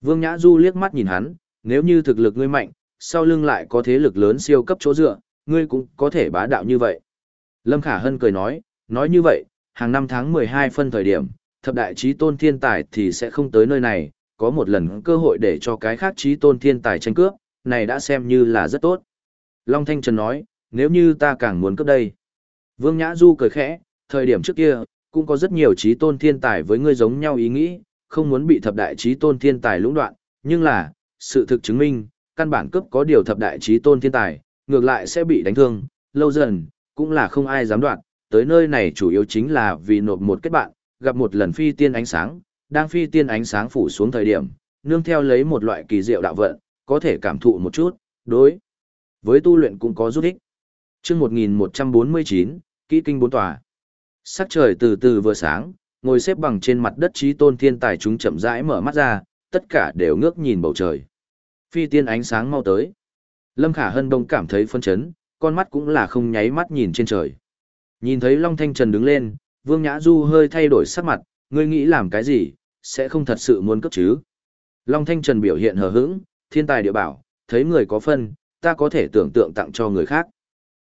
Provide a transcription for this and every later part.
Vương Nhã Du liếc mắt nhìn hắn, nếu như thực lực ngươi mạnh, sau lưng lại có thế lực lớn siêu cấp chỗ dựa, ngươi cũng có thể bá đạo như vậy. Lâm Khả Hân cười nói, nói như vậy, hàng năm tháng 12 phân thời điểm, thập đại trí tôn thiên tài thì sẽ không tới nơi này, có một lần cơ hội để cho cái khác trí tôn thiên tài tranh cướp, này đã xem như là rất tốt. Long Thanh Trần nói, nếu như ta càng muốn cướp đây. Vương Nhã Du cười khẽ, thời điểm trước kia, cũng có rất nhiều trí tôn thiên tài với ngươi giống nhau ý nghĩ, không muốn bị thập đại trí tôn thiên tài lũng đoạn, nhưng là, sự thực chứng minh, căn bản cấp có điều thập đại trí tôn thiên tài, ngược lại sẽ bị đánh thương, lâu dần, cũng là không ai dám đoạn, tới nơi này chủ yếu chính là vì nộp một kết bạn, gặp một lần phi tiên ánh sáng, đang phi tiên ánh sáng phủ xuống thời điểm, nương theo lấy một loại kỳ diệu đạo vận, có thể cảm thụ một chút, đối với tu luyện cũng có giúp ích. Chương 1149, kỹ kinh bốn tòa. Sắc trời từ từ vừa sáng, ngồi xếp bằng trên mặt đất trí tôn thiên tài chúng chậm rãi mở mắt ra, tất cả đều ngước nhìn bầu trời. Phi tiên ánh sáng mau tới. Lâm Khả Hân đông cảm thấy phân chấn, con mắt cũng là không nháy mắt nhìn trên trời. Nhìn thấy Long Thanh Trần đứng lên, Vương Nhã Du hơi thay đổi sắc mặt, ngươi nghĩ làm cái gì, sẽ không thật sự muốn cấp chứ. Long Thanh Trần biểu hiện hờ hững, thiên tài địa bảo, thấy người có phân, ta có thể tưởng tượng tặng cho người khác.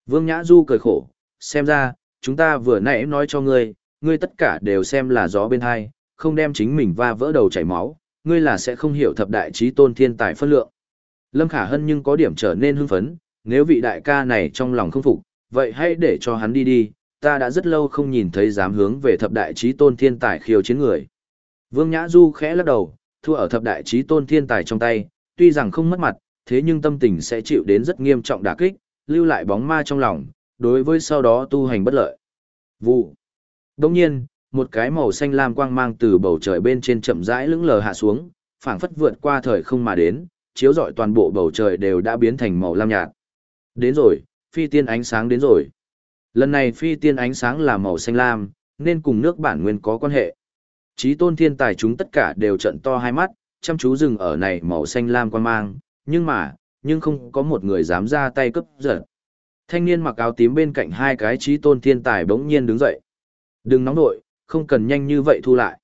Vương Nhã Du cười khổ, xem ra, chúng ta vừa nãy nói cho ngươi, ngươi tất cả đều xem là gió bên hai, không đem chính mình va vỡ đầu chảy máu, ngươi là sẽ không hiểu thập đại trí tôn thiên tài phân lượng. Lâm Khả Hân nhưng có điểm trở nên hưng phấn, nếu vị đại ca này trong lòng không phục, vậy hãy để cho hắn đi đi, ta đã rất lâu không nhìn thấy dám hướng về thập đại trí tôn thiên tài khiêu chiến người. Vương Nhã Du khẽ lắc đầu, thua ở thập đại trí tôn thiên tài trong tay, tuy rằng không mất mặt, thế nhưng tâm tình sẽ chịu đến rất nghiêm trọng đả kích, lưu lại bóng ma trong lòng, đối với sau đó tu hành bất lợi. Vụ. Đồng nhiên, một cái màu xanh lam quang mang từ bầu trời bên trên chậm rãi lững lờ hạ xuống, phảng phất vượt qua thời không mà đến, chiếu rọi toàn bộ bầu trời đều đã biến thành màu lam nhạt. Đến rồi, phi tiên ánh sáng đến rồi. Lần này phi tiên ánh sáng là màu xanh lam, nên cùng nước bản nguyên có quan hệ. Chí tôn thiên tài chúng tất cả đều trận to hai mắt, chăm chú dừng ở này màu xanh lam quan mang, nhưng mà, nhưng không có một người dám ra tay cấp giật. Thanh niên mặc áo tím bên cạnh hai cái chí tôn thiên tài bỗng nhiên đứng dậy. Đừng nóng nội, không cần nhanh như vậy thu lại.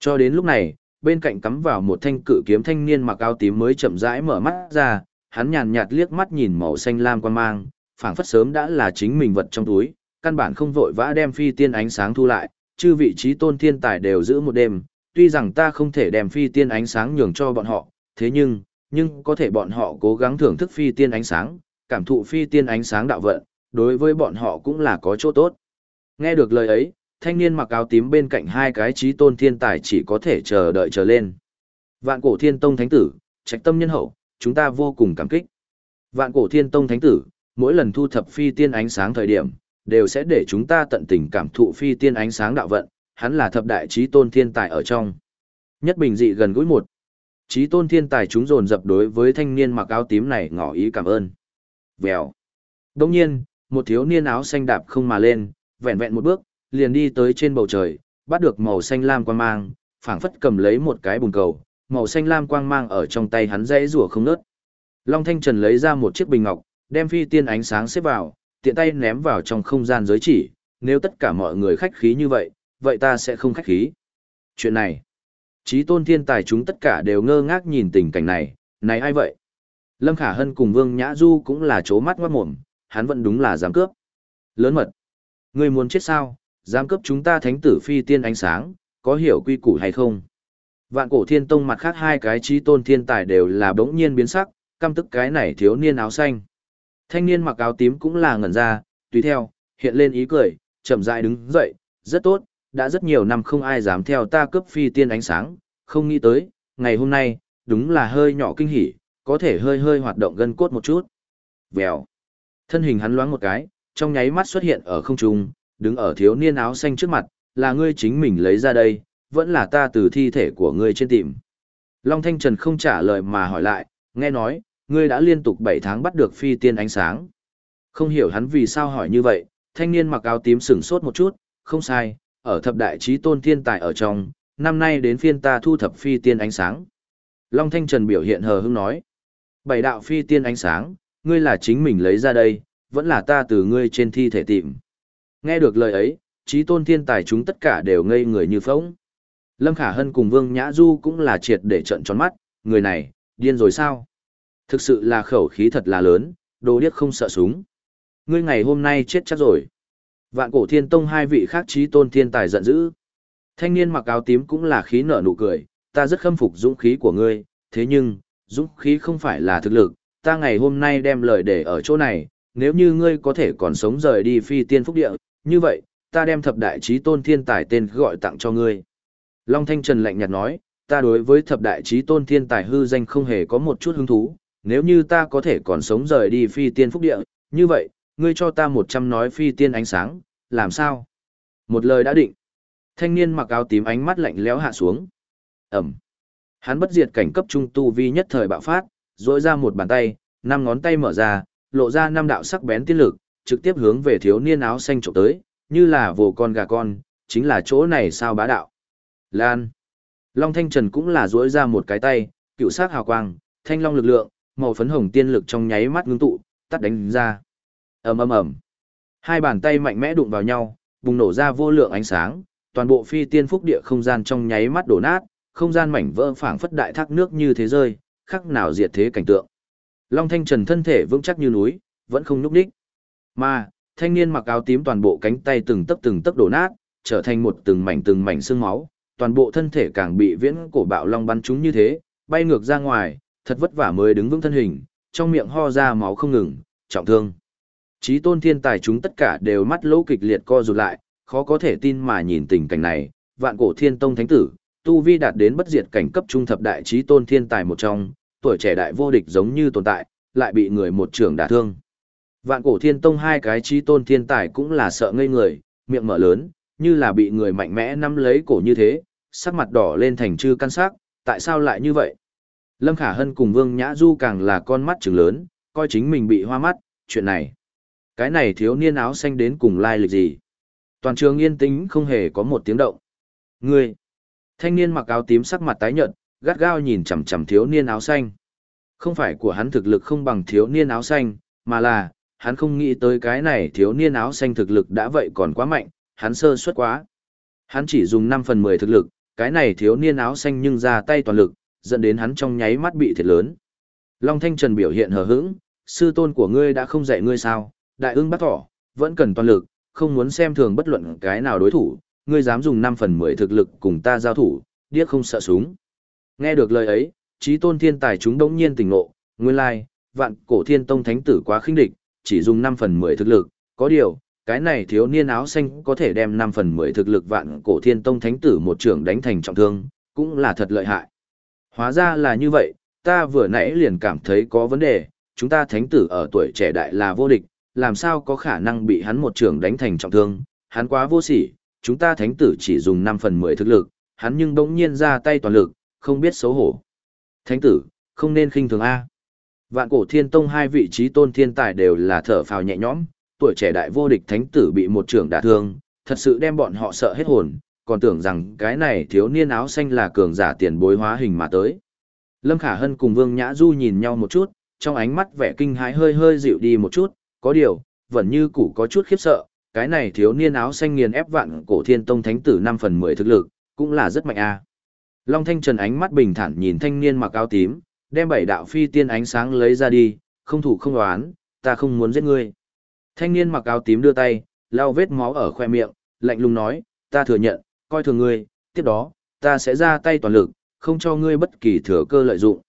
Cho đến lúc này, bên cạnh cắm vào một thanh cự kiếm thanh niên mặc áo tím mới chậm rãi mở mắt ra, hắn nhàn nhạt liếc mắt nhìn màu xanh lam quan mang, phảng phất sớm đã là chính mình vật trong túi, căn bản không vội vã đem phi tiên ánh sáng thu lại, chư vị trí tôn thiên tài đều giữ một đêm, tuy rằng ta không thể đem phi tiên ánh sáng nhường cho bọn họ, thế nhưng, nhưng có thể bọn họ cố gắng thưởng thức phi tiên ánh sáng, cảm thụ phi tiên ánh sáng đạo vận, đối với bọn họ cũng là có chỗ tốt. Nghe được lời ấy, thanh niên mặc áo tím bên cạnh hai cái trí tôn thiên tài chỉ có thể chờ đợi trở lên. Vạn cổ thiên tông thánh tử, trạch tâm nhân hậu, chúng ta vô cùng cảm kích. Vạn cổ thiên tông thánh tử, mỗi lần thu thập phi tiên ánh sáng thời điểm, đều sẽ để chúng ta tận tình cảm thụ phi tiên ánh sáng đạo vận, hắn là thập đại trí tôn thiên tài ở trong. Nhất bình dị gần gũi một. Trí tôn thiên tài chúng dồn dập đối với thanh niên mặc áo tím này ngỏ ý cảm ơn. Vèo. Đông nhiên, một thiếu niên áo xanh đạp không mà lên, vẹn vẹn một bước, liền đi tới trên bầu trời, bắt được màu xanh lam quang mang, phảng phất cầm lấy một cái bùn cầu, màu xanh lam quang mang ở trong tay hắn dãy rủa không ngớt. Long Thanh Trần lấy ra một chiếc bình ngọc, đem phi tiên ánh sáng xếp vào, tiện tay ném vào trong không gian giới chỉ, nếu tất cả mọi người khách khí như vậy, vậy ta sẽ không khách khí. Chuyện này, trí tôn thiên tài chúng tất cả đều ngơ ngác nhìn tình cảnh này, này ai vậy? Lâm Khả Hân cùng Vương Nhã Du cũng là chố mắt ngoát mồm, hắn vẫn đúng là dám cướp. Lớn mật. Người muốn chết sao, dám cướp chúng ta thánh tử phi tiên ánh sáng, có hiểu quy củ hay không? Vạn cổ thiên tông mặt khác hai cái trí tôn thiên tài đều là bỗng nhiên biến sắc, căm tức cái này thiếu niên áo xanh. Thanh niên mặc áo tím cũng là ngẩn ra, tùy theo, hiện lên ý cười, chậm rãi đứng dậy, rất tốt, đã rất nhiều năm không ai dám theo ta cướp phi tiên ánh sáng, không nghĩ tới, ngày hôm nay, đúng là hơi nhỏ kinh hỉ, có thể hơi hơi hoạt động gân cốt một chút. Vèo. Thân hình hắn loáng một cái, trong nháy mắt xuất hiện ở không trung, đứng ở thiếu niên áo xanh trước mặt, là ngươi chính mình lấy ra đây, vẫn là ta từ thi thể của ngươi trên tìm. Long Thanh Trần không trả lời mà hỏi lại, nghe nói, ngươi đã liên tục 7 tháng bắt được phi tiên ánh sáng. Không hiểu hắn vì sao hỏi như vậy, thanh niên mặc áo tím sửng sốt một chút, không sai, ở thập đại trí tôn thiên tài ở trong, năm nay đến phiên ta thu thập phi tiên ánh sáng. Long Thanh Trần biểu hiện hờ hững nói, bảy đạo phi tiên ánh sáng, ngươi là chính mình lấy ra đây, vẫn là ta từ ngươi trên thi thể tìm. Nghe được lời ấy, trí tôn thiên tài chúng tất cả đều ngây người như phóng. Lâm Khả Hân cùng Vương Nhã Du cũng là triệt để trận tròn mắt, người này, điên rồi sao? Thực sự là khẩu khí thật là lớn, đồ điếc không sợ súng. Ngươi ngày hôm nay chết chắc rồi. Vạn cổ thiên tông hai vị khác trí tôn thiên tài giận dữ. Thanh niên mặc áo tím cũng là khí nở nụ cười, ta rất khâm phục dũng khí của ngươi, thế nhưng, dũng khí không phải là thực lực, ta ngày hôm nay đem lời để ở chỗ này, nếu như ngươi có thể còn sống rời đi phi tiên phúc địa, như vậy, ta đem thập đại trí tôn thiên tài tên gọi tặng cho ngươi. Long Thanh Trần lạnh nhạt nói, ta đối với thập đại trí tôn thiên tài hư danh không hề có một chút hứng thú, nếu như ta có thể còn sống rời đi phi tiên phúc địa, như vậy, ngươi cho ta một trăm nói phi tiên ánh sáng, làm sao? Một lời đã định. Thanh niên mặc áo tím ánh mắt lạnh lẽo hạ xuống. Ẩm. Hắn bất diệt cảnh cấp trung tu vi nhất thời bạo phát, rỗi ra một bàn tay, năm ngón tay mở ra, lộ ra năm đạo sắc bén tiên lực, trực tiếp hướng về thiếu niên áo xanh trộm tới, như là vồ con gà con, chính là chỗ này sao bá đạo. Lan. Long Thanh Trần cũng là duỗi ra một cái tay, cựu sát hào quang, thanh long lực lượng, màu phấn hồng tiên lực trong nháy mắt ngưng tụ, tắt đánh ra. ầm ầm ầm. Hai bàn tay mạnh mẽ đụng vào nhau, bùng nổ ra vô lượng ánh sáng, toàn bộ phi tiên phúc địa không gian trong nháy mắt đổ nát, không gian mảnh vỡ phảng phất đại thác nước như thế rơi, khắc nào diệt thế cảnh tượng. Long Thanh Trần thân thể vững chắc như núi, vẫn không nhúc nhích. Mà, thanh niên mặc áo tím toàn bộ cánh tay từng tấc từng tấc đổ nát, trở thành một từng mảnh từng mảnh xương máu, toàn bộ thân thể càng bị viễn cổ bạo long bắn trúng như thế, bay ngược ra ngoài, thật vất vả mới đứng vững thân hình, trong miệng ho ra máu không ngừng, trọng thương. Chí tôn thiên tài chúng tất cả đều mắt lỗ kịch liệt co rụt lại, khó có thể tin mà nhìn tình cảnh này, vạn cổ thiên tông thánh tử, tu vi đạt đến bất diệt cảnh cấp trung thập đại chí tôn thiên tài một trong, tuổi trẻ đại vô địch giống như tồn tại, lại bị người một trưởng đả thương. Vạn cổ thiên tông hai cái chí tôn thiên tài cũng là sợ ngây người, miệng mở lớn, như là bị người mạnh mẽ nắm lấy cổ như thế, sắc mặt đỏ lên thành chư căn sắc, tại sao lại như vậy? Lâm Khả Hân cùng Vương Nhã Du càng là con mắt trừng lớn, coi chính mình bị hoa mắt, chuyện này. Cái này thiếu niên áo xanh đến cùng lai lịch gì? Toàn trường yên tĩnh không hề có một tiếng động. Ngươi! Thanh niên mặc áo tím sắc mặt tái nhợt, gắt gao nhìn chằm chằm thiếu niên áo xanh. Không phải của hắn thực lực không bằng thiếu niên áo xanh, mà là, hắn không nghĩ tới cái này thiếu niên áo xanh thực lực đã vậy còn quá mạnh, hắn sơ suất quá. Hắn chỉ dùng 5 phần 10 thực lực, cái này thiếu niên áo xanh nhưng ra tay toàn lực, dẫn đến hắn trong nháy mắt bị thiệt lớn. Long Thanh Trần biểu hiện hờ hững, sư tôn của ngươi đã không dạy ngươi sao, đại ưng bắt thỏ, vẫn cần toàn lực, không muốn xem thường bất luận cái nào đối thủ, ngươi dám dùng 5 phần 10 thực lực cùng ta giao thủ, điếc không sợ súng. Nghe được lời ấy, trí tôn thiên tài chúng đống nhiên tỉnh ngộ, nguyên lai, vạn cổ thiên tông thánh tử quá khinh địch, chỉ dùng 5 phần 10 thực lực, có điều, cái này thiếu niên áo xanh có thể đem 5 phần 10 thực lực vạn cổ thiên tông thánh tử một trưởng đánh thành trọng thương, cũng là thật lợi hại. Hóa ra là như vậy, ta vừa nãy liền cảm thấy có vấn đề, chúng ta thánh tử ở tuổi trẻ đại là vô địch, làm sao có khả năng bị hắn một trưởng đánh thành trọng thương, hắn quá vô sỉ, chúng ta thánh tử chỉ dùng 5 phần 10 thực lực, hắn nhưng bỗng nhiên ra tay toàn lực, không biết xấu hổ. Thánh tử, không nên khinh thường A. Vạn cổ thiên tông hai vị trí tôn thiên tài đều là thở phào nhẹ nhõm, tuổi trẻ đại vô địch thánh tử bị một trưởng đả thương, thật sự đem bọn họ sợ hết hồn, còn tưởng rằng cái này thiếu niên áo xanh là cường giả tiền bối hóa hình mà tới. Lâm Khả Hân cùng Vương Nhã Du nhìn nhau một chút, trong ánh mắt vẻ kinh hãi hơi hơi dịu đi một chút, có điều, vẫn như cũ có chút khiếp sợ, cái này thiếu niên áo xanh nghiền ép vạn cổ thiên tông thánh tử 5 phần 10 thực lực, cũng là rất mạnh a. Long Thanh Trần ánh mắt bình thản nhìn thanh niên mặc áo tím, đem bảy đạo phi tiên ánh sáng lấy ra đi, không thủ không đoán, ta không muốn giết ngươi. Thanh niên mặc áo tím đưa tay, lau vết máu ở khoe miệng, lạnh lùng nói, ta thừa nhận, coi thường ngươi, tiếp đó, ta sẽ ra tay toàn lực, không cho ngươi bất kỳ thừa cơ lợi dụng.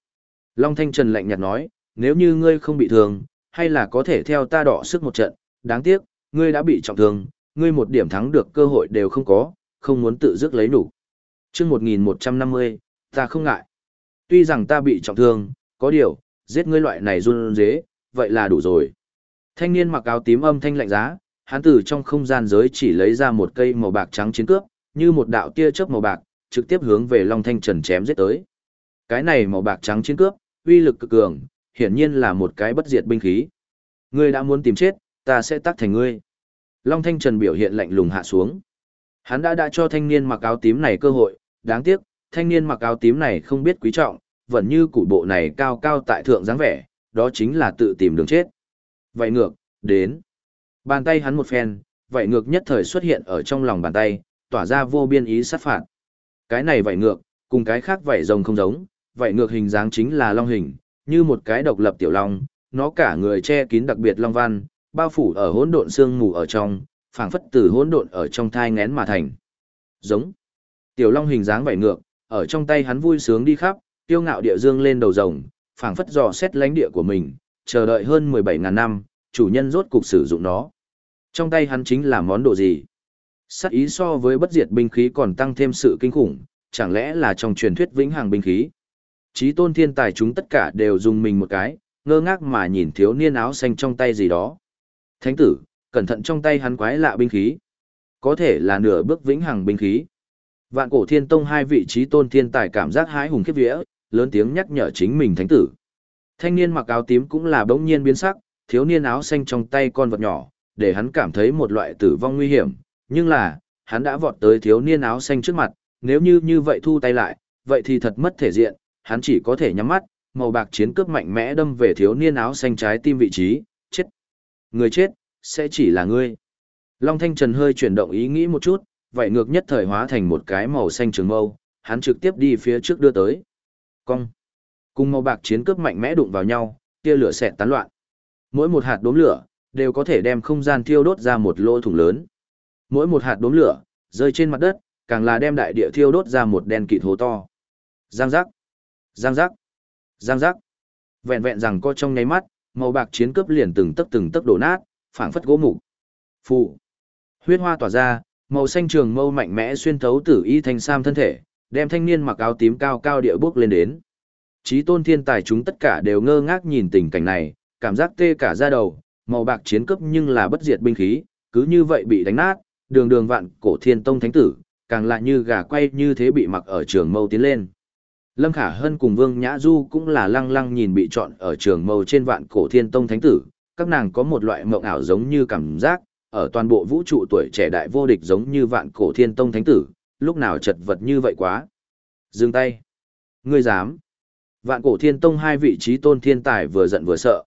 Long Thanh Trần lạnh nhạt nói, nếu như ngươi không bị thương, hay là có thể theo ta đọ sức một trận, đáng tiếc, ngươi đã bị trọng thương, ngươi một điểm thắng được cơ hội đều không có, không muốn tự dứt lấy đủ. Trước 1150, ta không ngại. Tuy rằng ta bị trọng thương, có điều, giết ngươi loại này run dế, vậy là đủ rồi. Thanh niên mặc áo tím âm thanh lạnh giá, hắn từ trong không gian giới chỉ lấy ra một cây màu bạc trắng chiến cướp, như một đạo tia chớp màu bạc, trực tiếp hướng về Long Thanh Trần chém giết tới. Cái này màu bạc trắng chiến cướp, uy lực cực cường, hiển nhiên là một cái bất diệt binh khí. Ngươi đã muốn tìm chết, ta sẽ tác thành ngươi. Long Thanh Trần biểu hiện lạnh lùng hạ xuống. Hắn đã đã cho thanh niên mặc áo tím này cơ hội, đáng tiếc, thanh niên mặc áo tím này không biết quý trọng, vẫn như củ bộ này cao cao tại thượng dáng vẻ, đó chính là tự tìm đường chết. Vậy ngược, đến. Bàn tay hắn một phen, vậy ngược nhất thời xuất hiện ở trong lòng bàn tay, tỏa ra vô biên ý sát phạt. Cái này vậy ngược, cùng cái khác vậy rồng không giống, vậy ngược hình dáng chính là long hình, như một cái độc lập tiểu long, nó cả người che kín đặc biệt long văn, bao phủ ở hỗn độn xương mù ở trong, phảng phất từ hỗn độn ở trong thai ngén mà thành. Giống. Tiểu long hình dáng vảy ngược, ở trong tay hắn vui sướng đi khắp, tiêu ngạo địa dương lên đầu rồng, phảng phất dò xét lãnh địa của mình, chờ đợi hơn 17.000 năm, chủ nhân rốt cục sử dụng nó. Trong tay hắn chính là món đồ gì? Sát ý so với bất diệt binh khí còn tăng thêm sự kinh khủng, chẳng lẽ là trong truyền thuyết vĩnh hằng binh khí? Chí tôn thiên tài chúng tất cả đều dùng mình một cái, ngơ ngác mà nhìn thiếu niên áo xanh trong tay gì đó. Thánh tử, cẩn thận trong tay hắn quái lạ binh khí. Có thể là nửa bước vĩnh hằng binh khí. Vạn cổ thiên tông hai vị trí tôn thiên tài cảm giác hái hùng khiếp vía, lớn tiếng nhắc nhở chính mình thánh tử. Thanh niên mặc áo tím cũng là bỗng nhiên biến sắc, thiếu niên áo xanh trong tay con vật nhỏ, để hắn cảm thấy một loại tử vong nguy hiểm, nhưng là, hắn đã vọt tới thiếu niên áo xanh trước mặt, nếu như như vậy thu tay lại, vậy thì thật mất thể diện, hắn chỉ có thể nhắm mắt, màu bạc chiến cướp mạnh mẽ đâm về thiếu niên áo xanh trái tim vị trí, chết. Người chết, sẽ chỉ là ngươi. Long Thanh Trần hơi chuyển động ý nghĩ một chút, vậy ngược nhất thời hóa thành một cái màu xanh trường mâu, hắn trực tiếp đi phía trước đưa tới. Cong. Cùng màu bạc chiến cướp mạnh mẽ đụng vào nhau, tia lửa xẹt tán loạn. Mỗi một hạt đốm lửa đều có thể đem không gian thiêu đốt ra một lỗ thủng lớn. Mỗi một hạt đốm lửa rơi trên mặt đất, càng là đem đại địa thiêu đốt ra một đen kịt hố to. Giang giác, giang giác, giang giác. Vẹn vẹn rằng co trong nháy mắt, màu bạc chiến cướp liền từng tấc từng tấc đổ nát, phảng phất gỗ mục. Phụ. Huyết hoa tỏa ra, màu xanh trường mâu mạnh mẽ xuyên thấu tử y thanh sam thân thể, đem thanh niên mặc áo tím cao cao địa bước lên đến. Chí tôn thiên tài chúng tất cả đều ngơ ngác nhìn tình cảnh này, cảm giác tê cả da đầu, màu bạc chiến cấp nhưng là bất diệt binh khí, cứ như vậy bị đánh nát, đường đường vạn cổ thiên tông thánh tử, càng lại như gà quay như thế bị mặc ở trường mâu tiến lên. Lâm Khả Hân cùng Vương Nhã Du cũng là lăng lăng nhìn bị chọn ở trường mâu trên vạn cổ thiên tông thánh tử, các nàng có một loại mộng ảo giống như cảm giác, ở toàn bộ vũ trụ tuổi trẻ đại vô địch giống như vạn cổ thiên tông thánh tử, lúc nào chật vật như vậy quá. Dừng tay. Ngươi dám. Vạn cổ thiên tông hai vị trí tôn thiên tài vừa giận vừa sợ.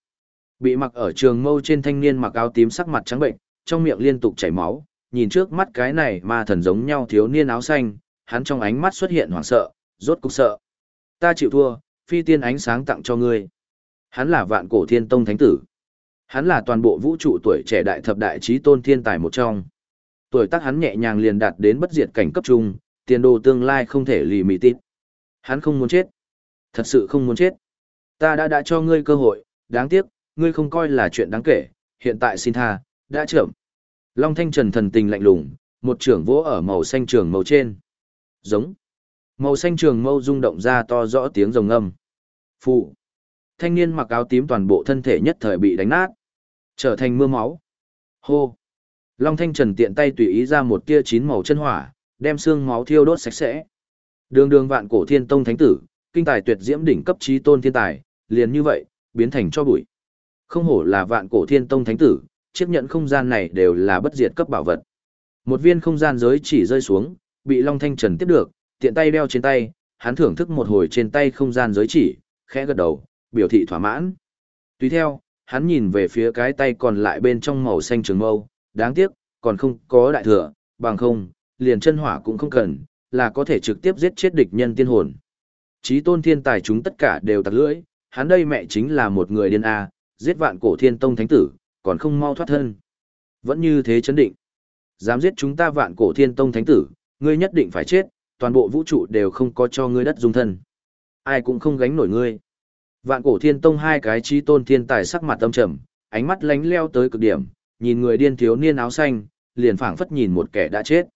Bị mặc ở trường mâu trên thanh niên mặc áo tím sắc mặt trắng bệnh, trong miệng liên tục chảy máu, nhìn trước mắt cái này ma thần giống nhau thiếu niên áo xanh, hắn trong ánh mắt xuất hiện hoảng sợ, rốt cục sợ. Ta chịu thua, phi tiên ánh sáng tặng cho ngươi. Hắn là vạn cổ thiên tông thánh tử. Hắn là toàn bộ vũ trụ tuổi trẻ đại thập đại trí tôn thiên tài một trong. Tuổi tác hắn nhẹ nhàng liền đạt đến bất diệt cảnh cấp trung, tiền đồ tương lai không thể lì mì tít. Hắn không muốn chết. Thật sự không muốn chết. Ta đã đã cho ngươi cơ hội, đáng tiếc, ngươi không coi là chuyện đáng kể, hiện tại xin tha, đã trưởng Long Thanh Trần thần tình lạnh lùng, một trưởng vỗ ở màu xanh trường màu trên. Giống. Màu xanh trường mâu rung động ra to rõ tiếng rồng âm. Phụ. Thanh niên mặc áo tím toàn bộ thân thể nhất thời bị đánh nát. Trở thành mưa máu. Hô. Long Thanh Trần tiện tay tùy ý ra một tia chín màu chân hỏa, đem xương máu thiêu đốt sạch sẽ. Đường đường vạn cổ thiên tông thánh tử, kinh tài tuyệt diễm đỉnh cấp trí tôn thiên tài, liền như vậy, biến thành cho bụi. Không hổ là vạn cổ thiên tông thánh tử, chiếc nhận không gian này đều là bất diệt cấp bảo vật. Một viên không gian giới chỉ rơi xuống, bị Long Thanh Trần tiếp được, tiện tay đeo trên tay, hắn thưởng thức một hồi trên tay không gian giới chỉ, khẽ gật đầu, biểu thị thỏa mãn. Tùy theo, hắn nhìn về phía cái tay còn lại bên trong màu xanh trường mâu, đáng tiếc, còn không có đại thừa, bằng không, liền chân hỏa cũng không cần, là có thể trực tiếp giết chết địch nhân tiên hồn. Chí tôn thiên tài chúng tất cả đều tặc lưỡi, hắn đây mẹ chính là một người điên A, giết vạn cổ thiên tông thánh tử, còn không mau thoát thân. Vẫn như thế chấn định. Dám giết chúng ta vạn cổ thiên tông thánh tử, ngươi nhất định phải chết, toàn bộ vũ trụ đều không có cho ngươi đất dung thân. Ai cũng không gánh nổi ngươi. Vạn cổ thiên tông hai cái trí tôn thiên tài sắc mặt tâm trầm, ánh mắt lánh leo tới cực điểm, nhìn người điên thiếu niên áo xanh, liền phảng phất nhìn một kẻ đã chết.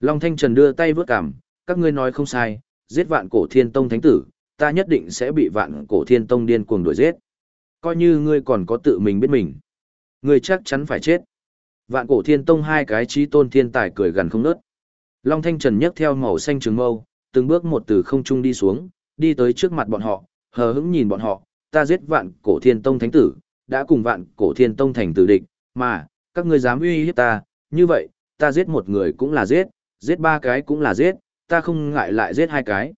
Long Thanh Trần đưa tay vướt cằm, các ngươi nói không sai, giết vạn cổ thiên tông thánh tử, ta nhất định sẽ bị vạn cổ thiên tông điên cuồng đuổi giết. Coi như ngươi còn có tự mình biết mình. Ngươi chắc chắn phải chết. Vạn cổ thiên tông hai cái trí tôn thiên tài cười gần không nớt. Long Thanh Trần nhấc theo màu xanh trường mâu, từng bước một từ không trung đi xuống, đi tới trước mặt bọn họ, hờ hững nhìn bọn họ, ta giết vạn cổ thiên tông thánh tử, đã cùng vạn cổ thiên tông thành tử địch, mà, các ngươi dám uy hiếp ta, như vậy, ta giết một người cũng là giết, giết ba cái cũng là giết, ta không ngại lại giết hai cái.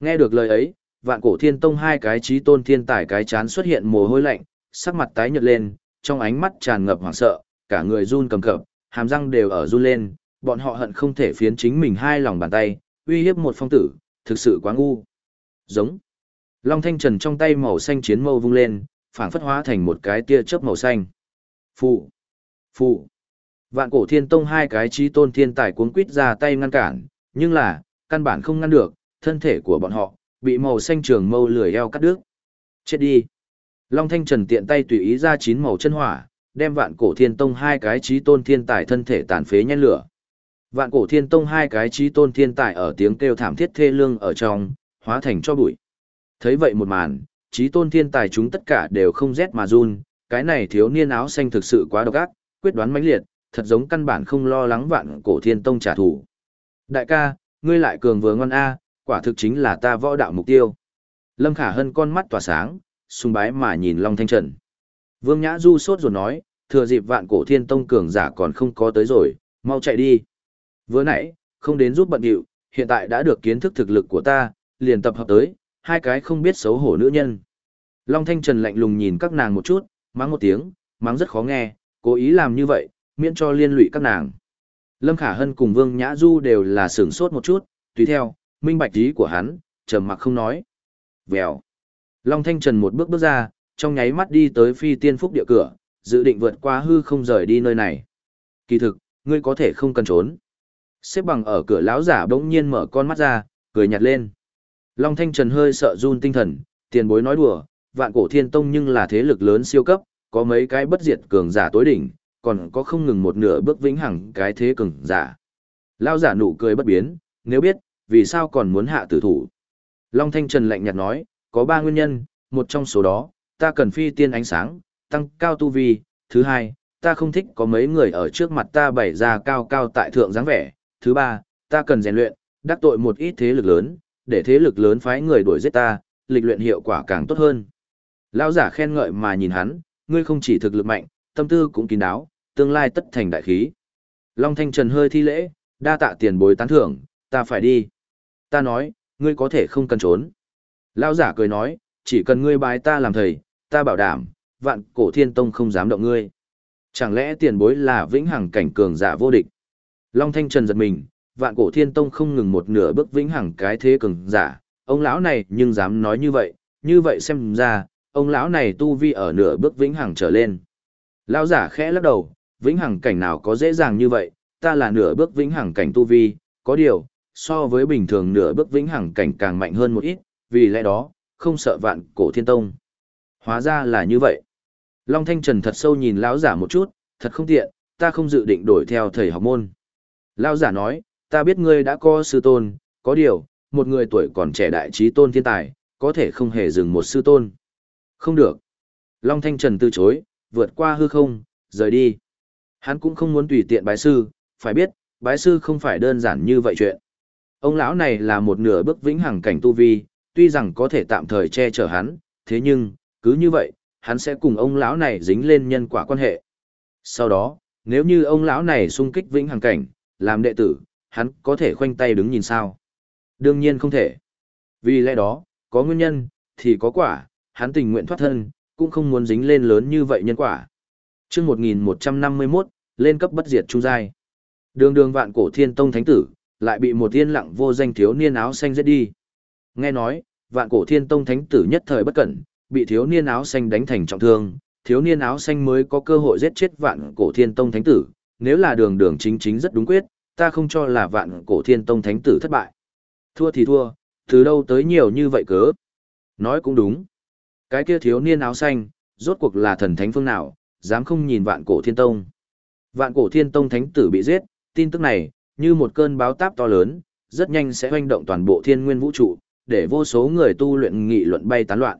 Nghe được lời ấy, vạn cổ thiên tông hai cái trí tôn thiên tài cái chán xuất hiện mồ hôi lạnh, sắc mặt tái nhợt lên, trong ánh mắt tràn ngập hoảng sợ, cả người run cầm cập, hàm răng đều ở run lên, bọn họ hận không thể phiến chính mình hai lòng bàn tay, uy hiếp một phong tử, thực sự quá ngu. Giống. Long Thanh Trần trong tay màu xanh chiến mâu vung lên, phảng phất hóa thành một cái tia chớp màu xanh. Phụ! Phụ! Vạn cổ thiên tông hai cái trí tôn thiên tài cuốn quýt ra tay ngăn cản, nhưng là, căn bản không ngăn được, thân thể của bọn họ, bị màu xanh trường mâu lười eo cắt đứt. Chết đi! Long Thanh Trần tiện tay tùy ý ra chín màu chân hỏa, đem vạn cổ thiên tông hai cái trí tôn thiên tài thân thể tàn phế nhen lửa. Vạn cổ thiên tông hai cái trí tôn thiên tài ở tiếng kêu thảm thiết thê lương ở trong, hóa thành cho bụi. Thấy vậy một màn, trí tôn thiên tài chúng tất cả đều không rét mà run, cái này thiếu niên áo xanh thực sự quá độc ác, quyết đoán mãnh liệt, thật giống căn bản không lo lắng vạn cổ thiên tông trả thù. Đại ca, ngươi lại cường vừa ngon a, quả thực chính là ta võ đạo mục tiêu. Lâm Khả Hân con mắt tỏa sáng, sung bái mà nhìn Long Thanh Trần. Vương Nhã Du sốt ruột nói, thừa dịp vạn cổ thiên tông cường giả còn không có tới rồi, mau chạy đi. Vừa nãy, không đến giúp bận điệu, hiện tại đã được kiến thức thực lực của ta, liền tập hợp tới, hai cái không biết xấu hổ nữ nhân. Long Thanh Trần lạnh lùng nhìn các nàng một chút, mắng một tiếng, mắng rất khó nghe, cố ý làm như vậy, miễn cho liên lụy các nàng. Lâm Khả Hân cùng Vương Nhã Du đều là sửng sốt một chút, tùy theo, minh bạch ý của hắn, trầm mặc không nói. Vèo. Long Thanh Trần một bước bước ra, trong nháy mắt đi tới phi tiên phúc địa cửa, dự định vượt qua hư không rời đi nơi này. Kỳ thực, ngươi có thể không cần trốn. Xếp bằng ở cửa lão giả bỗng nhiên mở con mắt ra, cười nhạt lên. Long Thanh Trần hơi sợ run tinh thần, tiền bối nói đùa, vạn cổ thiên tông nhưng là thế lực lớn siêu cấp, có mấy cái bất diệt cường giả tối đỉnh, còn có không ngừng một nửa bước vĩnh hằng cái thế cường giả. Lão giả nụ cười bất biến, nếu biết, vì sao còn muốn hạ tử thủ. Long Thanh Trần lạnh nhạt nói, có ba nguyên nhân, một trong số đó, ta cần phi tiên ánh sáng, tăng cao tu vi, thứ hai, ta không thích có mấy người ở trước mặt ta bày ra cao cao tại thượng dáng vẻ, thứ ba, ta cần rèn luyện, đắc tội một ít thế lực lớn, để thế lực lớn phái người đuổi giết ta, lịch luyện hiệu quả càng tốt hơn. Lão giả khen ngợi mà nhìn hắn, ngươi không chỉ thực lực mạnh, tâm tư cũng kín đáo, tương lai tất thành đại khí. Long Thanh Trần hơi thi lễ, đa tạ tiền bối tán thưởng, ta phải đi. Ta nói, ngươi có thể không cần trốn. Lão giả cười nói, chỉ cần ngươi bái ta làm thầy, ta bảo đảm, vạn cổ thiên tông không dám động ngươi. Chẳng lẽ tiền bối là vĩnh hằng cảnh cường giả vô địch? Long Thanh Trần giật mình, vạn cổ thiên tông không ngừng một nửa bước vĩnh hằng cái thế cường giả, ông lão này nhưng dám nói như vậy, như vậy xem ra, ông lão này tu vi ở nửa bước vĩnh hằng trở lên. Lão giả khẽ lắc đầu, vĩnh hằng cảnh nào có dễ dàng như vậy, ta là nửa bước vĩnh hằng cảnh tu vi, có điều, so với bình thường nửa bước vĩnh hằng cảnh càng mạnh hơn một ít, vì lẽ đó, không sợ vạn cổ thiên tông. Hóa ra là như vậy. Long Thanh Trần thật sâu nhìn lão giả một chút, thật không tiện, ta không dự định đổi theo thầy học môn. Lão giả nói, ta biết ngươi đã có sư tôn, có điều, một người tuổi còn trẻ đại trí tôn thiên tài, có thể không hề dừng một sư tôn. Không được. Long Thanh Trần từ chối, vượt qua hư không, rời đi. Hắn cũng không muốn tùy tiện bái sư, phải biết, bái sư không phải đơn giản như vậy chuyện. Ông lão này là một nửa bước vĩnh hằng cảnh tu vi, tuy rằng có thể tạm thời che chở hắn, thế nhưng, cứ như vậy, hắn sẽ cùng ông lão này dính lên nhân quả quan hệ. Sau đó, nếu như ông lão này sung kích vĩnh hằng cảnh, làm đệ tử, hắn có thể khoanh tay đứng nhìn sao? Đương nhiên không thể. Vì lẽ đó, có nguyên nhân, thì có quả, hắn tình nguyện thoát thân, cũng không muốn dính lên lớn như vậy nhân quả. chương 1151, lên cấp bất diệt trung giai. Đường đường vạn cổ thiên tông thánh tử, lại bị một tiên lặng vô danh thiếu niên áo xanh giết đi. Nghe nói, vạn cổ thiên tông thánh tử nhất thời bất cẩn, bị thiếu niên áo xanh đánh thành trọng thương, thiếu niên áo xanh mới có cơ hội giết chết vạn cổ thiên tông thánh tử, nếu là đường đường chính chính rất đúng quyết, ta không cho là vạn cổ thiên tông thánh tử thất bại. Thua thì thua, từ đâu tới nhiều như vậy cớ. Nói cũng đúng. Cái kia thiếu niên áo xanh, rốt cuộc là thần thánh phương nào, dám không nhìn vạn cổ thiên tông. Vạn cổ thiên tông thánh tử bị giết, tin tức này, như một cơn báo táp to lớn, rất nhanh sẽ hoành động toàn bộ thiên nguyên vũ trụ, để vô số người tu luyện nghị luận bay tán loạn.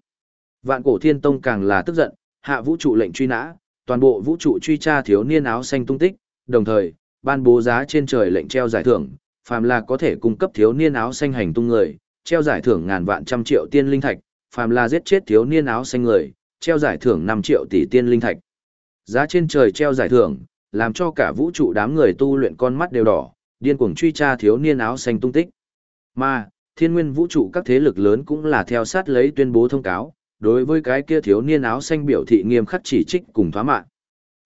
Vạn cổ thiên tông càng là tức giận, hạ vũ trụ lệnh truy nã, toàn bộ vũ trụ truy tra thiếu niên áo xanh tung tích, đồng thời, ban bố giá trên trời lệnh treo giải thưởng, phàm là có thể cung cấp thiếu niên áo xanh hành tung người, treo giải thưởng ngàn vạn trăm triệu tiên linh thạch, phàm là giết chết thiếu niên áo xanh người, treo giải thưởng 5 triệu tỷ tiên linh thạch. Giá trên trời treo giải thưởng, làm cho cả vũ trụ đám người tu luyện con mắt đều đỏ, điên cuồng truy tra thiếu niên áo xanh tung tích. Mà, thiên nguyên vũ trụ các thế lực lớn cũng là theo sát lấy tuyên bố thông cáo, đối với cái kia thiếu niên áo xanh biểu thị nghiêm khắc chỉ trích cùng thoá mạng.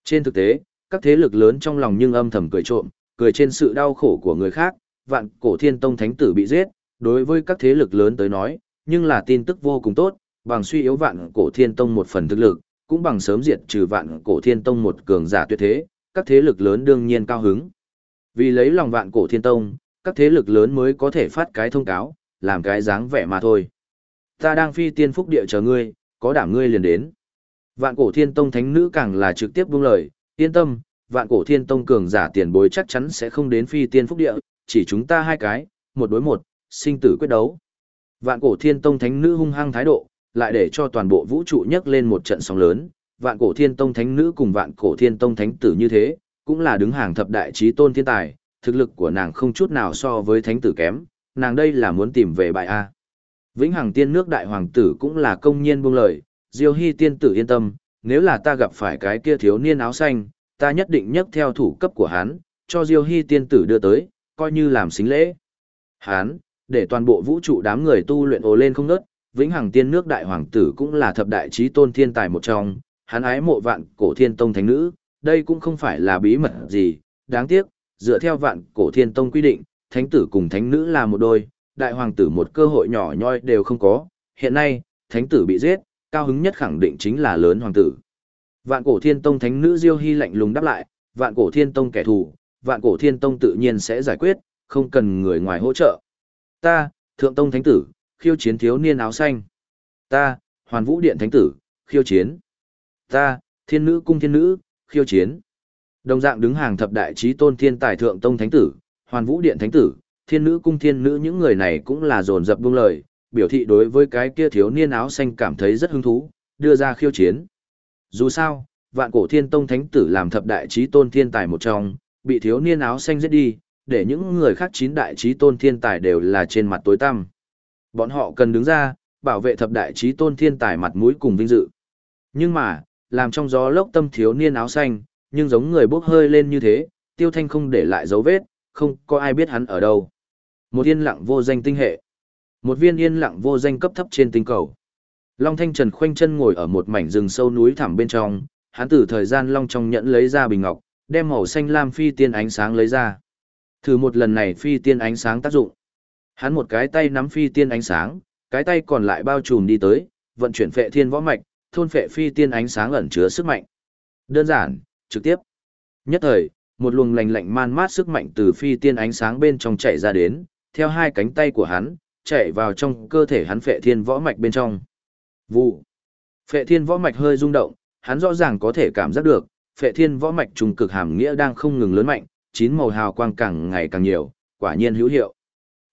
Trên thực tế, các thế lực lớn trong lòng nhưng âm thầm cười trộm, cười trên sự đau khổ của người khác, vạn cổ thiên tông thánh tử bị giết, đối với các thế lực lớn tới nói, nhưng là tin tức vô cùng tốt, bằng suy yếu vạn cổ thiên tông một phần thực lực, cũng bằng sớm diệt trừ vạn cổ thiên tông một cường giả tuyệt thế, các thế lực lớn đương nhiên cao hứng. Vì lấy lòng vạn cổ thiên tông, các thế lực lớn mới có thể phát cái thông cáo, làm cái dáng vẻ mà thôi. Ta đang phi tiên phúc địa chờ ngươi, có đảm ngươi liền đến. Vạn cổ thiên tông thánh nữ càng là trực tiếp buông lời, yên tâm, vạn cổ thiên tông cường giả tiền bối chắc chắn sẽ không đến phi tiên phúc địa, chỉ chúng ta hai cái, một đối một, sinh tử quyết đấu. Vạn cổ thiên tông thánh nữ hung hăng thái độ, lại để cho toàn bộ vũ trụ nhấc lên một trận sóng lớn, vạn cổ thiên tông thánh nữ cùng vạn cổ thiên tông thánh tử như thế, cũng là đứng hàng thập đại trí tôn thiên tài, thực lực của nàng không chút nào so với thánh tử kém, nàng đây là muốn tìm về bại A. Vĩnh Hằng tiên nước đại hoàng tử cũng là công nhiên buông lời, Diêu Hy tiên tử yên tâm, nếu là ta gặp phải cái kia thiếu niên áo xanh, ta nhất định nhấc theo thủ cấp của hắn, cho Diêu Hy tiên tử đưa tới, coi như làm xính lễ. Hắn, để toàn bộ vũ trụ đám người tu luyện ồ lên không ngớt, Vĩnh Hằng tiên nước đại hoàng tử cũng là thập đại trí tôn thiên tài một trong, hắn ái mộ vạn cổ thiên tông thánh nữ, đây cũng không phải là bí mật gì, đáng tiếc, dựa theo vạn cổ thiên tông quy định, thánh tử cùng thánh nữ là một đôi, đại hoàng tử một cơ hội nhỏ nhoi đều không có, hiện nay, thánh tử bị giết, cao hứng nhất khẳng định chính là lớn hoàng tử. Vạn cổ thiên tông thánh nữ Diêu Hy lạnh lùng đáp lại, vạn cổ thiên tông kẻ thù, vạn cổ thiên tông tự nhiên sẽ giải quyết, không cần người ngoài hỗ trợ. Ta, thượng tông thánh tử, khiêu chiến thiếu niên áo xanh. Ta, hoàn vũ điện thánh tử, khiêu chiến. Ta, thiên nữ cung thiên nữ, khiêu chiến. Đồng dạng đứng hàng thập đại trí tôn thiên tài thượng tông thánh tử, hoàn vũ điện thánh tử, thiên nữ cung thiên nữ những người này cũng là dồn dập buông lời, biểu thị đối với cái kia thiếu niên áo xanh cảm thấy rất hứng thú, đưa ra khiêu chiến. Dù sao, vạn cổ thiên tông thánh tử làm thập đại trí tôn thiên tài một trong, bị thiếu niên áo xanh giết đi, để những người khác chín đại trí tôn thiên tài đều là trên mặt tối tăm. Bọn họ cần đứng ra, bảo vệ thập đại trí tôn thiên tài mặt mũi cùng vinh dự. Nhưng mà, làm trong gió lốc tâm thiếu niên áo xanh, nhưng giống người bốc hơi lên như thế, tiêu thanh không để lại dấu vết, không có ai biết hắn ở đâu. Một yên lặng vô danh tinh hệ. Một viên yên lặng vô danh cấp thấp trên tinh cầu. Long Thanh Trần khoanh chân ngồi ở một mảnh rừng sâu núi thẳm bên trong, hắn từ thời gian long trong nhẫn lấy ra bình ngọc, đem màu xanh lam phi tiên ánh sáng lấy ra. Thử một lần này phi tiên ánh sáng tác dụng. Hắn một cái tay nắm phi tiên ánh sáng, cái tay còn lại bao trùm đi tới, vận chuyển phệ thiên võ mạch, thôn phệ phi tiên ánh sáng ẩn chứa sức mạnh. Đơn giản, trực tiếp. Nhất thời, một luồng lạnh lạnh man mát sức mạnh từ phi tiên ánh sáng bên trong chạy ra đến, theo hai cánh tay của hắn, chạy vào trong cơ thể hắn phệ thiên võ mạch bên trong. Vụ. Phệ thiên võ mạch hơi rung động, hắn rõ ràng có thể cảm giác được, phệ thiên võ mạch trùng cực hàm nghĩa đang không ngừng lớn mạnh, chín màu hào quang càng ngày càng nhiều, quả nhiên hữu hiệu.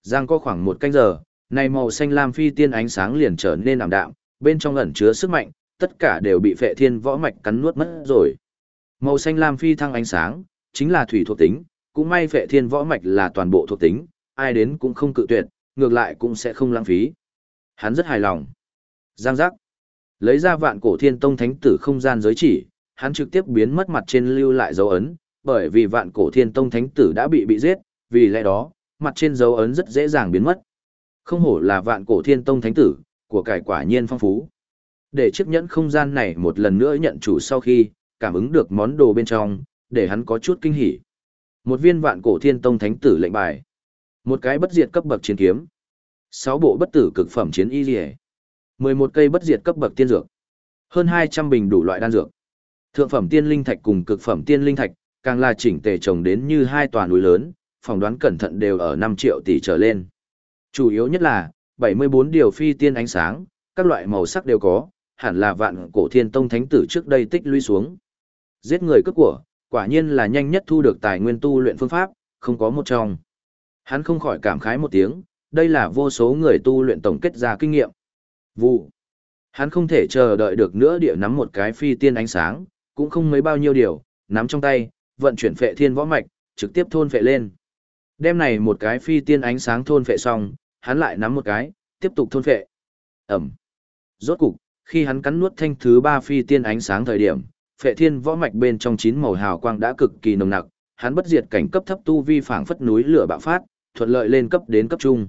Giang có khoảng một canh giờ, này màu xanh lam phi tiên ánh sáng liền trở nên ảm đạm, bên trong ẩn chứa sức mạnh, tất cả đều bị phệ thiên võ mạch cắn nuốt mất rồi. Màu xanh lam phi thăng ánh sáng, chính là thủy thuộc tính, cũng may phệ thiên võ mạch là toàn bộ thuộc tính, ai đến cũng không cự tuyệt, ngược lại cũng sẽ không lãng phí. Hắn rất hài lòng. Giang giác. Lấy ra vạn cổ thiên tông thánh tử không gian giới chỉ, hắn trực tiếp biến mất mặt trên lưu lại dấu ấn, bởi vì vạn cổ thiên tông thánh tử đã bị bị giết, vì lẽ đó, mặt trên dấu ấn rất dễ dàng biến mất. Không hổ là vạn cổ thiên tông thánh tử, của cải quả nhiên phong phú. Để chiếc nhẫn không gian này một lần nữa nhận chủ sau khi, cảm ứng được món đồ bên trong, để hắn có chút kinh hỉ. Một viên vạn cổ thiên tông thánh tử lệnh bài. Một cái bất diệt cấp bậc chiến kiếm. Sáu bộ bất tử cực phẩm chiến y liề. mười một cây bất diệt cấp bậc tiên dược. Hơn hai trăm bình đủ loại đan dược. Thượng phẩm tiên linh thạch cùng cực phẩm tiên linh thạch, càng là chỉnh tề trồng đến như hai tòa núi lớn, phỏng đoán cẩn thận đều ở năm triệu tỷ trở lên. Chủ yếu nhất là, bảy mươi bốn điều phi tiên ánh sáng, các loại màu sắc đều có, hẳn là vạn cổ thiên tông thánh tử trước đây tích lũy xuống. Giết người cướp của, quả nhiên là nhanh nhất thu được tài nguyên tu luyện phương pháp, không có một trong. Hắn không khỏi cảm khái một tiếng, đây là vô số người tu luyện tổng kết ra kinh nghiệm. Vụ. Hắn không thể chờ đợi được nữa địa nắm một cái phi tiên ánh sáng, cũng không mấy bao nhiêu điều, nắm trong tay, vận chuyển phệ thiên võ mạch, trực tiếp thôn phệ lên. đêm này một cái phi tiên ánh sáng thôn phệ xong, hắn lại nắm một cái, tiếp tục thôn phệ. Ẩm. Rốt cục, khi hắn cắn nuốt thanh thứ ba phi tiên ánh sáng thời điểm, phệ thiên võ mạch bên trong chín màu hào quang đã cực kỳ nồng nặc, hắn bất diệt cảnh cấp thấp tu vi phảng phất núi lửa bạo phát, thuận lợi lên cấp đến cấp trung.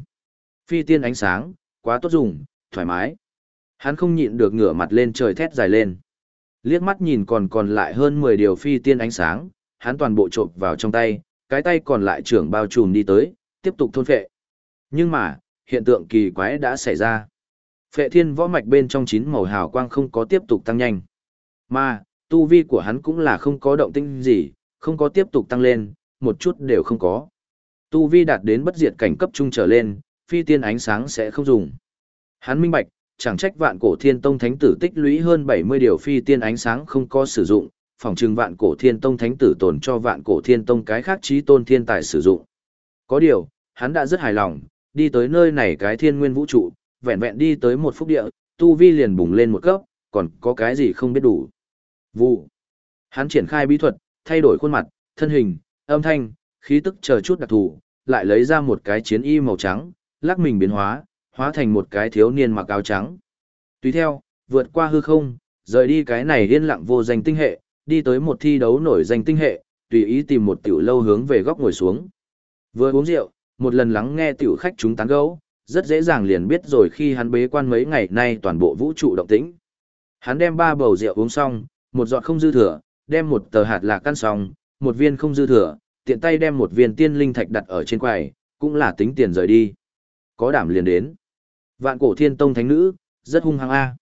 Phi tiên ánh sáng, quá tốt dùng, thoải mái. Hắn không nhịn được ngửa mặt lên trời thét dài lên. Liếc mắt nhìn còn còn lại hơn 10 điều phi tiên ánh sáng, hắn toàn bộ trộm vào trong tay, cái tay còn lại trưởng bao trùm đi tới, tiếp tục thôn phệ. Nhưng mà, hiện tượng kỳ quái đã xảy ra. Phệ thiên võ mạch bên trong chín màu hào quang không có tiếp tục tăng nhanh. Mà, tu vi của hắn cũng là không có động tĩnh gì, không có tiếp tục tăng lên, một chút đều không có. Tu vi đạt đến bất diệt cảnh cấp trung trở lên, phi tiên ánh sáng sẽ không dùng. Hắn minh bạch, chẳng trách vạn cổ thiên tông thánh tử tích lũy hơn 70 điều phi tiên ánh sáng không có sử dụng, phòng trừng vạn cổ thiên tông thánh tử tồn cho vạn cổ thiên tông cái khác trí tôn thiên tài sử dụng. Có điều, hắn đã rất hài lòng, đi tới nơi này cái thiên nguyên vũ trụ, vẹn vẹn đi tới một phút địa, tu vi liền bùng lên một cấp, còn có cái gì không biết đủ. Vụ. Hắn triển khai bí thuật, thay đổi khuôn mặt, thân hình, âm thanh, khí tức chờ chút đặc thù, lại lấy ra một cái chiến y màu trắng, lắc mình biến hóa, hóa thành một cái thiếu niên mặc áo trắng. Tùy theo, vượt qua hư không, rời đi cái này yên lặng vô danh tinh hệ, đi tới một thi đấu nổi danh tinh hệ, tùy ý tìm một tiểu lâu hướng về góc ngồi xuống. Vừa uống rượu, một lần lắng nghe tiểu khách chúng tán gẫu, rất dễ dàng liền biết rồi khi hắn bế quan mấy ngày nay toàn bộ vũ trụ động tĩnh. Hắn đem ba bầu rượu uống xong, một giọt không dư thừa, đem một tờ hạt lạc căn xong, một viên không dư thừa, tiện tay đem một viên tiên linh thạch đặt ở trên quầy, cũng là tính tiền rời đi. Có đảm liền đến. Vạn cổ thiên tông thánh nữ, rất hung hăng a.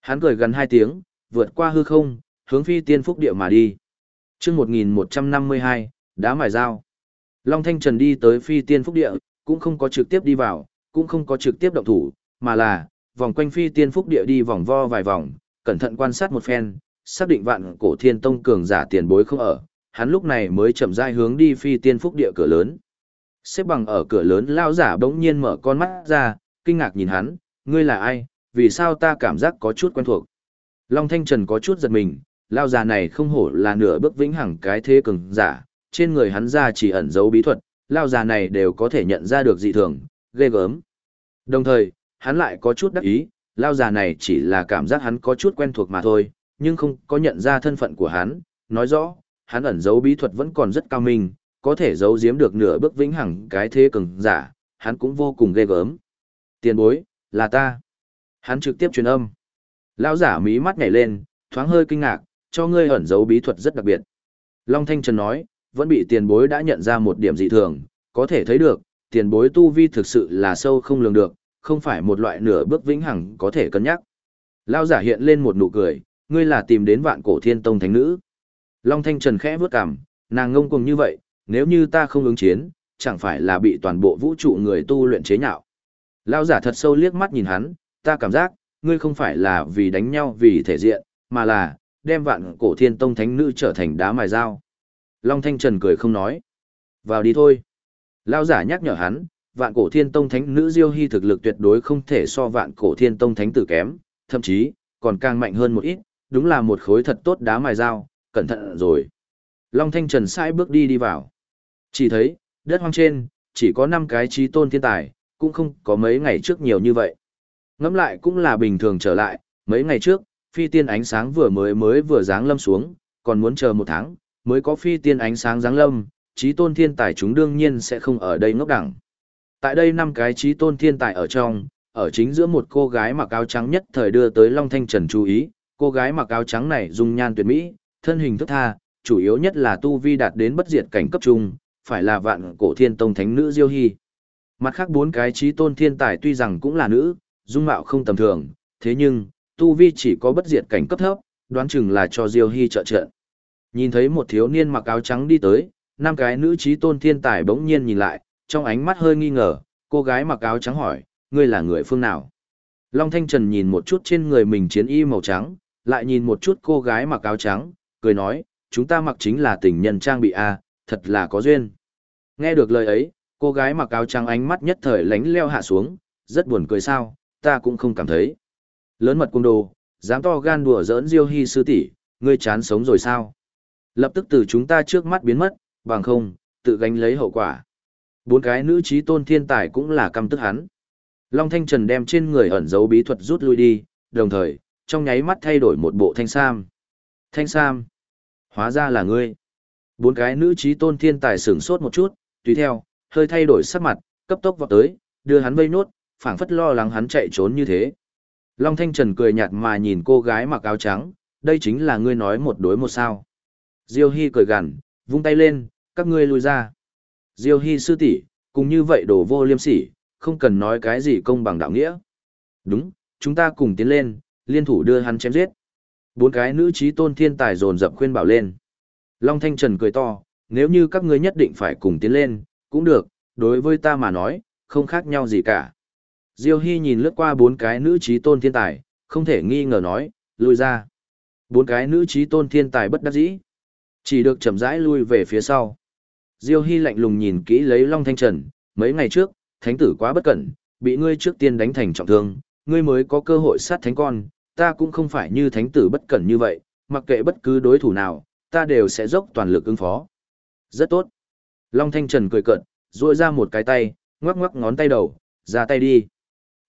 Hắn cười gần hai tiếng, vượt qua hư không, hướng phi tiên phúc địa mà đi. Chương 1152, đá mài dao. Long Thanh Trần đi tới phi tiên phúc địa, cũng không có trực tiếp đi vào, cũng không có trực tiếp động thủ, mà là vòng quanh phi tiên phúc địa đi vòng vo vài vòng, cẩn thận quan sát một phen, xác định vạn cổ thiên tông cường giả tiền bối không ở, hắn lúc này mới chậm rãi hướng đi phi tiên phúc địa cửa lớn. Xếp bằng ở cửa lớn lao giả bỗng nhiên mở con mắt ra, kinh ngạc nhìn hắn, ngươi là ai, vì sao ta cảm giác có chút quen thuộc. Long Thanh Trần có chút giật mình, lao giả này không hổ là nửa bước vĩnh hằng cái thế cường giả, trên người hắn ra chỉ ẩn giấu bí thuật, lao giả này đều có thể nhận ra được dị thường, ghê gớm. Đồng thời, hắn lại có chút đắc ý, lao giả này chỉ là cảm giác hắn có chút quen thuộc mà thôi, nhưng không có nhận ra thân phận của hắn, nói rõ, hắn ẩn giấu bí thuật vẫn còn rất cao minh, có thể giấu giếm được nửa bước vĩnh hằng cái thế cường giả, hắn cũng vô cùng ghê gớm. Tiền bối, là ta. Hắn trực tiếp truyền âm. Lão giả mí mắt nhảy lên, thoáng hơi kinh ngạc, cho ngươi ẩn giấu bí thuật rất đặc biệt. Long Thanh Trần nói, vẫn bị tiền bối đã nhận ra một điểm dị thường, có thể thấy được, tiền bối tu vi thực sự là sâu không lường được, không phải một loại nửa bước vĩnh hằng có thể cân nhắc. Lão giả hiện lên một nụ cười, ngươi là tìm đến vạn cổ thiên tông thánh nữ. Long Thanh Trần khẽ vướt cằm, nàng ngông cuồng như vậy, nếu như ta không ứng chiến, chẳng phải là bị toàn bộ vũ trụ người tu luyện chế nhạo. Lão giả thật sâu liếc mắt nhìn hắn, ta cảm giác, ngươi không phải là vì đánh nhau vì thể diện, mà là, đem vạn cổ thiên tông thánh nữ trở thành đá mài dao. Long Thanh Trần cười không nói. Vào đi thôi. Lão giả nhắc nhở hắn, vạn cổ thiên tông thánh nữ Diêu Hy thực lực tuyệt đối không thể so vạn cổ thiên tông thánh tử kém, thậm chí, còn càng mạnh hơn một ít, đúng là một khối thật tốt đá mài dao, cẩn thận rồi. Long Thanh Trần sai bước đi đi vào. Chỉ thấy, đất hoang trên, chỉ có 5 cái trí tôn thiên tài, cũng không có mấy ngày trước nhiều như vậy. Ngắm lại cũng là bình thường trở lại, mấy ngày trước, phi tiên ánh sáng vừa mới mới vừa dáng lâm xuống, còn muốn chờ một tháng, mới có phi tiên ánh sáng dáng lâm, trí tôn thiên tài chúng đương nhiên sẽ không ở đây ngốc đẳng. Tại đây năm cái trí tôn thiên tài ở trong, ở chính giữa một cô gái mặc áo trắng nhất thời đưa tới Long Thanh Trần chú ý, cô gái mặc áo trắng này dung nhan tuyệt mỹ, thân hình thức tha, chủ yếu nhất là tu vi đạt đến bất diệt cảnh cấp trung, phải là vạn cổ thiên tông thánh nữ Diêu Hy. Mặt khác bốn cái trí tôn thiên tài tuy rằng cũng là nữ, dung mạo không tầm thường, thế nhưng, tu vi chỉ có bất diệt cảnh cấp thấp, đoán chừng là cho Diêu Hy trợ trợ. Nhìn thấy một thiếu niên mặc áo trắng đi tới, năm cái nữ trí tôn thiên tài bỗng nhiên nhìn lại, trong ánh mắt hơi nghi ngờ, cô gái mặc áo trắng hỏi, ngươi là người phương nào? Long Thanh Trần nhìn một chút trên người mình chiến y màu trắng, lại nhìn một chút cô gái mặc áo trắng, cười nói, chúng ta mặc chính là tình nhân trang bị A, thật là có duyên. Nghe được lời ấy, cô gái mặc áo trắng ánh mắt nhất thời lánh leo hạ xuống, rất buồn cười sao, ta cũng không cảm thấy. Lớn mật cung đồ, dám to gan đùa giỡn Diêu Hy sư tỷ, ngươi chán sống rồi sao? Lập tức từ chúng ta trước mắt biến mất, bằng không, tự gánh lấy hậu quả. Bốn cái nữ trí tôn thiên tài cũng là căm tức hắn. Long Thanh Trần đem trên người ẩn dấu bí thuật rút lui đi, đồng thời, trong nháy mắt thay đổi một bộ thanh sam. Thanh sam. Hóa ra là ngươi. Bốn cái nữ trí tôn thiên tài sửng sốt một chút, tùy theo, hơi thay đổi sắc mặt, cấp tốc vọt tới, đưa hắn vây nốt, phảng phất lo lắng hắn chạy trốn như thế. Long Thanh Trần cười nhạt mà nhìn cô gái mặc áo trắng, đây chính là ngươi nói một đối một sao. Diêu Hy cười gằn, vung tay lên, các ngươi lùi ra. Diêu Hy sư tỷ, cùng như vậy đổ vô liêm sỉ, không cần nói cái gì công bằng đạo nghĩa. Đúng, chúng ta cùng tiến lên, liên thủ đưa hắn chém giết. Bốn cái nữ trí tôn thiên tài dồn dập khuyên bảo lên. Long Thanh Trần cười to, nếu như các ngươi nhất định phải cùng tiến lên, cũng được, đối với ta mà nói, không khác nhau gì cả. Diêu Hy nhìn lướt qua bốn cái nữ trí tôn thiên tài, không thể nghi ngờ nói, lui ra. Bốn cái nữ trí tôn thiên tài bất đắc dĩ. Chỉ được chậm rãi lui về phía sau. Diêu Hy lạnh lùng nhìn kỹ lấy Long Thanh Trần, mấy ngày trước, thánh tử quá bất cẩn, bị ngươi trước tiên đánh thành trọng thương, ngươi mới có cơ hội sát thánh con, ta cũng không phải như thánh tử bất cẩn như vậy, mặc kệ bất cứ đối thủ nào, ta đều sẽ dốc toàn lực ứng phó. Rất tốt. Long Thanh Trần cười cợt, duỗi ra một cái tay, ngoắc ngoắc ngón tay đầu, ra tay đi.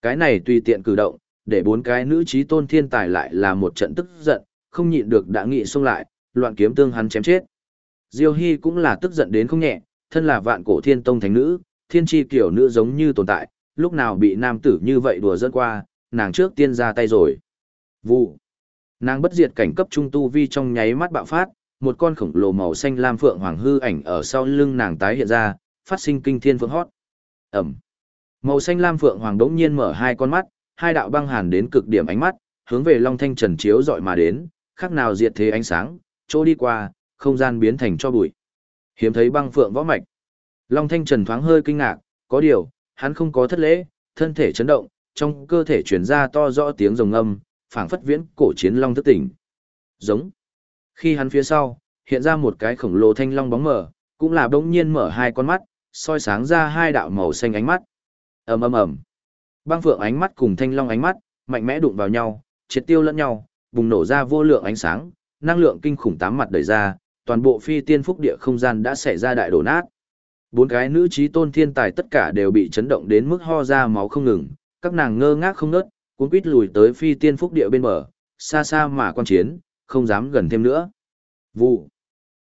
Cái này tùy tiện cử động, để bốn cái nữ trí tôn thiên tài lại là một trận tức giận, không nhịn được đã nghị xông lại, loạn kiếm tương hắn chém chết. Diêu Hy cũng là tức giận đến không nhẹ, thân là vạn cổ thiên tông thánh nữ, thiên tri kiểu nữ giống như tồn tại, lúc nào bị nam tử như vậy đùa dẫn qua, nàng trước tiên ra tay rồi. Vụ. Nàng bất diệt cảnh cấp trung tu vi trong nháy mắt bạo phát, một con khổng lồ màu xanh lam phượng hoàng hư ảnh ở sau lưng nàng tái hiện ra, phát sinh kinh thiên phượng hót. Ẩm. Màu xanh lam phượng hoàng đống nhiên mở hai con mắt, hai đạo băng hàn đến cực điểm ánh mắt, hướng về Long Thanh Trần chiếu dọi mà đến, khác nào diệt thế ánh sáng, chỗ đi qua, không gian biến thành cho bụi. Hiếm thấy băng phượng võ mạch. Long Thanh Trần thoáng hơi kinh ngạc, có điều, hắn không có thất lễ, thân thể chấn động, trong cơ thể truyền ra to rõ tiếng rồng âm, phảng phất viễn cổ chiến long thức tỉnh. Giống. Khi hắn phía sau, hiện ra một cái khổng lồ thanh long bóng mở, cũng là bỗng nhiên mở hai con mắt, soi sáng ra hai đạo màu xanh ánh mắt. Ầm ầm ầm. Băng phượng ánh mắt cùng thanh long ánh mắt, mạnh mẽ đụng vào nhau, triệt tiêu lẫn nhau, bùng nổ ra vô lượng ánh sáng, năng lượng kinh khủng tám mặt đẩy ra, toàn bộ phi tiên phúc địa không gian đã xảy ra đại đổ nát. Bốn cái nữ trí tôn thiên tài tất cả đều bị chấn động đến mức ho ra máu không ngừng, các nàng ngơ ngác không ngớt, cuốn quýt lùi tới phi tiên phúc địa bên bờ, xa xa mà quan chiến, không dám gần thêm nữa. Vụ.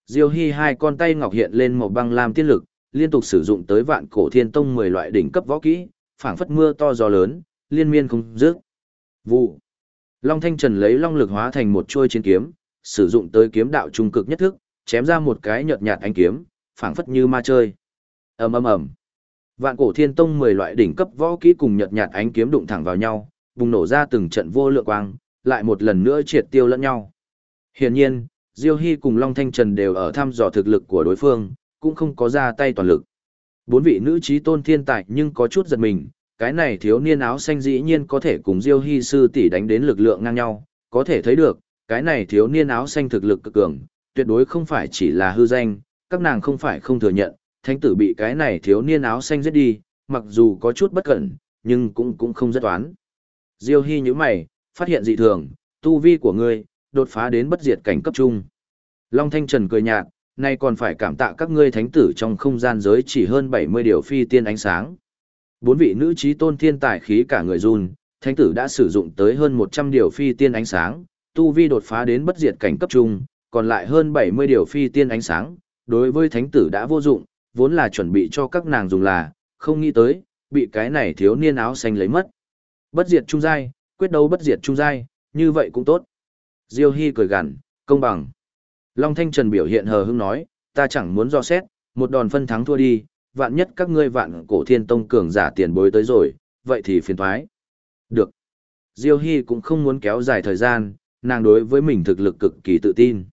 Diêu Hy hai con tay ngọc hiện lên một băng lam tiên lực, liên tục sử dụng tới vạn cổ thiên tông 10 loại đỉnh cấp võ kỹ, phảng phất mưa to gió lớn, liên miên không dứt. Vụ. Long Thanh Trần lấy long lực hóa thành một chuôi chiến kiếm, sử dụng tới kiếm đạo trung cực nhất thức, chém ra một cái nhợt nhạt ánh kiếm, phảng phất như ma chơi. Ầm ầm ầm. Vạn cổ thiên tông 10 loại đỉnh cấp võ kỹ cùng nhợt nhạt ánh kiếm đụng thẳng vào nhau, bùng nổ ra từng trận vô lượng quang, lại một lần nữa triệt tiêu lẫn nhau. Hiển nhiên, Diêu Hy cùng Long Thanh Trần đều ở thăm dò thực lực của đối phương, cũng không có ra tay toàn lực. Bốn vị nữ trí tôn thiên tài nhưng có chút giật mình, cái này thiếu niên áo xanh dĩ nhiên có thể cùng Diêu Hy sư tỷ đánh đến lực lượng ngang nhau, có thể thấy được, cái này thiếu niên áo xanh thực lực cực cường, tuyệt đối không phải chỉ là hư danh, các nàng không phải không thừa nhận, thánh tử bị cái này thiếu niên áo xanh giết đi, mặc dù có chút bất cẩn, nhưng cũng cũng không rất toán. Diêu Hy nhíu mày, phát hiện dị thường, tu vi của ngươi, đột phá đến bất diệt cảnh cấp trung. Long Thanh Trần cười nhạt, nay còn phải cảm tạ các ngươi thánh tử trong không gian giới chỉ hơn 70 điều phi tiên ánh sáng. Bốn vị nữ trí tôn thiên tài khí cả người run, thánh tử đã sử dụng tới hơn 100 điều phi tiên ánh sáng, tu vi đột phá đến bất diệt cảnh cấp trung, còn lại hơn 70 điều phi tiên ánh sáng, đối với thánh tử đã vô dụng, vốn là chuẩn bị cho các nàng dùng là, không nghĩ tới, bị cái này thiếu niên áo xanh lấy mất. Bất diệt trung giai, quyết đấu bất diệt trung giai, như vậy cũng tốt. Diêu Hy cười gằn, công bằng. Long Thanh Trần biểu hiện hờ hững nói, ta chẳng muốn do xét, một đòn phân thắng thua đi, vạn nhất các ngươi vạn cổ thiên tông cường giả tiền bối tới rồi, vậy thì phiền thoái. Được. Diêu Hy cũng không muốn kéo dài thời gian, nàng đối với mình thực lực cực kỳ tự tin.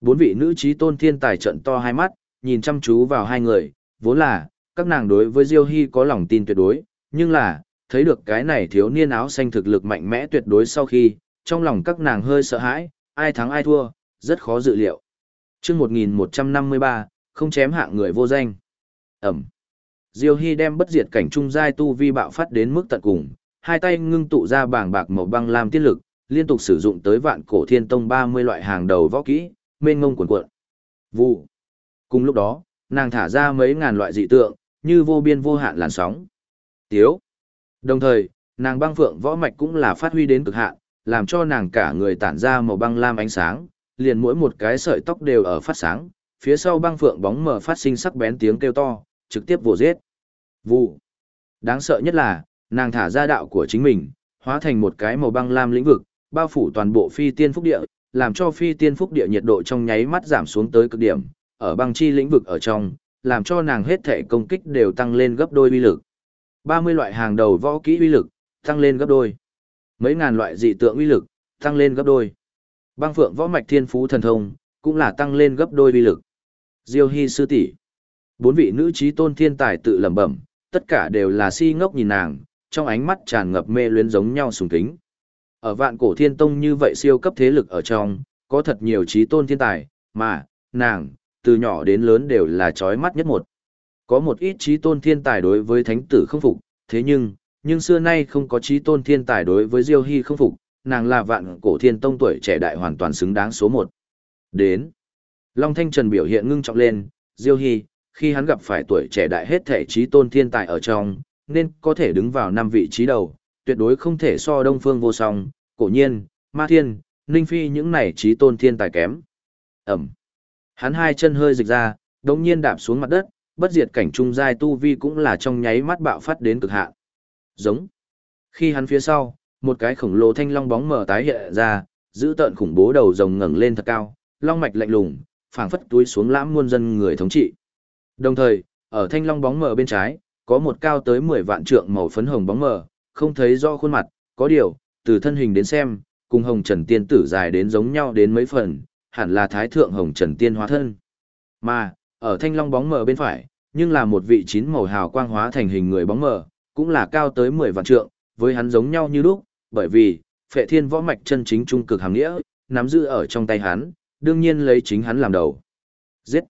Bốn vị nữ trí tôn thiên tài trận to hai mắt, nhìn chăm chú vào hai người, vốn là, các nàng đối với Diêu Hy có lòng tin tuyệt đối, nhưng là, thấy được cái này thiếu niên áo xanh thực lực mạnh mẽ tuyệt đối sau khi, trong lòng các nàng hơi sợ hãi, ai thắng ai thua, rất khó dự liệu. chương 1153, không chém hạng người vô danh. Ẩm. Diêu Hy đem bất diệt cảnh trung giai tu vi bạo phát đến mức tận cùng, hai tay ngưng tụ ra bảng bạc màu băng lam tiết lực, liên tục sử dụng tới vạn cổ thiên tông 30 loại hàng đầu võ kỹ, mênh ngông cuộn cuộn. Vụ. Cùng lúc đó, nàng thả ra mấy ngàn loại dị tượng, như vô biên vô hạn làn sóng. Tiếu. Đồng thời, nàng băng phượng võ mạch cũng là phát huy đến cực hạn, làm cho nàng cả người tản ra màu băng lam ánh sáng, liền mỗi một cái sợi tóc đều ở phát sáng, phía sau băng phượng bóng mờ phát sinh sắc bén tiếng kêu to, trực tiếp vồ giết. Vụ. Đáng sợ nhất là, nàng thả ra đạo của chính mình, hóa thành một cái màu băng lam lĩnh vực, bao phủ toàn bộ phi tiên phúc địa, làm cho phi tiên phúc địa nhiệt độ trong nháy mắt giảm xuống tới cực điểm, ở băng chi lĩnh vực ở trong, làm cho nàng hết thể công kích đều tăng lên gấp đôi uy lực. 30 loại hàng đầu võ kỹ uy lực, tăng lên gấp đôi. Mấy ngàn loại dị tượng uy lực, tăng lên gấp đôi. Băng phượng võ mạch thiên phú thần thông, cũng là tăng lên gấp đôi uy lực. Diêu Hy sư tỷ, bốn vị nữ trí tôn thiên tài tự lẩm bẩm, tất cả đều là si ngốc nhìn nàng, trong ánh mắt tràn ngập mê luyến giống nhau sùng kính. Ở vạn cổ thiên tông như vậy siêu cấp thế lực ở trong, có thật nhiều trí tôn thiên tài, mà, nàng, từ nhỏ đến lớn đều là chói mắt nhất một. Có một ít trí tôn thiên tài đối với thánh tử không phục, thế nhưng, nhưng xưa nay không có trí tôn thiên tài đối với Diêu Hy không phục, nàng là vạn cổ thiên tông tuổi trẻ đại hoàn toàn xứng đáng số một. Đến. Long Thanh Trần biểu hiện ngưng trọng lên, Diêu Hy, khi hắn gặp phải tuổi trẻ đại hết thể trí tôn thiên tài ở trong, nên có thể đứng vào năm vị trí đầu, tuyệt đối không thể so đông phương vô song, cổ nhiên, ma thiên, ninh phi những này trí tôn thiên tài kém. Ẩm. Hắn hai chân hơi dịch ra, đống nhiên đạp xuống mặt đất, bất diệt cảnh trung giai tu vi cũng là trong nháy mắt bạo phát đến cực hạn. Giống. Khi hắn phía sau, một cái khổng lồ thanh long bóng mở tái hiện ra, giữ tợn khủng bố đầu rồng ngẩng lên thật cao, long mạch lạnh lùng, phảng phất túi xuống lãm muôn dân người thống trị. Đồng thời, ở thanh long bóng mở bên trái, có một cao tới 10 vạn trượng màu phấn hồng bóng mở, không thấy rõ khuôn mặt, có điều, từ thân hình đến xem, cùng hồng trần tiên tử dài đến giống nhau đến mấy phần, hẳn là thái thượng hồng trần tiên hóa thân. Mà, ở thanh long bóng mờ bên phải, nhưng là một vị chín màu hào quang hóa thành hình người bóng mờ, cũng là cao tới 10 vạn trượng, với hắn giống nhau như lúc, bởi vì, phệ thiên võ mạch chân chính trung cực hàng nghĩa, nắm giữ ở trong tay hắn, đương nhiên lấy chính hắn làm đầu. Giết!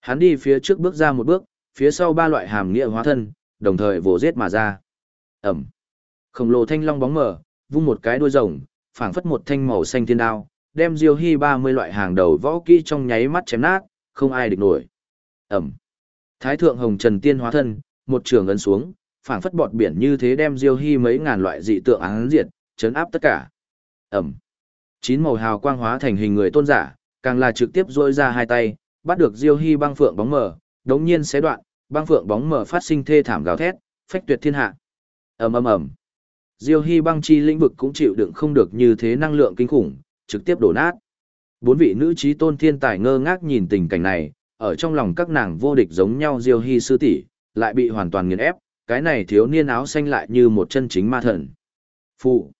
Hắn đi phía trước bước ra một bước, phía sau ba loại hàm nghĩa hóa thân, đồng thời vồ giết mà ra. Ẩm! Khổng lồ thanh long bóng mờ, vung một cái đuôi rồng, phảng phất một thanh màu xanh thiên đao, đem Diêu Hy 30 loại hàng đầu võ kỹ trong nháy mắt chém nát, không ai địch nổi. Ẩm. Thái thượng hồng trần tiên hóa thân, một trường ấn xuống, phảng phất bọt biển như thế đem Diêu Hy mấy ngàn loại dị tượng án diệt, chấn áp tất cả. Ẩm. Chín màu hào quang hóa thành hình người tôn giả, càng là trực tiếp rôi ra hai tay, bắt được Diêu Hy băng phượng bóng mờ, đống nhiên xé đoạn, băng phượng bóng mờ phát sinh thê thảm gào thét, phách tuyệt thiên hạ. Ầm ầm ầm. Diêu Hy băng chi lĩnh vực cũng chịu đựng không được như thế năng lượng kinh khủng, trực tiếp đổ nát. Bốn vị nữ trí tôn thiên tài ngơ ngác nhìn tình cảnh này, ở trong lòng các nàng vô địch giống nhau Diêu Hy sư tỷ, lại bị hoàn toàn nghiền ép, cái này thiếu niên áo xanh lại như một chân chính ma thần. Phụ,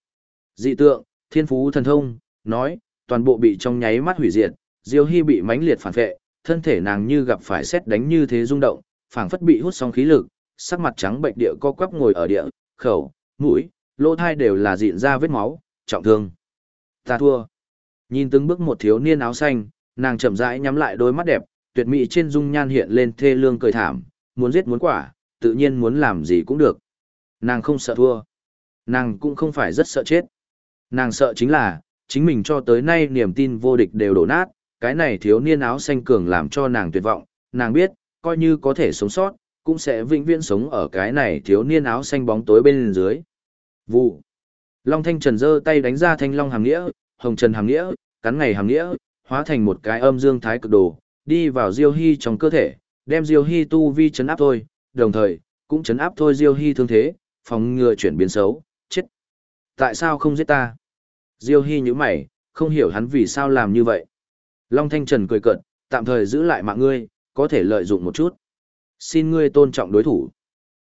dị tượng, thiên phú thần thông, nói, toàn bộ bị trong nháy mắt hủy diệt, Diêu Hy bị mãnh liệt phản vệ, thân thể nàng như gặp phải xét đánh như thế rung động, phảng phất bị hút xong khí lực, sắc mặt trắng bệnh địa co quắp ngồi ở địa, khẩu, mũi, lỗ thai đều là dịn ra vết máu, trọng thương. Ta thua. Nhìn từng bước một thiếu niên áo xanh, nàng chậm rãi nhắm lại đôi mắt đẹp, tuyệt mỹ trên dung nhan hiện lên thê lương cười thảm, muốn giết muốn quả, tự nhiên muốn làm gì cũng được. Nàng không sợ thua. Nàng cũng không phải rất sợ chết. Nàng sợ chính là, chính mình cho tới nay niềm tin vô địch đều đổ nát, cái này thiếu niên áo xanh cường làm cho nàng tuyệt vọng, nàng biết, coi như có thể sống sót, cũng sẽ vĩnh viễn sống ở cái này thiếu niên áo xanh bóng tối bên dưới. Vụ. Long Thanh Trần giơ tay đánh ra thanh long hàm nghĩa, hồng trần hàm nghĩa, cắn ngày hàm nghĩa, hóa thành một cái âm dương thái cực đồ, đi vào Diêu Hy trong cơ thể, đem Diêu Hy tu vi chấn áp thôi, đồng thời, cũng chấn áp thôi Diêu Hy thương thế, phòng ngừa chuyển biến xấu, chết. Tại sao không giết ta? Diêu Hy như mày, không hiểu hắn vì sao làm như vậy. Long Thanh Trần cười cợt, tạm thời giữ lại mạng ngươi, có thể lợi dụng một chút. Xin ngươi tôn trọng đối thủ.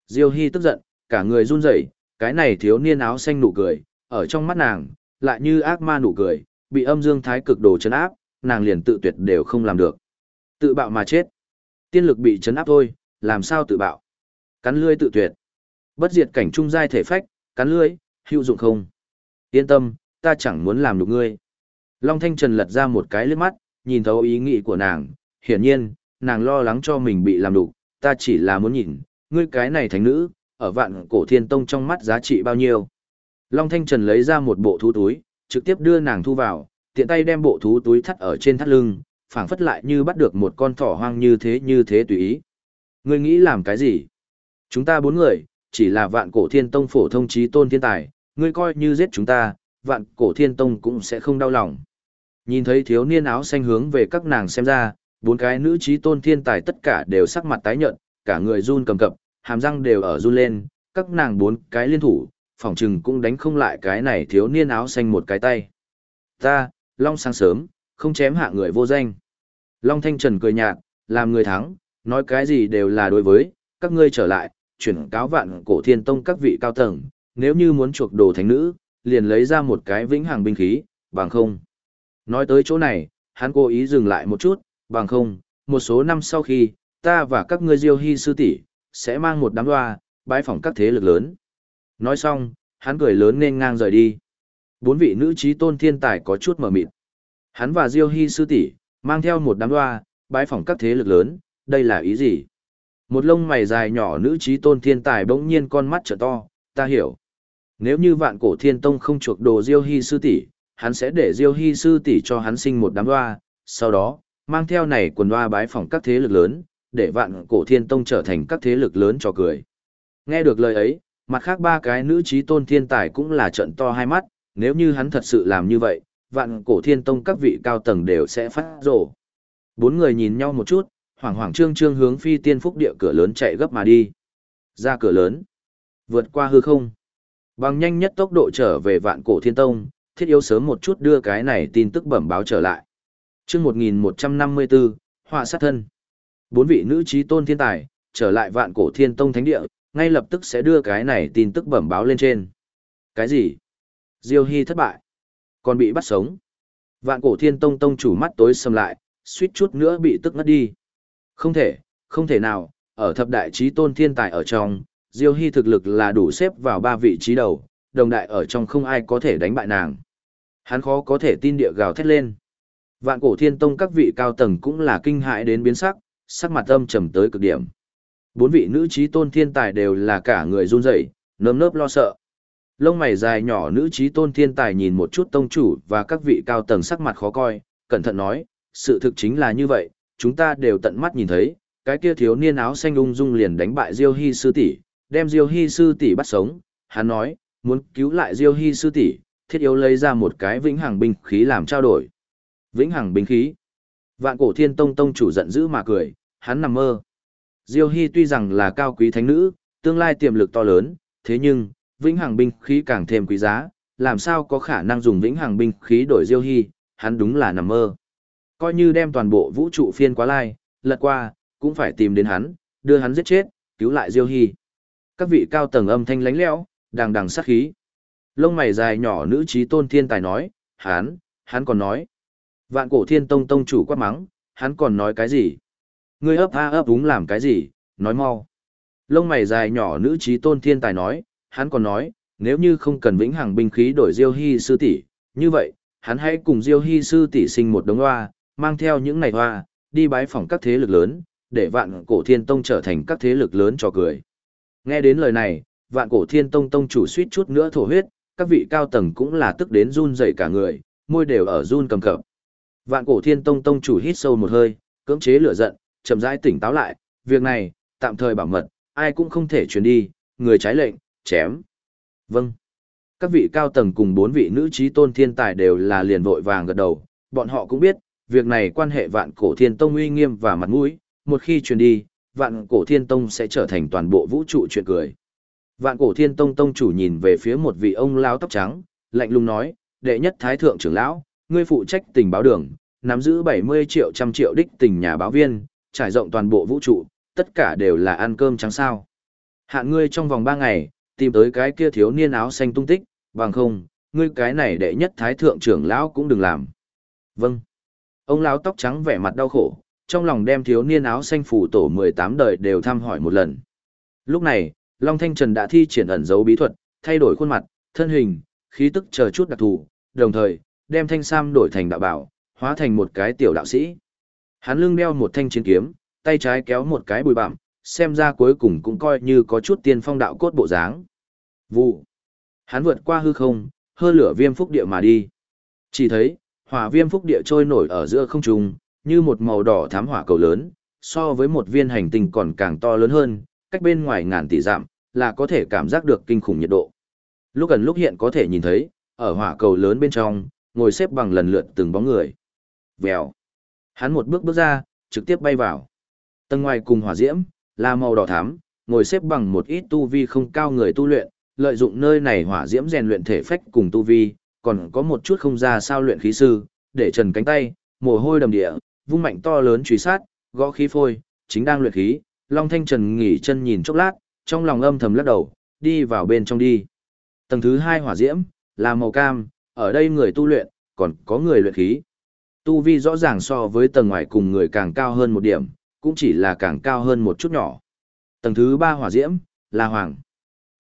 Diêu Hy tức giận, cả người run rẩy, cái này thiếu niên áo xanh nụ cười, ở trong mắt nàng, lại như ác ma nụ cười, bị âm dương thái cực đồ chấn áp, nàng liền tự tuyệt đều không làm được. Tự bạo mà chết. Tiên lực bị chấn áp thôi, làm sao tự bạo? Cắn lưỡi tự tuyệt. Bất diệt cảnh trung giai thể phách, cắn lưỡi, hữu dụng không? Yên tâm, ta chẳng muốn làm đục ngươi. Long Thanh Trần lật ra một cái lướt mắt, nhìn thấu ý nghĩ của nàng, hiển nhiên, nàng lo lắng cho mình bị làm đục, ta chỉ là muốn nhìn, ngươi cái này thánh nữ, ở vạn cổ thiên tông trong mắt giá trị bao nhiêu. Long Thanh Trần lấy ra một bộ thú túi, trực tiếp đưa nàng thu vào, tiện tay đem bộ thú túi thắt ở trên thắt lưng, phảng phất lại như bắt được một con thỏ hoang như thế như thế tùy ý. Ngươi nghĩ làm cái gì? Chúng ta bốn người, chỉ là vạn cổ thiên tông phổ thông trí tôn thiên tài, ngươi coi như giết chúng ta, vạn cổ thiên tông cũng sẽ không đau lòng. Nhìn thấy thiếu niên áo xanh hướng về các nàng xem ra, bốn cái nữ trí tôn thiên tài tất cả đều sắc mặt tái nhợt, cả người run cầm cập, hàm răng đều ở run lên, các nàng bốn cái liên thủ, phỏng chừng cũng đánh không lại cái này thiếu niên áo xanh một cái tay. Ta, Long sáng sớm, không chém hạ người vô danh. Long Thanh Trần cười nhạt, làm người thắng, nói cái gì đều là đối với, các ngươi trở lại, chuyển cáo vạn cổ thiên tông các vị cao tầng, nếu như muốn chuộc đồ thánh nữ, liền lấy ra một cái vĩnh hằng binh khí, bằng không. Nói tới chỗ này, hắn cố ý dừng lại một chút, bằng không, một số năm sau khi, ta và các ngươi diêu hy sư tỷ sẽ mang một đám loa, bãi phỏng các thế lực lớn. Nói xong, hắn cười lớn nên ngang rời đi. Bốn vị nữ trí tôn thiên tài có chút mở mịt. Hắn và diêu hy sư tỷ mang theo một đám loa, bãi phỏng các thế lực lớn, đây là ý gì? Một lông mày dài nhỏ nữ trí tôn thiên tài bỗng nhiên con mắt trở to, ta hiểu. Nếu như vạn cổ thiên tông không chuộc đồ diêu hy sư tỷ hắn sẽ để diêu hy sư tỷ cho hắn sinh một đám loa, sau đó, mang theo này quần loa bái phỏng các thế lực lớn, để vạn cổ thiên tông trở thành các thế lực lớn cho cười. Nghe được lời ấy, mặt khác ba cái nữ trí tôn thiên tài cũng là trận to hai mắt, nếu như hắn thật sự làm như vậy, vạn cổ thiên tông các vị cao tầng đều sẽ phát rổ. Bốn người nhìn nhau một chút, hoảng hoảng trương trương hướng phi tiên phúc địa cửa lớn chạy gấp mà đi. Ra cửa lớn, vượt qua hư không. Bằng nhanh nhất tốc độ trở về vạn cổ thiên tông, thiết yếu sớm một chút đưa cái này tin tức bẩm báo trở lại. chương 1154, họa sát thân. Bốn vị nữ trí tôn thiên tài, trở lại vạn cổ thiên tông thánh địa, ngay lập tức sẽ đưa cái này tin tức bẩm báo lên trên. Cái gì? Diêu Hy thất bại. Còn bị bắt sống. Vạn cổ thiên tông tông chủ mắt tối sầm lại, suýt chút nữa bị tức ngất đi. Không thể, không thể nào, ở thập đại trí tôn thiên tài ở trong, Diêu Hy thực lực là đủ xếp vào ba vị trí đầu, đồng đại ở trong không ai có thể đánh bại nàng. Hắn khó có thể tin địa gào thét lên. Vạn cổ thiên tông các vị cao tầng cũng là kinh hãi đến biến sắc, sắc mặt âm trầm tới cực điểm. Bốn vị nữ trí tôn thiên tài đều là cả người run rẩy, nơm nớp lo sợ. Lông mày dài nhỏ nữ trí tôn thiên tài nhìn một chút tông chủ và các vị cao tầng sắc mặt khó coi, cẩn thận nói, sự thực chính là như vậy, chúng ta đều tận mắt nhìn thấy, cái kia thiếu niên áo xanh ung dung liền đánh bại Diêu Hy sư tỷ, đem Diêu Hy sư tỷ bắt sống, hắn nói, muốn cứu lại Diêu Hy sư tỷ, thiết yếu lấy ra một cái vĩnh hằng binh khí làm trao đổi. Vĩnh hằng binh khí. Vạn cổ thiên tông tông chủ giận dữ mà cười, hắn nằm mơ. Diêu Hy tuy rằng là cao quý thánh nữ, tương lai tiềm lực to lớn, thế nhưng, vĩnh hằng binh khí càng thêm quý giá, làm sao có khả năng dùng vĩnh hằng binh khí đổi Diêu Hy, hắn đúng là nằm mơ. Coi như đem toàn bộ vũ trụ phiên quá lai, lật qua, cũng phải tìm đến hắn, đưa hắn giết chết, cứu lại Diêu Hy. Các vị cao tầng âm thanh lánh lẽo, đằng đằng sát khí. Lông mày dài nhỏ nữ trí tôn thiên tài nói, hắn, hắn còn nói. Vạn cổ thiên tông tông chủ quát mắng, hắn còn nói cái gì? Ngươi ấp a ấp đúng làm cái gì, nói mau. Lông mày dài nhỏ nữ trí tôn thiên tài nói, hắn còn nói, nếu như không cần vĩnh hằng binh khí đổi diêu hy sư tỷ, như vậy, hắn hãy cùng diêu hy sư tỷ sinh một đống hoa, mang theo những này hoa, đi bái phỏng các thế lực lớn, để vạn cổ thiên tông trở thành các thế lực lớn cho cười. Nghe đến lời này, vạn cổ thiên tông tông chủ suýt chút nữa thổ huyết, các vị cao tầng cũng là tức đến run rẩy cả người, môi đều ở run cầm cập. Vạn cổ thiên tông tông chủ hít sâu một hơi, cưỡng chế lửa giận, chậm rãi tỉnh táo lại, việc này, tạm thời bảo mật, ai cũng không thể truyền đi, người trái lệnh, chém. Vâng. Các vị cao tầng cùng bốn vị nữ trí tôn thiên tài đều là liền vội vàng gật đầu, bọn họ cũng biết, việc này quan hệ vạn cổ thiên tông uy nghiêm và mặt mũi, một khi truyền đi, vạn cổ thiên tông sẽ trở thành toàn bộ vũ trụ chuyện cười. Vạn cổ thiên tông tông chủ nhìn về phía một vị ông lão tóc trắng, lạnh lùng nói, đệ nhất thái thượng trưởng lão, ngươi phụ trách tình báo đường, nắm giữ 70 triệu trăm triệu đích tình nhà báo viên, trải rộng toàn bộ vũ trụ, tất cả đều là ăn cơm trắng sao. Hạn ngươi trong vòng 3 ngày, tìm tới cái kia thiếu niên áo xanh tung tích, bằng không, ngươi cái này đệ nhất thái thượng trưởng lão cũng đừng làm. Vâng. Ông lão tóc trắng vẻ mặt đau khổ, trong lòng đem thiếu niên áo xanh phủ tổ 18 đời đều thăm hỏi một lần. Lúc này, Long Thanh Trần đã thi triển ẩn dấu bí thuật, thay đổi khuôn mặt, thân hình, khí tức chờ chút đặc thù, đồng thời, đem thanh sam đổi thành đạo bảo, hóa thành một cái tiểu đạo sĩ. Hắn lưng đeo một thanh chiến kiếm, tay trái kéo một cái bùi bạm xem ra cuối cùng cũng coi như có chút tiên phong đạo cốt bộ dáng. Vụ. Hắn vượt qua hư không, hơ lửa viêm phúc địa mà đi. Chỉ thấy, hỏa viêm phúc địa trôi nổi ở giữa không trung, như một màu đỏ thám hỏa cầu lớn, so với một viên hành tinh còn càng to lớn hơn, cách bên ngoài ngàn tỷ dặm, là có thể cảm giác được kinh khủng nhiệt độ. Lúc gần lúc hiện có thể nhìn thấy, ở hỏa cầu lớn bên trong, ngồi xếp bằng lần lượt từng bóng người. Vèo. Hắn một bước bước ra, trực tiếp bay vào. Tầng ngoài cùng hỏa diễm, là màu đỏ thắm, ngồi xếp bằng một ít tu vi không cao người tu luyện, lợi dụng nơi này hỏa diễm rèn luyện thể phách cùng tu vi, còn có một chút không ra sao luyện khí sư, để trần cánh tay, mồ hôi đầm địa, vung mạnh to lớn truy sát, gõ khí phôi, chính đang luyện khí, Long Thanh Trần nghỉ chân nhìn chốc lát, trong lòng âm thầm lắc đầu, đi vào bên trong đi. Tầng thứ hai hỏa diễm, là màu cam, ở đây người tu luyện, còn có người luyện khí. Tu vi rõ ràng so với tầng ngoài cùng người càng cao hơn một điểm, cũng chỉ là càng cao hơn một chút nhỏ. Tầng thứ ba hỏa diễm, là hoàng.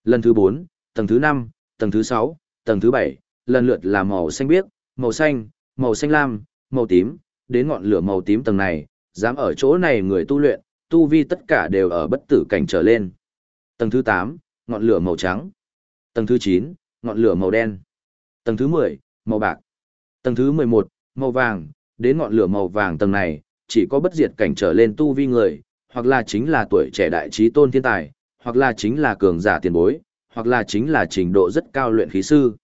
Lần thứ bốn, tầng thứ năm, tầng thứ sáu, tầng thứ bảy, lần lượt là màu xanh biếc, màu xanh, màu xanh lam, màu tím, đến ngọn lửa màu tím tầng này, dám ở chỗ này người tu luyện, tu vi tất cả đều ở bất tử cảnh trở lên. Tầng thứ 8, ngọn lửa màu trắng. Tầng thứ 9, ngọn lửa màu đen. Tầng thứ 10, màu bạc. Tầng thứ 11, màu vàng, đến ngọn lửa màu vàng tầng này, chỉ có bất diệt cảnh trở lên tu vi người, hoặc là chính là tuổi trẻ đại trí tôn thiên tài, hoặc là chính là cường giả tiền bối, hoặc là chính là trình độ rất cao luyện khí sư.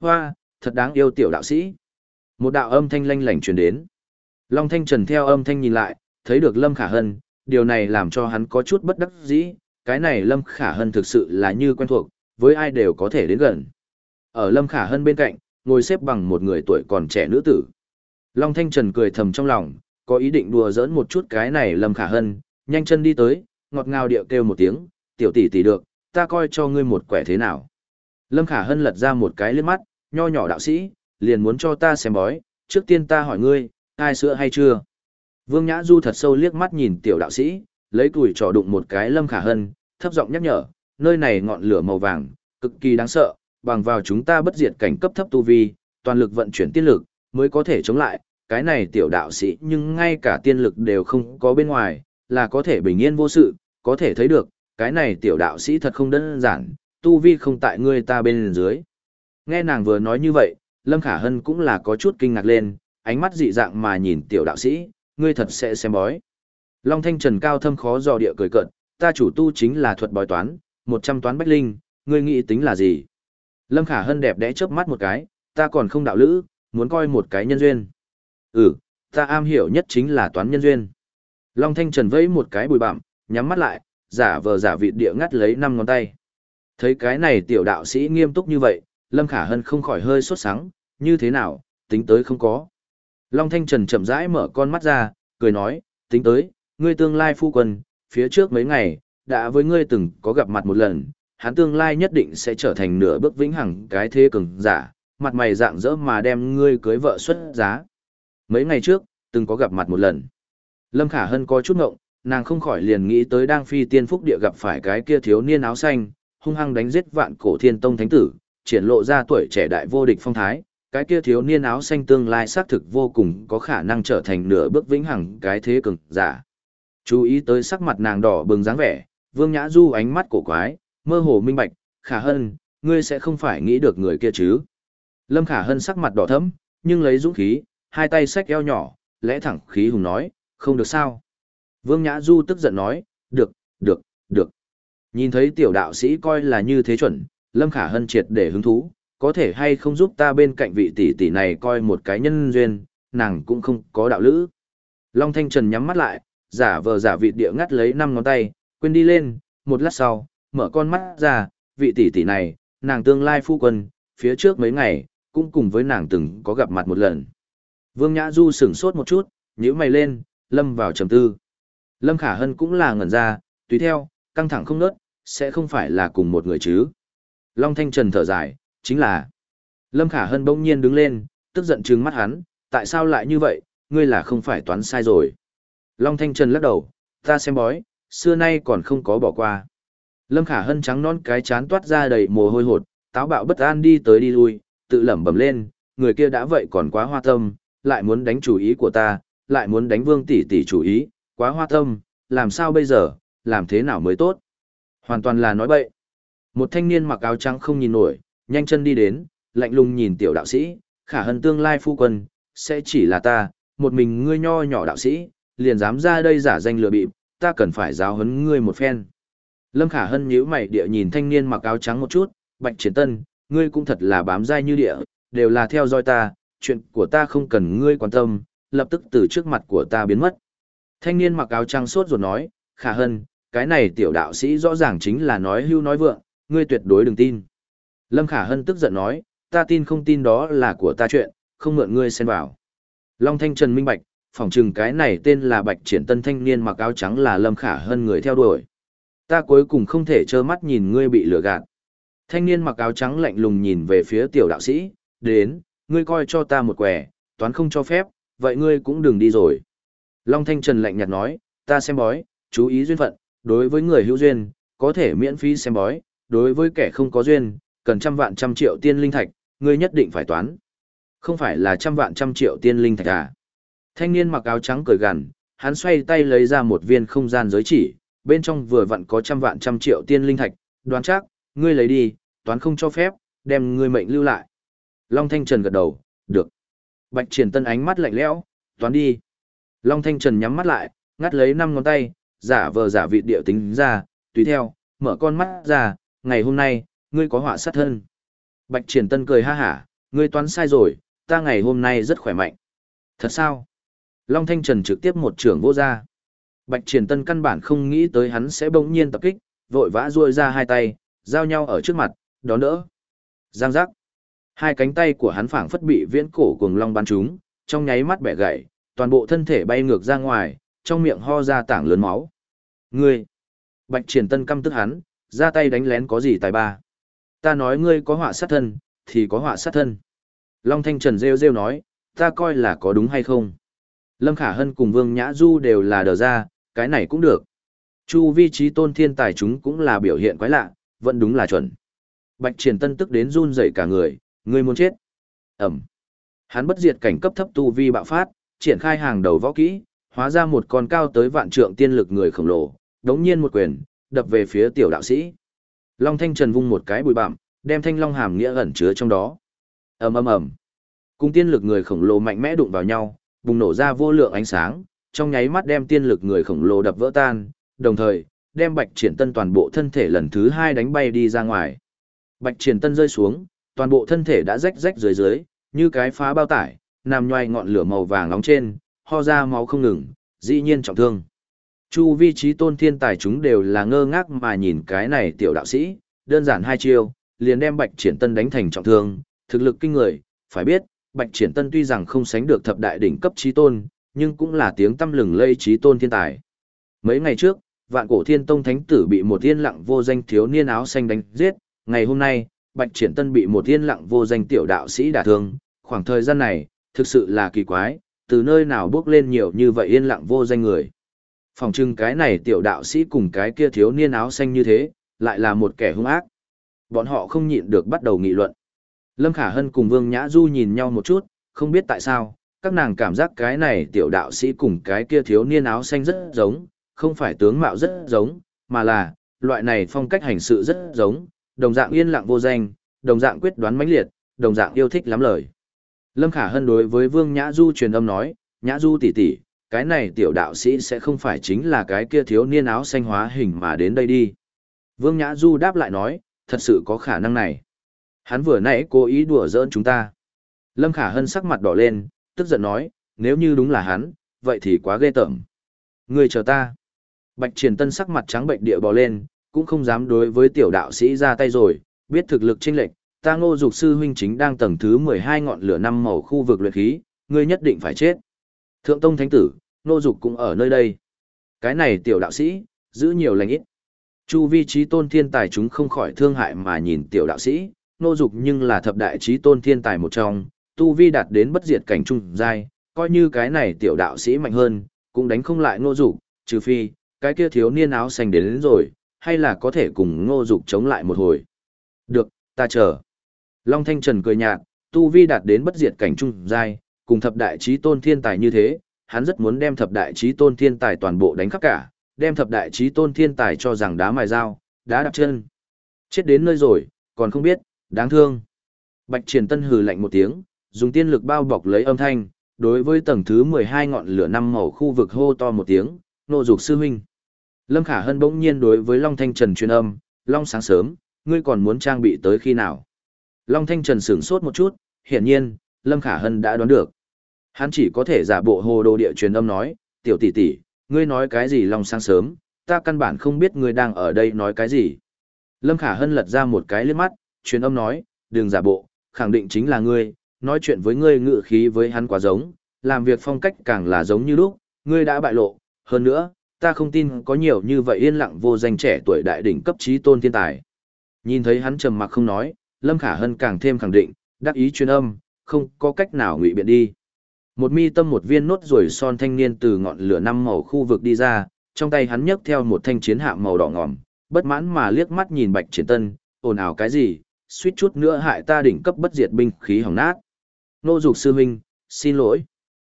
Hoa, thật đáng yêu tiểu đạo sĩ. Một đạo âm thanh lanh lảnh truyền đến. Long Thanh Trần theo âm thanh nhìn lại, thấy được Lâm Khả Hân, điều này làm cho hắn có chút bất đắc dĩ, cái này Lâm Khả Hân thực sự là như quen thuộc, với ai đều có thể đến gần. Ở Lâm Khả Hân bên cạnh, ngồi xếp bằng một người tuổi còn trẻ nữ tử. Long Thanh Trần cười thầm trong lòng, có ý định đùa giỡn một chút cái này Lâm Khả Hân, nhanh chân đi tới, ngọt ngào điệu kêu một tiếng, tiểu tỷ tỷ được, ta coi cho ngươi một quẻ thế nào. Lâm Khả Hân lật ra một cái liếc mắt, nho nhỏ đạo sĩ, liền muốn cho ta xem bói, trước tiên ta hỏi ngươi, ai sữa hay chưa? Vương Nhã Du thật sâu liếc mắt nhìn tiểu đạo sĩ, lấy tuổi trò đụng một cái Lâm Khả Hân, thấp giọng nhắc nhở, nơi này ngọn lửa màu vàng, cực kỳ đáng sợ, bằng vào chúng ta bất diệt cảnh cấp thấp tu vi, toàn lực vận chuyển tiên lực, mới có thể chống lại, cái này tiểu đạo sĩ nhưng ngay cả tiên lực đều không có bên ngoài, là có thể bình yên vô sự, có thể thấy được, cái này tiểu đạo sĩ thật không đơn giản, tu vi không tại ngươi ta bên dưới. Nghe nàng vừa nói như vậy, Lâm Khả Hân cũng là có chút kinh ngạc lên, ánh mắt dị dạng mà nhìn tiểu đạo sĩ, ngươi thật sẽ xem bói. Long Thanh Trần cao thâm khó dò địa cười cận, ta chủ tu chính là thuật bói toán, 100 toán bách linh, ngươi nghĩ tính là gì? Lâm Khả Hân đẹp đẽ chớp mắt một cái, ta còn không đạo lữ, muốn coi một cái nhân duyên. Ừ, ta am hiểu nhất chính là toán nhân duyên. Long Thanh Trần vẫy một cái bùi bặm, nhắm mắt lại, giả vờ giả vị địa ngắt lấy năm ngón tay. Thấy cái này tiểu đạo sĩ nghiêm túc như vậy, Lâm Khả Hân không khỏi hơi sốt sắng, như thế nào, tính tới không có. Long Thanh Trần chậm rãi mở con mắt ra, cười nói, tính tới, ngươi tương lai phu quân, phía trước mấy ngày, đã với ngươi từng có gặp mặt một lần, hắn tương lai nhất định sẽ trở thành nửa bước vĩnh hằng cái thế cường giả, mặt mày dạng dỡ mà đem ngươi cưới vợ xuất giá. Mấy ngày trước, từng có gặp mặt một lần. Lâm Khả Hân có chút ngộng, nàng không khỏi liền nghĩ tới đang phi tiên phúc địa gặp phải cái kia thiếu niên áo xanh, hung hăng đánh giết vạn cổ thiên tông thánh tử, triển lộ ra tuổi trẻ đại vô địch phong thái, cái kia thiếu niên áo xanh tương lai xác thực vô cùng có khả năng trở thành nửa bước vĩnh hằng cái thế cường giả. Chú ý tới sắc mặt nàng đỏ bừng dáng vẻ, Vương Nhã Du ánh mắt cổ quái, mơ hồ minh bạch, "Khả Hân, ngươi sẽ không phải nghĩ được người kia chứ?" Lâm Khả Hân sắc mặt đỏ thẫm, nhưng lấy dũng khí, hai tay xách eo nhỏ, lẽ thẳng khí hùng nói, "Không được sao?" Vương Nhã Du tức giận nói, "Được, được, được." Nhìn thấy tiểu đạo sĩ coi là như thế chuẩn, Lâm Khả Hân triệt để hứng thú, có thể hay không giúp ta bên cạnh vị tỷ tỷ này coi một cái nhân duyên, nàng cũng không có đạo lữ. Long Thanh Trần nhắm mắt lại, giả vờ giả vị địa ngắt lấy năm ngón tay, quên đi lên, một lát sau, mở con mắt ra, vị tỷ tỷ này, nàng tương lai phu quân, phía trước mấy ngày, cũng cùng với nàng từng có gặp mặt một lần. Vương Nhã Du sửng sốt một chút, nhíu mày lên, lâm vào trầm tư. Lâm Khả Hân cũng là ngẩn ra, tùy theo, căng thẳng không nớt, sẽ không phải là cùng một người chứ. Long Thanh Trần thở dài, chính là. Lâm Khả Hân bỗng nhiên đứng lên, tức giận trừng mắt hắn, tại sao lại như vậy, ngươi là không phải toán sai rồi. Long Thanh Trần lắc đầu, ta xem bói, xưa nay còn không có bỏ qua. Lâm Khả Hân trắng non cái chán toát ra đầy mồ hôi hột, táo bạo bất an đi tới đi lui, tự lẩm bẩm lên, người kia đã vậy còn quá hoa tâm, lại muốn đánh chủ ý của ta, lại muốn đánh vương tỷ tỷ chủ ý, quá hoa tâm, làm sao bây giờ, làm thế nào mới tốt. Hoàn toàn là nói bậy. Một thanh niên mặc áo trắng không nhìn nổi, nhanh chân đi đến, lạnh lùng nhìn tiểu đạo sĩ, khả hân tương lai phu quân, sẽ chỉ là ta, một mình ngươi nho nhỏ đạo sĩ, liền dám ra đây giả danh lừa bịp, ta cần phải giáo huấn ngươi một phen. Lâm Khả Hân nhíu mày địa nhìn thanh niên mặc áo trắng một chút, Bạch Triển Tân, ngươi cũng thật là bám dai như địa, đều là theo dõi ta, chuyện của ta không cần ngươi quan tâm, lập tức từ trước mặt của ta biến mất. Thanh niên mặc áo trắng sốt ruột nói, Khả Hân, cái này tiểu đạo sĩ rõ ràng chính là nói hưu nói vượng, ngươi tuyệt đối đừng tin. Lâm Khả Hân tức giận nói, ta tin không tin đó là của ta chuyện, không mượn ngươi xen vào. Long Thanh Trần minh bạch, phỏng chừng cái này tên là Bạch Triển Tân thanh niên mặc áo trắng là Lâm Khả Hân người theo đuổi. Ta cuối cùng không thể trơ mắt nhìn ngươi bị lừa gạt. Thanh niên mặc áo trắng lạnh lùng nhìn về phía tiểu đạo sĩ, đến, ngươi coi cho ta một quẻ, toán không cho phép, vậy ngươi cũng đừng đi rồi. Long Thanh Trần lạnh nhạt nói, ta xem bói, chú ý duyên phận, đối với người hữu duyên, có thể miễn phí xem bói, đối với kẻ không có duyên, cần trăm vạn trăm triệu tiên linh thạch, ngươi nhất định phải toán. Không phải là trăm vạn trăm triệu tiên linh thạch à. Thanh niên mặc áo trắng cười gằn, hắn xoay tay lấy ra một viên không gian giới chỉ, bên trong vừa vặn có trăm vạn trăm triệu tiên linh thạch, đoán chắc, ngươi lấy đi, toán không cho phép, đem ngươi mệnh lưu lại. Long Thanh Trần gật đầu, được. Bạch triển tân ánh mắt lạnh lẽo, toán đi. Long Thanh Trần nhắm mắt lại, ngắt lấy năm ngón tay, giả vờ giả vị điệu tính ra, tùy theo, mở con mắt ra, ngày hôm nay, ngươi có họa sát thân. Bạch triển tân cười ha hả, ngươi toán sai rồi, ta ngày hôm nay rất khỏe mạnh. Thật sao? Long Thanh Trần trực tiếp một trưởng vô ra. Bạch triển tân căn bản không nghĩ tới hắn sẽ bỗng nhiên tập kích, vội vã ruôi ra hai tay, giao nhau ở trước mặt, đón đỡ. Giang giác. Hai cánh tay của hắn phảng phất bị viễn cổ cuồng long bắn trúng, trong nháy mắt bẻ gãy, toàn bộ thân thể bay ngược ra ngoài, trong miệng ho ra tảng lớn máu. Ngươi! Bạch triển tân căm tức hắn, ra tay đánh lén có gì tài ba. Ta nói ngươi có họa sát thân, thì có họa sát thân. Long Thanh Trần rêu rêu nói, ta coi là có đúng hay không. Lâm Khả Hân cùng Vương Nhã Du đều là đờ ra, cái này cũng được. Chu vi trí tôn thiên tài chúng cũng là biểu hiện quái lạ, vẫn đúng là chuẩn. Bạch triển tân tức đến run rẩy cả người, ngươi muốn chết. Ẩm. Hắn bất diệt cảnh cấp thấp tu vi bạo phát, triển khai hàng đầu võ kỹ, hóa ra một con cao tới vạn trượng tiên lực người khổng lồ, đống nhiên một quyền, đập về phía tiểu đạo sĩ. Long Thanh Trần vung một cái bùi bặm, đem thanh long hàm nghĩa ẩn chứa trong đó. ầm ầm ầm, cùng tiên lực người khổng lồ mạnh mẽ đụng vào nhau, bùng nổ ra vô lượng ánh sáng, trong nháy mắt đem tiên lực người khổng lồ đập vỡ tan, đồng thời đem Bạch Triển Tân toàn bộ thân thể lần thứ hai đánh bay đi ra ngoài. Bạch Triển Tân rơi xuống, toàn bộ thân thể đã rách rách dưới dưới, như cái phá bao tải, nằm nhoài ngọn lửa màu vàng nóng trên, ho ra máu không ngừng, dĩ nhiên trọng thương. Chu vi trí tôn thiên tài chúng đều là ngơ ngác mà nhìn cái này tiểu đạo sĩ, đơn giản hai chiêu, liền đem Bạch Triển Tân đánh thành trọng thương, thực lực kinh người, phải biết, Bạch Triển Tân tuy rằng không sánh được thập đại đỉnh cấp trí tôn, nhưng cũng là tiếng tâm lừng lây trí tôn thiên tài. Mấy ngày trước, vạn cổ thiên tông thánh tử bị một yên lặng vô danh thiếu niên áo xanh đánh giết, ngày hôm nay, Bạch Triển Tân bị một thiên lặng vô danh tiểu đạo sĩ đả thương, khoảng thời gian này, thực sự là kỳ quái, từ nơi nào bước lên nhiều như vậy yên lặng vô danh người. Phòng trưng cái này tiểu đạo sĩ cùng cái kia thiếu niên áo xanh như thế, lại là một kẻ hung ác. Bọn họ không nhịn được bắt đầu nghị luận. Lâm Khả Hân cùng Vương Nhã Du nhìn nhau một chút, không biết tại sao, các nàng cảm giác cái này tiểu đạo sĩ cùng cái kia thiếu niên áo xanh rất giống, không phải tướng mạo rất giống, mà là, loại này phong cách hành sự rất giống, đồng dạng yên lặng vô danh, đồng dạng quyết đoán mãnh liệt, đồng dạng yêu thích lắm lời. Lâm Khả Hân đối với Vương Nhã Du truyền âm nói, Nhã Du tỷ tỷ, cái này tiểu đạo sĩ sẽ không phải chính là cái kia thiếu niên áo xanh hóa hình mà đến đây đi. Vương Nhã Du đáp lại nói, thật sự có khả năng này. Hắn vừa nãy cố ý đùa giỡn chúng ta. Lâm Khả Hân sắc mặt đỏ lên, tức giận nói, nếu như đúng là hắn, vậy thì quá ghê tởm. Người chờ ta. Bạch Triển Tân sắc mặt trắng bệnh địa bò lên, cũng không dám đối với tiểu đạo sĩ ra tay rồi, biết thực lực chênh lệch, ta Ngô Dục sư huynh chính đang tầng thứ 12 ngọn lửa năm màu khu vực luyện khí, ngươi nhất định phải chết. Thượng tông thánh tử, Ngô Dục cũng ở nơi đây. Cái này tiểu đạo sĩ, giữ nhiều lành ít. Chu vi trí tôn thiên tài chúng không khỏi thương hại mà nhìn tiểu đạo sĩ, Ngô Dục nhưng là thập đại trí tôn thiên tài một trong, tu vi đạt đến bất diệt cảnh trung giai, coi như cái này tiểu đạo sĩ mạnh hơn, cũng đánh không lại Ngô Dục, trừ phi cái kia thiếu niên áo xanh đến, đến rồi, hay là có thể cùng Ngô Dục chống lại một hồi. Được, ta chờ. Long Thanh Trần cười nhạt, tu vi đạt đến bất diệt cảnh trung giai, cùng thập đại chí tôn thiên tài như thế, hắn rất muốn đem thập đại chí tôn thiên tài toàn bộ đánh khắp cả, đem thập đại chí tôn thiên tài cho rằng đá mài dao, đá đạp chân. Chết đến nơi rồi, còn không biết, đáng thương. Bạch Triển Tân hừ lạnh một tiếng, dùng tiên lực bao bọc lấy âm thanh, đối với tầng thứ 12 ngọn lửa năm màu khu vực hô to một tiếng, nô dục sư huynh. Lâm Khả Hân bỗng nhiên đối với Long Thanh Trần truyền âm, Long sáng sớm, ngươi còn muốn trang bị tới khi nào? Long Thanh Trần sửng sốt một chút, hiển nhiên, Lâm Khả Hân đã đoán được. Hắn chỉ có thể giả bộ hồ đồ địa truyền âm nói, tiểu tỷ tỷ, ngươi nói cái gì Long sáng sớm, ta căn bản không biết ngươi đang ở đây nói cái gì. Lâm Khả Hân lật ra một cái liếc mắt, truyền âm nói, đừng giả bộ, khẳng định chính là ngươi, nói chuyện với ngươi ngự khí với hắn quá giống, làm việc phong cách càng là giống như lúc, ngươi đã bại lộ, hơn nữa, ta không tin có nhiều như vậy yên lặng vô danh trẻ tuổi đại đỉnh cấp trí tôn thiên tài. Nhìn thấy hắn trầm mặc không nói, Lâm Khả Hân càng thêm khẳng định, đắc ý chuyên âm, không có cách nào ngụy biện đi. Một mi tâm một viên nốt rồi son thanh niên từ ngọn lửa năm màu khu vực đi ra, trong tay hắn nhấc theo một thanh chiến hạm màu đỏ ngòm, bất mãn mà liếc mắt nhìn Bạch Triển Tân, ồn ào cái gì, suýt chút nữa hại ta đỉnh cấp bất diệt binh khí hỏng nát. Nô dục sư huynh, xin lỗi.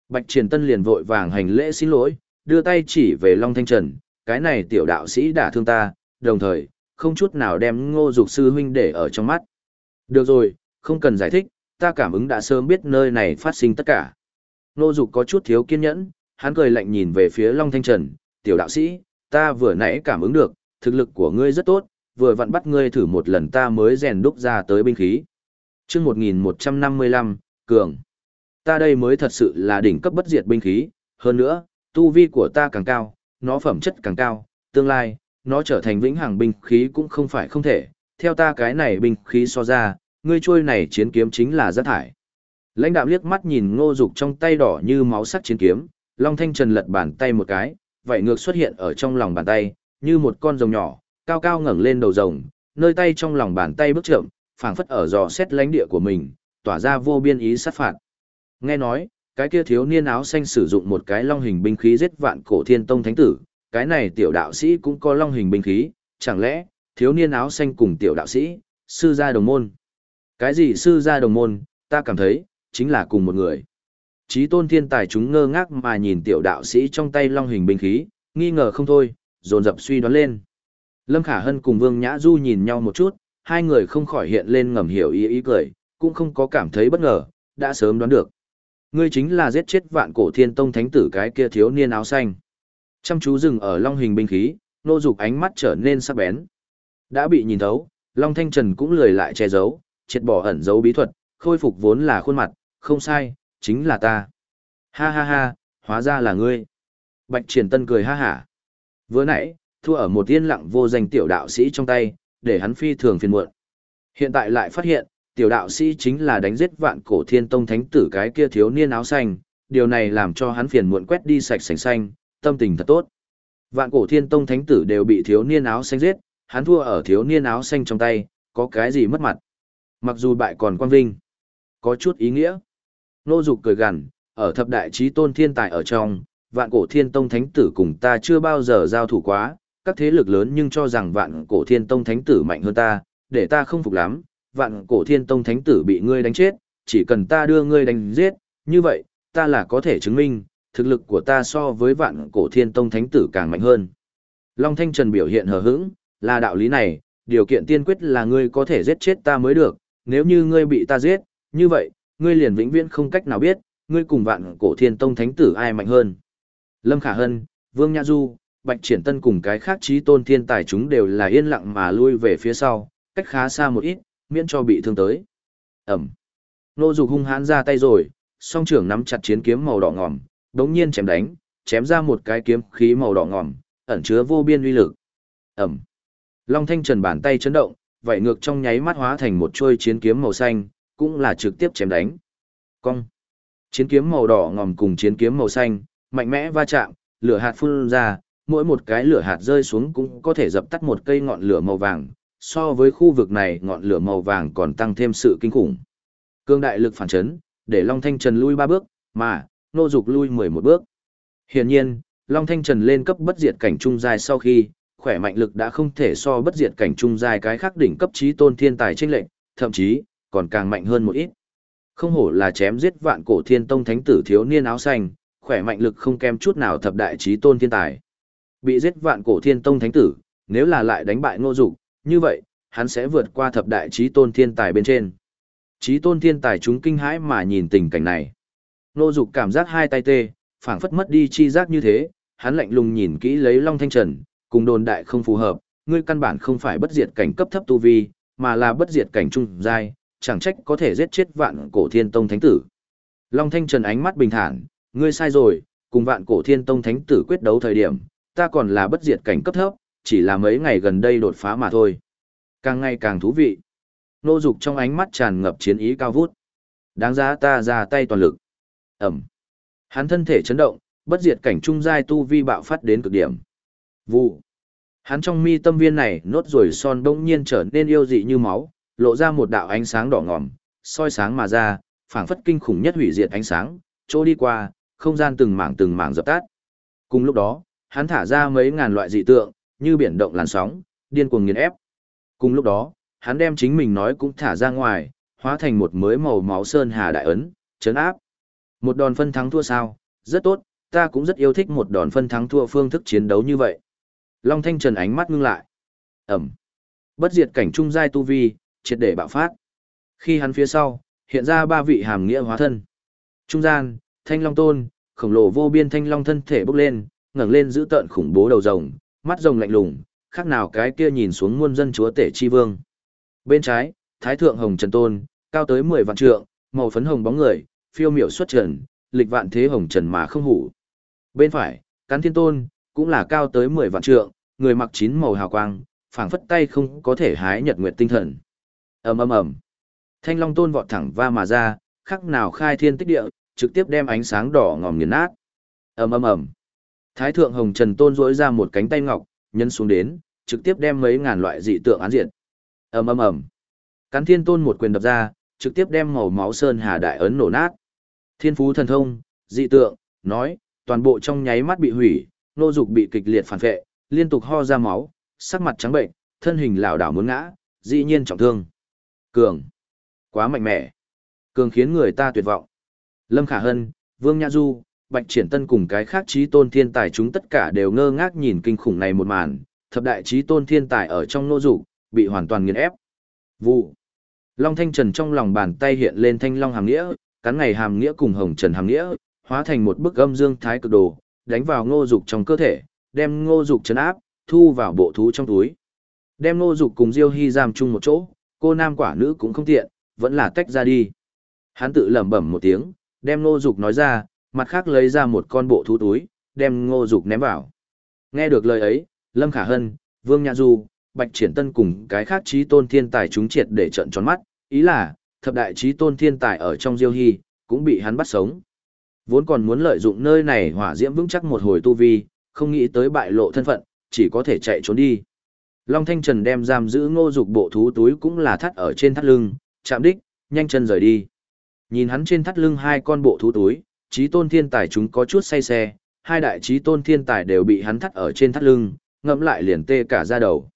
Bạch Triển Tân liền vội vàng hành lễ xin lỗi, đưa tay chỉ về Long Thanh Trần, cái này tiểu đạo sĩ đã thương ta, đồng thời, không chút nào đem ngô dục sư huynh để ở trong mắt. Được rồi, không cần giải thích, ta cảm ứng đã sớm biết nơi này phát sinh tất cả. Ngô dục có chút thiếu kiên nhẫn, hắn cười lạnh nhìn về phía Long Thanh Trần, tiểu đạo sĩ, ta vừa nãy cảm ứng được, thực lực của ngươi rất tốt, vừa vặn bắt ngươi thử một lần ta mới rèn đúc ra tới binh khí. chương 1155, Cường. Ta đây mới thật sự là đỉnh cấp bất diệt binh khí, hơn nữa, tu vi của ta càng cao, nó phẩm chất càng cao, tương lai, nó trở thành vĩnh hằng binh khí cũng không phải không thể, theo ta cái này binh khí so ra, ngươi trôi này chiến kiếm chính là rác thải. Lãnh đạo liếc mắt nhìn ngô dục trong tay đỏ như máu sắc chiến kiếm, Long Thanh Trần lật bàn tay một cái, vậy ngược xuất hiện ở trong lòng bàn tay, như một con rồng nhỏ, cao cao ngẩng lên đầu rồng, nơi tay trong lòng bàn tay bước chậm, phảng phất ở dò xét lãnh địa của mình, tỏa ra vô biên ý sát phạt. Nghe nói, cái kia thiếu niên áo xanh sử dụng một cái long hình binh khí giết vạn cổ thiên tông thánh tử, cái này tiểu đạo sĩ cũng có long hình binh khí, chẳng lẽ, thiếu niên áo xanh cùng tiểu đạo sĩ, sư gia đồng môn. Cái gì sư gia đồng môn, ta cảm thấy, chính là cùng một người. Chí tôn thiên tài chúng ngơ ngác mà nhìn tiểu đạo sĩ trong tay long hình binh khí, nghi ngờ không thôi, dồn dập suy đoán lên. Lâm Khả Hân cùng Vương Nhã Du nhìn nhau một chút, hai người không khỏi hiện lên ngầm hiểu ý ý cười, cũng không có cảm thấy bất ngờ, đã sớm đoán được. Ngươi chính là giết chết vạn cổ thiên tông thánh tử cái kia thiếu niên áo xanh. Chăm chú dừng ở long hình binh khí, nô dục ánh mắt trở nên sắc bén. Đã bị nhìn thấu, Long Thanh Trần cũng lười lại che giấu, triệt bỏ ẩn giấu bí thuật, khôi phục vốn là khuôn mặt, không sai, chính là ta. Ha ha ha, hóa ra là ngươi. Bạch Triển Tân cười ha hả. Vừa nãy, thua ở một yên lặng vô danh tiểu đạo sĩ trong tay, để hắn phi thường phiền muộn. Hiện tại lại phát hiện, tiểu đạo sĩ chính là đánh giết vạn cổ thiên tông thánh tử cái kia thiếu niên áo xanh, điều này làm cho hắn phiền muộn quét đi sạch sành xanh, tâm tình thật tốt. Vạn cổ thiên tông thánh tử đều bị thiếu niên áo xanh giết, hắn thua ở thiếu niên áo xanh trong tay, có cái gì mất mặt. Mặc dù bại còn quang vinh, có chút ý nghĩa. Nô dục cười gằn, ở thập đại trí tôn thiên tài ở trong, vạn cổ thiên tông thánh tử cùng ta chưa bao giờ giao thủ quá, các thế lực lớn nhưng cho rằng vạn cổ thiên tông thánh tử mạnh hơn ta, để ta không phục lắm, vạn cổ thiên tông thánh tử bị ngươi đánh chết, chỉ cần ta đưa ngươi đánh giết, như vậy, ta là có thể chứng minh, thực lực của ta so với vạn cổ thiên tông thánh tử càng mạnh hơn. Long Thanh Trần biểu hiện hờ hững, là đạo lý này, điều kiện tiên quyết là ngươi có thể giết chết ta mới được, nếu như ngươi bị ta giết, như vậy, ngươi liền vĩnh viễn không cách nào biết, ngươi cùng vạn cổ thiên tông thánh tử ai mạnh hơn. Lâm Khả Hân, Vương Nhã Du, Bạch Triển Tân cùng cái khác trí tôn thiên tài chúng đều là yên lặng mà lui về phía sau, cách khá xa một ít, miễn cho bị thương tới. Ẩm. Nô Dục hung hãn ra tay rồi, song trưởng nắm chặt chiến kiếm màu đỏ ngòm, đống nhiên chém đánh, chém ra một cái kiếm khí màu đỏ ngòm, ẩn chứa vô biên uy lực. Ẩm. Long Thanh Trần bàn tay chấn động, vậy ngược trong nháy mắt hóa thành một chuôi chiến kiếm màu xanh, cũng là trực tiếp chém đánh. Cong. Chiến kiếm màu đỏ ngòm cùng chiến kiếm màu xanh, mạnh mẽ va chạm, lửa hạt phun ra, mỗi một cái lửa hạt rơi xuống cũng có thể dập tắt một cây ngọn lửa màu vàng, so với khu vực này ngọn lửa màu vàng còn tăng thêm sự kinh khủng. Cương đại lực phản chấn, để Long Thanh Trần lui ba bước, mà, nô dục lui 11 bước. Hiển nhiên, Long Thanh Trần lên cấp bất diệt cảnh trung giai sau khi, khỏe mạnh lực đã không thể so bất diệt cảnh trung giai cái khác đỉnh cấp trí tôn thiên tài chênh lệnh, thậm chí còn càng mạnh hơn một ít. Không hổ là chém giết vạn cổ thiên tông thánh tử thiếu niên áo xanh, khỏe mạnh lực không kém chút nào thập đại trí tôn thiên tài. Bị giết vạn cổ thiên tông thánh tử, nếu là lại đánh bại Ngô Dục, như vậy, hắn sẽ vượt qua thập đại trí tôn thiên tài bên trên. Trí tôn thiên tài chúng kinh hãi mà nhìn tình cảnh này. Nô Dục cảm giác hai tay tê, phảng phất mất đi chi giác như thế, hắn lạnh lùng nhìn kỹ lấy Long Thanh Trần, cùng đồn đại không phù hợp, ngươi căn bản không phải bất diệt cảnh cấp thấp tu vi, mà là bất diệt cảnh trung giai, chẳng trách có thể giết chết vạn cổ thiên tông thánh tử. Long Thanh Trần ánh mắt bình thản, ngươi sai rồi, cùng vạn cổ thiên tông thánh tử quyết đấu thời điểm, ta còn là bất diệt cảnh cấp thấp, chỉ là mấy ngày gần đây đột phá mà thôi. Càng ngày càng thú vị. Nô Dục trong ánh mắt tràn ngập chiến ý cao vút. Đáng giá ta ra tay toàn lực. Ẩm. Hắn thân thể chấn động, bất diệt cảnh trung giai tu vi bạo phát đến cực điểm. Vụ. Hắn trong mi tâm viên này nốt rồi son đông nhiên trở nên yêu dị như máu, lộ ra một đạo ánh sáng đỏ ngòm, soi sáng mà ra, phảng phất kinh khủng nhất hủy diệt ánh sáng, chỗ đi qua, không gian từng mảng từng mảng dập tắt. Cùng lúc đó, hắn thả ra mấy ngàn loại dị tượng, như biển động làn sóng, điên cuồng nghiền ép. Cùng lúc đó, hắn đem chính mình nói cũng thả ra ngoài, hóa thành một mới màu máu sơn hà đại ấn, chấn áp. Một đòn phân thắng thua sao, rất tốt, ta cũng rất yêu thích một đòn phân thắng thua phương thức chiến đấu như vậy. Long Thanh Trần ánh mắt ngưng lại. Ẩm. Bất diệt cảnh trung giai tu vi, triệt để bạo phát. Khi hắn phía sau, hiện ra ba vị hàm nghĩa hóa thân. Trung gian, Thanh Long Tôn, khổng lồ vô biên Thanh Long thân thể bốc lên, ngẩng lên giữ tợn khủng bố đầu rồng, mắt rồng lạnh lùng, khác nào cái kia nhìn xuống muôn dân chúa tể chi vương. Bên trái, Thái thượng Hồng Trần Tôn, cao tới 10 vạn trượng, màu phấn hồng bóng người, phiêu miểu xuất trần, lịch vạn thế hồng trần mà không hủ. Bên phải, Cán Thiên Tôn, cũng là cao tới 10 vạn trượng, người mặc chín màu hào quang, phảng phất tay không có thể hái nhật nguyệt tinh thần. Ầm ầm ầm. Thanh Long Tôn vọt thẳng va mà ra, khắc nào khai thiên tích địa, trực tiếp đem ánh sáng đỏ ngòm nghiền nát. Ầm ầm ầm. Thái thượng Hồng Trần Tôn duỗi ra một cánh tay ngọc, nhân xuống đến, trực tiếp đem mấy ngàn loại dị tượng án diện. Ầm ầm ầm. Cắn Thiên Tôn một quyền đập ra, trực tiếp đem màu máu sơn hà đại ấn nổ nát. Thiên phú thần thông, dị tượng, nói, toàn bộ trong nháy mắt bị hủy, nô dục bị kịch liệt phản vệ, liên tục ho ra máu, sắc mặt trắng bệnh, thân hình lảo đảo muốn ngã, dĩ nhiên trọng thương. Cường, quá mạnh mẽ. Cường khiến người ta tuyệt vọng. Lâm Khả Hân, Vương Nhã Du, Bạch Triển Tân cùng cái khác trí tôn thiên tài chúng tất cả đều ngơ ngác nhìn kinh khủng này một màn, thập đại trí tôn thiên tài ở trong nô dục bị hoàn toàn nghiền ép. Vụ. Long Thanh Trần trong lòng bàn tay hiện lên thanh long hàm nghĩa, cắn ngày hàm nghĩa cùng hồng trần hàm nghĩa, hóa thành một bức âm dương thái cực đồ, đánh vào ngô dục trong cơ thể, đem ngô dục chấn áp, thu vào bộ thú trong túi. Đem ngô dục cùng Diêu Hy giam chung một chỗ, cô nam quả nữ cũng không tiện, vẫn là tách ra đi. Hắn tự lẩm bẩm một tiếng, đem ngô dục nói ra, mặt khác lấy ra một con bộ thú túi, đem ngô dục ném vào. Nghe được lời ấy, Lâm Khả Hân, Vương Nhã Du, Bạch Triển Tân cùng cái khác trí tôn thiên tài chúng triệt để trận tròn mắt, ý là, thập đại trí tôn thiên tài ở trong Diêu Hy, cũng bị hắn bắt sống. Vốn còn muốn lợi dụng nơi này hỏa diễm vững chắc một hồi tu vi, không nghĩ tới bại lộ thân phận, chỉ có thể chạy trốn đi. Long Thanh Trần đem giam giữ ngô dục bộ thú túi cũng là thắt ở trên thắt lưng, chạm đích, nhanh chân rời đi. Nhìn hắn trên thắt lưng hai con bộ thú túi, trí tôn thiên tài chúng có chút say xe, hai đại trí tôn thiên tài đều bị hắn thắt ở trên thắt lưng, ngẫm lại liền tê cả ra đầu.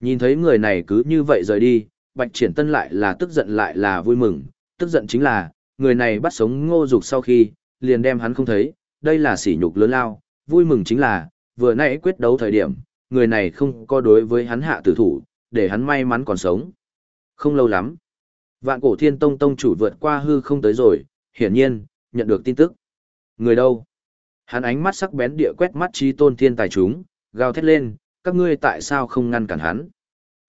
Nhìn thấy người này cứ như vậy rời đi, Bạch Triển Tân lại là tức giận lại là vui mừng, tức giận chính là, người này bắt sống ngô dục sau khi, liền đem hắn không thấy, đây là sỉ nhục lớn lao, vui mừng chính là, vừa nãy quyết đấu thời điểm, người này không có đối với hắn hạ tử thủ, để hắn may mắn còn sống. Không lâu lắm, vạn cổ thiên tông tông chủ vượt qua hư không tới rồi, hiển nhiên, nhận được tin tức. Người đâu? Hắn ánh mắt sắc bén địa quét mắt trí tôn thiên tài chúng, gào thét lên, các ngươi tại sao không ngăn cản hắn?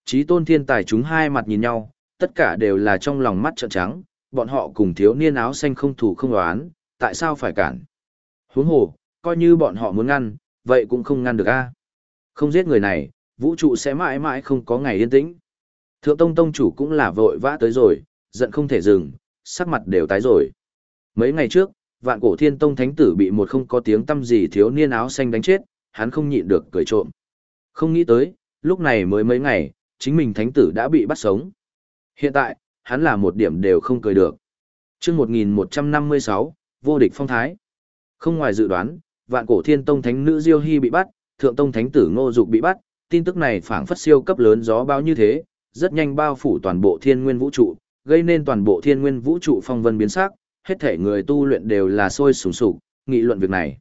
Trí tôn thiên tài chúng hai mặt nhìn nhau, tất cả đều là trong lòng mắt trợn trắng, bọn họ cùng thiếu niên áo xanh không thủ không đoán, tại sao phải cản? Huống hồ, coi như bọn họ muốn ngăn, vậy cũng không ngăn được a. Không giết người này, vũ trụ sẽ mãi mãi không có ngày yên tĩnh. Thượng Tông Tông chủ cũng là vội vã tới rồi, giận không thể dừng, sắc mặt đều tái rồi. Mấy ngày trước, vạn cổ thiên tông thánh tử bị một không có tiếng tâm gì thiếu niên áo xanh đánh chết, hắn không nhịn được cười trộm. Không nghĩ tới, lúc này mới mấy ngày, chính mình thánh tử đã bị bắt sống. Hiện tại, hắn là một điểm đều không cười được. chương 1156, vô địch phong thái. Không ngoài dự đoán, vạn cổ thiên tông thánh nữ Diêu Hy bị bắt, thượng tông thánh tử Ngô Dục bị bắt, tin tức này phảng phất siêu cấp lớn gió bao như thế, rất nhanh bao phủ toàn bộ thiên nguyên vũ trụ, gây nên toàn bộ thiên nguyên vũ trụ phong vân biến sắc, hết thể người tu luyện đều là sôi sùng sục, nghị luận việc này.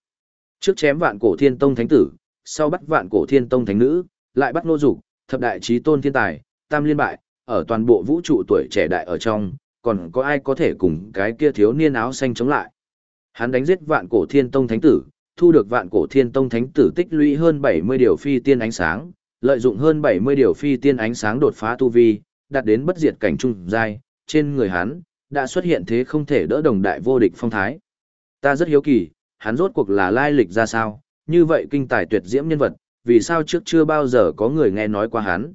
Trước chém vạn cổ thiên tông thánh tử, sau bắt vạn cổ thiên tông thánh nữ, lại bắt Ngô Dục, thập đại trí tôn thiên tài, tam liên bại, ở toàn bộ vũ trụ tuổi trẻ đại ở trong, còn có ai có thể cùng cái kia thiếu niên áo xanh chống lại. Hắn đánh giết vạn cổ thiên tông thánh tử, thu được vạn cổ thiên tông thánh tử tích lũy hơn 70 điều phi tiên ánh sáng, lợi dụng hơn 70 điều phi tiên ánh sáng đột phá tu vi, đạt đến bất diệt cảnh trung giai, trên người hắn đã xuất hiện thế không thể đỡ đồng đại vô địch phong thái. Ta rất hiếu kỳ, hắn rốt cuộc là lai lịch ra sao, như vậy kinh tài tuyệt diễm nhân vật, vì sao trước chưa bao giờ có người nghe nói qua hắn.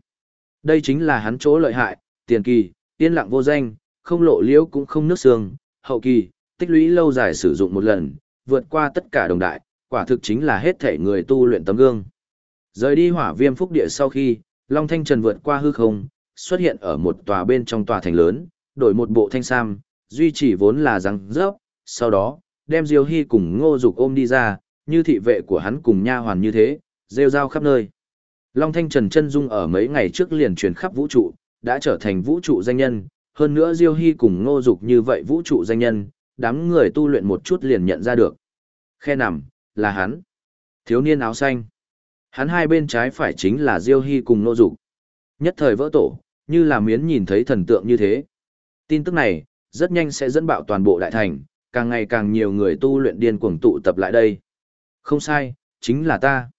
Đây chính là hắn chỗ lợi hại, tiền kỳ, yên lặng vô danh, không lộ liễu cũng không nước xương, hậu kỳ, tích lũy lâu dài sử dụng một lần, vượt qua tất cả đồng đại, quả thực chính là hết thể người tu luyện tấm gương. Rời đi hỏa viêm phúc địa sau khi, Long Thanh Trần vượt qua hư không, xuất hiện ở một tòa bên trong tòa thành lớn, đổi một bộ thanh sam, duy trì vốn là răng rớp, sau đó, đem Diêu Hy cùng ngô dục ôm đi ra, như thị vệ của hắn cùng nha hoàn như thế, rêu rao khắp nơi. Long Thanh Trần chân dung ở mấy ngày trước liền truyền khắp vũ trụ, đã trở thành vũ trụ danh nhân, hơn nữa Diêu Hy cùng ngô dục như vậy vũ trụ danh nhân, đám người tu luyện một chút liền nhận ra được. Khe nằm, là hắn. Thiếu niên áo xanh. Hắn hai bên trái phải chính là Diêu Hy cùng ngô dục. Nhất thời vỡ tổ, như là miến nhìn thấy thần tượng như thế. Tin tức này, rất nhanh sẽ dẫn bạo toàn bộ đại thành, càng ngày càng nhiều người tu luyện điên cuồng tụ tập lại đây. Không sai, chính là ta.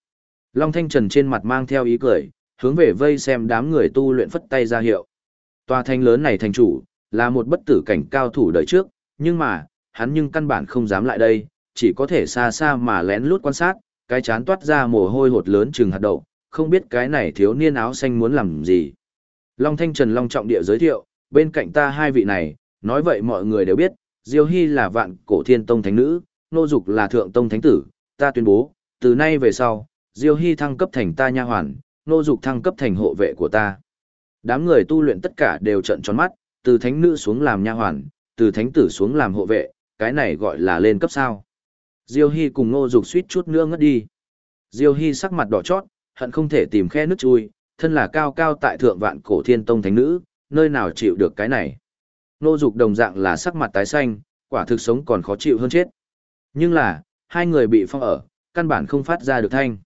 Long Thanh Trần trên mặt mang theo ý cười, hướng về vây xem đám người tu luyện phất tay ra hiệu. Tòa thành lớn này thành chủ, là một bất tử cảnh cao thủ đời trước, nhưng mà, hắn nhưng căn bản không dám lại đây, chỉ có thể xa xa mà lén lút quan sát, cái chán toát ra mồ hôi hột lớn trừng hạt đậu, không biết cái này thiếu niên áo xanh muốn làm gì. Long Thanh Trần Long Trọng Địa giới thiệu, bên cạnh ta hai vị này, nói vậy mọi người đều biết, Diêu Hy là vạn cổ thiên tông thánh nữ, Nô Dục là thượng tông thánh tử, ta tuyên bố, từ nay về sau, Diêu Hy thăng cấp thành ta nha hoàn, Nô Dục thăng cấp thành hộ vệ của ta. Đám người tu luyện tất cả đều trợn tròn mắt, từ thánh nữ xuống làm nha hoàn, từ thánh tử xuống làm hộ vệ, cái này gọi là lên cấp sao. Diêu Hy cùng Nô Dục suýt chút nữa ngất đi. Diêu Hy sắc mặt đỏ chót, hận không thể tìm khe nước chui, thân là cao cao tại thượng vạn cổ thiên tông thánh nữ, nơi nào chịu được cái này. Nô Dục đồng dạng là sắc mặt tái xanh, quả thực sống còn khó chịu hơn chết. Nhưng là, hai người bị phong ở, căn bản không phát ra được thanh.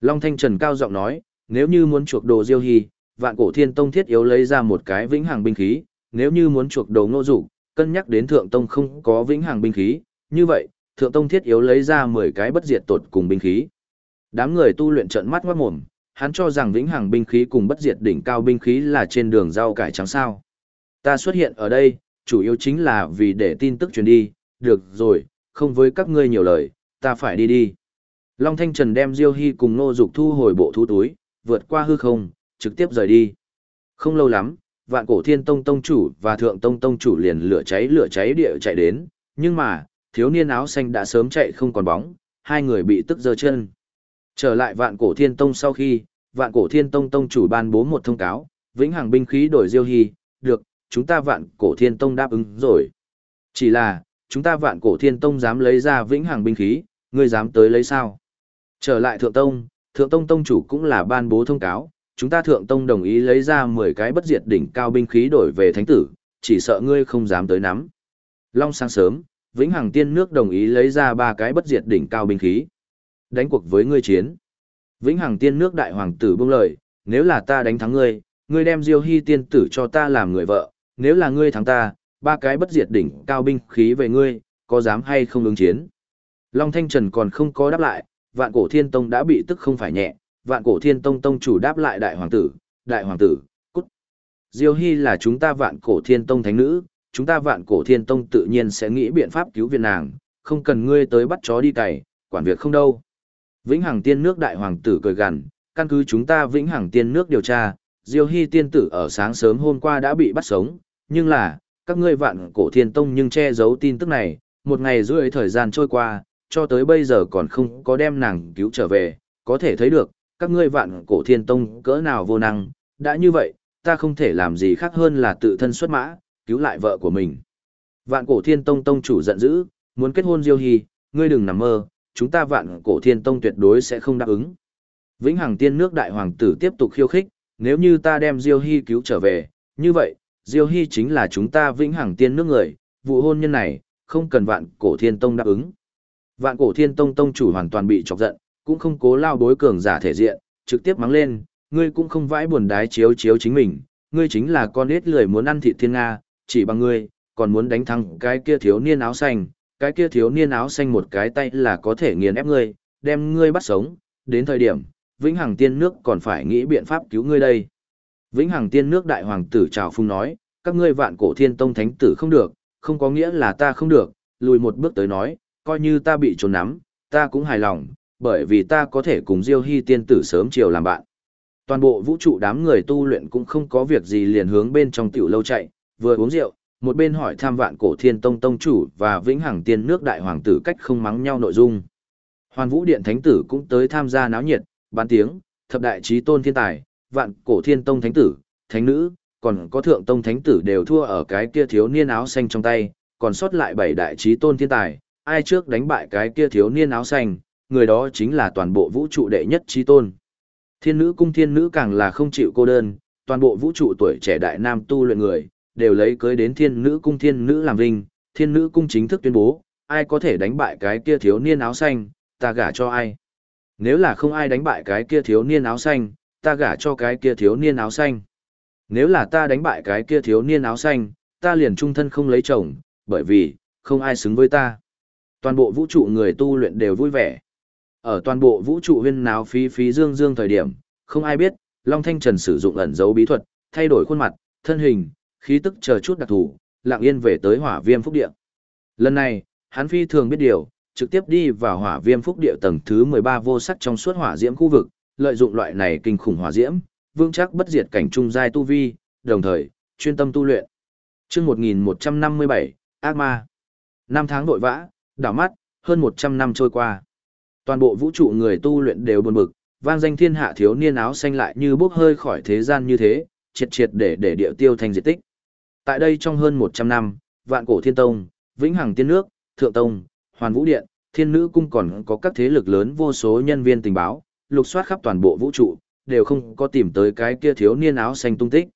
Long Thanh Trần cao giọng nói, nếu như muốn chuộc đồ Diêu Hy, vạn cổ thiên tông thiết yếu lấy ra một cái vĩnh hằng binh khí, nếu như muốn chuộc đồ ngô dục cân nhắc đến thượng tông không có vĩnh hằng binh khí, như vậy, thượng tông thiết yếu lấy ra 10 cái bất diệt tột cùng binh khí. Đám người tu luyện trận mắt ngoát mồm, hắn cho rằng vĩnh hằng binh khí cùng bất diệt đỉnh cao binh khí là trên đường rau cải trắng sao. Ta xuất hiện ở đây, chủ yếu chính là vì để tin tức truyền đi, được rồi, không với các ngươi nhiều lời, ta phải đi đi. Long Thanh Trần đem Diêu Hy cùng Nô Dục thu hồi bộ thú túi, vượt qua hư không, trực tiếp rời đi. Không lâu lắm, vạn cổ thiên tông tông chủ và thượng tông tông chủ liền lửa cháy lửa cháy địa chạy đến, nhưng mà, thiếu niên áo xanh đã sớm chạy không còn bóng, hai người bị tức giơ chân. Trở lại vạn cổ thiên tông sau khi, vạn cổ thiên tông tông chủ ban bố một thông cáo, vĩnh hằng binh khí đổi Diêu Hy, được, chúng ta vạn cổ thiên tông đáp ứng rồi. Chỉ là, chúng ta vạn cổ thiên tông dám lấy ra vĩnh hằng binh khí, ngươi dám tới lấy sao? Trở lại thượng tông, thượng tông tông chủ cũng là ban bố thông cáo, chúng ta thượng tông đồng ý lấy ra 10 cái bất diệt đỉnh cao binh khí đổi về thánh tử, chỉ sợ ngươi không dám tới nắm. Long sáng sớm, Vĩnh Hằng Tiên nước đồng ý lấy ra ba cái bất diệt đỉnh cao binh khí. Đánh cuộc với ngươi chiến. Vĩnh Hằng Tiên nước đại hoàng tử buông lời, nếu là ta đánh thắng ngươi, ngươi đem Diêu Hy tiên tử cho ta làm người vợ, nếu là ngươi thắng ta, ba cái bất diệt đỉnh cao binh khí về ngươi, có dám hay không ứng chiến? Long Thanh Trần còn không có đáp lại, vạn cổ thiên tông đã bị tức không phải nhẹ, vạn cổ thiên tông tông chủ đáp lại đại hoàng tử, đại hoàng tử, cút. Diêu Hy là chúng ta vạn cổ thiên tông thánh nữ, chúng ta vạn cổ thiên tông tự nhiên sẽ nghĩ biện pháp cứu viện nàng, không cần ngươi tới bắt chó đi cày, quản việc không đâu. Vĩnh Hằng tiên nước đại hoàng tử cười gằn, căn cứ chúng ta Vĩnh Hằng tiên nước điều tra, Diêu Hy tiên tử ở sáng sớm hôm qua đã bị bắt sống, nhưng là, các ngươi vạn cổ thiên tông nhưng che giấu tin tức này, một ngày rưỡi thời gian trôi qua, cho tới bây giờ còn không có đem nàng cứu trở về, có thể thấy được, các ngươi vạn cổ thiên tông cỡ nào vô năng, đã như vậy, ta không thể làm gì khác hơn là tự thân xuất mã, cứu lại vợ của mình. Vạn cổ thiên tông tông chủ giận dữ, muốn kết hôn Diêu Hy, ngươi đừng nằm mơ, chúng ta vạn cổ thiên tông tuyệt đối sẽ không đáp ứng. Vĩnh Hằng tiên nước đại hoàng tử tiếp tục khiêu khích, nếu như ta đem Diêu Hy cứu trở về, như vậy, Diêu Hy chính là chúng ta Vĩnh Hằng tiên nước người, vụ hôn nhân này, không cần vạn cổ thiên tông đáp ứng. Vạn cổ thiên tông tông chủ hoàn toàn bị chọc giận, cũng không cố lao đối cường giả thể diện, trực tiếp mắng lên, ngươi cũng không vãi buồn đái chiếu chiếu chính mình, ngươi chính là con ít lười muốn ăn thịt thiên Nga, chỉ bằng ngươi, còn muốn đánh thắng cái kia thiếu niên áo xanh, cái kia thiếu niên áo xanh một cái tay là có thể nghiền ép ngươi, đem ngươi bắt sống, đến thời điểm, Vĩnh Hằng Tiên Nước còn phải nghĩ biện pháp cứu ngươi đây. Vĩnh Hằng Tiên Nước đại hoàng tử trào phung nói, các ngươi vạn cổ thiên tông thánh tử không được, không có nghĩa là ta không được, lùi một bước tới nói, coi như ta bị trốn nắm, ta cũng hài lòng, bởi vì ta có thể cùng Diêu Hy tiên tử sớm chiều làm bạn. Toàn bộ vũ trụ đám người tu luyện cũng không có việc gì liền hướng bên trong tiểu lâu chạy, vừa uống rượu, một bên hỏi tham vạn cổ thiên tông tông chủ và vĩnh hằng tiên nước đại hoàng tử cách không mắng nhau nội dung. Hoàn vũ điện thánh tử cũng tới tham gia náo nhiệt, bán tiếng, thập đại trí tôn thiên tài, vạn cổ thiên tông thánh tử, thánh nữ, còn có thượng tông thánh tử đều thua ở cái kia thiếu niên áo xanh trong tay, còn sót lại bảy đại trí tôn thiên tài, ai trước đánh bại cái kia thiếu niên áo xanh, người đó chính là toàn bộ vũ trụ đệ nhất trí tôn. Thiên nữ cung thiên nữ càng là không chịu cô đơn, toàn bộ vũ trụ tuổi trẻ đại nam tu luyện người, đều lấy cưới đến thiên nữ cung thiên nữ làm vinh, thiên nữ cung chính thức tuyên bố, ai có thể đánh bại cái kia thiếu niên áo xanh, ta gả cho ai. Nếu là không ai đánh bại cái kia thiếu niên áo xanh, ta gả cho cái kia thiếu niên áo xanh. Nếu là ta đánh bại cái kia thiếu niên áo xanh, ta liền trung thân không lấy chồng, bởi vì, không ai xứng với ta. Toàn bộ vũ trụ người tu luyện đều vui vẻ. Ở toàn bộ vũ trụ huyên náo phí phí dương dương thời điểm, không ai biết, Long Thanh Trần sử dụng ẩn dấu bí thuật, thay đổi khuôn mặt, thân hình, khí tức chờ chút đặc thù, lặng yên về tới hỏa viêm phúc địa. Lần này, hắn phi thường biết điều, trực tiếp đi vào hỏa viêm phúc địa tầng thứ 13 vô sắc trong suốt hỏa diễm khu vực, lợi dụng loại này kinh khủng hỏa diễm, vương chắc bất diệt cảnh trung giai tu vi, đồng thời, chuyên tâm tu luyện. Chương 1157, Ác Ma. Năm tháng vội vã, đảo mắt, hơn 100 năm trôi qua. Toàn bộ vũ trụ người tu luyện đều buồn bực, vang danh thiên hạ thiếu niên áo xanh lại như bốc hơi khỏi thế gian như thế, triệt triệt để để địa tiêu thành diệt tích. Tại đây trong hơn 100 năm, vạn cổ thiên tông, vĩnh hằng tiên nước, thượng tông, hoàn vũ điện, thiên nữ cung còn có các thế lực lớn vô số nhân viên tình báo, lục soát khắp toàn bộ vũ trụ, đều không có tìm tới cái kia thiếu niên áo xanh tung tích.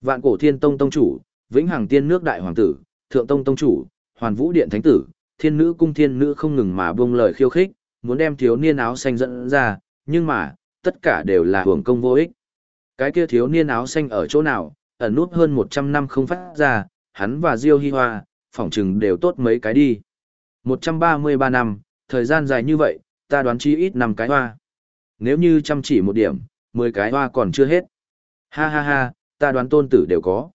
Vạn cổ thiên tông tông chủ, vĩnh hằng tiên nước đại hoàng tử, thượng tông tông chủ, hoàn vũ điện thánh tử, thiên nữ cung thiên nữ không ngừng mà buông lời khiêu khích, muốn đem thiếu niên áo xanh dẫn ra, nhưng mà, tất cả đều là hưởng công vô ích. Cái kia thiếu niên áo xanh ở chỗ nào, ẩn nút hơn 100 năm không phát ra, hắn và Diêu Hi Hoa, phỏng chừng đều tốt mấy cái đi. 133 năm, thời gian dài như vậy, ta đoán chi ít năm cái hoa. Nếu như chăm chỉ một điểm, 10 cái hoa còn chưa hết. Ha ha ha, ta đoán tôn tử đều có.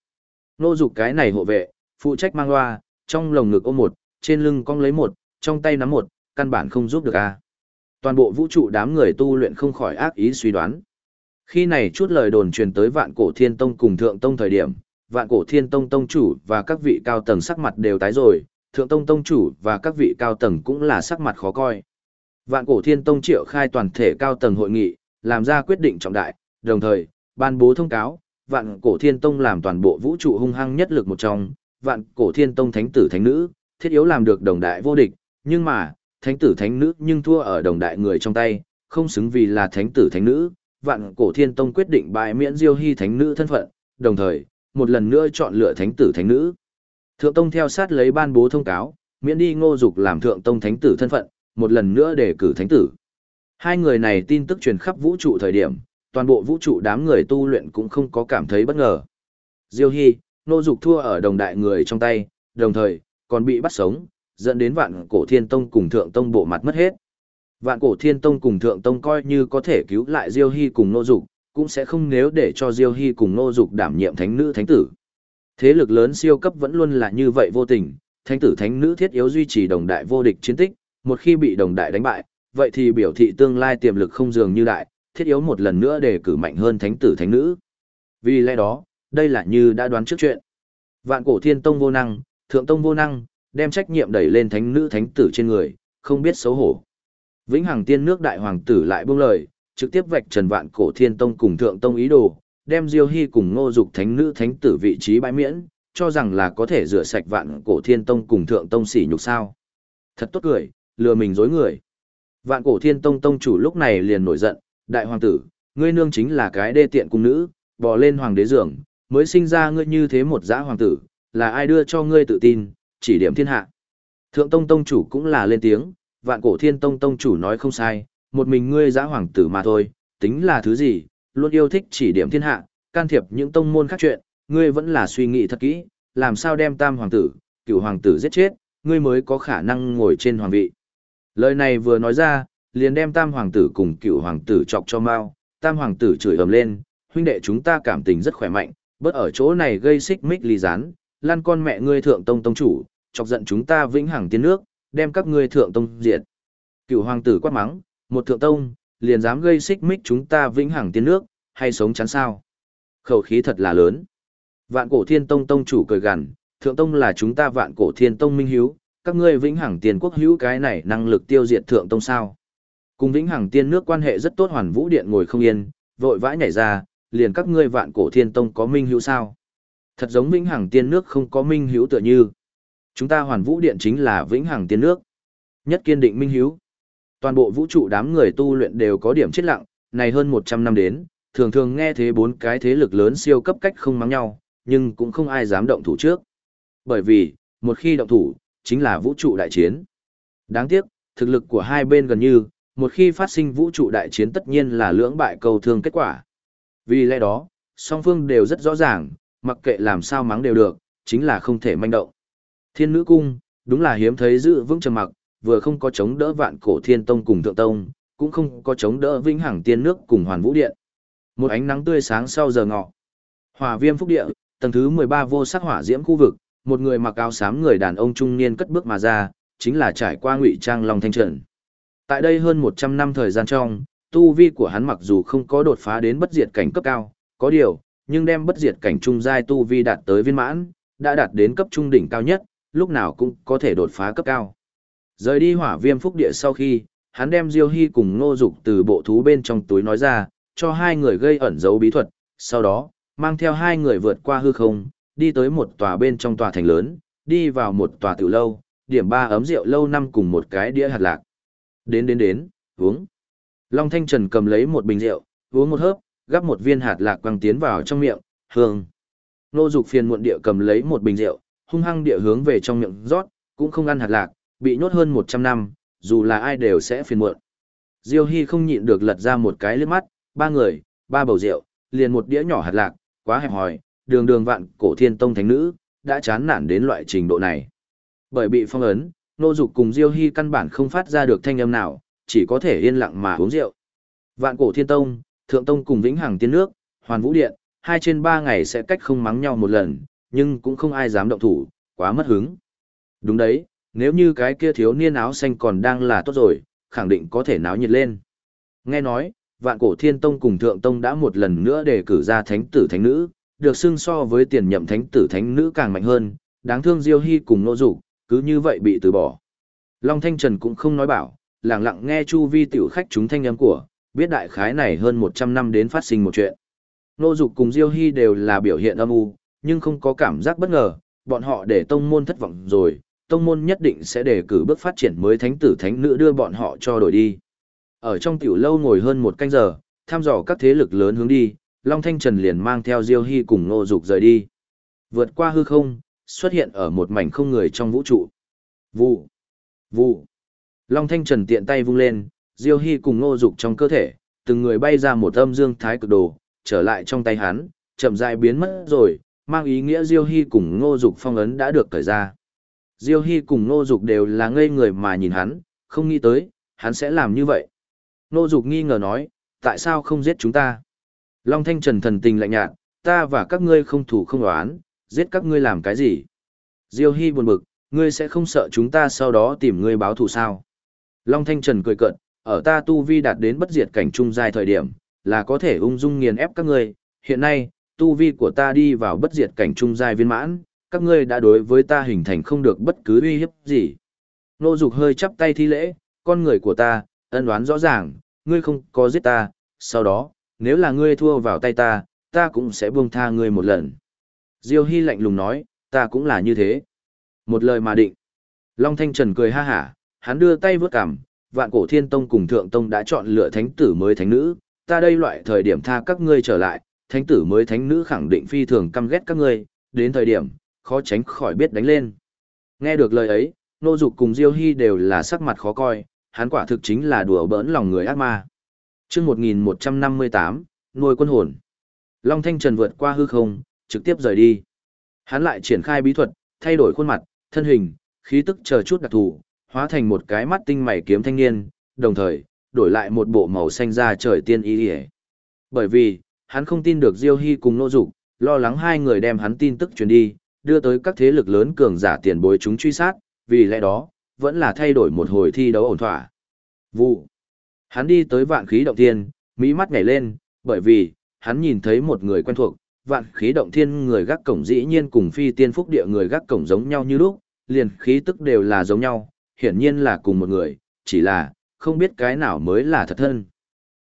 Nô dục cái này hộ vệ, phụ trách mang hoa, trong lồng ngực ôm một, trên lưng cong lấy một, trong tay nắm một, căn bản không giúp được a. Toàn bộ vũ trụ đám người tu luyện không khỏi ác ý suy đoán. Khi này chút lời đồn truyền tới vạn cổ thiên tông cùng thượng tông thời điểm, vạn cổ thiên tông tông chủ và các vị cao tầng sắc mặt đều tái rồi, thượng tông tông chủ và các vị cao tầng cũng là sắc mặt khó coi. Vạn cổ thiên tông triệu khai toàn thể cao tầng hội nghị, làm ra quyết định trọng đại, đồng thời, ban bố thông cáo, vạn cổ thiên tông làm toàn bộ vũ trụ hung hăng nhất lực một trong, vạn cổ thiên tông thánh tử thánh nữ, thiết yếu làm được đồng đại vô địch, nhưng mà, thánh tử thánh nữ nhưng thua ở đồng đại người trong tay, không xứng vì là thánh tử thánh nữ, vạn cổ thiên tông quyết định bãi miễn diêu hy thánh nữ thân phận, đồng thời, một lần nữa chọn lựa thánh tử thánh nữ. Thượng tông theo sát lấy ban bố thông cáo, miễn đi ngô dục làm thượng tông thánh tử thân phận, một lần nữa để cử thánh tử. Hai người này tin tức truyền khắp vũ trụ thời điểm, toàn bộ vũ trụ đám người tu luyện cũng không có cảm thấy bất ngờ. Diêu Hy, ngô dục thua ở đồng đại người trong tay, đồng thời, còn bị bắt sống, dẫn đến vạn cổ thiên tông cùng thượng tông bộ mặt mất hết. Vạn cổ thiên tông cùng thượng tông coi như có thể cứu lại Diêu Hy cùng Nô Dục, cũng sẽ không nếu để cho Diêu Hy cùng Nô Dục đảm nhiệm thánh nữ thánh tử. Thế lực lớn siêu cấp vẫn luôn là như vậy vô tình, thánh tử thánh nữ thiết yếu duy trì đồng đại vô địch chiến tích, một khi bị đồng đại đánh bại, vậy thì biểu thị tương lai tiềm lực không dường như đại, thiết yếu một lần nữa để cử mạnh hơn thánh tử thánh nữ. Vì lẽ đó, đây là như đã đoán trước chuyện. Vạn cổ thiên tông vô năng, thượng tông vô năng, đem trách nhiệm đẩy lên thánh nữ thánh tử trên người, không biết xấu hổ. Vĩnh Hằng Tiên nước đại hoàng tử lại buông lời, trực tiếp vạch trần vạn cổ thiên tông cùng thượng tông ý đồ, đem Diêu Hy cùng Ngô Dục thánh nữ thánh tử vị trí bãi miễn, cho rằng là có thể rửa sạch vạn cổ thiên tông cùng thượng tông sỉ nhục sao. Thật tốt cười, lừa mình dối người. Vạn cổ thiên tông tông chủ lúc này liền nổi giận, đại hoàng tử, ngươi nương chính là cái đê tiện cung nữ, bò lên hoàng đế giường, mới sinh ra ngươi như thế một dã hoàng tử, là ai đưa cho ngươi tự tin, chỉ điểm thiên hạ. Thượng tông tông chủ cũng là lên tiếng, vạn cổ thiên tông tông chủ nói không sai, một mình ngươi giã hoàng tử mà thôi, tính là thứ gì, luôn yêu thích chỉ điểm thiên hạ, can thiệp những tông môn khác chuyện, ngươi vẫn là suy nghĩ thật kỹ, làm sao đem tam hoàng tử, cựu hoàng tử giết chết, ngươi mới có khả năng ngồi trên hoàng vị. Lời này vừa nói ra, liền đem tam hoàng tử cùng cựu hoàng tử chọc cho mau, tam hoàng tử chửi ầm lên, huynh đệ chúng ta cảm tình rất khỏe mạnh, bớt ở chỗ này gây xích mích ly rán, lan con mẹ ngươi thượng tông tông chủ, chọc giận chúng ta vĩnh hằng tiến nước, đem các ngươi thượng tông diệt. Cựu hoàng tử quát mắng, một thượng tông, liền dám gây xích mích chúng ta vĩnh hằng tiên nước, hay sống chán sao. Khẩu khí thật là lớn. Vạn cổ thiên tông tông chủ cười gằn, thượng tông là chúng ta vạn cổ thiên tông minh hiếu, các ngươi vĩnh hằng tiền quốc hữu cái này năng lực tiêu diệt thượng tông sao. Cùng Vĩnh Hằng Tiên nước quan hệ rất tốt Hoàn Vũ Điện ngồi không yên, vội vã nhảy ra, liền các ngươi vạn cổ thiên tông có minh hữu sao? Thật giống Vĩnh Hằng Tiên nước không có minh hữu tựa như. Chúng ta Hoàn Vũ Điện chính là Vĩnh Hằng Tiên nước. Nhất kiên định minh hiếu Toàn bộ vũ trụ đám người tu luyện đều có điểm chết lặng, này hơn 100 năm đến, thường thường nghe thế bốn cái thế lực lớn siêu cấp cách không mắng nhau, nhưng cũng không ai dám động thủ trước. Bởi vì, một khi động thủ, chính là vũ trụ đại chiến. Đáng tiếc, thực lực của hai bên gần như, một khi phát sinh vũ trụ đại chiến tất nhiên là lưỡng bại cầu thương kết quả. Vì lẽ đó, song phương đều rất rõ ràng, mặc kệ làm sao mắng đều được, chính là không thể manh động. Thiên nữ cung, đúng là hiếm thấy giữ vững trầm mặc, vừa không có chống đỡ vạn cổ thiên tông cùng thượng tông, cũng không có chống đỡ vĩnh hằng tiên nước cùng hoàn vũ điện. Một ánh nắng tươi sáng sau giờ ngọ. Hỏa viêm phúc địa, tầng thứ 13 vô sắc hỏa diễm khu vực, một người mặc áo xám người đàn ông trung niên cất bước mà ra, chính là trải qua ngụy trang Long Thanh Trần. Tại đây hơn 100 năm thời gian trong, tu vi của hắn mặc dù không có đột phá đến bất diệt cảnh cấp cao, có điều, nhưng đem bất diệt cảnh trung giai tu vi đạt tới viên mãn, đã đạt đến cấp trung đỉnh cao nhất, lúc nào cũng có thể đột phá cấp cao. Rời đi hỏa viêm phúc địa sau khi, hắn đem Diêu Hy cùng Ngô Dục từ bộ thú bên trong túi nói ra, cho hai người gây ẩn dấu bí thuật, sau đó, mang theo hai người vượt qua hư không, đi tới một tòa bên trong tòa thành lớn, đi vào một tòa tiểu lâu, điểm ba ấm rượu lâu năm cùng một cái đĩa hạt lạc. Đến đến đến, uống. Long Thanh Trần cầm lấy một bình rượu, uống một hớp, gắp một viên hạt lạc quăng tiến vào trong miệng, hương. Nô Dục phiền muộn địa cầm lấy một bình rượu, hung hăng địa hướng về trong miệng rót, cũng không ăn hạt lạc, bị nhốt hơn 100 năm, dù là ai đều sẽ phiền muộn. Diêu Hy không nhịn được lật ra một cái lướt mắt, ba người, ba bầu rượu, liền một đĩa nhỏ hạt lạc, quá hẹp hòi, đường đường vạn cổ thiên tông thánh nữ, đã chán nản đến loại trình độ này. Bởi bị phong ấn, nô dục cùng Diêu Hy căn bản không phát ra được thanh âm nào, chỉ có thể yên lặng mà uống rượu. Vạn cổ thiên tông, thượng tông cùng vĩnh hằng tiên nước, hoàn vũ điện, hai trên ba ngày sẽ cách không mắng nhau một lần, nhưng cũng không ai dám động thủ, quá mất hứng. Đúng đấy, nếu như cái kia thiếu niên áo xanh còn đang là tốt rồi, khẳng định có thể náo nhiệt lên. Nghe nói, vạn cổ thiên tông cùng thượng tông đã một lần nữa đề cử ra thánh tử thánh nữ, được xưng so với tiền nhậm thánh tử thánh nữ càng mạnh hơn, đáng thương Diêu Hy cùng nô dục cứ như vậy bị từ bỏ. Long Thanh Trần cũng không nói bảo, lặng lặng nghe chu vi tiểu khách chúng thanh âm của, biết đại khái này hơn 100 năm đến phát sinh một chuyện. Nô dục cùng Diêu Hy đều là biểu hiện âm u, nhưng không có cảm giác bất ngờ, bọn họ để tông môn thất vọng rồi, tông môn nhất định sẽ đề cử bước phát triển mới thánh tử thánh nữ đưa bọn họ cho đổi đi. Ở trong tiểu lâu ngồi hơn một canh giờ, thăm dò các thế lực lớn hướng đi, Long Thanh Trần liền mang theo Diêu Hy cùng Ngô Dục rời đi. Vượt qua hư không, xuất hiện ở một mảnh không người trong vũ trụ. Vụ, vụ. Long Thanh Trần tiện tay vung lên, Diêu Hy cùng Ngô Dục trong cơ thể, từng người bay ra một âm dương thái cực đồ, trở lại trong tay hắn, chậm rãi biến mất rồi, mang ý nghĩa Diêu Hy cùng Ngô Dục phong ấn đã được cởi ra. Diêu Hy cùng Ngô Dục đều là ngây người mà nhìn hắn, không nghĩ tới, hắn sẽ làm như vậy. Ngô Dục nghi ngờ nói, tại sao không giết chúng ta? Long Thanh Trần thần tình lạnh nhạt, ta và các ngươi không thủ không đoán, giết các ngươi làm cái gì? Diêu Hy buồn bực, ngươi sẽ không sợ chúng ta sau đó tìm ngươi báo thù sao? Long Thanh Trần cười cợt, ở ta tu vi đạt đến bất diệt cảnh trung giai thời điểm, là có thể ung dung nghiền ép các ngươi, hiện nay, tu vi của ta đi vào bất diệt cảnh trung giai viên mãn, các ngươi đã đối với ta hình thành không được bất cứ uy hiếp gì. Nô Dục hơi chắp tay thi lễ, con người của ta, ân đoán rõ ràng, ngươi không có giết ta, sau đó, nếu là ngươi thua vào tay ta, ta cũng sẽ buông tha ngươi một lần. Diêu Hy lạnh lùng nói, ta cũng là như thế. Một lời mà định. Long Thanh Trần cười ha hả, hắn đưa tay vướt cằm, vạn cổ thiên tông cùng thượng tông đã chọn lựa thánh tử mới thánh nữ, ta đây loại thời điểm tha các ngươi trở lại, thánh tử mới thánh nữ khẳng định phi thường căm ghét các ngươi, đến thời điểm, khó tránh khỏi biết đánh lên. Nghe được lời ấy, Nô Dục cùng Diêu Hy đều là sắc mặt khó coi, hắn quả thực chính là đùa bỡn lòng người ác ma. Chương 1158, nuôi quân hồn. Long Thanh Trần vượt qua hư không, trực tiếp rời đi. Hắn lại triển khai bí thuật, thay đổi khuôn mặt, thân hình, khí tức chờ chút đặc thù, hóa thành một cái mắt tinh mày kiếm thanh niên, đồng thời, đổi lại một bộ màu xanh da trời tiên y Bởi vì, hắn không tin được Diêu Hy cùng Nô Dục, lo lắng hai người đem hắn tin tức truyền đi, đưa tới các thế lực lớn cường giả tiền bối chúng truy sát, vì lẽ đó, vẫn là thay đổi một hồi thi đấu ổn thỏa. Vụ. Hắn đi tới vạn khí động thiên, mỹ mắt nhảy lên, bởi vì, hắn nhìn thấy một người quen thuộc, vạn khí động thiên người gác cổng dĩ nhiên cùng phi tiên phúc địa người gác cổng giống nhau như lúc, liền khí tức đều là giống nhau, hiển nhiên là cùng một người, chỉ là, không biết cái nào mới là thật thân.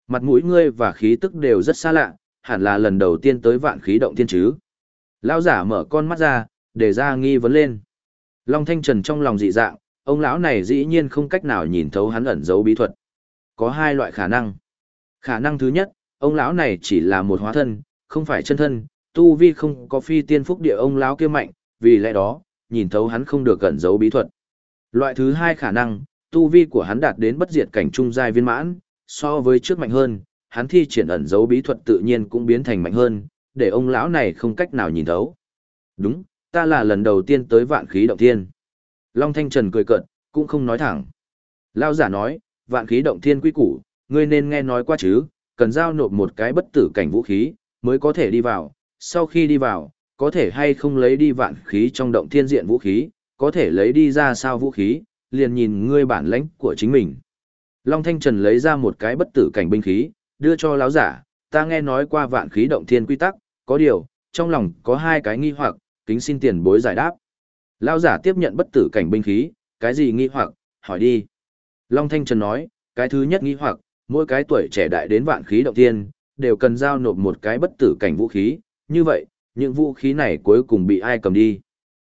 Mặt mũi ngươi và khí tức đều rất xa lạ, hẳn là lần đầu tiên tới vạn khí động tiên chứ. Lão giả mở con mắt ra, để ra nghi vấn lên. Long Thanh Trần trong lòng dị dạng, ông lão này dĩ nhiên không cách nào nhìn thấu hắn ẩn giấu bí thuật. Có hai loại khả năng. Khả năng thứ nhất, ông lão này chỉ là một hóa thân, không phải chân thân, tu vi không có phi tiên phúc địa ông lão kia mạnh, vì lẽ đó, nhìn thấu hắn không được ẩn giấu bí thuật. Loại thứ hai khả năng, tu vi của hắn đạt đến bất diệt cảnh trung giai viên mãn, so với trước mạnh hơn, hắn thi triển ẩn dấu bí thuật tự nhiên cũng biến thành mạnh hơn, để ông lão này không cách nào nhìn thấu. Đúng, ta là lần đầu tiên tới vạn khí động thiên. Long Thanh Trần cười cợt, cũng không nói thẳng. Lão giả nói, vạn khí động thiên quy củ, ngươi nên nghe nói qua chứ, cần giao nộp một cái bất tử cảnh vũ khí, mới có thể đi vào, sau khi đi vào, có thể hay không lấy đi vạn khí trong động thiên diện vũ khí, có thể lấy đi ra sao vũ khí, liền nhìn ngươi bản lãnh của chính mình. Long Thanh Trần lấy ra một cái bất tử cảnh binh khí, đưa cho lão giả, ta nghe nói qua vạn khí động thiên quy tắc, có điều, trong lòng có hai cái nghi hoặc, kính xin tiền bối giải đáp. Lão giả tiếp nhận bất tử cảnh binh khí, cái gì nghi hoặc, hỏi đi. Long Thanh Trần nói, cái thứ nhất nghi hoặc, mỗi cái tuổi trẻ đại đến vạn khí động thiên, đều cần giao nộp một cái bất tử cảnh vũ khí, như vậy, những vũ khí này cuối cùng bị ai cầm đi?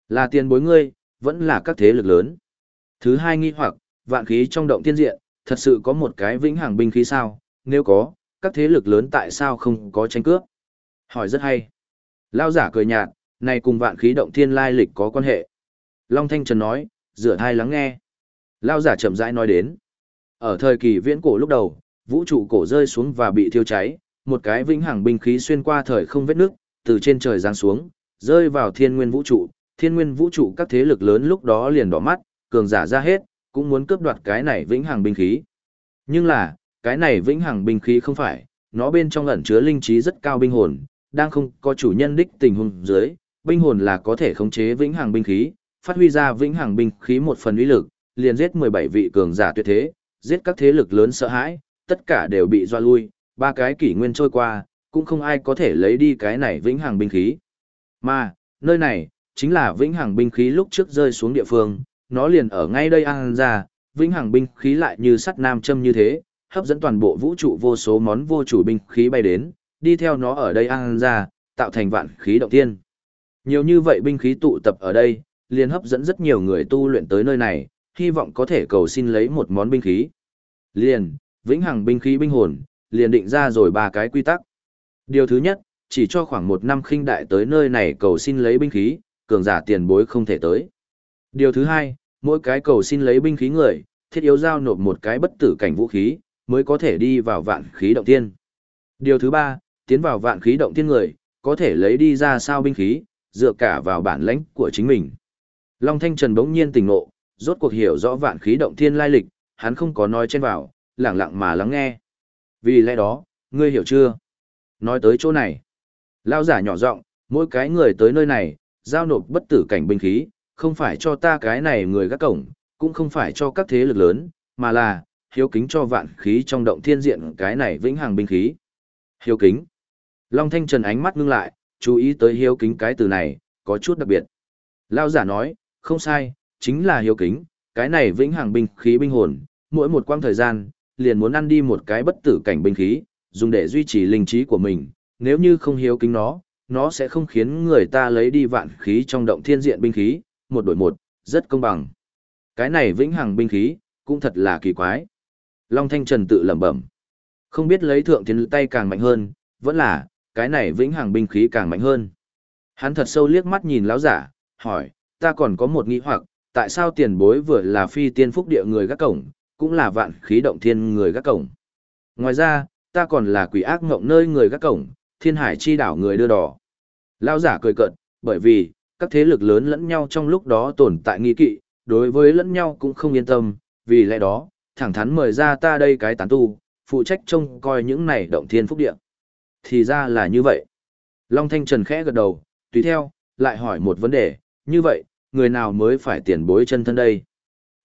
Là tiền bối ngươi, vẫn là các thế lực lớn. Thứ hai nghi hoặc, vạn khí trong động thiên diện, thật sự có một cái vĩnh hằng binh khí sao, nếu có, các thế lực lớn tại sao không có tranh cướp? Hỏi rất hay. Lao giả cười nhạt, này cùng vạn khí động thiên lai lịch có quan hệ. Long Thanh Trần nói, rửa thai lắng nghe. Lao giả chậm rãi nói đến. Ở thời kỳ viễn cổ lúc đầu, vũ trụ cổ rơi xuống và bị thiêu cháy, một cái vĩnh hằng binh khí xuyên qua thời không vết nước, từ trên trời giáng xuống, rơi vào thiên nguyên vũ trụ. Thiên nguyên vũ trụ các thế lực lớn lúc đó liền đỏ mắt, cường giả ra hết, cũng muốn cướp đoạt cái này vĩnh hằng binh khí. Nhưng là, cái này vĩnh hằng binh khí không phải, nó bên trong ẩn chứa linh trí rất cao binh hồn, đang không có chủ nhân đích tình huống dưới, binh hồn là có thể khống chế vĩnh hằng binh khí, phát huy ra vĩnh hằng binh khí một phần uy lực, liền giết 17 vị cường giả tuyệt thế, giết các thế lực lớn sợ hãi, tất cả đều bị doa lui, ba cái kỷ nguyên trôi qua, cũng không ai có thể lấy đi cái này vĩnh hằng binh khí. Mà, nơi này, chính là vĩnh hằng binh khí lúc trước rơi xuống địa phương, nó liền ở ngay đây ăn ra, vĩnh hằng binh khí lại như sắt nam châm như thế, hấp dẫn toàn bộ vũ trụ vô số món vô chủ binh khí bay đến, đi theo nó ở đây ăn ra, tạo thành vạn khí động tiên. Nhiều như vậy binh khí tụ tập ở đây, liền hấp dẫn rất nhiều người tu luyện tới nơi này, hy vọng có thể cầu xin lấy một món binh khí. Liền, vĩnh hằng binh khí binh hồn, liền định ra rồi ba cái quy tắc. Điều thứ nhất, chỉ cho khoảng một năm khinh đại tới nơi này cầu xin lấy binh khí, cường giả tiền bối không thể tới. Điều thứ hai, mỗi cái cầu xin lấy binh khí người, thiết yếu giao nộp một cái bất tử cảnh vũ khí, mới có thể đi vào vạn khí động tiên. Điều thứ ba, tiến vào vạn khí động tiên người, có thể lấy đi ra sao binh khí, dựa cả vào bản lãnh của chính mình. Long Thanh Trần bỗng nhiên tỉnh ngộ, rốt cuộc hiểu rõ vạn khí động thiên lai lịch, hắn không có nói trên vào, lặng lặng mà lắng nghe. Vì lẽ đó, ngươi hiểu chưa? Nói tới chỗ này, lao giả nhỏ giọng, mỗi cái người tới nơi này, giao nộp bất tử cảnh binh khí, không phải cho ta cái này người gác cổng, cũng không phải cho các thế lực lớn, mà là, hiếu kính cho vạn khí trong động thiên diện cái này vĩnh hằng binh khí. Hiếu kính. Long Thanh Trần ánh mắt ngưng lại, chú ý tới hiếu kính cái từ này, có chút đặc biệt. Lao giả nói, không sai, chính là hiếu kính, cái này vĩnh hằng binh khí binh hồn, mỗi một quãng thời gian, liền muốn ăn đi một cái bất tử cảnh binh khí, dùng để duy trì linh trí của mình, nếu như không hiếu kính nó, nó sẽ không khiến người ta lấy đi vạn khí trong động thiên diện binh khí, một đổi một, rất công bằng. Cái này vĩnh hằng binh khí, cũng thật là kỳ quái. Long Thanh Trần tự lẩm bẩm. Không biết lấy thượng tiến tay càng mạnh hơn, vẫn là, cái này vĩnh hằng binh khí càng mạnh hơn. Hắn thật sâu liếc mắt nhìn lão giả, hỏi, ta còn có một nghi hoặc, tại sao tiền bối vừa là phi tiên phúc địa người gác cổng, cũng là vạn khí động thiên người gác cổng. Ngoài ra, ta còn là quỷ ác ngộng nơi người gác cổng, thiên hải chi đảo người đưa đỏ. Lão giả cười cợt, bởi vì, các thế lực lớn lẫn nhau trong lúc đó tồn tại nghi kỵ, đối với lẫn nhau cũng không yên tâm, vì lẽ đó, thẳng thắn mời ra ta đây cái tán tu, phụ trách trông coi những này động thiên phúc địa. Thì ra là như vậy. Long Thanh Trần khẽ gật đầu, tùy theo, lại hỏi một vấn đề, như vậy, người nào mới phải tiền bối chân thân đây?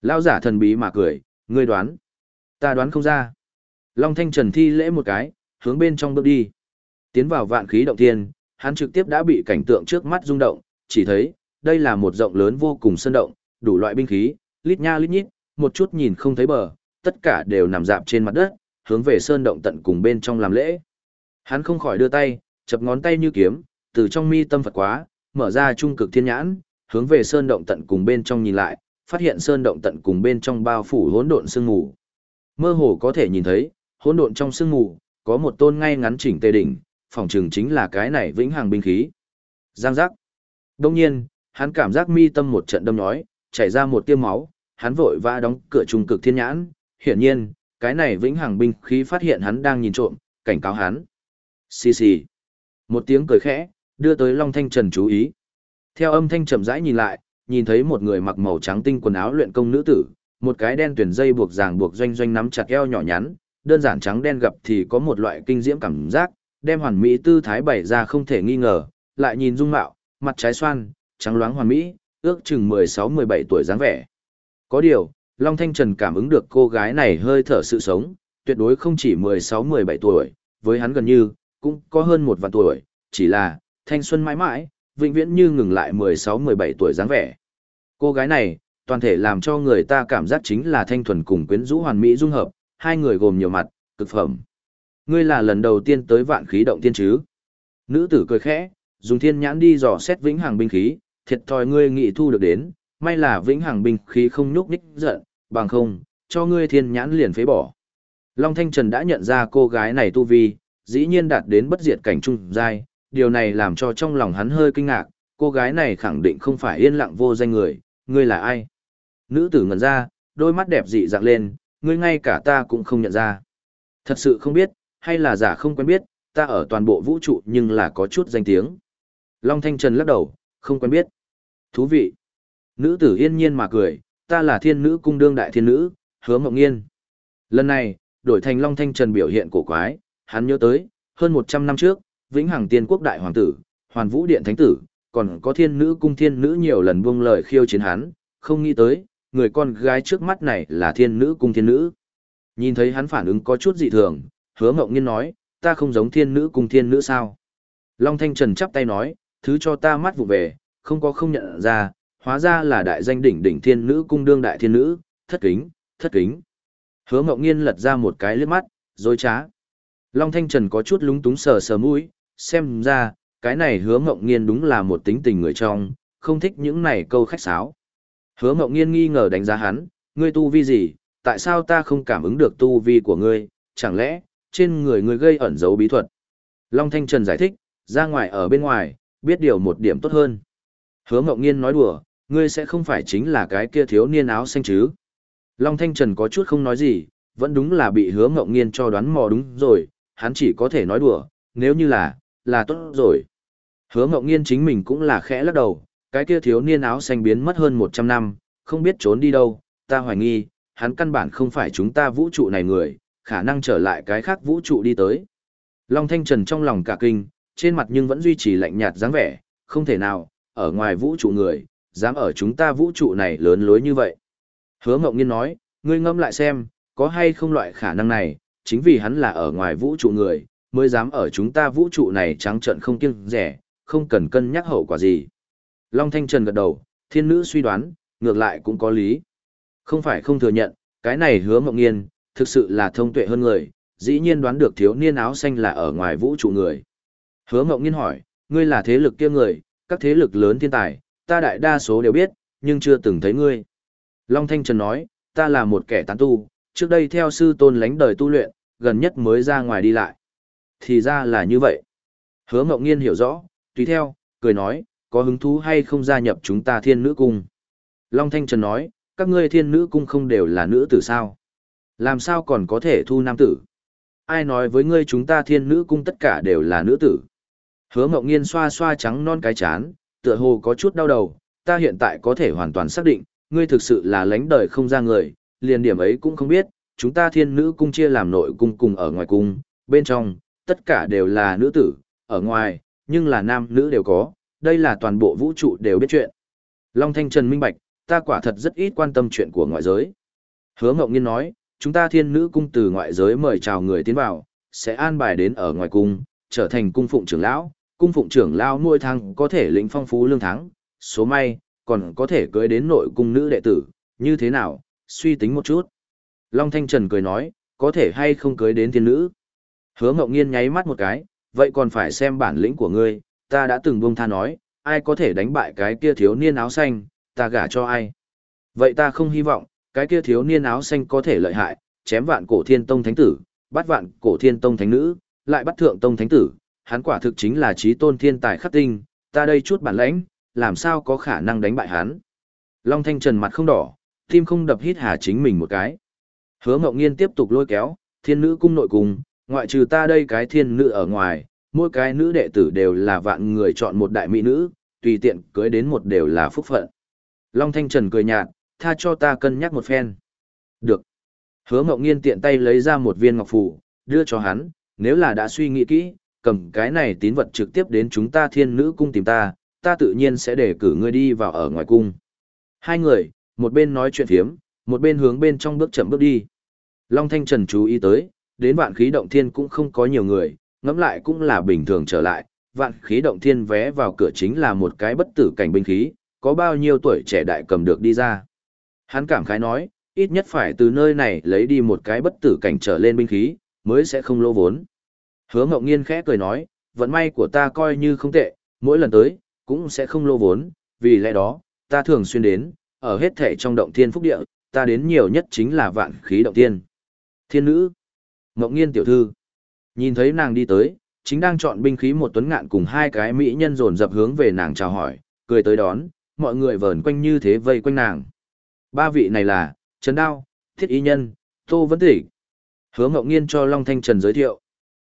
Lão giả thần bí mà cười, ngươi đoán. Ta đoán không ra. Long Thanh Trần thi lễ một cái, hướng bên trong bước đi. Tiến vào vạn khí động thiên, hắn trực tiếp đã bị cảnh tượng trước mắt rung động, chỉ thấy, đây là một rộng lớn vô cùng sân động, đủ loại binh khí, lít nha lít nhít, một chút nhìn không thấy bờ, tất cả đều nằm dạp trên mặt đất, hướng về sơn động tận cùng bên trong làm lễ. Hắn không khỏi đưa tay, chập ngón tay như kiếm, từ trong mi tâm Phật quá, mở ra trung cực thiên nhãn, hướng về sơn động tận cùng bên trong nhìn lại, phát hiện sơn động tận cùng bên trong bao phủ hỗn độn sương mù. Mơ hồ có thể nhìn thấy, hỗn độn trong sương mù, có một tôn ngay ngắn chỉnh tề đỉnh, phòng trường chính là cái này vĩnh hằng binh khí. Giang giác. Đông nhiên, hắn cảm giác mi tâm một trận đâm nhói, chảy ra một tiêm máu, hắn vội vã đóng cửa trung cực thiên nhãn, hiển nhiên, cái này vĩnh hằng binh khí phát hiện hắn đang nhìn trộm, cảnh cáo hắn. Xì xì. Một tiếng cười khẽ, đưa tới Long Thanh Trần chú ý. Theo âm thanh chậm rãi nhìn lại, nhìn thấy một người mặc màu trắng tinh quần áo luyện công nữ tử, một cái đen tuyển dây buộc ràng buộc doanh doanh nắm chặt eo nhỏ nhắn, đơn giản trắng đen gặp thì có một loại kinh diễm cảm giác, đem hoàn mỹ tư thái bày ra không thể nghi ngờ, lại nhìn dung mạo, mặt trái xoan, trắng loáng hoàn mỹ, ước chừng 16-17 tuổi dáng vẻ. Có điều, Long Thanh Trần cảm ứng được cô gái này hơi thở sự sống, tuyệt đối không chỉ 16-17 tuổi, với hắn gần như, cũng có hơn một vạn tuổi, chỉ là, thanh xuân mãi mãi, vĩnh viễn như ngừng lại 16-17 tuổi dáng vẻ. Cô gái này, toàn thể làm cho người ta cảm giác chính là thanh thuần cùng quyến rũ hoàn mỹ dung hợp, hai người gồm nhiều mặt, cực phẩm. Ngươi là lần đầu tiên tới vạn khí động tiên chứ? Nữ tử cười khẽ, dùng thiên nhãn đi dò xét vĩnh hằng binh khí, thiệt thòi ngươi nghị thu được đến, may là vĩnh hằng binh khí không nhúc nhích giận, bằng không, cho ngươi thiên nhãn liền phế bỏ. Long Thanh Trần đã nhận ra cô gái này tu vi, dĩ nhiên đạt đến bất diệt cảnh trung giai, điều này làm cho trong lòng hắn hơi kinh ngạc, cô gái này khẳng định không phải yên lặng vô danh người, ngươi là ai? Nữ tử ngẩn ra, đôi mắt đẹp dị dạng lên, ngươi ngay cả ta cũng không nhận ra. Thật sự không biết, hay là giả không quen biết, ta ở toàn bộ vũ trụ nhưng là có chút danh tiếng. Long Thanh Trần lắc đầu, không quen biết. Thú vị. Nữ tử yên nhiên mà cười, ta là thiên nữ cung đương đại thiên nữ, hứa mộng nghiên. Lần này, đổi thành Long Thanh Trần biểu hiện cổ quái, hắn nhớ tới, hơn 100 năm trước, vĩnh hằng tiên quốc đại hoàng tử, hoàn vũ điện thánh tử, còn có thiên nữ cung thiên nữ nhiều lần buông lời khiêu chiến hắn, không nghĩ tới, người con gái trước mắt này là thiên nữ cung thiên nữ. Nhìn thấy hắn phản ứng có chút dị thường, hứa mộng nghiên nói, ta không giống thiên nữ cung thiên nữ sao. Long Thanh Trần chắp tay nói, thứ cho ta mắt vụ về, không có không nhận ra, hóa ra là đại danh đỉnh đỉnh thiên nữ cung đương đại thiên nữ, thất kính, thất kính. Hứa mộng nghiên lật ra một cái liếc mắt, rồi trá. Long Thanh Trần có chút lúng túng sờ sờ mũi, xem ra, cái này hứa mộng nghiên đúng là một tính tình người trong, không thích những này câu khách sáo. Hứa mộng nghiên nghi ngờ đánh giá hắn, ngươi tu vi gì, tại sao ta không cảm ứng được tu vi của ngươi, chẳng lẽ, trên người ngươi gây ẩn giấu bí thuật. Long Thanh Trần giải thích, ra ngoài ở bên ngoài, biết điều một điểm tốt hơn. Hứa mộng nghiên nói đùa, ngươi sẽ không phải chính là cái kia thiếu niên áo xanh chứ. Long Thanh Trần có chút không nói gì, vẫn đúng là bị hứa mộng nghiên cho đoán mò đúng rồi, hắn chỉ có thể nói đùa, nếu như là, là tốt rồi. Hứa mộng nghiên chính mình cũng là khẽ lắc đầu, cái kia thiếu niên áo xanh biến mất hơn 100 năm, không biết trốn đi đâu, ta hoài nghi, hắn căn bản không phải chúng ta vũ trụ này người, khả năng trở lại cái khác vũ trụ đi tới. Long Thanh Trần trong lòng cả kinh, trên mặt nhưng vẫn duy trì lạnh nhạt dáng vẻ, không thể nào, ở ngoài vũ trụ người, dám ở chúng ta vũ trụ này lớn lối như vậy. Hứa Ngọc Nghiên nói, ngươi ngẫm lại xem, có hay không loại khả năng này, chính vì hắn là ở ngoài vũ trụ người, mới dám ở chúng ta vũ trụ này trắng trợn không kiêng rẻ, không cần cân nhắc hậu quả gì. Long Thanh Trần gật đầu, thiên nữ suy đoán, ngược lại cũng có lý. Không phải không thừa nhận, cái này hứa mộng nghiên, thực sự là thông tuệ hơn người, dĩ nhiên đoán được thiếu niên áo xanh là ở ngoài vũ trụ người. Hứa mộng nghiên hỏi, ngươi là thế lực kia người, các thế lực lớn thiên tài, ta đại đa số đều biết, nhưng chưa từng thấy ngươi. Long Thanh Trần nói, ta là một kẻ tán tu, trước đây theo sư tôn lánh đời tu luyện, gần nhất mới ra ngoài đi lại. Thì ra là như vậy. Hứa Ngọc Nghiên hiểu rõ, tùy theo, cười nói, có hứng thú hay không gia nhập chúng ta thiên nữ cung. Long Thanh Trần nói, các ngươi thiên nữ cung không đều là nữ tử sao? Làm sao còn có thể thu nam tử? Ai nói với ngươi chúng ta thiên nữ cung tất cả đều là nữ tử? Hứa Ngọc Nghiên xoa xoa trắng non cái chán, tựa hồ có chút đau đầu, ta hiện tại có thể hoàn toàn xác định, ngươi thực sự là lánh đời không ra người, liền điểm ấy cũng không biết, chúng ta thiên nữ cung chia làm nội cung cùng ở ngoài cung, bên trong, tất cả đều là nữ tử, ở ngoài, nhưng là nam nữ đều có, đây là toàn bộ vũ trụ đều biết chuyện. Long Thanh Trần minh bạch, ta quả thật rất ít quan tâm chuyện của ngoại giới. Hứa Ngọc Nghiên nói, chúng ta thiên nữ cung từ ngoại giới mời chào người tiến vào, sẽ an bài đến ở ngoài cung, trở thành cung phụng trưởng lão, cung phụng trưởng lao nuôi thăng có thể lĩnh phong phú lương thắng, số may, còn có thể cưới đến nội cung nữ đệ tử, như thế nào, suy tính một chút. Long Thanh Trần cười nói, có thể hay không cưới đến thiên nữ. Hứa Ngọc Nghiên nháy mắt một cái, vậy còn phải xem bản lĩnh của ngươi, ta đã từng buông tha nói, ai có thể đánh bại cái kia thiếu niên áo xanh, ta gả cho ai. Vậy ta không hy vọng, cái kia thiếu niên áo xanh có thể lợi hại, chém vạn cổ thiên tông thánh tử, bắt vạn cổ thiên tông thánh nữ, lại bắt thượng tông thánh tử, hắn quả thực chính là trí tôn thiên tài khắc tinh, ta đây chút bản lãnh, làm sao có khả năng đánh bại hắn. Long Thanh Trần mặt không đỏ, tim không đập hít hà chính mình một cái. Hứa Ngọc Nghiên tiếp tục lôi kéo, thiên nữ cung nội cung, ngoại trừ ta đây cái thiên nữ ở ngoài, mỗi cái nữ đệ tử đều là vạn người chọn một đại mỹ nữ, tùy tiện cưới đến một đều là phúc phận. Long Thanh Trần cười nhạt, tha cho ta cân nhắc một phen. Được. Hứa Ngọc Nghiên tiện tay lấy ra một viên ngọc phù, đưa cho hắn, nếu là đã suy nghĩ kỹ, cầm cái này tín vật trực tiếp đến chúng ta thiên nữ cung tìm ta, ta tự nhiên sẽ để cử ngươi đi vào ở ngoài cung. Hai người, một bên nói chuyện thiếm, một bên hướng bên trong bước chậm bước đi. Long Thanh Trần chú ý tới, đến vạn khí động thiên cũng không có nhiều người, ngẫm lại cũng là bình thường trở lại, vạn khí động thiên vé vào cửa chính là một cái bất tử cảnh binh khí, có bao nhiêu tuổi trẻ đại cầm được đi ra. Hắn cảm khái nói, ít nhất phải từ nơi này lấy đi một cái bất tử cảnh trở lên binh khí, mới sẽ không lỗ vốn. Hứa Ngộ Nghiên khẽ cười nói, vận may của ta coi như không tệ, mỗi lần tới, cũng sẽ không lô vốn, vì lẽ đó, ta thường xuyên đến, ở hết thể trong động thiên phúc địa, ta đến nhiều nhất chính là vạn khí động thiên. Thiên nữ, Ngộ Nghiên tiểu thư, nhìn thấy nàng đi tới, chính đang chọn binh khí một tuấn ngạn cùng hai cái mỹ nhân dồn dập hướng về nàng chào hỏi, cười tới đón, mọi người vờn quanh như thế vây quanh nàng. Ba vị này là, Trần Đao, Thiết Y Nhân, Tô Vấn Tỉ. Hứa Ngộ Nghiên cho Long Thanh Trần giới thiệu.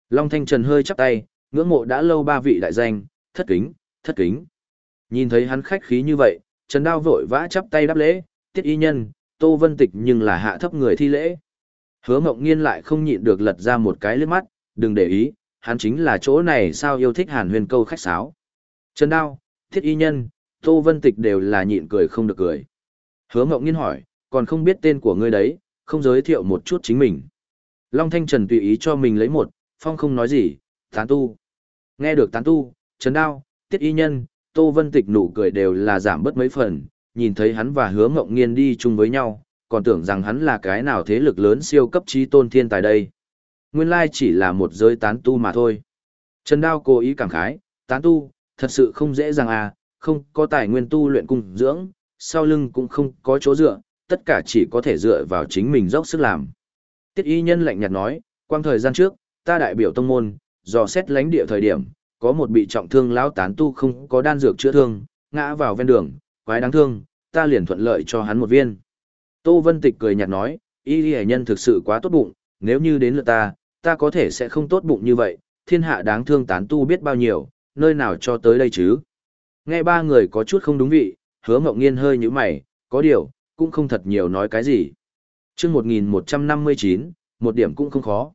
Long Thanh Trần hơi chắp tay, ngưỡng mộ đã lâu ba vị đại danh, thất kính, thất kính. Nhìn thấy hắn khách khí như vậy, Trần Đao vội vã chắp tay đáp lễ, tiết y nhân, Tô Vân Tịch nhưng là hạ thấp người thi lễ. Hứa Mộng Nghiên lại không nhịn được lật ra một cái liếc mắt, đừng để ý, hắn chính là chỗ này sao yêu thích hàn huyền câu khách sáo. Trần Đao, Thiết Y Nhân, Tô Vân Tịch đều là nhịn cười không được cười. Hứa Mộng Nghiên hỏi, còn không biết tên của ngươi đấy, không giới thiệu một chút chính mình. Long Thanh Trần tùy ý cho mình lấy một, phong không nói gì, tán tu. Nghe được tán tu, Trần Đao, Tiết Y Nhân, Tô Vân Tịch nụ cười đều là giảm bớt mấy phần, nhìn thấy hắn và hứa mộng nghiên đi chung với nhau, còn tưởng rằng hắn là cái nào thế lực lớn siêu cấp trí tôn thiên tài đây. Nguyên lai chỉ là một giới tán tu mà thôi. Trần Đao cố ý cảm khái, tán tu, thật sự không dễ dàng à, không có tài nguyên tu luyện cung dưỡng, sau lưng cũng không có chỗ dựa, tất cả chỉ có thể dựa vào chính mình dốc sức làm. Tiết y nhân lạnh nhạt nói, quang thời gian trước, ta đại biểu tông môn, dò xét lãnh địa thời điểm, có một bị trọng thương lão tán tu không có đan dược chữa thương, ngã vào ven đường, quái đáng thương, ta liền thuận lợi cho hắn một viên. Tô Vân Tịch cười nhạt nói, y y nhân thực sự quá tốt bụng, nếu như đến lượt ta, ta có thể sẽ không tốt bụng như vậy, thiên hạ đáng thương tán tu biết bao nhiêu, nơi nào cho tới đây chứ. Nghe ba người có chút không đúng vị, hứa mộng nghiên hơi như mày, có điều, cũng không thật nhiều nói cái gì. chương 1159, một điểm cũng không khó.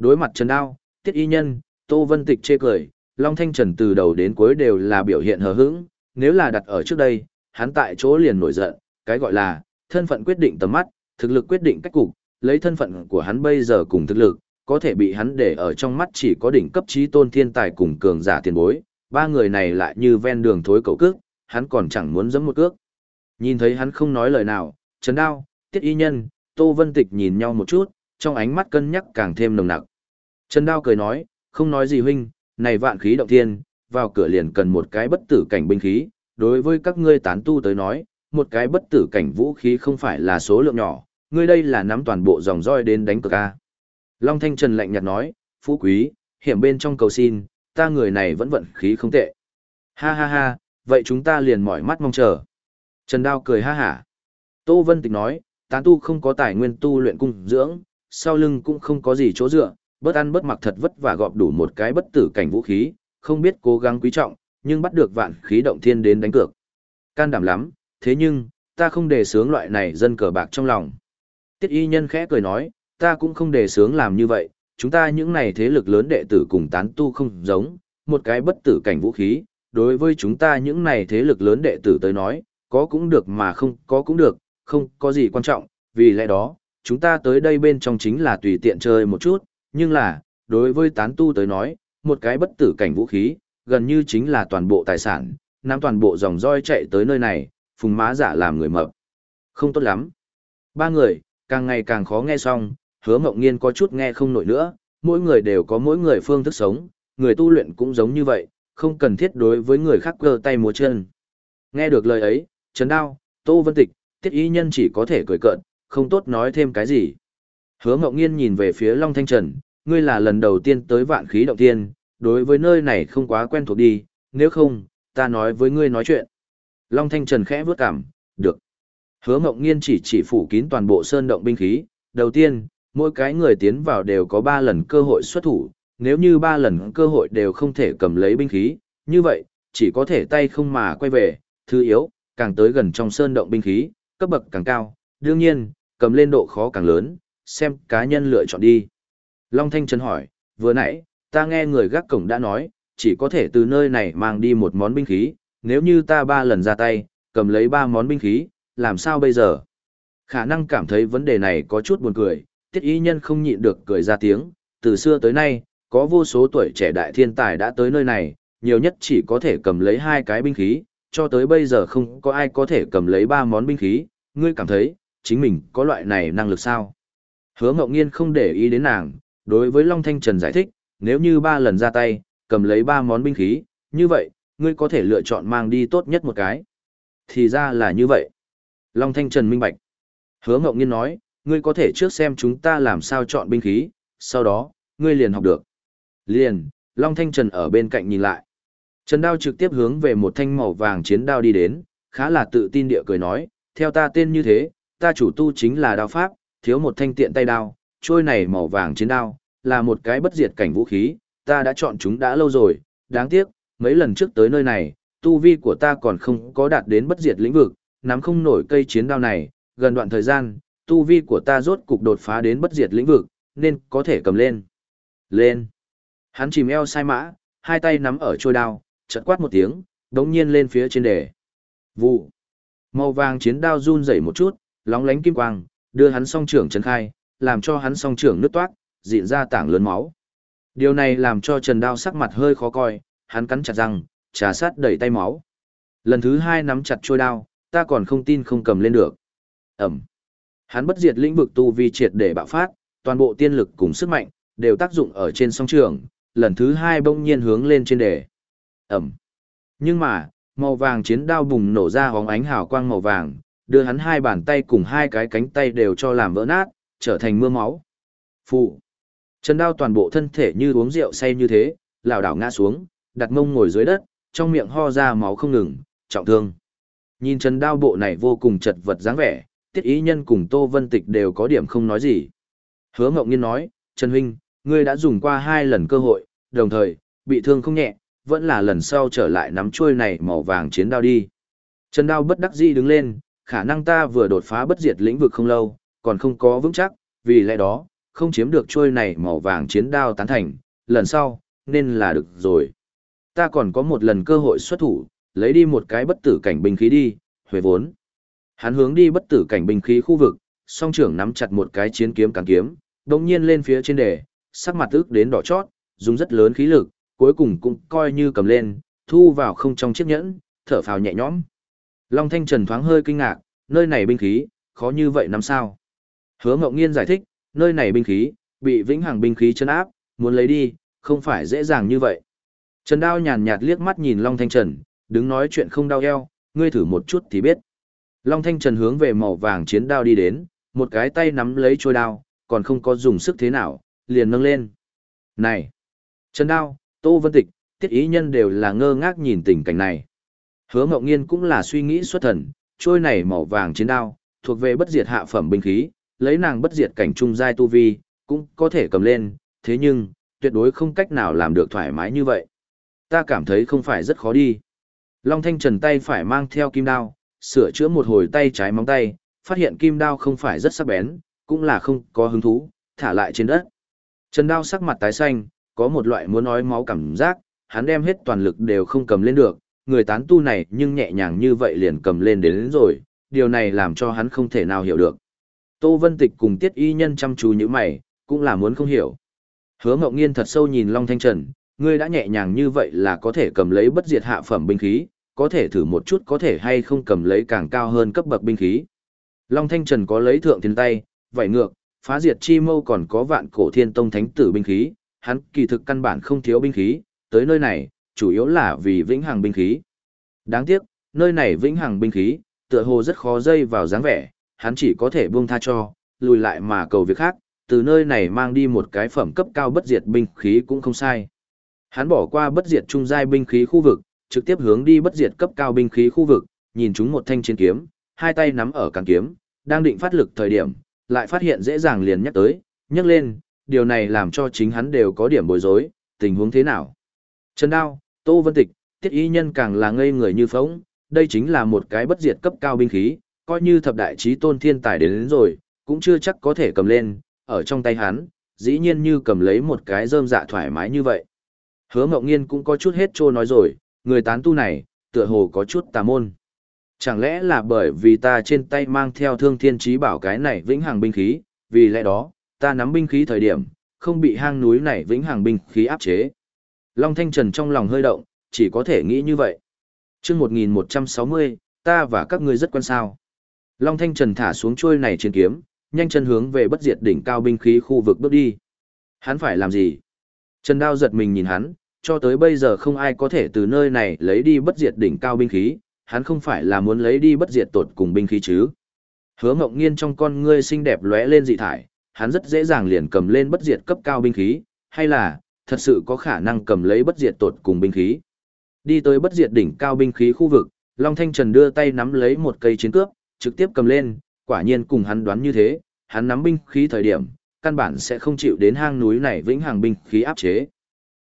Đối mặt Trần Đao, Tiết Y Nhân, Tô Vân Tịch chê cười, Long Thanh Trần từ đầu đến cuối đều là biểu hiện hờ hững, nếu là đặt ở trước đây, hắn tại chỗ liền nổi giận, cái gọi là, thân phận quyết định tầm mắt, thực lực quyết định cách cục, lấy thân phận của hắn bây giờ cùng thực lực, có thể bị hắn để ở trong mắt chỉ có đỉnh cấp trí tôn thiên tài cùng cường giả tiền bối, ba người này lại như ven đường thối cầu cước, hắn còn chẳng muốn giẫm một cước. Nhìn thấy hắn không nói lời nào, Trần Đao, Tiết Y Nhân, Tô Vân Tịch nhìn nhau một chút, trong ánh mắt cân nhắc càng thêm nồng nặc. Trần Đao cười nói, không nói gì huynh, này vạn khí động thiên, vào cửa liền cần một cái bất tử cảnh binh khí, đối với các ngươi tán tu tới nói, một cái bất tử cảnh vũ khí không phải là số lượng nhỏ, ngươi đây là nắm toàn bộ dòng roi đến đánh cược a. Long Thanh Trần lạnh nhạt nói, phú quý, hiểm bên trong cầu xin, ta người này vẫn vận khí không tệ. Ha ha ha, vậy chúng ta liền mỏi mắt mong chờ. Trần Đao cười ha hả. Tô Vân Tịch nói, tán tu không có tài nguyên tu luyện cung dưỡng, sau lưng cũng không có gì chỗ dựa, bớt ăn bớt mặc thật vất vả gọp đủ một cái bất tử cảnh vũ khí, không biết cố gắng quý trọng, nhưng bắt được vạn khí động thiên đến đánh cược. Can đảm lắm, thế nhưng, ta không đề sướng loại này dân cờ bạc trong lòng. Tiết y nhân khẽ cười nói, ta cũng không đề sướng làm như vậy, chúng ta những này thế lực lớn đệ tử cùng tán tu không giống, một cái bất tử cảnh vũ khí, đối với chúng ta những này thế lực lớn đệ tử tới nói, có cũng được mà không có cũng được, không có gì quan trọng, vì lẽ đó, chúng ta tới đây bên trong chính là tùy tiện chơi một chút, nhưng là, đối với tán tu tới nói, một cái bất tử cảnh vũ khí, gần như chính là toàn bộ tài sản, nắm toàn bộ dòng roi chạy tới nơi này, phùng má giả làm người mập. Không tốt lắm. Ba người, càng ngày càng khó nghe xong, hứa mộng nghiên có chút nghe không nổi nữa, mỗi người đều có mỗi người phương thức sống, người tu luyện cũng giống như vậy, không cần thiết đối với người khác cơ tay múa chân. Nghe được lời ấy, Trần Đao, Tô Vân Tịch, Tiết Y Nhân chỉ có thể cười cợt, không tốt nói thêm cái gì. Hứa Ngọc Nghiên nhìn về phía Long Thanh Trần, ngươi là lần đầu tiên tới vạn khí động tiên, đối với nơi này không quá quen thuộc đi, nếu không, ta nói với ngươi nói chuyện. Long Thanh Trần khẽ vướt cảm, được. Hứa Ngọc Nghiên chỉ chỉ phủ kín toàn bộ sơn động binh khí, đầu tiên, mỗi cái người tiến vào đều có 3 lần cơ hội xuất thủ, nếu như 3 lần cơ hội đều không thể cầm lấy binh khí, như vậy, chỉ có thể tay không mà quay về, thứ yếu, càng tới gần trong sơn động binh khí, cấp bậc càng cao, đương nhiên, cầm lên độ khó càng lớn, xem cá nhân lựa chọn đi. Long Thanh Trần hỏi, vừa nãy, ta nghe người gác cổng đã nói, chỉ có thể từ nơi này mang đi một món binh khí, nếu như ta ba lần ra tay, cầm lấy ba món binh khí, làm sao bây giờ? Khả năng cảm thấy vấn đề này có chút buồn cười, tiết ý nhân không nhịn được cười ra tiếng, từ xưa tới nay, có vô số tuổi trẻ đại thiên tài đã tới nơi này, nhiều nhất chỉ có thể cầm lấy hai cái binh khí, cho tới bây giờ không có ai có thể cầm lấy ba món binh khí, ngươi cảm thấy, chính mình có loại này năng lực sao? Hứa Ngọc Nghiên không để ý đến nàng, đối với Long Thanh Trần giải thích, nếu như ba lần ra tay, cầm lấy ba món binh khí, như vậy, ngươi có thể lựa chọn mang đi tốt nhất một cái. Thì ra là như vậy. Long Thanh Trần minh bạch. Hứa Ngọc Nghiên nói, ngươi có thể trước xem chúng ta làm sao chọn binh khí, sau đó, ngươi liền học được. Liền, Long Thanh Trần ở bên cạnh nhìn lại. Trần Đao trực tiếp hướng về một thanh màu vàng chiến đao đi đến, khá là tự tin địa cười nói, theo ta tên như thế, ta chủ tu chính là đao pháp, thiếu một thanh tiện tay đao, trôi này màu vàng chiến đao, là một cái bất diệt cảnh vũ khí, ta đã chọn chúng đã lâu rồi, đáng tiếc, mấy lần trước tới nơi này, tu vi của ta còn không có đạt đến bất diệt lĩnh vực, nắm không nổi cây chiến đao này, gần đoạn thời gian, tu vi của ta rốt cục đột phá đến bất diệt lĩnh vực, nên có thể cầm lên. Lên. Hắn chìm eo sai mã, hai tay nắm ở trôi đao, chợt quát một tiếng, đống nhiên lên phía trên đề. Vụ. Màu vàng chiến đao run rẩy một chút, lóng lánh kim quang, đưa hắn song trưởng trấn khai, làm cho hắn song trưởng nứt toát, dịn ra tảng lớn máu. Điều này làm cho Trần Đao sắc mặt hơi khó coi, hắn cắn chặt răng, trà sát đẩy tay máu. Lần thứ hai nắm chặt trôi đao, ta còn không tin không cầm lên được. Ẩm. Hắn bất diệt lĩnh vực tu vi triệt để bạo phát, toàn bộ tiên lực cùng sức mạnh, đều tác dụng ở trên song trường, lần thứ hai bỗng nhiên hướng lên trên đề. Ẩm. Nhưng mà, màu vàng chiến đao bùng nổ ra hóng ánh hào quang màu vàng, đưa hắn hai bàn tay cùng hai cái cánh tay đều cho làm vỡ nát, trở thành mưa máu. Phụ. Trần đao toàn bộ thân thể như uống rượu say như thế, lảo đảo ngã xuống, đặt mông ngồi dưới đất, trong miệng ho ra máu không ngừng, trọng thương. Nhìn Trần đao bộ này vô cùng chật vật dáng vẻ, tiết ý nhân cùng Tô Vân Tịch đều có điểm không nói gì. Hứa Ngộng Nhiên nói, Trần Huynh, ngươi đã dùng qua hai lần cơ hội, đồng thời, bị thương không nhẹ, vẫn là lần sau trở lại nắm chuôi này màu vàng chiến đao đi. Trần Đao bất đắc dĩ đứng lên, khả năng ta vừa đột phá bất diệt lĩnh vực không lâu, còn không có vững chắc, vì lẽ đó, không chiếm được trôi này màu vàng chiến đao tán thành, lần sau, nên là được rồi. Ta còn có một lần cơ hội xuất thủ, lấy đi một cái bất tử cảnh binh khí đi, huề vốn. Hắn hướng đi bất tử cảnh binh khí khu vực, song trưởng nắm chặt một cái chiến kiếm càng kiếm, đồng nhiên lên phía trên đề, sắc mặt ức đến đỏ chót, dùng rất lớn khí lực, cuối cùng cũng coi như cầm lên, thu vào không trong chiếc nhẫn, thở phào nhẹ nhõm. Long Thanh Trần thoáng hơi kinh ngạc, nơi này binh khí, khó như vậy năm sao. Hứa Ngọc Nghiên giải thích, nơi này binh khí, bị vĩnh hằng binh khí chân áp, muốn lấy đi, không phải dễ dàng như vậy. Trần Đao nhàn nhạt liếc mắt nhìn Long Thanh Trần, đứng nói chuyện không đau eo, ngươi thử một chút thì biết. Long Thanh Trần hướng về màu vàng chiến đao đi đến, một cái tay nắm lấy trôi đao, còn không có dùng sức thế nào, liền nâng lên. Này! Trần Đao, Tô Vân Tịch, Tiết Ý Nhân đều là ngơ ngác nhìn tình cảnh này. Hứa Ngọc Nghiên cũng là suy nghĩ xuất thần, trôi này màu vàng chiến đao, thuộc về bất diệt hạ phẩm binh khí, lấy nàng bất diệt cảnh trung giai tu vi, cũng có thể cầm lên, thế nhưng, tuyệt đối không cách nào làm được thoải mái như vậy. Ta cảm thấy không phải rất khó đi. Long Thanh Trần tay phải mang theo kim đao, sửa chữa một hồi tay trái móng tay, phát hiện kim đao không phải rất sắc bén, cũng là không có hứng thú, thả lại trên đất. Trần đao sắc mặt tái xanh, có một loại muốn nói máu cảm giác, hắn đem hết toàn lực đều không cầm lên được, người tán tu này nhưng nhẹ nhàng như vậy liền cầm lên đến, đến rồi, điều này làm cho hắn không thể nào hiểu được. Tô Vân Tịch cùng Tiết Y Nhân chăm chú như mày, cũng là muốn không hiểu. Hứa Ngọc Nghiên thật sâu nhìn Long Thanh Trần, ngươi đã nhẹ nhàng như vậy là có thể cầm lấy bất diệt hạ phẩm binh khí, có thể thử một chút có thể hay không cầm lấy càng cao hơn cấp bậc binh khí. Long Thanh Trần có lấy thượng thiên tay, vậy ngược, phá diệt chi mâu còn có vạn cổ thiên tông thánh tử binh khí, hắn kỳ thực căn bản không thiếu binh khí, tới nơi này, chủ yếu là vì vĩnh hằng binh khí. Đáng tiếc, nơi này vĩnh hằng binh khí, tựa hồ rất khó dây vào dáng vẻ, hắn chỉ có thể buông tha cho, lùi lại mà cầu việc khác, từ nơi này mang đi một cái phẩm cấp cao bất diệt binh khí cũng không sai. Hắn bỏ qua bất diệt trung giai binh khí khu vực, trực tiếp hướng đi bất diệt cấp cao binh khí khu vực, nhìn chúng một thanh chiến kiếm, hai tay nắm ở càng kiếm, đang định phát lực thời điểm, lại phát hiện dễ dàng liền nhắc tới, nhấc lên, điều này làm cho chính hắn đều có điểm bối rối, tình huống thế nào. Trần Đao, Tô Vân Tịch, Tiết Y Nhân càng là ngây người như phóng, đây chính là một cái bất diệt cấp cao binh khí, coi như thập đại trí tôn thiên tài đến, đến rồi, cũng chưa chắc có thể cầm lên, ở trong tay hắn, dĩ nhiên như cầm lấy một cái rơm dạ thoải mái như vậy. Hứa Mộng Nghiên cũng có chút hết trô nói rồi, người tán tu này, tựa hồ có chút tà môn. Chẳng lẽ là bởi vì ta trên tay mang theo thương thiên trí bảo cái này vĩnh hằng binh khí, vì lẽ đó, ta nắm binh khí thời điểm, không bị hang núi này vĩnh hằng binh khí áp chế. Long Thanh Trần trong lòng hơi động, chỉ có thể nghĩ như vậy. chương 1160, ta và các ngươi rất quan sao. Long Thanh Trần thả xuống chuôi này trên kiếm, nhanh chân hướng về bất diệt đỉnh cao binh khí khu vực bước đi. Hắn phải làm gì? Trần Đao giật mình nhìn hắn, cho tới bây giờ không ai có thể từ nơi này lấy đi bất diệt đỉnh cao binh khí, hắn không phải là muốn lấy đi bất diệt tột cùng binh khí chứ. Hứa Ngộng Nghiên trong con ngươi xinh đẹp lóe lên dị thải, hắn rất dễ dàng liền cầm lên bất diệt cấp cao binh khí, hay là, thật sự có khả năng cầm lấy bất diệt tột cùng binh khí. Đi tới bất diệt đỉnh cao binh khí khu vực, Long Thanh Trần đưa tay nắm lấy một cây chiến cướp, trực tiếp cầm lên, quả nhiên cùng hắn đoán như thế, hắn nắm binh khí thời điểm, căn bản sẽ không chịu đến hang núi này vĩnh hằng binh khí áp chế.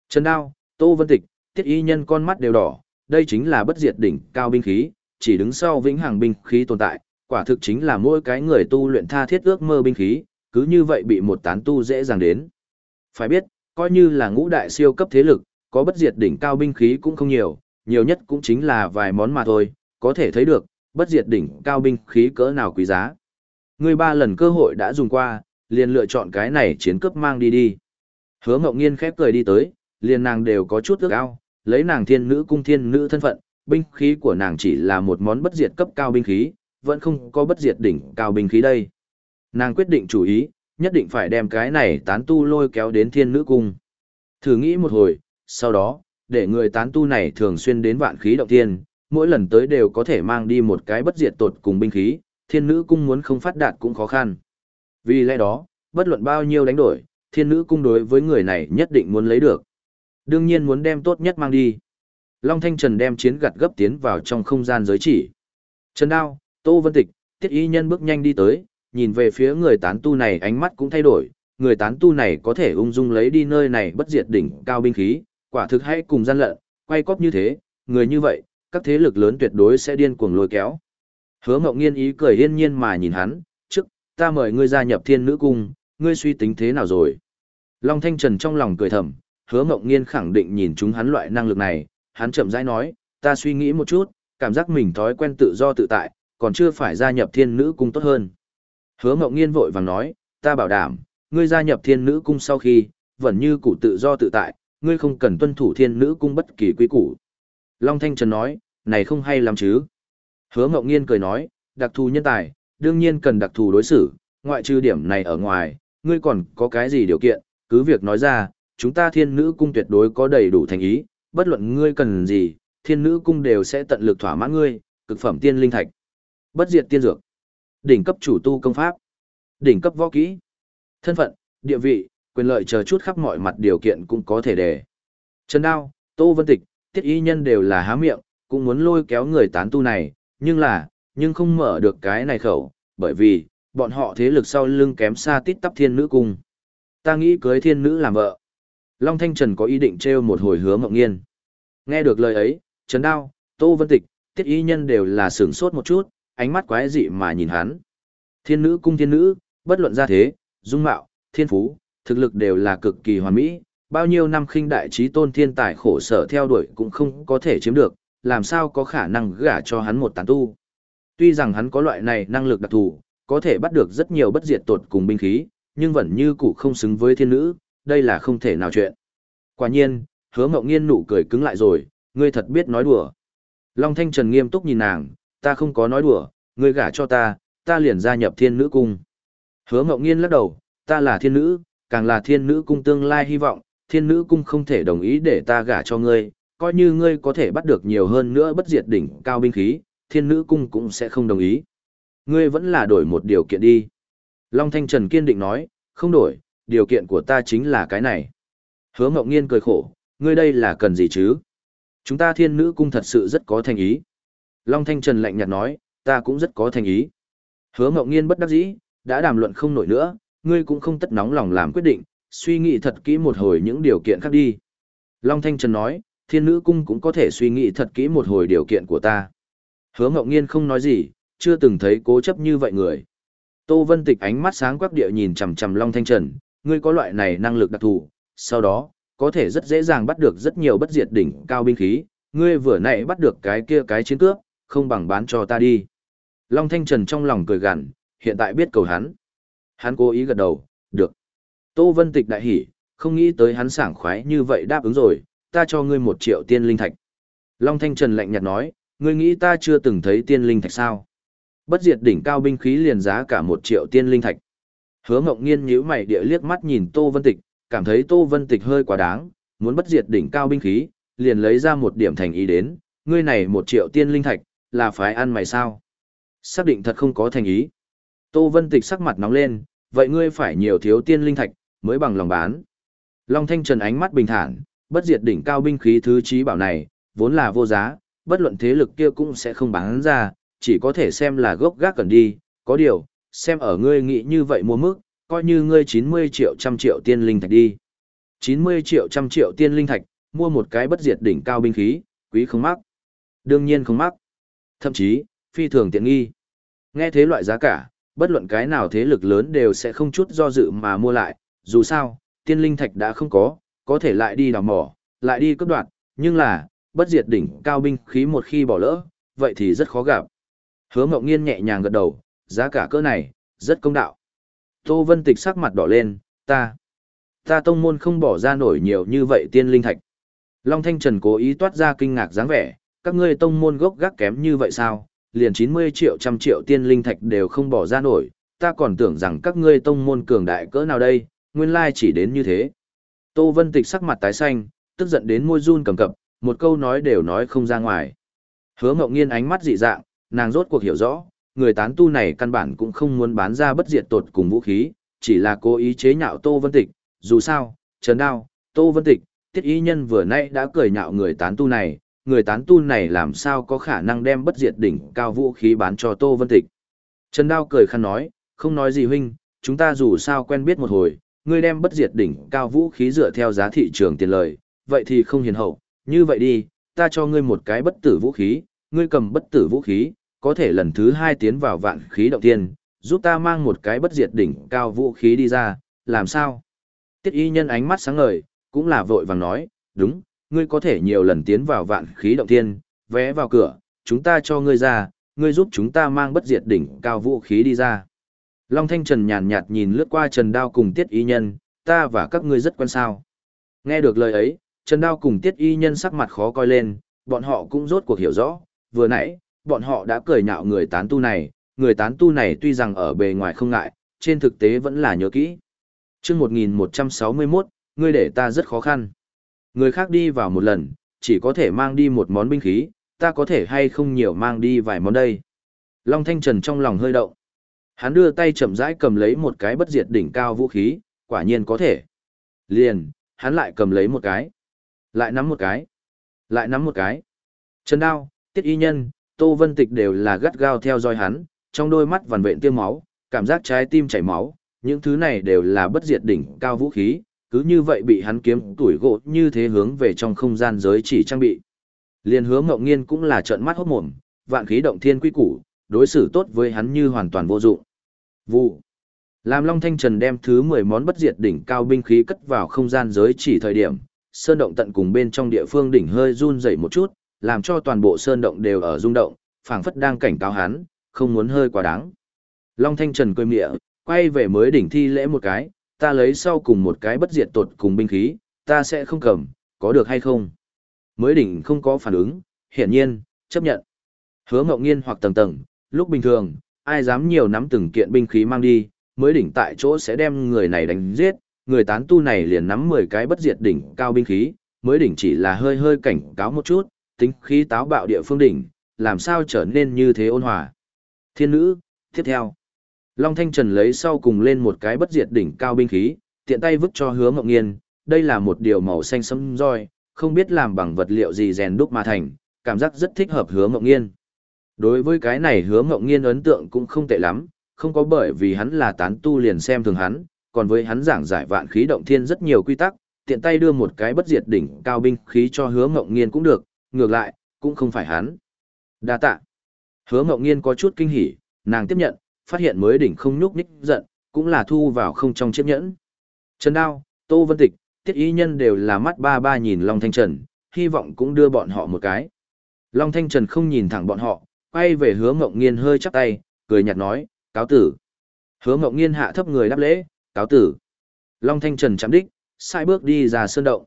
Trần Đao, Tô Vân Tịch, Tiết Y Nhân con mắt đều đỏ, đây chính là bất diệt đỉnh cao binh khí, chỉ đứng sau vĩnh hằng binh khí tồn tại, quả thực chính là mỗi cái người tu luyện tha thiết ước mơ binh khí, cứ như vậy bị một tán tu dễ dàng đến. Phải biết, coi như là ngũ đại siêu cấp thế lực, có bất diệt đỉnh cao binh khí cũng không nhiều, nhiều nhất cũng chính là vài món mà thôi, có thể thấy được, bất diệt đỉnh cao binh khí cỡ nào quý giá. Người ba lần cơ hội đã dùng qua, liền lựa chọn cái này chiến cướp mang đi đi. Hứa Ngộng Nghiên khép cười đi tới, liền nàng đều có chút ước ao, lấy nàng thiên nữ cung thiên nữ thân phận, binh khí của nàng chỉ là một món bất diệt cấp cao binh khí, vẫn không có bất diệt đỉnh cao binh khí đây. Nàng quyết định chủ ý, nhất định phải đem cái này tán tu lôi kéo đến thiên nữ cung. Thử nghĩ một hồi, sau đó, để người tán tu này thường xuyên đến vạn khí động thiên, mỗi lần tới đều có thể mang đi một cái bất diệt tột cùng binh khí, thiên nữ cung muốn không phát đạt cũng khó khăn. Vì lẽ đó, bất luận bao nhiêu đánh đổi, thiên nữ cung đối với người này nhất định muốn lấy được. Đương nhiên muốn đem tốt nhất mang đi. Long Thanh Trần đem chiến gặt gấp tiến vào trong không gian giới chỉ. Trần Đao, Tô Vân Tịch, Tiết Y Nhân bước nhanh đi tới, nhìn về phía người tán tu này ánh mắt cũng thay đổi, người tán tu này có thể ung dung lấy đi nơi này bất diệt đỉnh cao binh khí, quả thực hay cùng gian lận, quay cóp như thế, người như vậy, các thế lực lớn tuyệt đối sẽ điên cuồng lôi kéo. Hứa Ngọc Nghiên ý cười yên nhiên mà nhìn hắn, trước, ta mời ngươi gia nhập thiên nữ cung, ngươi suy tính thế nào rồi? Long Thanh Trần trong lòng cười thầm, hứa Ngọc Nghiên khẳng định nhìn chúng hắn loại năng lực này, hắn chậm rãi nói, ta suy nghĩ một chút, cảm giác mình thói quen tự do tự tại, còn chưa phải gia nhập thiên nữ cung tốt hơn. Hứa Mộng Nghiên vội vàng nói, ta bảo đảm, ngươi gia nhập thiên nữ cung sau khi, vẫn như cụ tự do tự tại, ngươi không cần tuân thủ thiên nữ cung bất kỳ quy củ. Long Thanh Trần nói, này không hay lắm chứ. Hứa Mộng Nghiên cười nói, đặc thù nhân tài, đương nhiên cần đặc thù đối xử, ngoại trừ điểm này ở ngoài, ngươi còn có cái gì điều kiện, cứ việc nói ra, chúng ta thiên nữ cung tuyệt đối có đầy đủ thành ý, bất luận ngươi cần gì, thiên nữ cung đều sẽ tận lực thỏa mãn ngươi, cực phẩm tiên linh thạch, bất diệt tiên dược, đỉnh cấp chủ tu công pháp, đỉnh cấp võ kỹ, thân phận, địa vị, quyền lợi chờ chút khắp mọi mặt điều kiện cũng có thể đề. Trần Đao, Tô Vân Tịch, Tiết Y Nhân đều là há miệng, cũng muốn lôi kéo người tán tu này, nhưng là, nhưng không mở được cái này khẩu, bởi vì, bọn họ thế lực sau lưng kém xa tít tắp thiên nữ cung. Ta nghĩ cưới thiên nữ làm vợ. Long Thanh Trần có ý định treo một hồi hứa mộng nghiên. Nghe được lời ấy, Trần Đao, Tô Vân Tịch, Tiết Y Nhân đều là sửng sốt một chút, ánh mắt quái dị mà nhìn hắn. Thiên nữ cung thiên nữ, bất luận ra thế, dung mạo, thiên phú, thực lực đều là cực kỳ hoàn mỹ, bao nhiêu năm khinh đại trí tôn thiên tài khổ sở theo đuổi cũng không có thể chiếm được, làm sao có khả năng gả cho hắn một tán tu. Tuy rằng hắn có loại này năng lực đặc thù, có thể bắt được rất nhiều bất diệt tột cùng binh khí, nhưng vẫn như cũ không xứng với thiên nữ, đây là không thể nào chuyện. Quả nhiên, hứa mộng nghiên nụ cười cứng lại rồi, ngươi thật biết nói đùa. Long Thanh Trần nghiêm túc nhìn nàng, ta không có nói đùa, ngươi gả cho ta, ta liền gia nhập thiên nữ cung. Hứa Ngọc Nghiên lắc đầu, ta là thiên nữ, càng là thiên nữ cung tương lai hy vọng, thiên nữ cung không thể đồng ý để ta gả cho ngươi, coi như ngươi có thể bắt được nhiều hơn nữa bất diệt đỉnh cao binh khí, thiên nữ cung cũng sẽ không đồng ý. Ngươi vẫn là đổi một điều kiện đi. Long Thanh Trần kiên định nói, không đổi, điều kiện của ta chính là cái này. Hứa Ngọc Nghiên cười khổ, ngươi đây là cần gì chứ? Chúng ta thiên nữ cung thật sự rất có thành ý. Long Thanh Trần lạnh nhạt nói, ta cũng rất có thành ý. Hứa Ngọc Nghiên bất đắc dĩ, đã đàm luận không nổi nữa, ngươi cũng không tất nóng lòng làm quyết định, suy nghĩ thật kỹ một hồi những điều kiện khác đi. Long Thanh Trần nói, thiên nữ cung cũng có thể suy nghĩ thật kỹ một hồi điều kiện của ta. Hứa Ngọc Nghiên không nói gì, chưa từng thấy cố chấp như vậy người. Tô Vân Tịch ánh mắt sáng quắc địa nhìn chằm chằm Long Thanh Trần, ngươi có loại này năng lực đặc thù, sau đó, có thể rất dễ dàng bắt được rất nhiều bất diệt đỉnh cao binh khí, ngươi vừa nãy bắt được cái kia cái chiến cước, không bằng bán cho ta đi. Long Thanh Trần trong lòng cười gằn, hiện tại biết cầu hắn. Hắn cố ý gật đầu, được. Tô Vân Tịch đại hỉ, không nghĩ tới hắn sảng khoái như vậy đáp ứng rồi, ta cho ngươi một triệu tiên linh thạch. Long Thanh Trần lạnh nhạt nói, ngươi nghĩ ta chưa từng thấy tiên linh thạch sao? Bất diệt đỉnh cao binh khí liền giá cả một triệu tiên linh thạch. Hứa Ngọc Nghiên nhíu mày địa liếc mắt nhìn Tô Vân Tịch, cảm thấy Tô Vân Tịch hơi quá đáng, muốn bất diệt đỉnh cao binh khí, liền lấy ra một điểm thành ý đến, ngươi này một triệu tiên linh thạch, là phải ăn mày sao? Xác định thật không có thành ý. Tô Vân Tịch sắc mặt nóng lên, vậy ngươi phải nhiều thiếu tiên linh thạch, mới bằng lòng bán. Long Thanh Trần ánh mắt bình thản, bất diệt đỉnh cao binh khí thứ trí bảo này, vốn là vô giá, bất luận thế lực kia cũng sẽ không bán ra, chỉ có thể xem là gốc gác cần đi, có điều, xem ở ngươi nghĩ như vậy mua mức, coi như ngươi 90 triệu trăm triệu tiên linh thạch đi. 90 triệu trăm triệu tiên linh thạch, mua một cái bất diệt đỉnh cao binh khí, quý không mắc. Đương nhiên không mắc. Thậm chí, phi thường tiện nghi. Nghe thế loại giá cả, bất luận cái nào thế lực lớn đều sẽ không chút do dự mà mua lại, dù sao, tiên linh thạch đã không có, có thể lại đi đào mỏ, lại đi cấp đoạt, nhưng là, bất diệt đỉnh cao binh khí một khi bỏ lỡ, vậy thì rất khó gặp. Hứa Mộng Nghiên nhẹ nhàng gật đầu, giá cả cỡ này, rất công đạo. Tô Vân Tịch sắc mặt đỏ lên, ta, ta tông môn không bỏ ra nổi nhiều như vậy tiên linh thạch. Long Thanh Trần cố ý toát ra kinh ngạc dáng vẻ, các ngươi tông môn gốc gác kém như vậy sao, liền 90 triệu trăm triệu tiên linh thạch đều không bỏ ra nổi, ta còn tưởng rằng các ngươi tông môn cường đại cỡ nào đây, nguyên lai chỉ đến như thế. Tô Vân Tịch sắc mặt tái xanh, tức giận đến môi run cầm cập, một câu nói đều nói không ra ngoài. Hứa Ngọc Nghiên ánh mắt dị dạng, nàng rốt cuộc hiểu rõ, người tán tu này căn bản cũng không muốn bán ra bất diệt tột cùng vũ khí, chỉ là cố ý chế nhạo Tô Vân Tịch, dù sao, Trần Đao, Tô Vân Tịch, Tiết ý Nhân vừa nãy đã cười nhạo người tán tu này, người tán tu này làm sao có khả năng đem bất diệt đỉnh cao vũ khí bán cho Tô Vân Tịch. Trần Đao cười khăn nói, không nói gì huynh, chúng ta dù sao quen biết một hồi, ngươi đem bất diệt đỉnh cao vũ khí dựa theo giá thị trường tiền lời, vậy thì không hiền hậu, như vậy đi, ta cho ngươi một cái bất tử vũ khí, ngươi cầm bất tử vũ khí, có thể lần thứ hai tiến vào vạn khí động tiên, giúp ta mang một cái bất diệt đỉnh cao vũ khí đi ra, làm sao? Tiết y nhân ánh mắt sáng ngời, cũng là vội vàng nói, đúng, ngươi có thể nhiều lần tiến vào vạn khí động tiên, vé vào cửa, chúng ta cho ngươi ra, ngươi giúp chúng ta mang bất diệt đỉnh cao vũ khí đi ra. Long Thanh Trần nhàn nhạt nhìn lướt qua Trần Đao cùng Tiết Y Nhân, ta và các ngươi rất quan sao. Nghe được lời ấy, Trần Đao cùng Tiết Y Nhân sắc mặt khó coi lên, bọn họ cũng rốt cuộc hiểu rõ, vừa nãy, bọn họ đã cười nhạo người tán tu này, người tán tu này tuy rằng ở bề ngoài không ngại, trên thực tế vẫn là nhớ kỹ. chương 1161, ngươi để ta rất khó khăn. Người khác đi vào một lần, chỉ có thể mang đi một món binh khí, ta có thể hay không nhiều mang đi vài món đây. Long Thanh Trần trong lòng hơi động. Hắn đưa tay chậm rãi cầm lấy một cái bất diệt đỉnh cao vũ khí, quả nhiên có thể. Liền, hắn lại cầm lấy một cái. Lại nắm một cái. Lại nắm một cái. Trần Đao, Tiết Y Nhân, Tô Vân Tịch đều là gắt gao theo dõi hắn, trong đôi mắt vằn vện tiêm máu, cảm giác trái tim chảy máu, những thứ này đều là bất diệt đỉnh cao vũ khí, cứ như vậy bị hắn kiếm tuổi gỗ như thế hướng về trong không gian giới chỉ trang bị. Liên hứa mộng nghiên cũng là trợn mắt hốt mồm, vạn khí động thiên quy củ, đối xử tốt với hắn như hoàn toàn vô dụng. Vụ. Làm Long Thanh Trần đem thứ 10 món bất diệt đỉnh cao binh khí cất vào không gian giới chỉ thời điểm, sơn động tận cùng bên trong địa phương đỉnh hơi run dậy một chút, làm cho toàn bộ sơn động đều ở rung động, phảng phất đang cảnh cáo hắn, không muốn hơi quá đáng. Long Thanh Trần cười mỉa, quay về mới đỉnh thi lễ một cái, ta lấy sau cùng một cái bất diệt tột cùng binh khí, ta sẽ không cầm, có được hay không? Mới đỉnh không có phản ứng, hiển nhiên, chấp nhận. Hứa mộng nghiên hoặc tầng tầng, lúc bình thường, ai dám nhiều nắm từng kiện binh khí mang đi, mới đỉnh tại chỗ sẽ đem người này đánh giết, người tán tu này liền nắm 10 cái bất diệt đỉnh cao binh khí, mới đỉnh chỉ là hơi hơi cảnh cáo một chút, tính khí táo bạo địa phương đỉnh, làm sao trở nên như thế ôn hòa. Thiên nữ, tiếp theo. Long Thanh Trần lấy sau cùng lên một cái bất diệt đỉnh cao binh khí, tiện tay vứt cho hứa ngọc nghiên, đây là một điều màu xanh sẫm roi, không biết làm bằng vật liệu gì rèn đúc mà thành, cảm giác rất thích hợp hứa ngọc nghiên. Đối với cái này hứa ngọc nghiên ấn tượng cũng không tệ lắm, không có bởi vì hắn là tán tu liền xem thường hắn, còn với hắn giảng giải vạn khí động thiên rất nhiều quy tắc, tiện tay đưa một cái bất diệt đỉnh cao binh khí cho hứa ngọc nghiên cũng được, ngược lại, cũng không phải hắn. Đa tạ. Hứa ngọc nghiên có chút kinh hỉ, nàng tiếp nhận, phát hiện mới đỉnh không nhúc nhích giận, cũng là thu vào không trong chiếc nhẫn. Trần Đao, Tô Vân Tịch, Tiết Y Nhân đều là mắt ba ba nhìn Long Thanh Trần, hy vọng cũng đưa bọn họ một cái. Long Thanh Trần không nhìn thẳng bọn họ, quay về hứa mộng nghiên hơi chắp tay, cười nhạt nói, cáo tử. Hứa mộng nghiên hạ thấp người đáp lễ, cáo tử. Long Thanh Trần chạm đích, sai bước đi ra sơn động.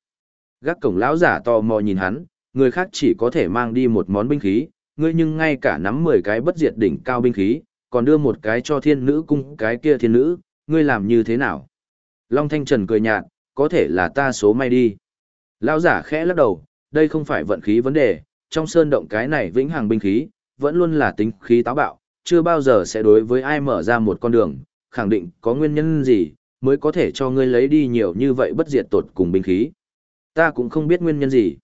Gác cổng lão giả tò mò nhìn hắn, người khác chỉ có thể mang đi một món binh khí, ngươi nhưng ngay cả nắm 10 cái bất diệt đỉnh cao binh khí, còn đưa một cái cho thiên nữ cung cái kia thiên nữ, ngươi làm như thế nào? Long Thanh Trần cười nhạt, có thể là ta số may đi. Lão giả khẽ lắc đầu, đây không phải vận khí vấn đề, trong sơn động cái này vĩnh hằng binh khí, vẫn luôn là tính khí táo bạo, chưa bao giờ sẽ đối với ai mở ra một con đường, khẳng định có nguyên nhân gì, mới có thể cho ngươi lấy đi nhiều như vậy bất diệt tột cùng binh khí. Ta cũng không biết nguyên nhân gì.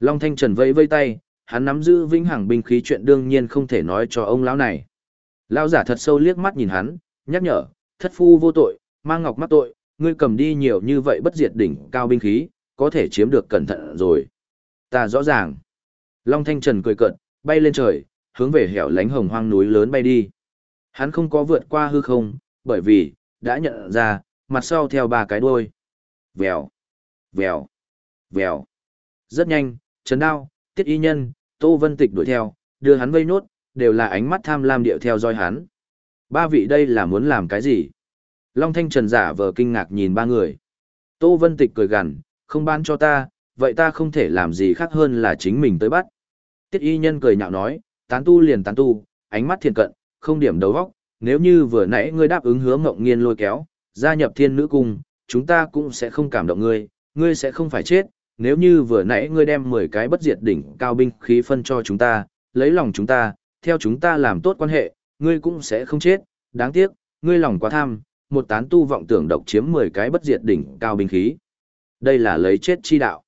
Long Thanh Trần vẫy vây tay, hắn nắm giữ vĩnh hằng binh khí chuyện đương nhiên không thể nói cho ông lão này. Lão giả thật sâu liếc mắt nhìn hắn, nhắc nhở, thất phu vô tội, mang ngọc mắc tội, ngươi cầm đi nhiều như vậy bất diệt đỉnh cao binh khí, có thể chiếm được cẩn thận rồi. Ta rõ ràng. Long Thanh Trần cười cợt, bay lên trời, hướng về hẻo lánh hồng hoang núi lớn bay đi. Hắn không có vượt qua hư không, bởi vì, đã nhận ra, mặt sau theo ba cái đuôi. Vèo, vèo, vèo. Rất nhanh, Trần Đao, Tiết Y Nhân, Tô Vân Tịch đuổi theo, đưa hắn vây nốt, đều là ánh mắt tham lam điệu theo dõi hắn. Ba vị đây là muốn làm cái gì? Long Thanh Trần giả vờ kinh ngạc nhìn ba người. Tô Vân Tịch cười gằn, không ban cho ta, vậy ta không thể làm gì khác hơn là chính mình tới bắt. Tiết y nhân cười nhạo nói, tán tu liền tán tu, ánh mắt thiền cận, không điểm đầu góc, nếu như vừa nãy ngươi đáp ứng hứa mộng nghiên lôi kéo, gia nhập thiên nữ cung, chúng ta cũng sẽ không cảm động ngươi, ngươi sẽ không phải chết, nếu như vừa nãy ngươi đem 10 cái bất diệt đỉnh cao binh khí phân cho chúng ta, lấy lòng chúng ta, theo chúng ta làm tốt quan hệ, ngươi cũng sẽ không chết, đáng tiếc, ngươi lòng quá tham, một tán tu vọng tưởng độc chiếm 10 cái bất diệt đỉnh cao binh khí. Đây là lấy chết chi đạo.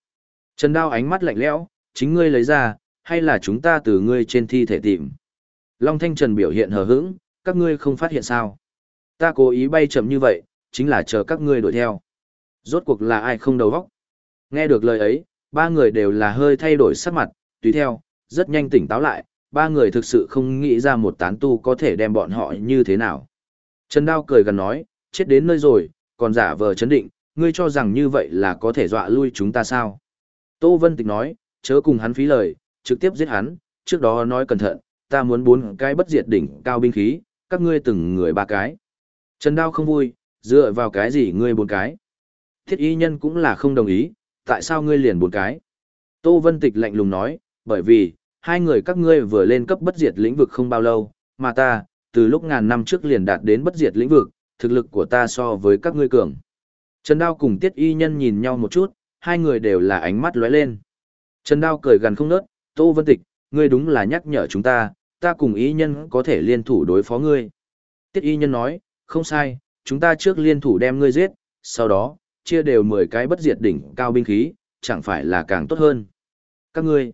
Trần Đao ánh mắt lạnh lẽo, chính ngươi lấy ra, hay là chúng ta từ ngươi trên thi thể tìm. Long Thanh Trần biểu hiện hờ hững, các ngươi không phát hiện sao. Ta cố ý bay chậm như vậy, chính là chờ các ngươi đuổi theo. Rốt cuộc là ai không đầu vóc? Nghe được lời ấy, ba người đều là hơi thay đổi sắc mặt, tùy theo, rất nhanh tỉnh táo lại, ba người thực sự không nghĩ ra một tán tu có thể đem bọn họ như thế nào. Trần Đao cười gần nói, chết đến nơi rồi, còn giả vờ chấn định, ngươi cho rằng như vậy là có thể dọa lui chúng ta sao? Tô Vân Tịch nói, chớ cùng hắn phí lời, trực tiếp giết hắn, trước đó nói cẩn thận, ta muốn bốn cái bất diệt đỉnh cao binh khí, các ngươi từng người ba cái. Trần Đao không vui, dựa vào cái gì ngươi bốn cái? Thiết y nhân cũng là không đồng ý, tại sao ngươi liền bốn cái? Tô Vân Tịch lạnh lùng nói, bởi vì, hai người các ngươi vừa lên cấp bất diệt lĩnh vực không bao lâu, mà ta, từ lúc ngàn năm trước liền đạt đến bất diệt lĩnh vực, thực lực của ta so với các ngươi cường. Trần Đao cùng Tiết Y Nhân nhìn nhau một chút, hai người đều là ánh mắt lóe lên. Trần Đao cười gần không nớt, Tô Vân Tịch, ngươi đúng là nhắc nhở chúng ta, ta cùng Y Nhân có thể liên thủ đối phó ngươi. Tiết Y Nhân nói, không sai, chúng ta trước liên thủ đem ngươi giết, sau đó, chia đều 10 cái bất diệt đỉnh cao binh khí, chẳng phải là càng tốt hơn. Các ngươi,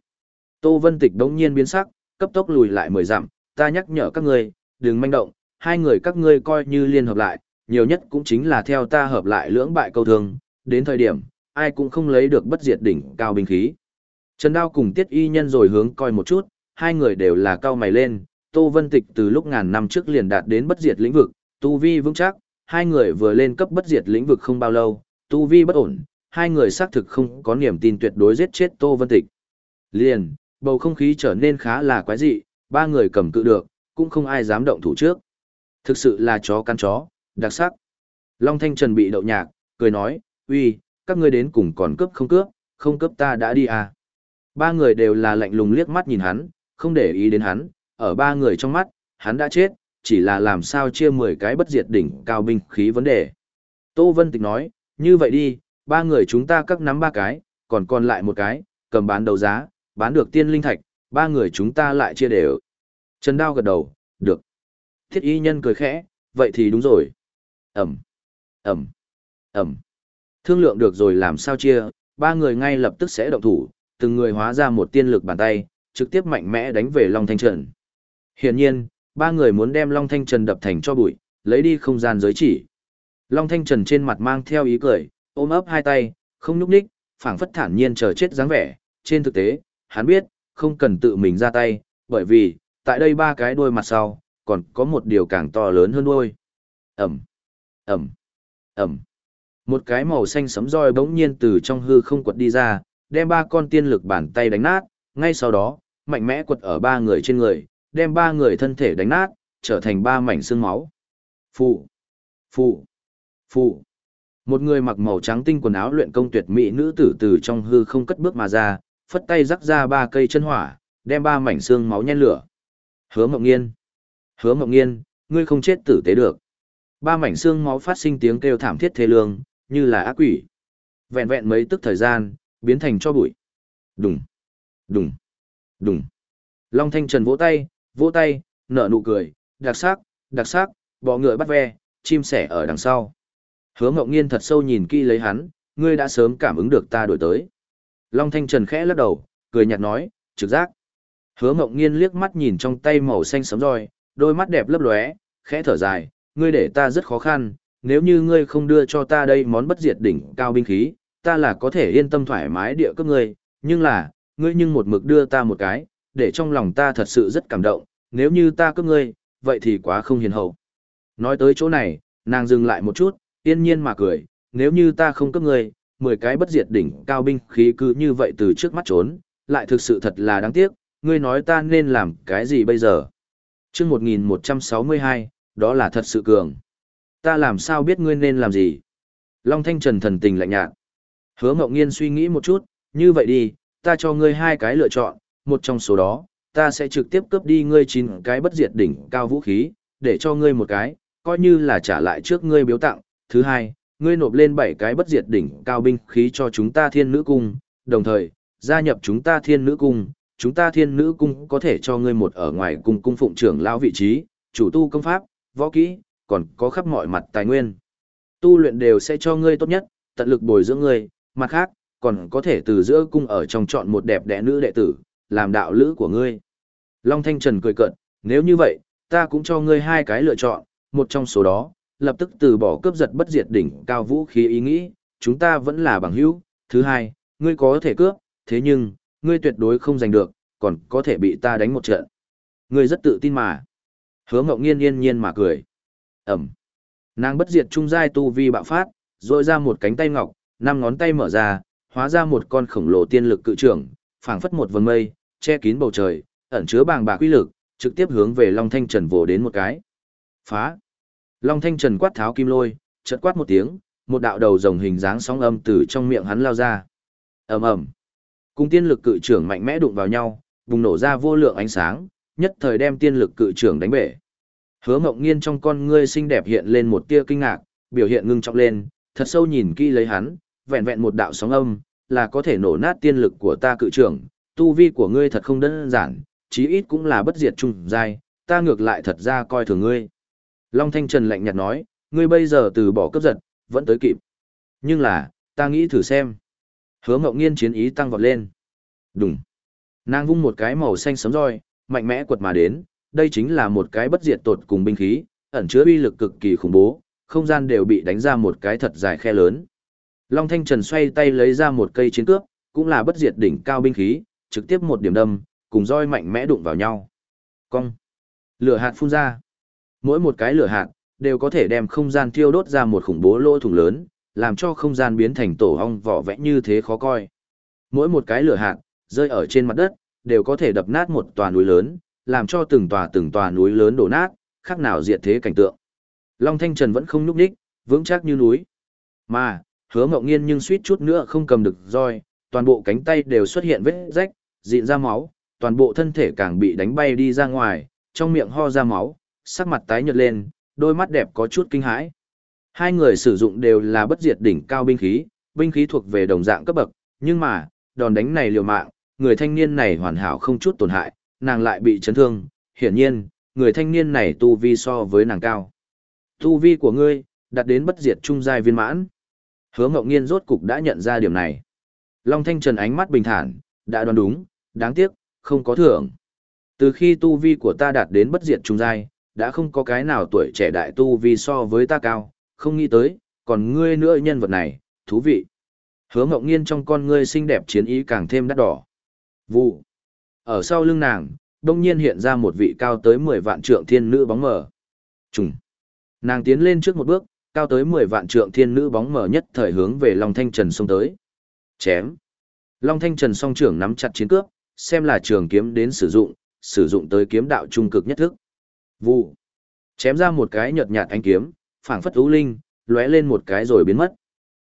Tô Vân Tịch đống nhiên biến sắc, cấp tốc lùi lại mười dặm, ta nhắc nhở các ngươi, đừng manh động, hai người các ngươi coi như liên hợp lại, nhiều nhất cũng chính là theo ta hợp lại lưỡng bại câu thương, đến thời điểm, ai cũng không lấy được bất diệt đỉnh cao binh khí. Trần Đao cùng Tiết Y Nhân rồi hướng coi một chút, hai người đều là cao mày lên, Tô Vân Tịch từ lúc ngàn năm trước liền đạt đến bất diệt lĩnh vực, tu vi vững chắc, hai người vừa lên cấp bất diệt lĩnh vực không bao lâu, tu vi bất ổn, hai người xác thực không có niềm tin tuyệt đối giết chết Tô Vân Tịch. Liền, bầu không khí trở nên khá là quái dị, ba người cầm cự được, cũng không ai dám động thủ trước. Thực sự là chó căn chó, đặc sắc. Long Thanh Trần bị đậu nhạc, cười nói, uy, các ngươi đến cùng còn cướp không cướp, không cướp ta đã đi à. Ba người đều là lạnh lùng liếc mắt nhìn hắn, không để ý đến hắn, ở ba người trong mắt, hắn đã chết, chỉ là làm sao chia 10 cái bất diệt đỉnh cao binh khí vấn đề. Tô Vân Tịch nói, như vậy đi, ba người chúng ta cắt nắm ba cái, còn còn lại một cái, cầm bán đấu giá, bán được tiên linh thạch, ba người chúng ta lại chia đều. Trần Đao gật đầu, được. Thiết y nhân cười khẽ, vậy thì đúng rồi. Ẩm, Ẩm, Ẩm. Thương lượng được rồi làm sao chia, ba người ngay lập tức sẽ động thủ, từng người hóa ra một tiên lực bàn tay, trực tiếp mạnh mẽ đánh về Long Thanh Trần. Hiển nhiên, ba người muốn đem Long Thanh Trần đập thành cho bụi, lấy đi không gian giới chỉ. Long Thanh Trần trên mặt mang theo ý cười, ôm ấp hai tay, không nhúc nhích, phảng phất thản nhiên chờ chết dáng vẻ. Trên thực tế, hắn biết, không cần tự mình ra tay, bởi vì, tại đây ba cái đuôi mặt sau, còn có một điều càng to lớn hơn đuôi. Ẩm, Ẩm, Ẩm. Một cái màu xanh sấm roi bỗng nhiên từ trong hư không quật đi ra, đem ba con tiên lực bàn tay đánh nát, ngay sau đó, mạnh mẽ quật ở ba người trên người, đem ba người thân thể đánh nát, trở thành ba mảnh xương máu. Phụ, phụ, phụ. Một người mặc màu trắng tinh quần áo luyện công tuyệt mỹ nữ tử từ trong hư không cất bước mà ra, phất tay rắc ra ba cây chân hỏa, đem ba mảnh xương máu nhen lửa. Hứa Mộng Nghiên, Hứa Mộng Nghiên, ngươi không chết tử tế được. Ba mảnh xương máu phát sinh tiếng kêu thảm thiết thê lương, như là ác quỷ. Vẹn vẹn mấy tức thời gian, biến thành cho bụi. Đùng, đùng, đùng. Long Thanh Trần vỗ tay, vỗ tay, nở nụ cười, đặc sắc, đặc sắc, bọ ngựa bắt ve, chim sẻ ở đằng sau. Hứa Mộng Nghiên thật sâu nhìn kỹ lấy hắn, ngươi đã sớm cảm ứng được ta đổi tới. Long Thanh Trần khẽ lắc đầu, cười nhạt nói, trực giác. Hứa Mộng Nghiên liếc mắt nhìn trong tay màu xanh sấm roi, đôi mắt đẹp lấp lóe, khẽ thở dài, ngươi để ta rất khó khăn, nếu như ngươi không đưa cho ta đây món bất diệt đỉnh cao binh khí, ta là có thể yên tâm thoải mái địa cấp ngươi, nhưng là, ngươi nhưng một mực đưa ta một cái, để trong lòng ta thật sự rất cảm động, nếu như ta cấp ngươi, vậy thì quá không hiền hậu. Nói tới chỗ này, nàng dừng lại một chút, yên nhiên mà cười, nếu như ta không cấp ngươi, 10 cái bất diệt đỉnh cao binh khí cứ như vậy từ trước mắt trốn, lại thực sự thật là đáng tiếc, ngươi nói ta nên làm cái gì bây giờ? chương 1162, đó là thật sự cường. Ta làm sao biết ngươi nên làm gì? Long Thanh Trần thần tình lạnh nhạt. Hứa Mộng Nghiên suy nghĩ một chút, như vậy đi, ta cho ngươi hai cái lựa chọn, một trong số đó, ta sẽ trực tiếp cướp đi ngươi chín cái bất diệt đỉnh cao vũ khí, để cho ngươi một cái, coi như là trả lại trước ngươi biếu tặng. Thứ hai, ngươi nộp lên bảy cái bất diệt đỉnh cao binh khí cho chúng ta thiên nữ cung, đồng thời, gia nhập chúng ta thiên nữ cung, chúng ta thiên nữ cung có thể cho ngươi một ở ngoài cung cung phụng trưởng lão vị trí, chủ tu công pháp, võ kỹ, còn có khắp mọi mặt tài nguyên. Tu luyện đều sẽ cho ngươi tốt nhất, tận lực bồi dưỡng ngươi, mặt khác, còn có thể từ giữa cung ở trong chọn một đẹp đẽ nữ đệ tử, làm đạo lữ của ngươi. Long Thanh Trần cười cợt, nếu như vậy, ta cũng cho ngươi hai cái lựa chọn, một trong số đó, lập tức từ bỏ cướp giật bất diệt đỉnh cao vũ khí ý nghĩ, chúng ta vẫn là bằng hữu. Thứ hai, ngươi có thể cướp, thế nhưng, ngươi tuyệt đối không giành được, còn có thể bị ta đánh một trận. Ngươi rất tự tin mà. Hứa Ngọc Nghiên yên nhiên mà cười. Ẩm. Nàng bất diệt trung giai tu vi bạo phát, rồi ra một cánh tay ngọc, năm ngón tay mở ra, hóa ra một con khổng lồ tiên lực cự trưởng, phảng phất một vầng mây, che kín bầu trời, ẩn chứa bàng bạc uy lực, trực tiếp hướng về Long Thanh Trần vồ đến một cái. Phá! Long Thanh Trần quát tháo kim lôi, chợt quát một tiếng, một đạo đầu rồng hình dáng sóng âm từ trong miệng hắn lao ra. Ầm ầm. Cùng tiên lực cự trưởng mạnh mẽ đụng vào nhau, bùng nổ ra vô lượng ánh sáng, nhất thời đem tiên lực cự trưởng đánh bể. Hứa Mộng Nghiên trong con ngươi xinh đẹp hiện lên một tia kinh ngạc, biểu hiện ngưng trọng lên, thật sâu nhìn kỹ lấy hắn, vẹn vẹn một đạo sóng âm, là có thể nổ nát tiên lực của ta cự trưởng, tu vi của ngươi thật không đơn giản, chí ít cũng là bất diệt trung giai, ta ngược lại thật ra coi thường ngươi. Long Thanh Trần lạnh nhạt nói, ngươi bây giờ từ bỏ cấp giật, vẫn tới kịp. Nhưng là, ta nghĩ thử xem. Hứa Ngộng Nghiên chiến ý tăng vọt lên. Đùng. Nàng vung một cái màu xanh sấm roi, mạnh mẽ quật mà đến, đây chính là một cái bất diệt tột cùng binh khí, ẩn chứa uy lực cực kỳ khủng bố, không gian đều bị đánh ra một cái thật dài khe lớn. Long Thanh Trần xoay tay lấy ra một cây chiến cước, cũng là bất diệt đỉnh cao binh khí, trực tiếp một điểm đâm, cùng roi mạnh mẽ đụng vào nhau. Cong. Lửa hạt phun ra. Mỗi một cái lửa hạt, đều có thể đem không gian thiêu đốt ra một khủng bố lỗ thủng lớn, làm cho không gian biến thành tổ ong vỏ vẽ như thế khó coi. Mỗi một cái lửa hạt, rơi ở trên mặt đất, đều có thể đập nát một tòa núi lớn, làm cho từng tòa từng tòa núi lớn đổ nát, khác nào diệt thế cảnh tượng. Long Thanh Trần vẫn không nhúc nhích, vững chắc như núi. Mà, hứa mộng nghiên nhưng suýt chút nữa không cầm được roi, toàn bộ cánh tay đều xuất hiện vết rách, dịn ra máu, toàn bộ thân thể càng bị đánh bay đi ra ngoài, trong miệng ho ra máu, sắc mặt tái nhợt lên, đôi mắt đẹp có chút kinh hãi. Hai người sử dụng đều là bất diệt đỉnh cao binh khí, binh khí thuộc về đồng dạng cấp bậc, nhưng mà, đòn đánh này liều mạng, người thanh niên này hoàn hảo không chút tổn hại, nàng lại bị chấn thương, hiển nhiên, người thanh niên này tu vi so với nàng cao. Tu vi của ngươi, đạt đến bất diệt trung giai viên mãn. Hứa Ngọc Nghiên rốt cục đã nhận ra điểm này. Long Thanh Trần ánh mắt bình thản, đã đoán đúng, đáng tiếc, không có thưởng. Từ khi tu vi của ta đạt đến bất diệt trung giai, đã không có cái nào tuổi trẻ đại tu vì so với ta cao, không nghĩ tới, còn ngươi nữa nhân vật này, thú vị. Hứa Ngọc Nghiên trong con ngươi xinh đẹp chiến ý càng thêm đắt đỏ. Vụ. Ở sau lưng nàng, đông nhiên hiện ra một vị cao tới 10 vạn trượng thiên nữ bóng mờ. Trùng. Nàng tiến lên trước một bước, cao tới 10 vạn trượng thiên nữ bóng mờ nhất thời hướng về Long Thanh Trần xông tới. Chém. Long Thanh Trần song trưởng nắm chặt chiến cước xem là trường kiếm đến sử dụng, sử dụng tới kiếm đạo trung cực nhất thức. Vụ. Chém ra một cái nhợt nhạt ánh kiếm, phảng phất ưu linh, lóe lên một cái rồi biến mất.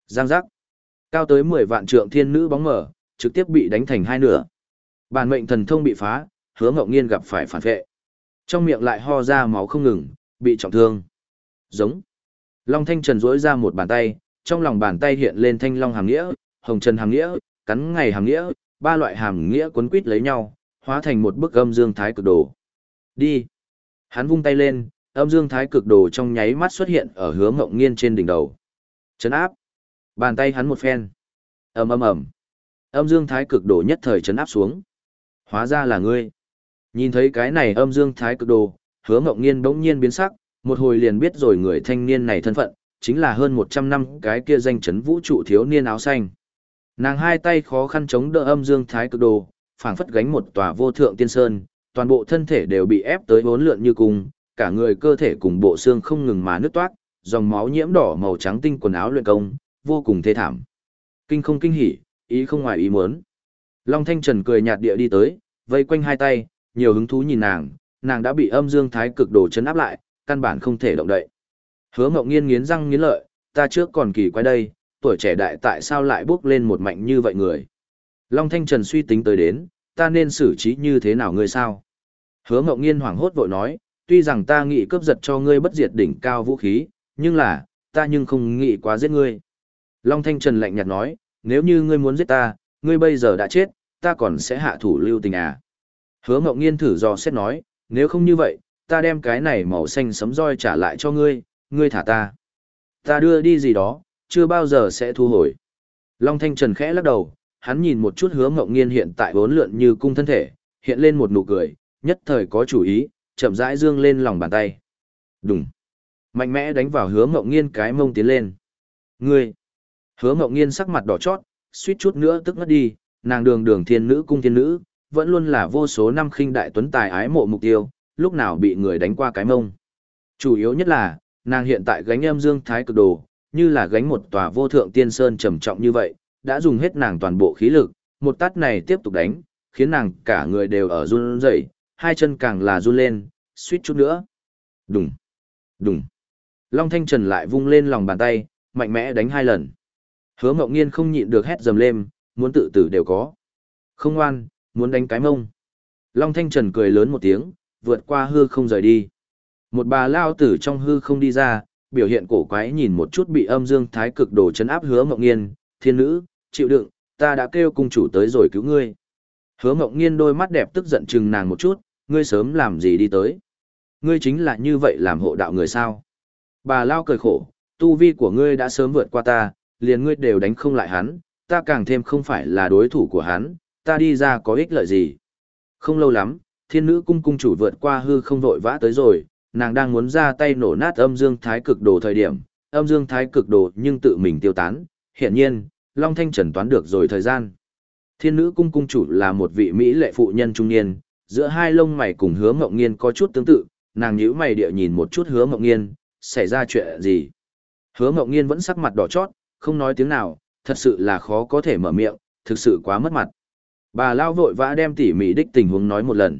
Giang giác. Cao tới 10 vạn trượng thiên nữ bóng mở, trực tiếp bị đánh thành hai nửa. Bản mệnh thần thông bị phá, hứa ngậu nghiên gặp phải phản vệ. Trong miệng lại ho ra máu không ngừng, bị trọng thương. Giống. Long Thanh Trần rỗi ra một bàn tay, trong lòng bàn tay hiện lên thanh long hàm nghĩa, hồng trần hàm nghĩa, cắn ngày hàm nghĩa, ba loại hàm nghĩa cuốn quýt lấy nhau, hóa thành một bức âm dương thái cực đồ. Đi. Hắn vung tay lên, âm dương thái cực đồ trong nháy mắt xuất hiện ở hứa mộng nghiên trên đỉnh đầu. Chấn áp. Bàn tay hắn một phen. ầm ầm ầm. Âm dương thái cực đồ nhất thời chấn áp xuống. Hóa ra là ngươi. Nhìn thấy cái này âm dương thái cực đồ, hứa mộng nghiên bỗng nhiên biến sắc, một hồi liền biết rồi người thanh niên này thân phận, chính là hơn 100 năm cái kia danh chấn vũ trụ thiếu niên áo xanh. Nàng hai tay khó khăn chống đỡ âm dương thái cực đồ, phảng phất gánh một tòa vô thượng tiên sơn, toàn bộ thân thể đều bị ép tới bốn lượn như cùng, cả người cơ thể cùng bộ xương không ngừng mà nứt toát, dòng máu nhiễm đỏ màu trắng tinh quần áo luyện công, vô cùng thê thảm. Kinh không kinh hỉ, ý không ngoài ý muốn. Long Thanh Trần cười nhạt địa đi tới, vây quanh hai tay, nhiều hứng thú nhìn nàng, nàng đã bị âm dương thái cực đồ chấn áp lại, căn bản không thể động đậy. Hứa Ngọc Nghiên nghiến răng nghiến lợi, ta trước còn kỳ quái đây, tuổi trẻ đại tại sao lại bước lên một mạnh như vậy người. Long Thanh Trần suy tính tới đến, ta nên xử trí như thế nào ngươi sao? Hứa Ngộ Nghiên hoảng hốt vội nói, tuy rằng ta nghĩ cướp giật cho ngươi bất diệt đỉnh cao vũ khí, nhưng là, ta nhưng không nghĩ quá giết ngươi. Long Thanh Trần lạnh nhạt nói, nếu như ngươi muốn giết ta, ngươi bây giờ đã chết, ta còn sẽ hạ thủ lưu tình à. Hứa Ngộ Nghiên thử dò xét nói, nếu không như vậy, ta đem cái này màu xanh sấm roi trả lại cho ngươi, ngươi thả ta. Ta đưa đi gì đó, chưa bao giờ sẽ thu hồi. Long Thanh Trần khẽ lắc đầu, hắn nhìn một chút hứa Ngộ Nghiên hiện tại bốn lượn như cung thân thể, hiện lên một nụ cười, nhất thời có chủ ý, chậm rãi dương lên lòng bàn tay. Đùng. Mạnh mẽ đánh vào hứa Ngọc Nghiên cái mông tiến lên. Ngươi. Hứa Ngọc Nghiên sắc mặt đỏ chót, suýt chút nữa tức ngất đi, nàng đường đường thiên nữ cung thiên nữ, vẫn luôn là vô số năm khinh đại tuấn tài ái mộ mục tiêu, lúc nào bị người đánh qua cái mông. Chủ yếu nhất là, nàng hiện tại gánh em dương thái cực đồ, như là gánh một tòa vô thượng tiên sơn trầm trọng như vậy, đã dùng hết nàng toàn bộ khí lực, một tát này tiếp tục đánh, khiến nàng cả người đều ở run rẩy, hai chân càng là run lên, suýt chút nữa. Đùng, đùng. Long Thanh Trần lại vung lên lòng bàn tay, mạnh mẽ đánh hai lần. Hứa Mộng Nghiên không nhịn được hét dầm lên, muốn tự tử đều có. Không ngoan, muốn đánh cái mông. Long Thanh Trần cười lớn một tiếng, vượt qua hư không rời đi. Một bà lao tử trong hư không đi ra, biểu hiện cổ quái nhìn một chút bị âm dương thái cực đồ chấn áp hứa mộng nghiên, thiên nữ, chịu đựng, ta đã kêu cung chủ tới rồi cứu ngươi. Hứa mộng nghiên đôi mắt đẹp tức giận chừng nàng một chút, ngươi sớm làm gì đi tới. Ngươi chính là như vậy làm hộ đạo người sao. Bà lao cười khổ, tu vi của ngươi đã sớm vượt qua ta, liền ngươi đều đánh không lại hắn, ta càng thêm không phải là đối thủ của hắn, ta đi ra có ích lợi gì. Không lâu lắm, thiên nữ cung cung chủ vượt qua hư không vội vã tới rồi, nàng đang muốn ra tay nổ nát âm dương thái cực đồ thời điểm, âm dương thái cực đồ nhưng tự mình tiêu tán, hiện nhiên, Long Thanh trần toán được rồi thời gian. Thiên nữ cung cung chủ là một vị Mỹ lệ phụ nhân trung niên, giữa hai lông mày cùng hứa mộng nghiên có chút tương tự, nàng nhíu mày địa nhìn một chút hứa mộng nghiên, xảy ra chuyện gì. Hứa mộng nghiên vẫn sắc mặt đỏ chót, không nói tiếng nào, thật sự là khó có thể mở miệng, thực sự quá mất mặt. Bà Lao vội vã đem tỉ mỉ đích tình huống nói một lần.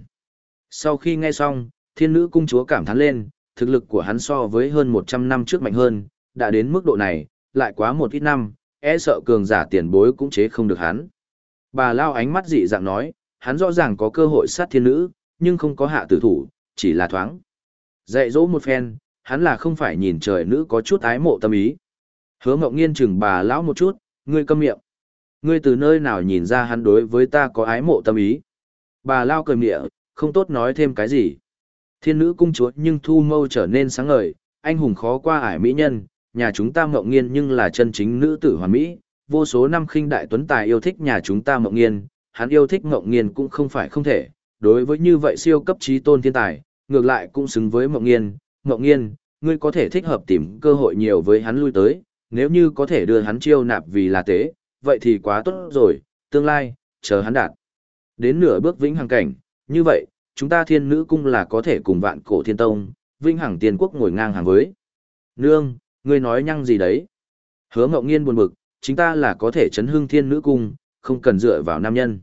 Sau khi nghe xong, thiên nữ cung chúa cảm thán lên, thực lực của hắn so với hơn 100 năm trước mạnh hơn, đã đến mức độ này, lại quá một ít năm, e sợ cường giả tiền bối cũng chế không được hắn. Bà Lao ánh mắt dị dạng nói, hắn rõ ràng có cơ hội sát thiên nữ, nhưng không có hạ tử thủ, chỉ là thoáng. Dạy dỗ một phen, hắn là không phải nhìn trời nữ có chút ái mộ tâm ý. Hứa Mộng Nghiên chừng bà lão một chút, ngươi câm miệng. Ngươi từ nơi nào nhìn ra hắn đối với ta có ái mộ tâm ý. Bà lao cười miệng, không tốt nói thêm cái gì. Thiên nữ cung chúa nhưng thu mâu trở nên sáng ngời, anh hùng khó qua ải mỹ nhân, nhà chúng ta mộng nghiên nhưng là chân chính nữ tử hoàn mỹ, vô số năm khinh đại tuấn tài yêu thích nhà chúng ta mộng nghiên, hắn yêu thích mộng nghiên cũng không phải không thể, đối với như vậy siêu cấp trí tôn thiên tài, ngược lại cũng xứng với mộng nghiên, mộng nghiên, ngươi có thể thích hợp tìm cơ hội nhiều với hắn lui tới, nếu như có thể đưa hắn chiêu nạp vì là tế, vậy thì quá tốt rồi, tương lai, chờ hắn đạt. Đến nửa bước vĩnh hằng cảnh, như vậy, chúng ta thiên nữ cung là có thể cùng vạn cổ thiên tông, vĩnh hằng tiên quốc ngồi ngang hàng với. Nương, ngươi nói nhăng gì đấy? Hứa mộng nghiên buồn bực, chúng ta là có thể chấn hưng thiên nữ cung, không cần dựa vào nam nhân.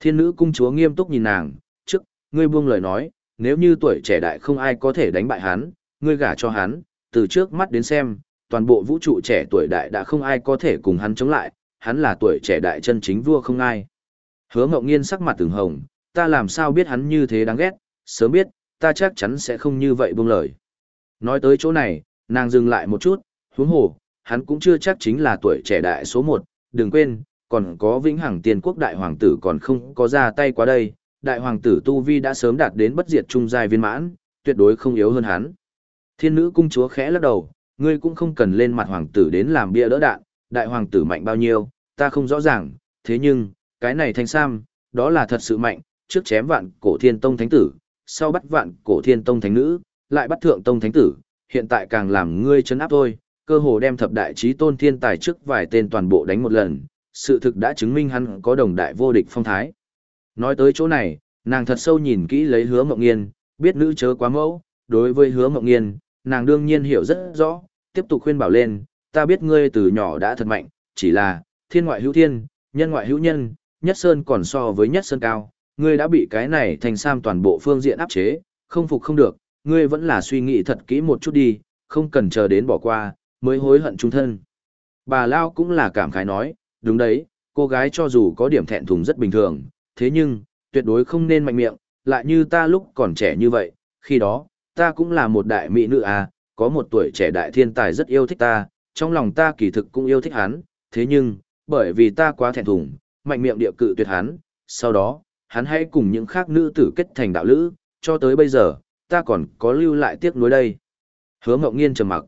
Thiên nữ cung chúa nghiêm túc nhìn nàng, trước, ngươi buông lời nói, nếu như tuổi trẻ đại không ai có thể đánh bại hắn, ngươi gả cho hắn, từ trước mắt đến xem, toàn bộ vũ trụ trẻ tuổi đại đã không ai có thể cùng hắn chống lại, hắn là tuổi trẻ đại chân chính vua không ai. Hứa Ngọc Nghiên sắc mặt từng hồng, ta làm sao biết hắn như thế đáng ghét, sớm biết, ta chắc chắn sẽ không như vậy buông lời. Nói tới chỗ này, nàng dừng lại một chút, huống hồ, hắn cũng chưa chắc chính là tuổi trẻ đại số một, đừng quên, còn có vĩnh hằng tiên quốc đại hoàng tử còn không có ra tay qua đây, đại hoàng tử Tu Vi đã sớm đạt đến bất diệt trung giai viên mãn, tuyệt đối không yếu hơn hắn. Thiên nữ cung chúa khẽ lắc đầu, ngươi cũng không cần lên mặt hoàng tử đến làm bia đỡ đạn, đại hoàng tử mạnh bao nhiêu, ta không rõ ràng, thế nhưng, cái này thanh sam, đó là thật sự mạnh, trước chém vạn cổ thiên tông thánh tử, sau bắt vạn cổ thiên tông thánh nữ, lại bắt thượng tông thánh tử, hiện tại càng làm ngươi chấn áp thôi, cơ hồ đem thập đại trí tôn thiên tài trước vài tên toàn bộ đánh một lần, sự thực đã chứng minh hắn có đồng đại vô địch phong thái. Nói tới chỗ này, nàng thật sâu nhìn kỹ lấy hứa mộng nghiên, biết nữ chớ quá mẫu, đối với hứa mộng nghiên, nàng đương nhiên hiểu rất rõ, tiếp tục khuyên bảo lên, ta biết ngươi từ nhỏ đã thật mạnh, chỉ là, thiên ngoại hữu thiên, nhân ngoại hữu nhân, nhất sơn còn so với nhất sơn cao, ngươi đã bị cái này thành sam toàn bộ phương diện áp chế, không phục không được, ngươi vẫn là suy nghĩ thật kỹ một chút đi, không cần chờ đến bỏ qua, mới hối hận trung thân. Bà Lao cũng là cảm khái nói, đúng đấy, cô gái cho dù có điểm thẹn thùng rất bình thường, thế nhưng, tuyệt đối không nên mạnh miệng, lại như ta lúc còn trẻ như vậy, khi đó, ta cũng là một đại mỹ nữ à, có một tuổi trẻ đại thiên tài rất yêu thích ta, trong lòng ta kỳ thực cũng yêu thích hắn, thế nhưng, bởi vì ta quá thẹn thùng, mạnh miệng địa cự tuyệt hắn, sau đó, hắn hãy cùng những khác nữ tử kết thành đạo lữ, cho tới bây giờ, ta còn có lưu lại tiếc nuối đây. Hứa Mộng Nghiên trầm mặc.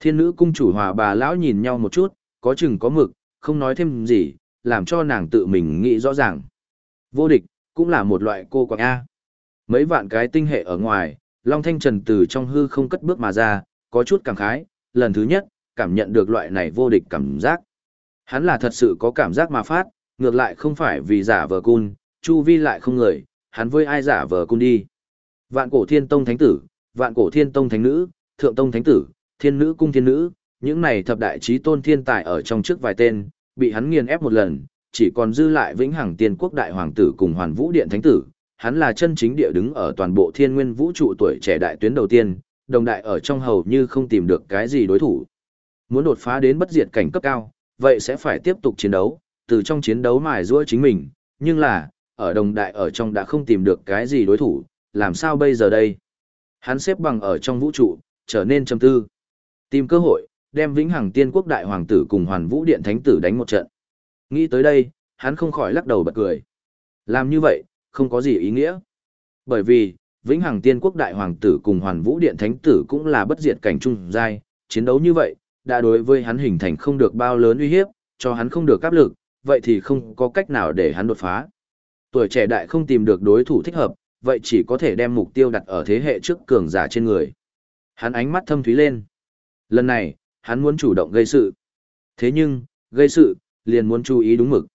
Thiên nữ cung chủ hòa bà lão nhìn nhau một chút, có chừng có mực, không nói thêm gì, làm cho nàng tự mình nghĩ rõ ràng. Vô địch, cũng là một loại cô quạng A. Mấy vạn cái tinh hệ ở ngoài, Long Thanh Trần từ trong hư không cất bước mà ra, có chút cảm khái, lần thứ nhất, cảm nhận được loại này vô địch cảm giác. Hắn là thật sự có cảm giác mà phát, ngược lại không phải vì giả vờ cun, chu vi lại không người, hắn với ai giả vờ cun đi. Vạn cổ thiên tông thánh tử, vạn cổ thiên tông thánh nữ, thượng tông thánh tử, thiên nữ cung thiên nữ, những này thập đại trí tôn thiên tài ở trong trước vài tên, bị hắn nghiền ép một lần, chỉ còn dư lại vĩnh hằng tiên quốc đại hoàng tử cùng hoàn vũ điện thánh tử. Hắn là chân chính địa đứng ở toàn bộ thiên nguyên vũ trụ tuổi trẻ đại tuyến đầu tiên, đồng đại ở trong hầu như không tìm được cái gì đối thủ. Muốn đột phá đến bất diệt cảnh cấp cao, vậy sẽ phải tiếp tục chiến đấu, từ trong chiến đấu mài giũa chính mình, nhưng là, ở đồng đại ở trong đã không tìm được cái gì đối thủ, làm sao bây giờ đây? Hắn xếp bằng ở trong vũ trụ, trở nên trầm tư. Tìm cơ hội, đem vĩnh hằng tiên quốc đại hoàng tử cùng hoàn vũ điện thánh tử đánh một trận. Nghĩ tới đây, hắn không khỏi lắc đầu bật cười. Làm như vậy, không có gì ý nghĩa. Bởi vì, vĩnh hằng tiên quốc đại hoàng tử cùng hoàn vũ điện thánh tử cũng là bất diệt cảnh trung giai, chiến đấu như vậy, đã đối với hắn hình thành không được bao lớn uy hiếp, cho hắn không được áp lực, vậy thì không có cách nào để hắn đột phá. Tuổi trẻ đại không tìm được đối thủ thích hợp, vậy chỉ có thể đem mục tiêu đặt ở thế hệ trước cường giả trên người. Hắn ánh mắt thâm thúy lên. Lần này, hắn muốn chủ động gây sự. Thế nhưng, gây sự, liền muốn chú ý đúng mực.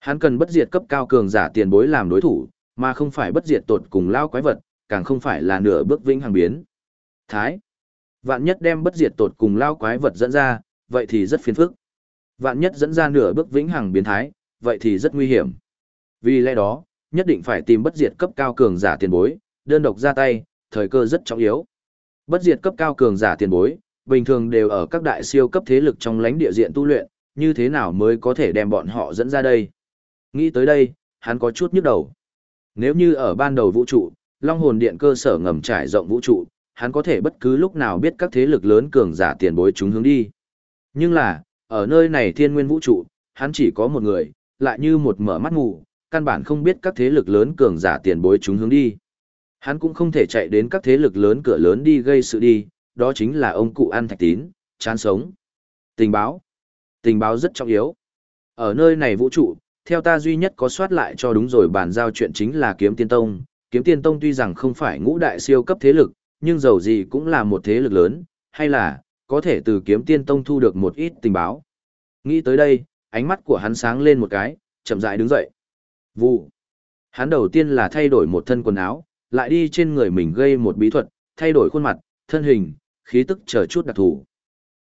Hắn cần bất diệt cấp cao cường giả tiền bối làm đối thủ, mà không phải bất diệt tột cùng lao quái vật, càng không phải là nửa bước vĩnh hằng biến. Thái. Vạn nhất đem bất diệt tột cùng lao quái vật dẫn ra, vậy thì rất phiền phức. Vạn nhất dẫn ra nửa bước vĩnh hằng biến thái, vậy thì rất nguy hiểm. Vì lẽ đó, nhất định phải tìm bất diệt cấp cao cường giả tiền bối, đơn độc ra tay, thời cơ rất trọng yếu. Bất diệt cấp cao cường giả tiền bối, bình thường đều ở các đại siêu cấp thế lực trong lãnh địa diện tu luyện, như thế nào mới có thể đem bọn họ dẫn ra đây? Nghĩ tới đây, hắn có chút nhức đầu. Nếu như ở ban đầu vũ trụ, Long hồn điện cơ sở ngầm trải rộng vũ trụ, hắn có thể bất cứ lúc nào biết các thế lực lớn cường giả tiền bối chúng hướng đi. Nhưng là, ở nơi này thiên nguyên vũ trụ, hắn chỉ có một người, lại như một mở mắt ngủ, căn bản không biết các thế lực lớn cường giả tiền bối chúng hướng đi. Hắn cũng không thể chạy đến các thế lực lớn cửa lớn đi gây sự đi, đó chính là ông cụ ăn thạch tín, chán sống. Tình báo. Tình báo rất trọng yếu. Ở nơi này vũ trụ, theo ta duy nhất có soát lại cho đúng rồi bàn giao chuyện chính là kiếm tiên tông. Kiếm tiên tông tuy rằng không phải ngũ đại siêu cấp thế lực, nhưng dầu gì cũng là một thế lực lớn, hay là, có thể từ kiếm tiên tông thu được một ít tình báo. Nghĩ tới đây, ánh mắt của hắn sáng lên một cái, chậm rãi đứng dậy. Vụ. Hắn đầu tiên là thay đổi một thân quần áo, lại đi trên người mình gây một bí thuật, thay đổi khuôn mặt, thân hình, khí tức chờ chút đặc thù.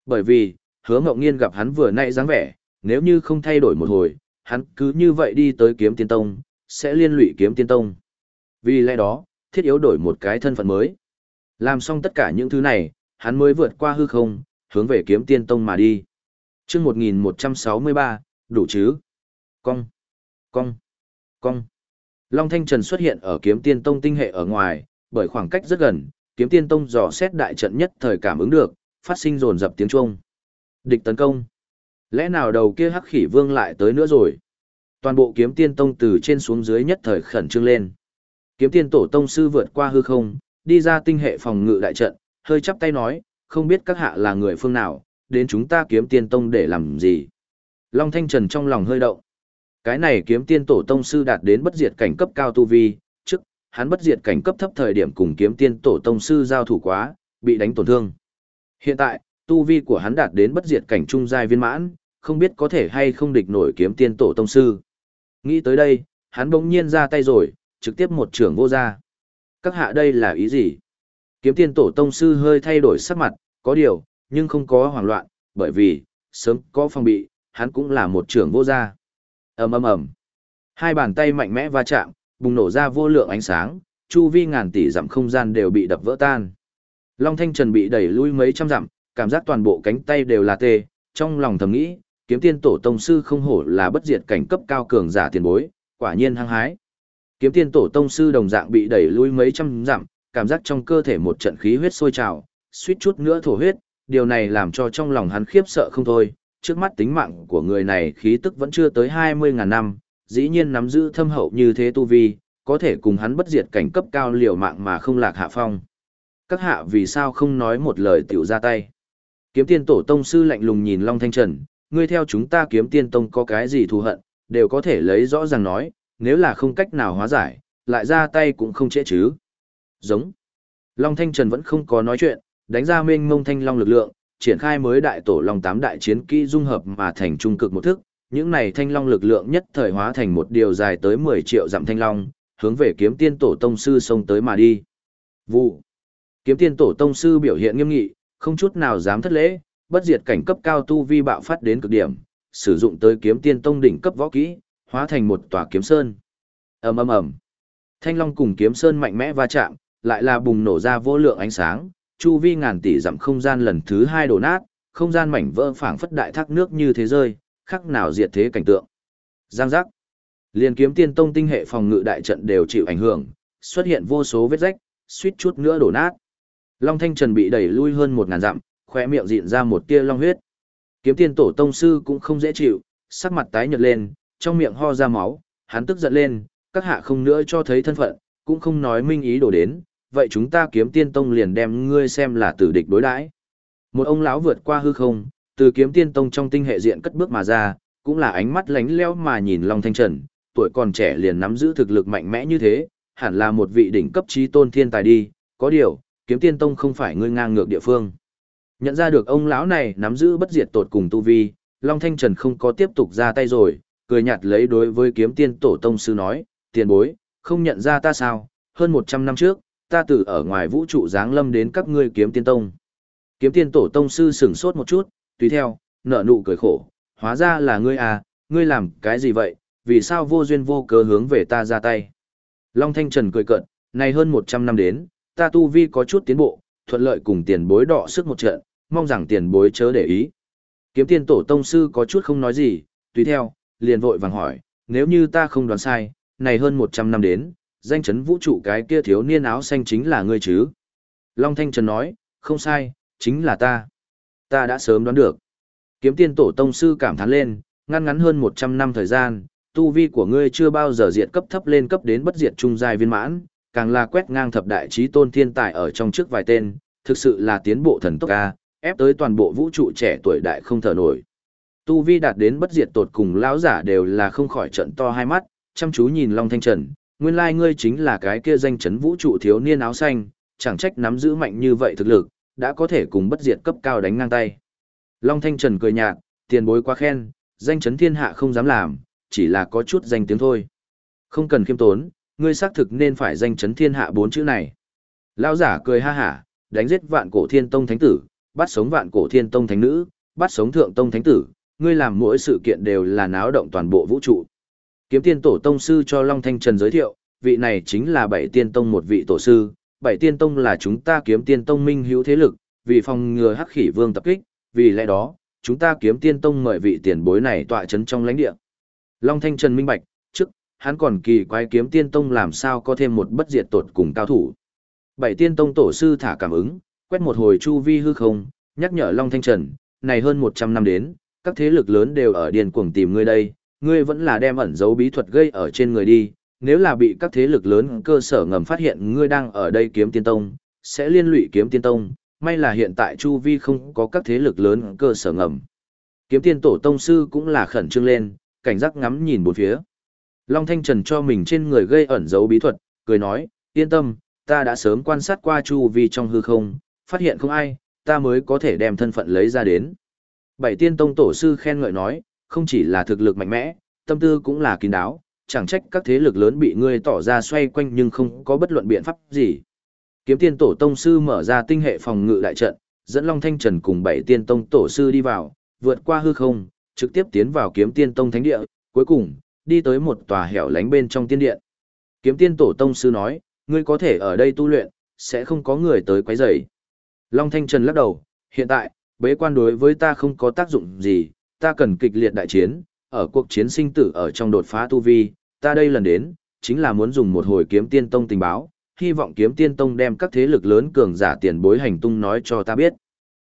Bởi vì, hứa mộng nghiên gặp hắn vừa nãy dáng vẻ, nếu như không thay đổi một hồi, hắn cứ như vậy đi tới kiếm tiên tông, sẽ liên lụy kiếm tiên tông. Vì lẽ đó, thiết yếu đổi một cái thân phận mới. Làm xong tất cả những thứ này, hắn mới vượt qua hư không, hướng về kiếm tiên tông mà đi. chương 1163, đủ chứ? Cong, cong, cong. Long Thanh Trần xuất hiện ở kiếm tiên tông tinh hệ ở ngoài, bởi khoảng cách rất gần, kiếm tiên tông dò xét đại trận nhất thời cảm ứng được, phát sinh rồn dập tiếng chuông. Địch tấn công. Lẽ nào đầu kia hắc khỉ vương lại tới nữa rồi? Toàn bộ kiếm tiên tông từ trên xuống dưới nhất thời khẩn trương lên. Kiếm tiên tổ tông sư vượt qua hư không, đi ra tinh hệ phòng ngự đại trận, hơi chắp tay nói, không biết các hạ là người phương nào, đến chúng ta kiếm tiên tông để làm gì. Long Thanh Trần trong lòng hơi động. Cái này kiếm tiên tổ tông sư đạt đến bất diệt cảnh cấp cao tu vi, hắn bất diệt cảnh cấp thấp thời điểm cùng kiếm tiên tổ tông sư giao thủ quá, bị đánh tổn thương. Hiện tại, tu vi của hắn đạt đến bất diệt cảnh trung giai viên mãn, không biết có thể hay không địch nổi kiếm tiên tổ tông sư. Nghĩ tới đây, hắn bỗng nhiên ra tay rồi, trực tiếp một trưởng vô ra. Các hạ đây là ý gì? Kiếm tiên tổ tông sư hơi thay đổi sắc mặt, có điều, nhưng không có hoảng loạn, bởi vì, sớm có phòng bị, hắn cũng là một trưởng vô gia. ầm ầm ầm, Hai bàn tay mạnh mẽ va chạm, bùng nổ ra vô lượng ánh sáng, chu vi ngàn tỷ dặm không gian đều bị đập vỡ tan. Long Thanh Trần bị đẩy lui mấy trăm dặm, cảm giác toàn bộ cánh tay đều là tê, trong lòng thầm nghĩ, kiếm tiên tổ tông sư không hổ là bất diệt cảnh cấp cao cường giả tiền bối, quả nhiên hăng hái. Kiếm tiên tổ tông sư đồng dạng bị đẩy lui mấy trăm dặm, cảm giác trong cơ thể một trận khí huyết sôi trào, suýt chút nữa thổ huyết, điều này làm cho trong lòng hắn khiếp sợ không thôi, trước mắt tính mạng của người này khí tức vẫn chưa tới 20.000 năm, dĩ nhiên nắm giữ thâm hậu như thế tu vi, có thể cùng hắn bất diệt cảnh cấp cao liều mạng mà không lạc hạ phong. Các hạ vì sao không nói một lời tiểu ra tay. Kiếm tiên tổ tông sư lạnh lùng nhìn Long Thanh Trần, ngươi theo chúng ta kiếm tiên tông có cái gì thù hận, đều có thể lấy rõ ràng nói, nếu là không cách nào hóa giải, lại ra tay cũng không trễ chứ. Giống. Long Thanh Trần vẫn không có nói chuyện, đánh ra mênh mông thanh long lực lượng, triển khai mới đại tổ long tám đại chiến kỹ dung hợp mà thành trung cực một thức. Những này thanh long lực lượng nhất thời hóa thành một điều dài tới 10 triệu dặm thanh long, hướng về kiếm tiên tổ tông sư xông tới mà đi. Vụ. Kiếm tiên tổ tông sư biểu hiện nghiêm nghị, không chút nào dám thất lễ, bất diệt cảnh cấp cao tu vi bạo phát đến cực điểm, sử dụng tới kiếm tiên tông đỉnh cấp võ kỹ, hóa thành một tòa kiếm sơn. Ầm ầm ầm. Thanh long cùng kiếm sơn mạnh mẽ va chạm, lại là bùng nổ ra vô lượng ánh sáng, chu vi ngàn tỷ dặm không gian lần thứ hai đổ nát, không gian mảnh vỡ phảng phất đại thác nước như thế rơi, khắc nào diệt thế cảnh tượng. Giang giác. Liên kiếm tiên tông tinh hệ phòng ngự đại trận đều chịu ảnh hưởng, xuất hiện vô số vết rách, suýt chút nữa đổ nát. Long Thanh Trần bị đẩy lui hơn một ngàn dặm, khóe miệng dịn ra một tia long huyết. Kiếm tiên tổ tông sư cũng không dễ chịu, sắc mặt tái nhợt lên, trong miệng ho ra máu, hắn tức giận lên, các hạ không nữa cho thấy thân phận, cũng không nói minh ý đổ đến, vậy chúng ta kiếm tiên tông liền đem ngươi xem là tử địch đối đãi. Một ông lão vượt qua hư không, từ kiếm tiên tông trong tinh hệ diện cất bước mà ra, cũng là ánh mắt lánh leo mà nhìn Long Thanh Trần, tuổi còn trẻ liền nắm giữ thực lực mạnh mẽ như thế, hẳn là một vị đỉnh cấp trí tôn thiên tài đi, có điều, kiếm tiên tông không phải ngươi ngang ngược địa phương. Nhận ra được ông lão này nắm giữ bất diệt tột cùng tu vi, Long Thanh Trần không có tiếp tục ra tay rồi, cười nhạt lấy đối với kiếm tiên tổ tông sư nói, tiền bối, không nhận ra ta sao, hơn 100 năm trước, ta từ ở ngoài vũ trụ giáng lâm đến các ngươi kiếm tiên tông. Kiếm tiên tổ tông sư sửng sốt một chút, tùy theo, nở nụ cười khổ, hóa ra là ngươi à, ngươi làm cái gì vậy, vì sao vô duyên vô cớ hướng về ta ra tay. Long Thanh Trần cười cợt, này hơn 100 năm đến, ta tu vi có chút tiến bộ, thuận lợi cùng tiền bối đọ sức một trận, mong rằng tiền bối chớ để ý. Kiếm tiên tổ tông sư có chút không nói gì, tùy theo, liền vội vàng hỏi, nếu như ta không đoán sai, này hơn 100 năm đến, danh chấn vũ trụ cái kia thiếu niên áo xanh chính là ngươi chứ. Long Thanh Trần nói, không sai, chính là ta. Ta đã sớm đoán được. Kiếm tiên tổ tông sư cảm thán lên, ngăn ngắn hơn 100 năm thời gian, tu vi của ngươi chưa bao giờ diệt cấp thấp lên cấp đến bất diệt trung giai viên mãn, càng là quét ngang thập đại trí tôn thiên tài ở trong trước vài tên, thực sự là tiến bộ thần tốc ca, ép tới toàn bộ vũ trụ trẻ tuổi đại không thở nổi. Tu vi đạt đến bất diệt tột cùng lão giả đều là không khỏi trận to hai mắt, chăm chú nhìn Long Thanh Trần, nguyên lai ngươi chính là cái kia danh chấn vũ trụ thiếu niên áo xanh, chẳng trách nắm giữ mạnh như vậy thực lực, đã có thể cùng bất diệt cấp cao đánh ngang tay. Long Thanh Trần cười nhạt, tiền bối quá khen, danh chấn thiên hạ không dám làm, chỉ là có chút danh tiếng thôi. Không cần khiêm tốn, ngươi xác thực nên phải danh chấn thiên hạ bốn chữ này. Lão giả cười ha hả, đánh giết vạn cổ thiên tông thánh tử, bắt sống vạn cổ thiên tông thánh nữ, bắt sống thượng tông thánh tử, ngươi làm mỗi sự kiện đều là náo động toàn bộ vũ trụ. Kiếm tiên tổ tông sư cho Long Thanh Trần giới thiệu, vị này chính là bảy tiên tông một vị tổ sư, bảy tiên tông là chúng ta kiếm tiên tông minh hữu thế lực, vì phòng ngừa hắc khỉ vương tập kích, vì lẽ đó, chúng ta kiếm tiên tông mời vị tiền bối này tọa chấn trong lãnh địa. Long Thanh Trần minh bạch, trước, hắn còn kỳ quái kiếm tiên tông làm sao có thêm một bất diệt tột cùng cao thủ. Bảy tiên tông tổ sư thả cảm ứng, quét một hồi chu vi hư không, nhắc nhở Long Thanh Trần, này hơn 100 năm đến, các thế lực lớn đều ở điền cuồng tìm ngươi đây, ngươi vẫn là đem ẩn dấu bí thuật gây ở trên người đi, nếu là bị các thế lực lớn cơ sở ngầm phát hiện ngươi đang ở đây kiếm tiên tông, sẽ liên lụy kiếm tiên tông, may là hiện tại chu vi không có các thế lực lớn cơ sở ngầm. Kiếm tiên tổ tông sư cũng là khẩn trương lên, cảnh giác ngắm nhìn bốn phía. Long Thanh Trần cho mình trên người gây ẩn dấu bí thuật, cười nói, yên tâm, ta đã sớm quan sát qua chu vi trong hư không, phát hiện không ai, ta mới có thể đem thân phận lấy ra đến. Bảy tiên tông tổ sư khen ngợi nói, không chỉ là thực lực mạnh mẽ, tâm tư cũng là kín đáo, chẳng trách các thế lực lớn bị ngươi tỏ ra xoay quanh nhưng không có bất luận biện pháp gì. Kiếm tiên tổ tông sư mở ra tinh hệ phòng ngự đại trận, dẫn Long Thanh Trần cùng bảy tiên tông tổ sư đi vào, vượt qua hư không, trực tiếp tiến vào kiếm tiên tông thánh địa, cuối cùng, đi tới một tòa hẻo lánh bên trong tiên điện. Kiếm tiên tổ tông sư nói, ngươi có thể ở đây tu luyện, sẽ không có người tới quấy rầy. Long Thanh Trần lắc đầu, hiện tại, bế quan đối với ta không có tác dụng gì, ta cần kịch liệt đại chiến, ở cuộc chiến sinh tử ở trong đột phá tu vi, ta đây lần đến, chính là muốn dùng một hồi kiếm tiên tông tình báo, hy vọng kiếm tiên tông đem các thế lực lớn cường giả tiền bối hành tung nói cho ta biết.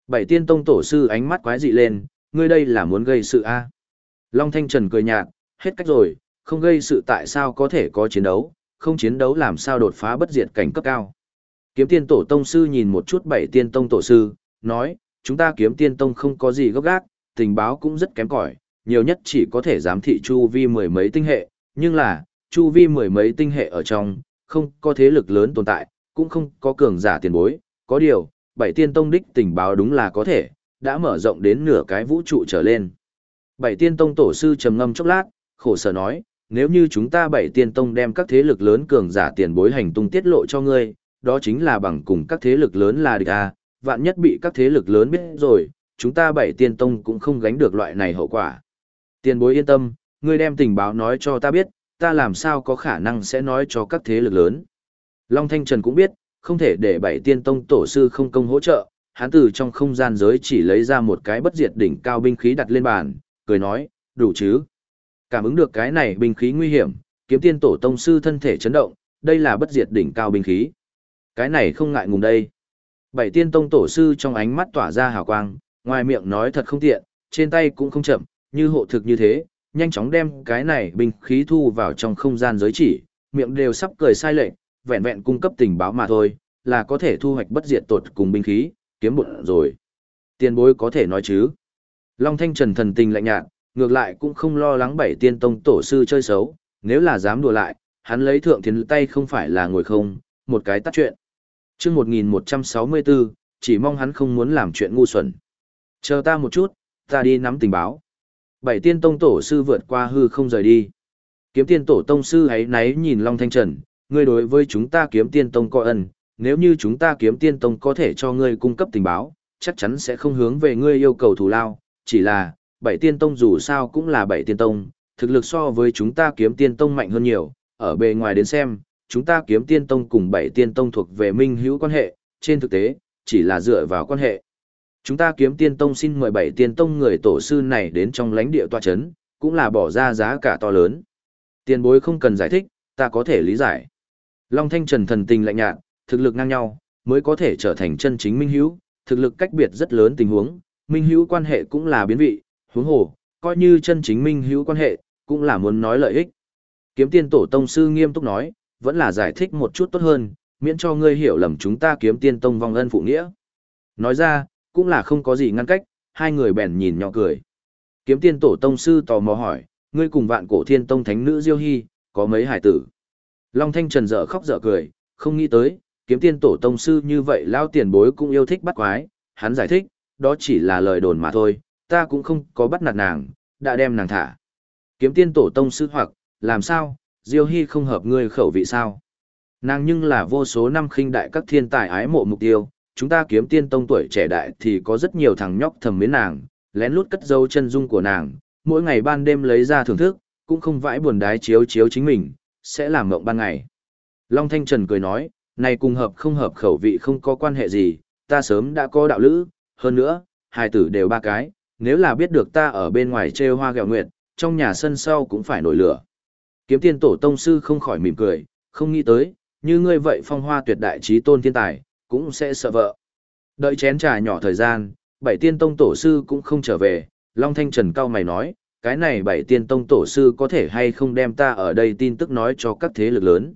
Bảy tiên tông tổ sư ánh mắt quái dị lên, ngươi đây là muốn gây sự a? Long Thanh Trần cười nhạt, hết cách rồi, không gây sự tại sao có thể có chiến đấu, không chiến đấu làm sao đột phá bất diệt cảnh cấp cao. Kiếm tiên tổ tông sư nhìn một chút bảy tiên tông tổ sư, nói, chúng ta kiếm tiên tông không có gì gấp gác, tình báo cũng rất kém cỏi, nhiều nhất chỉ có thể giám thị chu vi mười mấy tinh hệ, nhưng là, chu vi mười mấy tinh hệ ở trong, không có thế lực lớn tồn tại, cũng không có cường giả tiền bối, có điều, bảy tiên tông đích tình báo đúng là có thể, đã mở rộng đến nửa cái vũ trụ trở lên. Bảy tiên tông tổ sư trầm ngâm chốc lát, khổ sở nói, nếu như chúng ta bảy tiên tông đem các thế lực lớn cường giả tiền bối hành tung tiết lộ cho ngươi, đó chính là bằng cùng các thế lực lớn là địch à, vạn nhất bị các thế lực lớn biết rồi, chúng ta bảy tiên tông cũng không gánh được loại này hậu quả. Tiền bối yên tâm, ngươi đem tình báo nói cho ta biết, ta làm sao có khả năng sẽ nói cho các thế lực lớn. Long Thanh Trần cũng biết, không thể để bảy tiên tông tổ sư không công hỗ trợ, hắn từ trong không gian giới chỉ lấy ra một cái bất diệt đỉnh cao binh khí đặt lên bàn, cười nói, đủ chứ. Cảm ứng được cái này binh khí nguy hiểm, kiếm tiên tổ tông sư thân thể chấn động, đây là bất diệt đỉnh cao binh khí. Cái này không ngại ngùng đây. Bảy tiên tông tổ sư trong ánh mắt tỏa ra hào quang, ngoài miệng nói thật không tiện, trên tay cũng không chậm, như hộ thực như thế, nhanh chóng đem cái này binh khí thu vào trong không gian giới chỉ, miệng đều sắp cười sai lệch, vẹn vẹn cung cấp tình báo mà thôi, là có thể thu hoạch bất diệt tột cùng binh khí, kiếm bụng rồi. Tiền bối có thể nói chứ. Long Thanh Trần thần tình lạnh nhạt, ngược lại cũng không lo lắng bảy tiên tông tổ sư chơi xấu, nếu là dám đùa lại, hắn lấy thượng thiên tay không phải là ngồi không, một cái tắt chuyện. chương 1164, chỉ mong hắn không muốn làm chuyện ngu xuẩn. Chờ ta một chút, ta đi nắm tình báo. Bảy tiên tông tổ sư vượt qua hư không rời đi. Kiếm tiên tổ tông sư ấy náy nhìn Long Thanh Trần, ngươi đối với chúng ta kiếm tiên tông có ân, nếu như chúng ta kiếm tiên tông có thể cho ngươi cung cấp tình báo, chắc chắn sẽ không hướng về ngươi yêu cầu thù lao, chỉ là, bảy tiên tông dù sao cũng là bảy tiên tông, thực lực so với chúng ta kiếm tiên tông mạnh hơn nhiều, ở bề ngoài đến xem, chúng ta kiếm tiên tông cùng bảy tiên tông thuộc về minh hữu quan hệ, trên thực tế, chỉ là dựa vào quan hệ. Chúng ta kiếm tiên tông xin mời bảy tiên tông người tổ sư này đến trong lãnh địa tòa chấn, cũng là bỏ ra giá cả to lớn. Tiền bối không cần giải thích, ta có thể lý giải. Long Thanh Trần thần tình lạnh nhạt, thực lực ngang nhau, mới có thể trở thành chân chính minh hữu, thực lực cách biệt rất lớn tình huống, minh hữu quan hệ cũng là biến vị, huống hồ, coi như chân chính minh hữu quan hệ, cũng là muốn nói lợi ích. Kiếm tiên tổ tông sư nghiêm túc nói, vẫn là giải thích một chút tốt hơn, miễn cho ngươi hiểu lầm chúng ta kiếm tiên tông vong ân phụ nghĩa. Nói ra, cũng là không có gì ngăn cách, hai người bèn nhìn nhỏ cười. Kiếm tiên tổ tông sư tò mò hỏi, ngươi cùng vạn cổ thiên tông thánh nữ Diêu Hy, có mấy hải tử? Long Thanh Trần dở khóc dở cười, không nghĩ tới, kiếm tiên tổ tông sư như vậy lao tiền bối cũng yêu thích bắt quái, hắn giải thích, đó chỉ là lời đồn mà thôi, ta cũng không có bắt nạt nàng, đã đem nàng thả. Kiếm tiên tổ tông sư hoặc, làm sao, Diêu Hy không hợp ngươi khẩu vị sao? Nàng nhưng là vô số năm khinh đại các thiên tài ái mộ mục tiêu, chúng ta kiếm tiên tông tuổi trẻ đại thì có rất nhiều thằng nhóc thầm mến nàng, lén lút cất dấu chân dung của nàng, mỗi ngày ban đêm lấy ra thưởng thức, cũng không vãi buồn đái chiếu chiếu chính mình, sẽ làm mộng ban ngày. Long Thanh Trần cười nói, này cùng hợp không hợp khẩu vị không có quan hệ gì, ta sớm đã có đạo lữ, hơn nữa, hai tử đều ba cái, nếu là biết được ta ở bên ngoài trêu hoa gẹo nguyệt, trong nhà sân sau cũng phải nổi lửa. Kiếm tiên tổ tông sư không khỏi mỉm cười, không nghĩ tới, như ngươi vậy phong hoa tuyệt đại trí tôn thiên tài, cũng sẽ sợ vợ. Đợi chén trà nhỏ thời gian, bảy tiên tông tổ sư cũng không trở về, Long Thanh Trần cao mày nói, cái này bảy tiên tông tổ sư có thể hay không đem ta ở đây tin tức nói cho các thế lực lớn.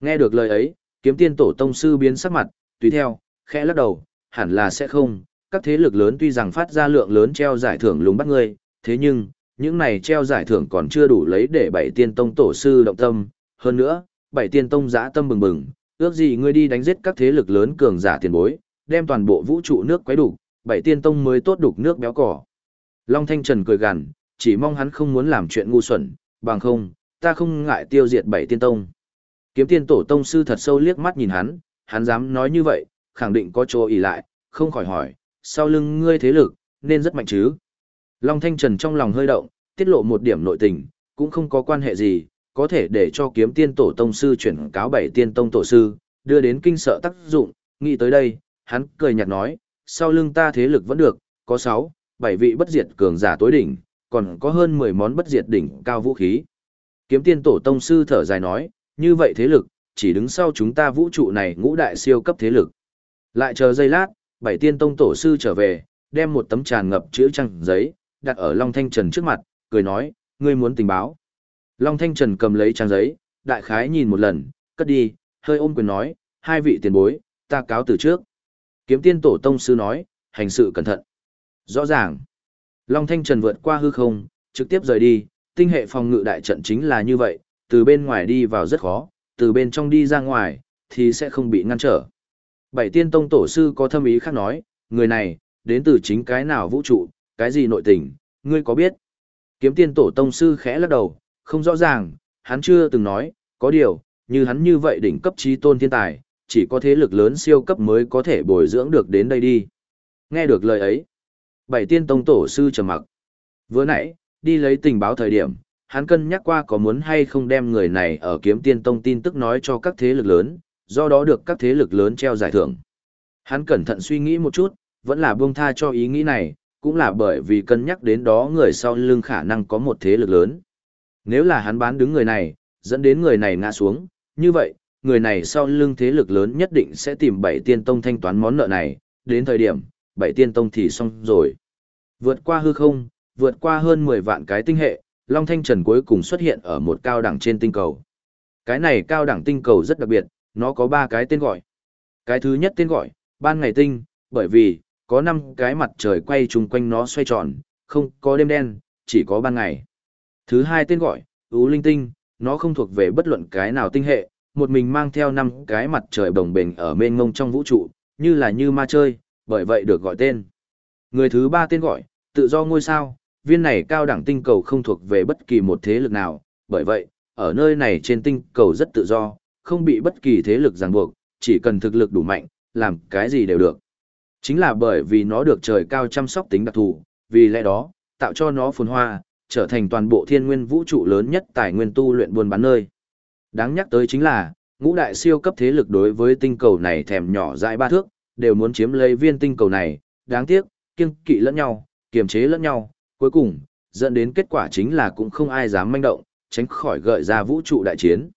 Nghe được lời ấy, kiếm tiên tổ tông sư biến sắc mặt, tùy theo, khẽ lắc đầu, hẳn là sẽ không, các thế lực lớn tuy rằng phát ra lượng lớn treo giải thưởng lúng bắt ngươi, thế nhưng, những này treo giải thưởng còn chưa đủ lấy để bảy tiên tông tổ sư động tâm, hơn nữa, bảy tiên tông giã tâm bừng bừng, ước gì ngươi đi đánh giết các thế lực lớn cường giả tiền bối, đem toàn bộ vũ trụ nước quấy đủ, bảy tiên tông mới tốt đục nước béo cỏ. Long Thanh Trần cười gằn, chỉ mong hắn không muốn làm chuyện ngu xuẩn, bằng không, ta không ngại tiêu diệt bảy tiên tông. Kiếm tiên tổ tông sư thật sâu liếc mắt nhìn hắn, hắn dám nói như vậy, khẳng định có chỗ ỉ lại, không khỏi hỏi, sau lưng ngươi thế lực, nên rất mạnh chứ. Long Thanh Trần trong lòng hơi động, tiết lộ một điểm nội tình, cũng không có quan hệ gì, có thể để cho kiếm tiên tổ tông sư chuyển cáo bảy tiên tông tổ sư, đưa đến kinh sợ tác dụng, nghĩ tới đây, hắn cười nhạt nói, sau lưng ta thế lực vẫn được, có 6, 7 vị bất diệt cường giả tối đỉnh, còn có hơn 10 món bất diệt đỉnh cao vũ khí. Kiếm tiên tổ tông sư thở dài nói, như vậy thế lực, chỉ đứng sau chúng ta vũ trụ này ngũ đại siêu cấp thế lực. Lại chờ giây lát, bảy tiên tông tổ sư trở về, đem một tấm tràn ngập chữ trăng giấy, đặt ở Long Thanh Trần trước mặt, cười nói, ngươi muốn tình báo. Long Thanh Trần cầm lấy trang giấy, đại khái nhìn một lần, cất đi, hơi ôm quyền nói, hai vị tiền bối, ta cáo từ trước. Kiếm tiên tổ tông sư nói, hành sự cẩn thận. Rõ ràng. Long Thanh Trần vượt qua hư không, trực tiếp rời đi, tinh hệ phòng ngự đại trận chính là như vậy, từ bên ngoài đi vào rất khó, từ bên trong đi ra ngoài, thì sẽ không bị ngăn trở. Bảy tiên tông tổ sư có thâm ý khác nói, người này, đến từ chính cái nào vũ trụ, cái gì nội tình, ngươi có biết? Kiếm tiên tổ tông sư khẽ lắc đầu, không rõ ràng, hắn chưa từng nói, có điều, như hắn như vậy đỉnh cấp trí tôn thiên tài, chỉ có thế lực lớn siêu cấp mới có thể bồi dưỡng được đến đây đi. Nghe được lời ấy, bảy tiên tông tổ sư trầm mặc. Vừa nãy, đi lấy tình báo thời điểm, hắn cân nhắc qua có muốn hay không đem người này ở kiếm tiên tông tin tức nói cho các thế lực lớn, do đó được các thế lực lớn treo giải thưởng. Hắn cẩn thận suy nghĩ một chút, vẫn là buông tha cho ý nghĩ này, cũng là bởi vì cân nhắc đến đó người sau lưng khả năng có một thế lực lớn. Nếu là hắn bán đứng người này, dẫn đến người này ngã xuống, như vậy, người này sau lưng thế lực lớn nhất định sẽ tìm bảy tiên tông thanh toán món nợ này, đến thời điểm, bảy tiên tông thì xong rồi. Vượt qua hư không, vượt qua hơn 10 vạn cái tinh hệ, Long Thanh Trần cuối cùng xuất hiện ở một cao đẳng trên tinh cầu. Cái này cao đẳng tinh cầu rất đặc biệt, nó có 3 cái tên gọi. Cái thứ nhất tên gọi, ban ngày tinh, bởi vì, có 5 cái mặt trời quay chung quanh nó xoay tròn, không có đêm đen, chỉ có ban ngày. Thứ hai tên gọi, u linh tinh, nó không thuộc về bất luận cái nào tinh hệ, một mình mang theo năm cái mặt trời đồng bềnh ở mênh ngông trong vũ trụ, như là như ma chơi, bởi vậy được gọi tên. Người thứ ba tên gọi, tự do ngôi sao, viên này cao đẳng tinh cầu không thuộc về bất kỳ một thế lực nào, bởi vậy, ở nơi này trên tinh cầu rất tự do, không bị bất kỳ thế lực ràng buộc, chỉ cần thực lực đủ mạnh, làm cái gì đều được. Chính là bởi vì nó được trời cao chăm sóc tính đặc thù, vì lẽ đó, tạo cho nó phồn hoa, trở thành toàn bộ thiên nguyên vũ trụ lớn nhất tài nguyên tu luyện buôn bán nơi. Đáng nhắc tới chính là, ngũ đại siêu cấp thế lực đối với tinh cầu này thèm nhỏ dại ba thước, đều muốn chiếm lấy viên tinh cầu này, đáng tiếc, kiêng kỵ lẫn nhau, kiềm chế lẫn nhau, cuối cùng, dẫn đến kết quả chính là cũng không ai dám manh động, tránh khỏi gợi ra vũ trụ đại chiến.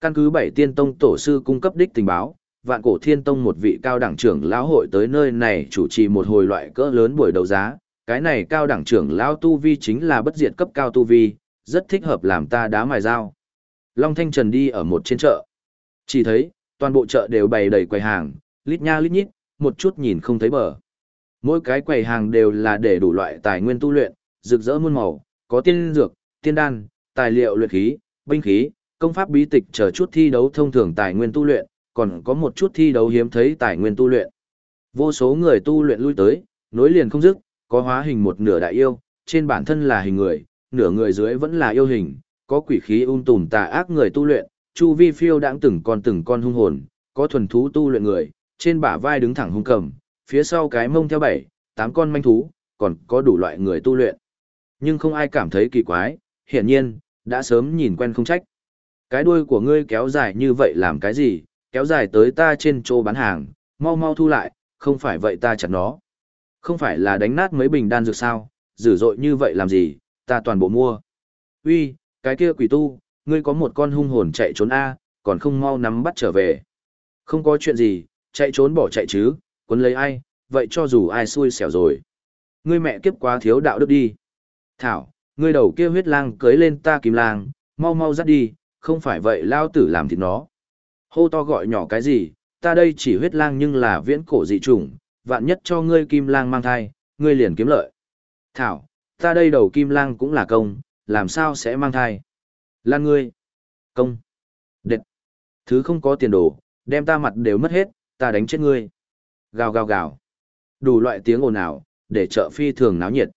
Căn cứ bảy tiên tông tổ sư cung cấp đích tình báo, vạn cổ thiên tông một vị cao đẳng trưởng lão hội tới nơi này chủ trì một hồi loại cỡ lớn buổi đấu giá, cái này cao đẳng trưởng lão tu vi chính là bất diệt cấp cao tu vi, rất thích hợp làm ta đá mài dao. Long Thanh Trần đi ở một trên chợ. Chỉ thấy, toàn bộ chợ đều bày đầy quầy hàng, lít nha lít nhít, một chút nhìn không thấy bờ. Mỗi cái quầy hàng đều là để đủ loại tài nguyên tu luyện, rực rỡ muôn màu, có tiên dược, tiên đan, tài liệu luyện khí, binh khí, công pháp bí tịch chờ chút thi đấu thông thường tài nguyên tu luyện, còn có một chút thi đấu hiếm thấy tài nguyên tu luyện. Vô số người tu luyện lui tới, nối liền không dứt, có hóa hình một nửa đại yêu, trên bản thân là hình người, nửa người dưới vẫn là yêu hình, có quỷ khí ung tùm tà ác người tu luyện, chu vi phiêu đãng từng con từng con hung hồn, có thuần thú tu luyện người, trên bả vai đứng thẳng hung cầm, phía sau cái mông theo bảy, tám con manh thú, còn có đủ loại người tu luyện. Nhưng không ai cảm thấy kỳ quái, hiển nhiên, đã sớm nhìn quen không trách. Cái đuôi của ngươi kéo dài như vậy làm cái gì, kéo dài tới ta trên chỗ bán hàng, mau mau thu lại, không phải vậy ta chặt nó. Không phải là đánh nát mấy bình đan dược sao, dữ dội như vậy làm gì, ta toàn bộ mua. Uy, cái kia quỷ tu, ngươi có một con hung hồn chạy trốn A, còn không mau nắm bắt trở về. Không có chuyện gì, chạy trốn bỏ chạy chứ, quấn lấy ai, vậy cho dù ai xui xẻo rồi. Ngươi mẹ kiếp quá thiếu đạo đức đi. Thảo, ngươi đầu kia huyết lang cưới lên ta kim lang, mau mau dắt đi, không phải vậy lao tử làm thịt nó. Hô to gọi nhỏ cái gì, ta đây chỉ huyết lang nhưng là viễn cổ dị chủng, vạn nhất cho ngươi kim lang mang thai, ngươi liền kiếm lợi. Thảo, ta đây đầu kim lang cũng là công, làm sao sẽ mang thai? Lan ngươi. Công. Đệt. Thứ không có tiền đồ, đem ta mặt đều mất hết, ta đánh chết ngươi. Gào gào gào. Đủ loại tiếng ồn ào, để chợ phi thường náo nhiệt.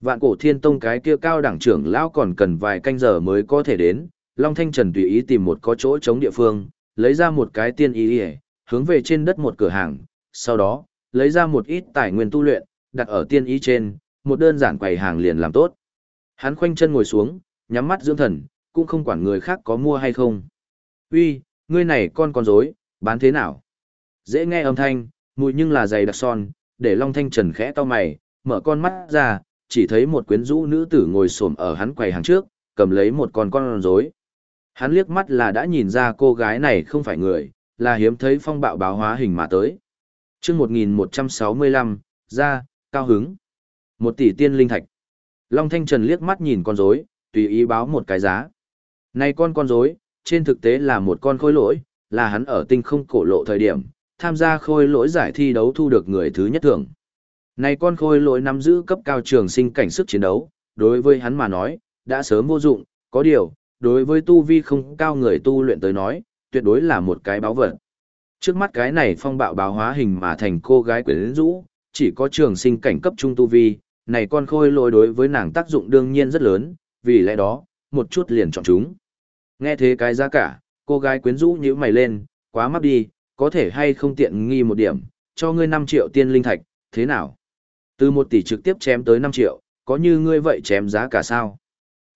Vạn cổ thiên tông cái kia cao đẳng trưởng lão còn cần vài canh giờ mới có thể đến, Long Thanh Trần tùy ý tìm một có chỗ chống địa phương, lấy ra một cái tiên ý hề, hướng về trên đất một cửa hàng, sau đó, lấy ra một ít tài nguyên tu luyện, đặt ở tiên ý trên, một đơn giản quầy hàng liền làm tốt. Hắn khoanh chân ngồi xuống, nhắm mắt dưỡng thần, cũng không quản người khác có mua hay không. Uy, ngươi này con con rối, bán thế nào? Dễ nghe âm thanh, mùi nhưng là dày đặc son, để Long Thanh Trần khẽ to mày, mở con mắt ra, chỉ thấy một quyến rũ nữ tử ngồi xổm ở hắn quầy hàng trước, cầm lấy một con con rối. Hắn liếc mắt là đã nhìn ra cô gái này không phải người, là hiếm thấy phong bạo báo hóa hình mà tới. Trước 1165, ra, cao hứng. Một tỷ tiên linh thạch. Long Thanh Trần liếc mắt nhìn con rối, tùy ý báo một cái giá. Này con con rối, trên thực tế là một con khôi lỗi, là hắn ở tinh không cổ lộ thời điểm, tham gia khôi lỗi giải thi đấu thu được người thứ nhất thưởng. Này con khôi lỗi nắm giữ cấp cao trường sinh cảnh sức chiến đấu, đối với hắn mà nói, đã sớm vô dụng, có điều, đối với tu vi không cao người tu luyện tới nói, tuyệt đối là một cái báo vật. Trước mắt cái này phong bạo báo hóa hình mà thành cô gái quyến rũ, chỉ có trường sinh cảnh cấp trung tu vi, này con khôi lỗi đối với nàng tác dụng đương nhiên rất lớn, vì lẽ đó, một chút liền chọn chúng. Nghe thế cái giá cả, cô gái quyến rũ nhíu mày lên, quá mắc đi, có thể hay không tiện nghi một điểm, cho ngươi 5 triệu tiên linh thạch, thế nào? Từ 1 tỷ trực tiếp chém tới 5 triệu, có như ngươi vậy chém giá cả sao?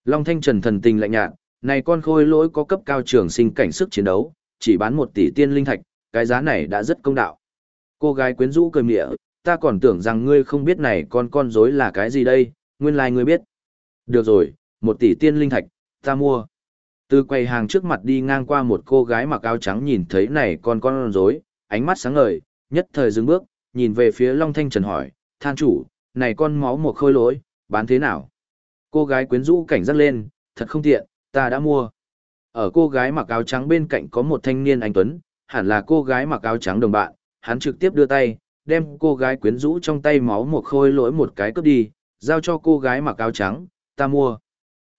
Long Thanh Trần thần tình lạnh nhạt, này con khôi lỗi có cấp cao trường sinh cảnh sức chiến đấu, chỉ bán 1 tỷ tiên linh thạch, cái giá này đã rất công đạo. Cô gái quyến rũ cười mỉa, ta còn tưởng rằng ngươi không biết này con con rối là cái gì đây, nguyên lai like ngươi biết. Được rồi, một tỷ tiên linh thạch, ta mua. Từ quầy hàng trước mặt đi ngang qua một cô gái mặc áo trắng nhìn thấy này con con rối, ánh mắt sáng ngời, nhất thời dừng bước, nhìn về phía Long Thanh Trần hỏi, than chủ, này con máu một khôi lỗi, bán thế nào? Cô gái quyến rũ cảnh giác lên, thật không tiện, ta đã mua. Ở cô gái mặc áo trắng bên cạnh có một thanh niên anh Tuấn, hẳn là cô gái mặc áo trắng đồng bạn, hắn trực tiếp đưa tay, đem cô gái quyến rũ trong tay máu một khôi lỗi một cái cướp đi, giao cho cô gái mặc áo trắng, ta mua.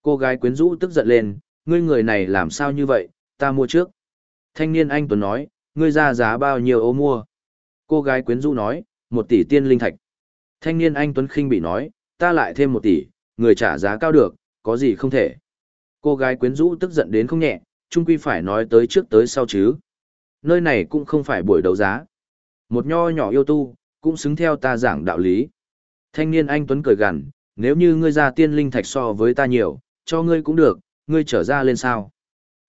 Cô gái quyến rũ tức giận lên, ngươi người này làm sao như vậy, ta mua trước. Thanh niên anh Tuấn nói, ngươi ra giá bao nhiêu ô mua. Cô gái quyến rũ nói, một tỷ tiên linh thạch. Thanh niên anh Tuấn khinh bị nói, ta lại thêm một tỷ, người trả giá cao được, có gì không thể. Cô gái quyến rũ tức giận đến không nhẹ, chung quy phải nói tới trước tới sau chứ. Nơi này cũng không phải buổi đấu giá. Một nho nhỏ yêu tu, cũng xứng theo ta giảng đạo lý. Thanh niên anh Tuấn cười gằn, nếu như ngươi ra tiên linh thạch so với ta nhiều, cho ngươi cũng được, ngươi trở ra lên sao.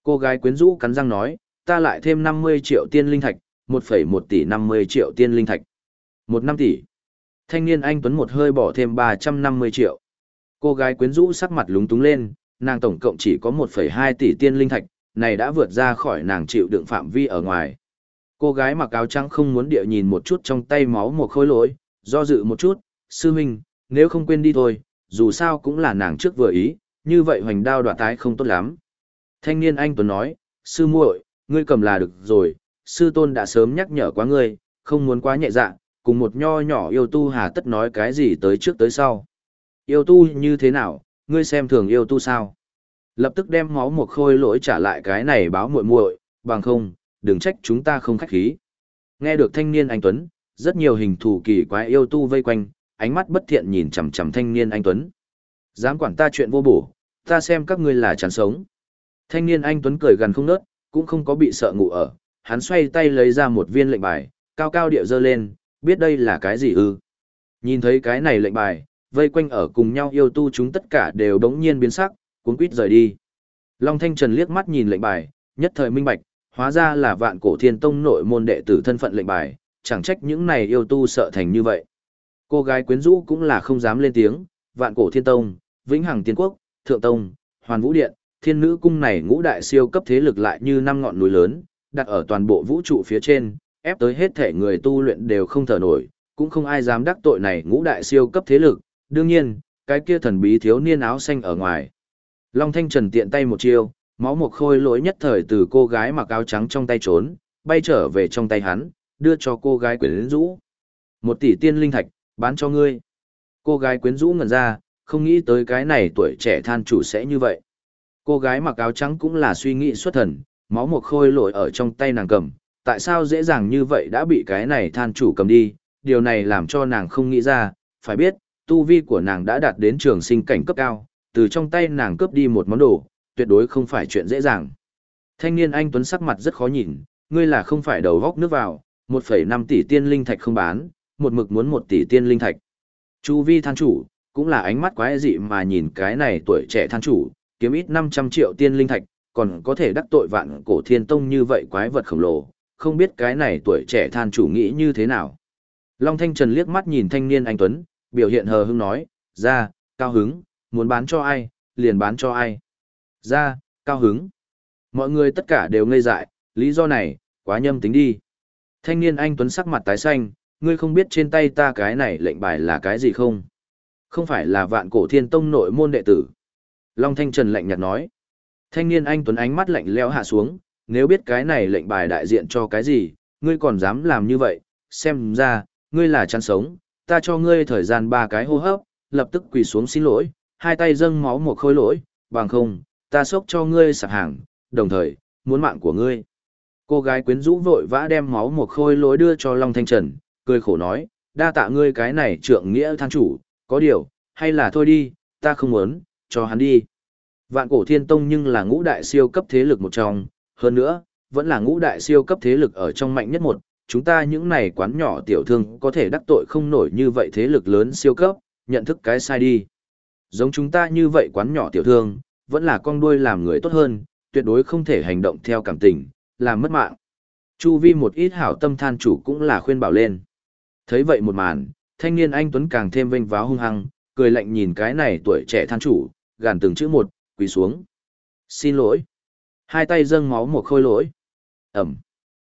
Cô gái quyến rũ cắn răng nói, ta lại thêm 50 triệu tiên linh thạch, 1,1 tỷ 50 triệu tiên linh thạch. 1 năm tỷ. Thanh niên anh Tuấn một hơi bỏ thêm 350 triệu. Cô gái quyến rũ sắc mặt lúng túng lên, nàng tổng cộng chỉ có 1,2 tỷ tiên linh thạch, này đã vượt ra khỏi nàng chịu đựng phạm vi ở ngoài. Cô gái mặc áo trắng không muốn địa nhìn một chút trong tay máu một khối lỗi, do dự một chút, sư huynh, nếu không quên đi thôi, dù sao cũng là nàng trước vừa ý, như vậy hoành đao đoạt tái không tốt lắm. Thanh niên anh Tuấn nói, sư muội, ngươi cầm là được rồi, sư tôn đã sớm nhắc nhở quá ngươi, không muốn quá nhẹ dạ, cùng một nho nhỏ yêu tu hà tất nói cái gì tới trước tới sau. Yêu tu như thế nào, ngươi xem thường yêu tu sao? Lập tức đem máu một khôi lỗi trả lại cái này báo muội muội, bằng không, đừng trách chúng ta không khách khí. Nghe được thanh niên anh Tuấn, rất nhiều hình thù kỳ quái yêu tu vây quanh, ánh mắt bất thiện nhìn chằm chằm thanh niên anh Tuấn. Dám quản ta chuyện vô bổ, ta xem các ngươi là chán sống. Thanh niên anh Tuấn cười gần không nớt, cũng không có bị sợ ngủ ở, hắn xoay tay lấy ra một viên lệnh bài, cao cao địa dơ lên, biết đây là cái gì ư. Nhìn thấy cái này lệnh bài, vây quanh ở cùng nhau yêu tu chúng tất cả đều đống nhiên biến sắc, cuốn quýt rời đi. Long Thanh Trần liếc mắt nhìn lệnh bài, nhất thời minh bạch, hóa ra là vạn cổ thiên tông nội môn đệ tử thân phận lệnh bài, chẳng trách những này yêu tu sợ thành như vậy. Cô gái quyến rũ cũng là không dám lên tiếng, vạn cổ thiên tông, vĩnh hằng tiên quốc, thượng tông, hoàn vũ điện, thiên nữ cung này ngũ đại siêu cấp thế lực lại như năm ngọn núi lớn, đặt ở toàn bộ vũ trụ phía trên, ép tới hết thể người tu luyện đều không thở nổi, cũng không ai dám đắc tội này ngũ đại siêu cấp thế lực, đương nhiên, cái kia thần bí thiếu niên áo xanh ở ngoài. Long Thanh Trần tiện tay một chiêu, máu một khôi lỗi nhất thời từ cô gái mặc áo trắng trong tay trốn, bay trở về trong tay hắn, đưa cho cô gái quyến rũ. Một tỷ tiên linh thạch, bán cho ngươi. Cô gái quyến rũ ngẩn ra, không nghĩ tới cái này tuổi trẻ than chủ sẽ như vậy. Cô gái mặc áo trắng cũng là suy nghĩ xuất thần, máu một khôi lỗi ở trong tay nàng cầm, tại sao dễ dàng như vậy đã bị cái này than chủ cầm đi, điều này làm cho nàng không nghĩ ra, phải biết, tu vi của nàng đã đạt đến trường sinh cảnh cấp cao, từ trong tay nàng cướp đi một món đồ, tuyệt đối không phải chuyện dễ dàng. Thanh niên anh Tuấn sắc mặt rất khó nhìn, ngươi là không phải đầu góc nước vào, 1,5 tỷ tiên linh thạch không bán, một mực muốn 1 tỷ tiên linh thạch. Chu vi than chủ, cũng là ánh mắt quái dị mà nhìn cái này tuổi trẻ than chủ, kiếm ít 500 triệu tiên linh thạch, còn có thể đắc tội vạn cổ thiên tông như vậy quái vật khổng lồ, không biết cái này tuổi trẻ than chủ nghĩ như thế nào. Long Thanh Trần liếc mắt nhìn thanh niên anh Tuấn, biểu hiện hờ hững nói, ra, cao hứng, muốn bán cho ai, liền bán cho ai. Ra, cao hứng. Mọi người tất cả đều ngây dại, lý do này, quá nhâm tính đi. Thanh niên anh Tuấn sắc mặt tái xanh, ngươi không biết trên tay ta cái này lệnh bài là cái gì không? Không phải là vạn cổ thiên tông nội môn đệ tử. Long Thanh Trần lạnh nhạt nói. Thanh niên anh Tuấn ánh mắt lạnh leo hạ xuống, nếu biết cái này lệnh bài đại diện cho cái gì, ngươi còn dám làm như vậy, xem ra, ngươi là chăn sống, ta cho ngươi thời gian ba cái hô hấp, lập tức quỳ xuống xin lỗi, hai tay dâng máu một khối lỗi, bằng không, ta sốc cho ngươi sạp hàng, đồng thời, muốn mạng của ngươi. Cô gái quyến rũ vội vã đem máu một khôi lối đưa cho Long Thanh Trần, cười khổ nói, đa tạ ngươi cái này trượng nghĩa than chủ, có điều, hay là thôi đi, ta không muốn, cho hắn đi. Vạn cổ thiên tông nhưng là ngũ đại siêu cấp thế lực một trong, hơn nữa, vẫn là ngũ đại siêu cấp thế lực ở trong mạnh nhất một, chúng ta những này quán nhỏ tiểu thương có thể đắc tội không nổi như vậy thế lực lớn siêu cấp, nhận thức cái sai đi. Giống chúng ta như vậy quán nhỏ tiểu thương, vẫn là con đuôi làm người tốt hơn, tuyệt đối không thể hành động theo cảm tình, làm mất mạng. Chu vi một ít hảo tâm than chủ cũng là khuyên bảo lên. Thấy vậy một màn, thanh niên anh Tuấn càng thêm vênh váo hung hăng, cười lạnh nhìn cái này tuổi trẻ than chủ, gàn từng chữ một, quỳ xuống. Xin lỗi. Hai tay dâng máu một khôi lỗi. Ẩm.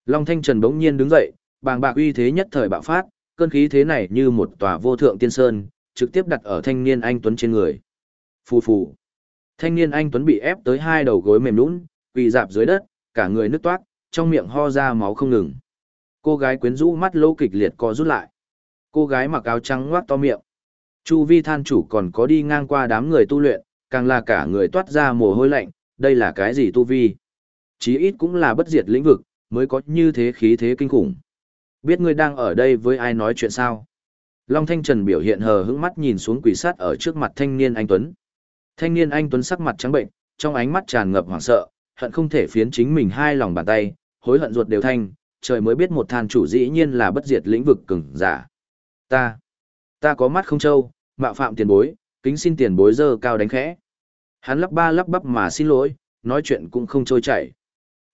Long Thanh Trần bỗng nhiên đứng dậy, bàng bạc uy thế nhất thời bạo phát, cơn khí thế này như một tòa vô thượng tiên sơn, trực tiếp đặt ở thanh niên anh Tuấn trên người. Phù phù. Thanh niên anh Tuấn bị ép tới hai đầu gối mềm nũng, quỳ dạp dưới đất, cả người nứt toát, trong miệng ho ra máu không ngừng. Cô gái quyến rũ mắt lỗ kịch liệt co rút lại. Cô gái mặc áo trắng ngoác to miệng. Chu vi than chủ còn có đi ngang qua đám người tu luyện, càng là cả người toát ra mồ hôi lạnh, đây là cái gì tu vi? Chí ít cũng là bất diệt lĩnh vực, mới có như thế khí thế kinh khủng. Biết ngươi đang ở đây với ai nói chuyện sao? Long Thanh Trần biểu hiện hờ hững mắt nhìn xuống quỷ sát ở trước mặt thanh niên anh Tuấn. Thanh niên anh Tuấn sắc mặt trắng bệnh, trong ánh mắt tràn ngập hoảng sợ, hận không thể phiến chính mình hai lòng bàn tay, hối hận ruột đều thanh, trời mới biết một than chủ dĩ nhiên là bất diệt lĩnh vực cường giả. Ta, ta có mắt không trâu, mạo phạm tiền bối, kính xin tiền bối dơ cao đánh khẽ. Hắn lắp ba lắp bắp mà xin lỗi, nói chuyện cũng không trôi chảy.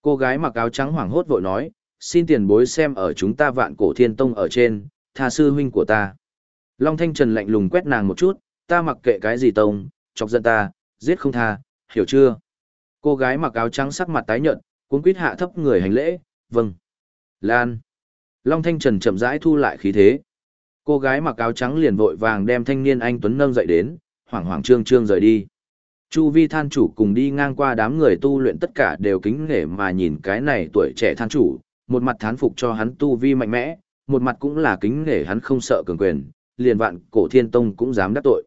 Cô gái mặc áo trắng hoảng hốt vội nói, xin tiền bối xem ở chúng ta vạn cổ thiên tông ở trên, tha sư huynh của ta. Long Thanh Trần lạnh lùng quét nàng một chút, ta mặc kệ cái gì tông, chọc giận ta, giết không tha, hiểu chưa? Cô gái mặc áo trắng sắc mặt tái nhợt, cuống quýt hạ thấp người hành lễ, vâng. Lan. Long Thanh Trần chậm rãi thu lại khí thế. Cô gái mặc áo trắng liền vội vàng đem thanh niên anh Tuấn nâng dậy đến, hoảng hoảng trương trương rời đi. Chu vi than chủ cùng đi ngang qua đám người tu luyện tất cả đều kính nể mà nhìn cái này tuổi trẻ than chủ, một mặt thán phục cho hắn tu vi mạnh mẽ, một mặt cũng là kính nể hắn không sợ cường quyền, liền vạn cổ thiên tông cũng dám đắc tội.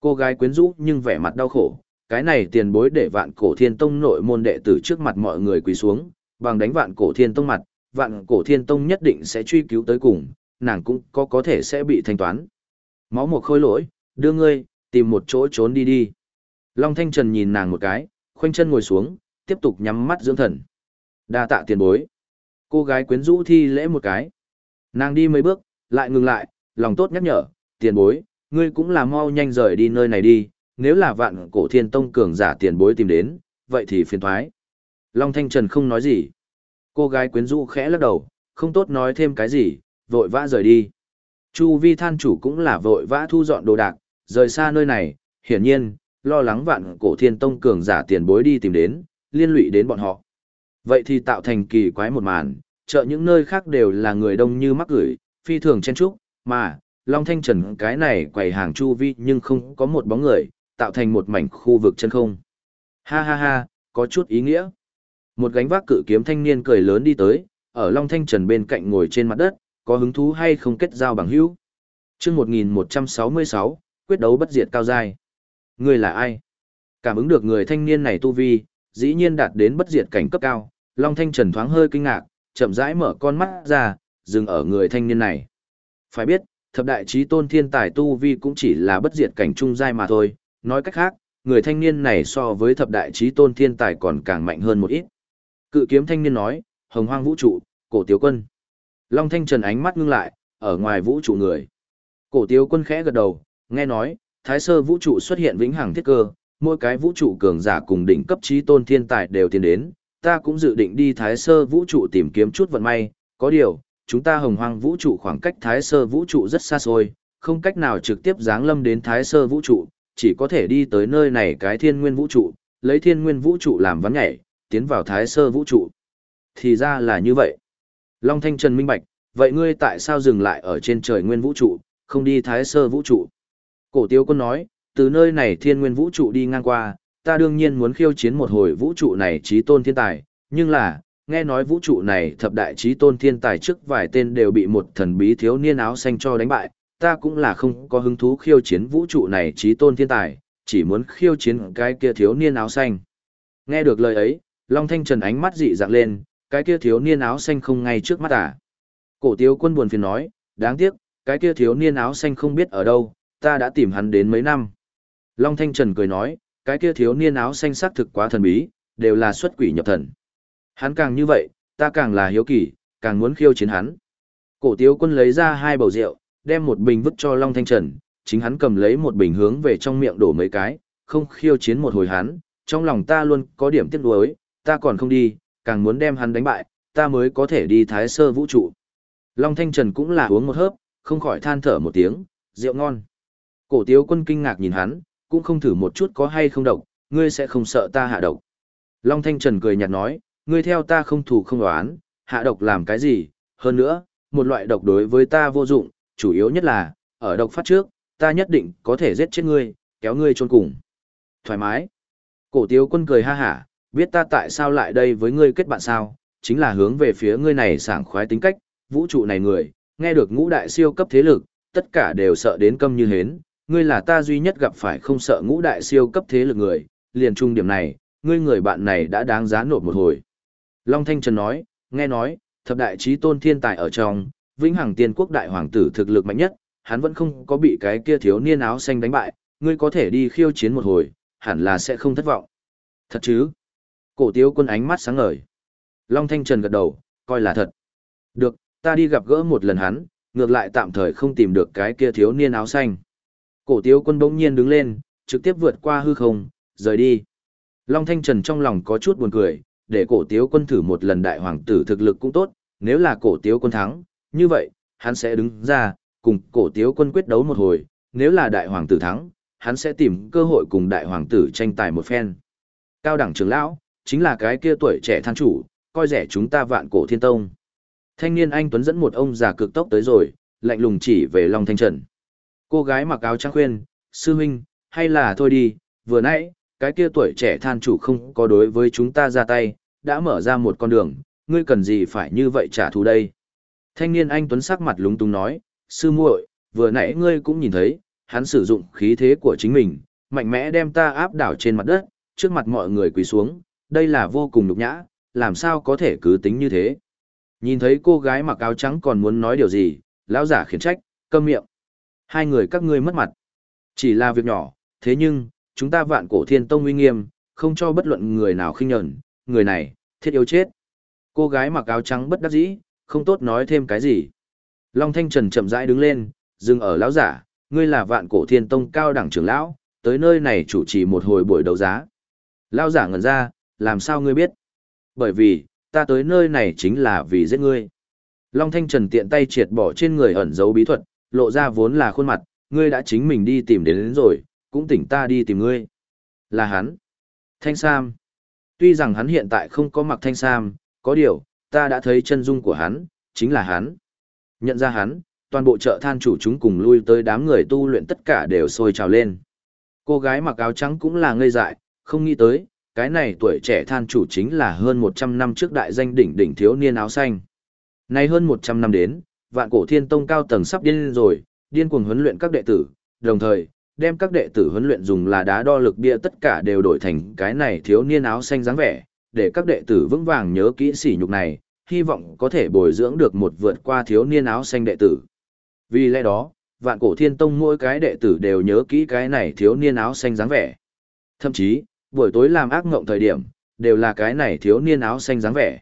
Cô gái quyến rũ nhưng vẻ mặt đau khổ, cái này tiền bối để vạn cổ thiên tông nội môn đệ tử trước mặt mọi người quỳ xuống, bằng đánh vạn cổ thiên tông mặt, vạn cổ thiên tông nhất định sẽ truy cứu tới cùng, nàng cũng có có thể sẽ bị thanh toán. Máu một khôi lỗi, đưa ngươi, tìm một chỗ trốn đi đi. Long Thanh Trần nhìn nàng một cái, khoanh chân ngồi xuống, tiếp tục nhắm mắt dưỡng thần. đa tạ tiền bối. Cô gái quyến rũ thi lễ một cái. Nàng đi mấy bước, lại ngừng lại, lòng tốt nhắc nhở, tiền bối, ngươi cũng là mau nhanh rời đi nơi này đi, nếu là vạn cổ thiên tông cường giả tiền bối tìm đến, vậy thì phiền thoái. Long Thanh Trần không nói gì. Cô gái quyến rũ khẽ lắc đầu, không tốt nói thêm cái gì, vội vã rời đi. Chu vi than chủ cũng là vội vã thu dọn đồ đạc, rời xa nơi này, hiển nhiên, lo lắng vạn cổ thiên tông cường giả tiền bối đi tìm đến, liên lụy đến bọn họ. Vậy thì tạo thành kỳ quái một màn, chợ những nơi khác đều là người đông như mắc gửi, phi thường chen trúc, mà, Long Thanh Trần cái này quầy hàng chu vi nhưng không có một bóng người, tạo thành một mảnh khu vực chân không. Ha ha ha, có chút ý nghĩa. Một gánh vác cự kiếm thanh niên cười lớn đi tới, ở Long Thanh Trần bên cạnh ngồi trên mặt đất, có hứng thú hay không kết giao bằng hữu. Chương 1166, quyết đấu bất diệt cao giai. Người là ai? Cảm ứng được người thanh niên này tu vi, dĩ nhiên đạt đến bất diệt cảnh cấp cao, Long Thanh Trần thoáng hơi kinh ngạc, chậm rãi mở con mắt ra, dừng ở người thanh niên này. Phải biết, thập đại trí tôn thiên tài tu vi cũng chỉ là bất diệt cảnh trung giai mà thôi, nói cách khác, người thanh niên này so với thập đại trí tôn thiên tài còn càng mạnh hơn một ít. Cự kiếm thanh niên nói, hồng hoang vũ trụ, cổ tiếu quân. Long thanh trần ánh mắt ngưng lại, ở ngoài vũ trụ người. Cổ tiếu quân khẽ gật đầu, nghe nói, thái sơ vũ trụ xuất hiện vĩnh hằng thiết cơ, mỗi cái vũ trụ cường giả cùng đỉnh cấp trí tôn thiên tài đều tiến đến, ta cũng dự định đi thái sơ vũ trụ tìm kiếm chút vận may, có điều, chúng ta hồng hoang vũ trụ khoảng cách thái sơ vũ trụ rất xa xôi, không cách nào trực tiếp giáng lâm đến thái sơ vũ trụ, chỉ có thể đi tới nơi này cái thiên nguyên vũ trụ, lấy thiên nguyên vũ trụ làm ván nhảy, tiến vào thái sơ vũ trụ. Thì ra là như vậy. Long Thanh Trần minh bạch, vậy ngươi tại sao dừng lại ở trên trời nguyên vũ trụ, không đi thái sơ vũ trụ? Cổ tiêu quân nói, từ nơi này thiên nguyên vũ trụ đi ngang qua, ta đương nhiên muốn khiêu chiến một hồi vũ trụ này trí tôn thiên tài, nhưng là, nghe nói vũ trụ này thập đại trí tôn thiên tài trước vài tên đều bị một thần bí thiếu niên áo xanh cho đánh bại, ta cũng là không có hứng thú khiêu chiến vũ trụ này trí tôn thiên tài, chỉ muốn khiêu chiến cái kia thiếu niên áo xanh. Nghe được lời ấy, Long Thanh Trần ánh mắt dị dạng lên, cái kia thiếu niên áo xanh không ngay trước mắt à. Cổ tiếu quân buồn phiền nói, đáng tiếc, cái kia thiếu niên áo xanh không biết ở đâu, ta đã tìm hắn đến mấy năm. Long Thanh Trần cười nói, cái kia thiếu niên áo xanh xác thực quá thần bí, đều là xuất quỷ nhập thần. Hắn càng như vậy, ta càng là hiếu kỳ, càng muốn khiêu chiến hắn. Cổ tiếu quân lấy ra hai bầu rượu, đem một bình vứt cho Long Thanh Trần, chính hắn cầm lấy một bình hướng về trong miệng đổ mấy cái, không khiêu chiến một hồi hắn, trong lòng ta luôn có điểm tiếc nuối, ta còn không đi, càng muốn đem hắn đánh bại, ta mới có thể đi thái sơ vũ trụ. Long Thanh Trần cũng là uống một hớp, không khỏi than thở một tiếng, rượu ngon. Cổ tiếu quân kinh ngạc nhìn hắn, cũng không thử một chút có hay không độc, ngươi sẽ không sợ ta hạ độc. Long Thanh Trần cười nhạt nói, ngươi theo ta không thủ không đoán, hạ độc làm cái gì, hơn nữa, một loại độc đối với ta vô dụng, chủ yếu nhất là, ở độc phát trước, ta nhất định có thể giết chết ngươi, kéo ngươi chôn cùng. Thoải mái. Cổ tiếu quân cười ha hả, biết ta tại sao lại đây với ngươi kết bạn sao, chính là hướng về phía ngươi này sảng khoái tính cách, vũ trụ này người, nghe được ngũ đại siêu cấp thế lực, tất cả đều sợ đến câm như hến, ngươi là ta duy nhất gặp phải không sợ ngũ đại siêu cấp thế lực người, liền trung điểm này, ngươi người bạn này đã đáng giá nộp một hồi. Long Thanh Trần nói, nghe nói, thập đại trí tôn thiên tài ở trong, vĩnh hằng tiên quốc đại hoàng tử thực lực mạnh nhất, hắn vẫn không có bị cái kia thiếu niên áo xanh đánh bại, ngươi có thể đi khiêu chiến một hồi, hẳn là sẽ không thất vọng. Thật chứ? Cổ tiếu quân ánh mắt sáng ngời. Long Thanh Trần gật đầu, coi là thật. Được, ta đi gặp gỡ một lần hắn, ngược lại tạm thời không tìm được cái kia thiếu niên áo xanh. Cổ tiếu quân bỗng nhiên đứng lên, trực tiếp vượt qua hư không, rời đi. Long Thanh Trần trong lòng có chút buồn cười, để cổ tiếu quân thử một lần đại hoàng tử thực lực cũng tốt, nếu là cổ tiếu quân thắng, như vậy, hắn sẽ đứng ra, cùng cổ tiếu quân quyết đấu một hồi, nếu là đại hoàng tử thắng, hắn sẽ tìm cơ hội cùng đại hoàng tử tranh tài một phen. Cao đẳng trưởng lão, chính là cái kia tuổi trẻ than chủ, coi rẻ chúng ta vạn cổ thiên tông. Thanh niên anh Tuấn dẫn một ông già cực tốc tới rồi, lạnh lùng chỉ về Long Thanh Trần. Cô gái mặc áo trắng khuyên, sư huynh, hay là thôi đi, vừa nãy, cái kia tuổi trẻ than chủ không có đối với chúng ta ra tay, đã mở ra một con đường, ngươi cần gì phải như vậy trả thù đây. Thanh niên anh Tuấn sắc mặt lúng túng nói, sư muội, vừa nãy ngươi cũng nhìn thấy, hắn sử dụng khí thế của chính mình, mạnh mẽ đem ta áp đảo trên mặt đất, trước mặt mọi người quỳ xuống, đây là vô cùng nhục nhã, làm sao có thể cứ tính như thế. Nhìn thấy cô gái mặc áo trắng còn muốn nói điều gì, lão giả khiển trách, câm miệng. Hai người các ngươi mất mặt. Chỉ là việc nhỏ, thế nhưng, chúng ta vạn cổ thiên tông uy nghiêm, không cho bất luận người nào khinh nhẫn, người này, thiết yếu chết. Cô gái mặc áo trắng bất đắc dĩ, không tốt nói thêm cái gì. Long Thanh Trần chậm rãi đứng lên, dừng ở lão giả, ngươi là vạn cổ thiên tông cao đẳng trưởng lão, tới nơi này chủ trì một hồi buổi đấu giá. Lão giả ngẩn ra, làm sao ngươi biết? Bởi vì, ta tới nơi này chính là vì giết ngươi. Long Thanh Trần tiện tay triệt bỏ trên người ẩn giấu bí thuật, lộ ra vốn là khuôn mặt, ngươi đã chính mình đi tìm đến, đến rồi, cũng tỉnh ta đi tìm ngươi. Là hắn. Thanh Sam. Tuy rằng hắn hiện tại không có mặc Thanh Sam, có điều, ta đã thấy chân dung của hắn, chính là hắn. Nhận ra hắn, toàn bộ chợ than chủ chúng cùng lui tới đám người tu luyện tất cả đều sôi trào lên. Cô gái mặc áo trắng cũng là ngây dại, không nghĩ tới, cái này tuổi trẻ than chủ chính là hơn 100 năm trước đại danh đỉnh đỉnh thiếu niên áo xanh. Nay hơn 100 năm đến, vạn cổ thiên tông cao tầng sắp điên rồi, điên cuồng huấn luyện các đệ tử, đồng thời, đem các đệ tử huấn luyện dùng là đá đo lực bia tất cả đều đổi thành cái này thiếu niên áo xanh dáng vẻ, để các đệ tử vững vàng nhớ kỹ sỉ nhục này, hy vọng có thể bồi dưỡng được một vượt qua thiếu niên áo xanh đệ tử. Vì lẽ đó, vạn cổ thiên tông mỗi cái đệ tử đều nhớ kỹ cái này thiếu niên áo xanh dáng vẻ. Thậm chí, buổi tối làm ác ngộng thời điểm, đều là cái này thiếu niên áo xanh dáng vẻ.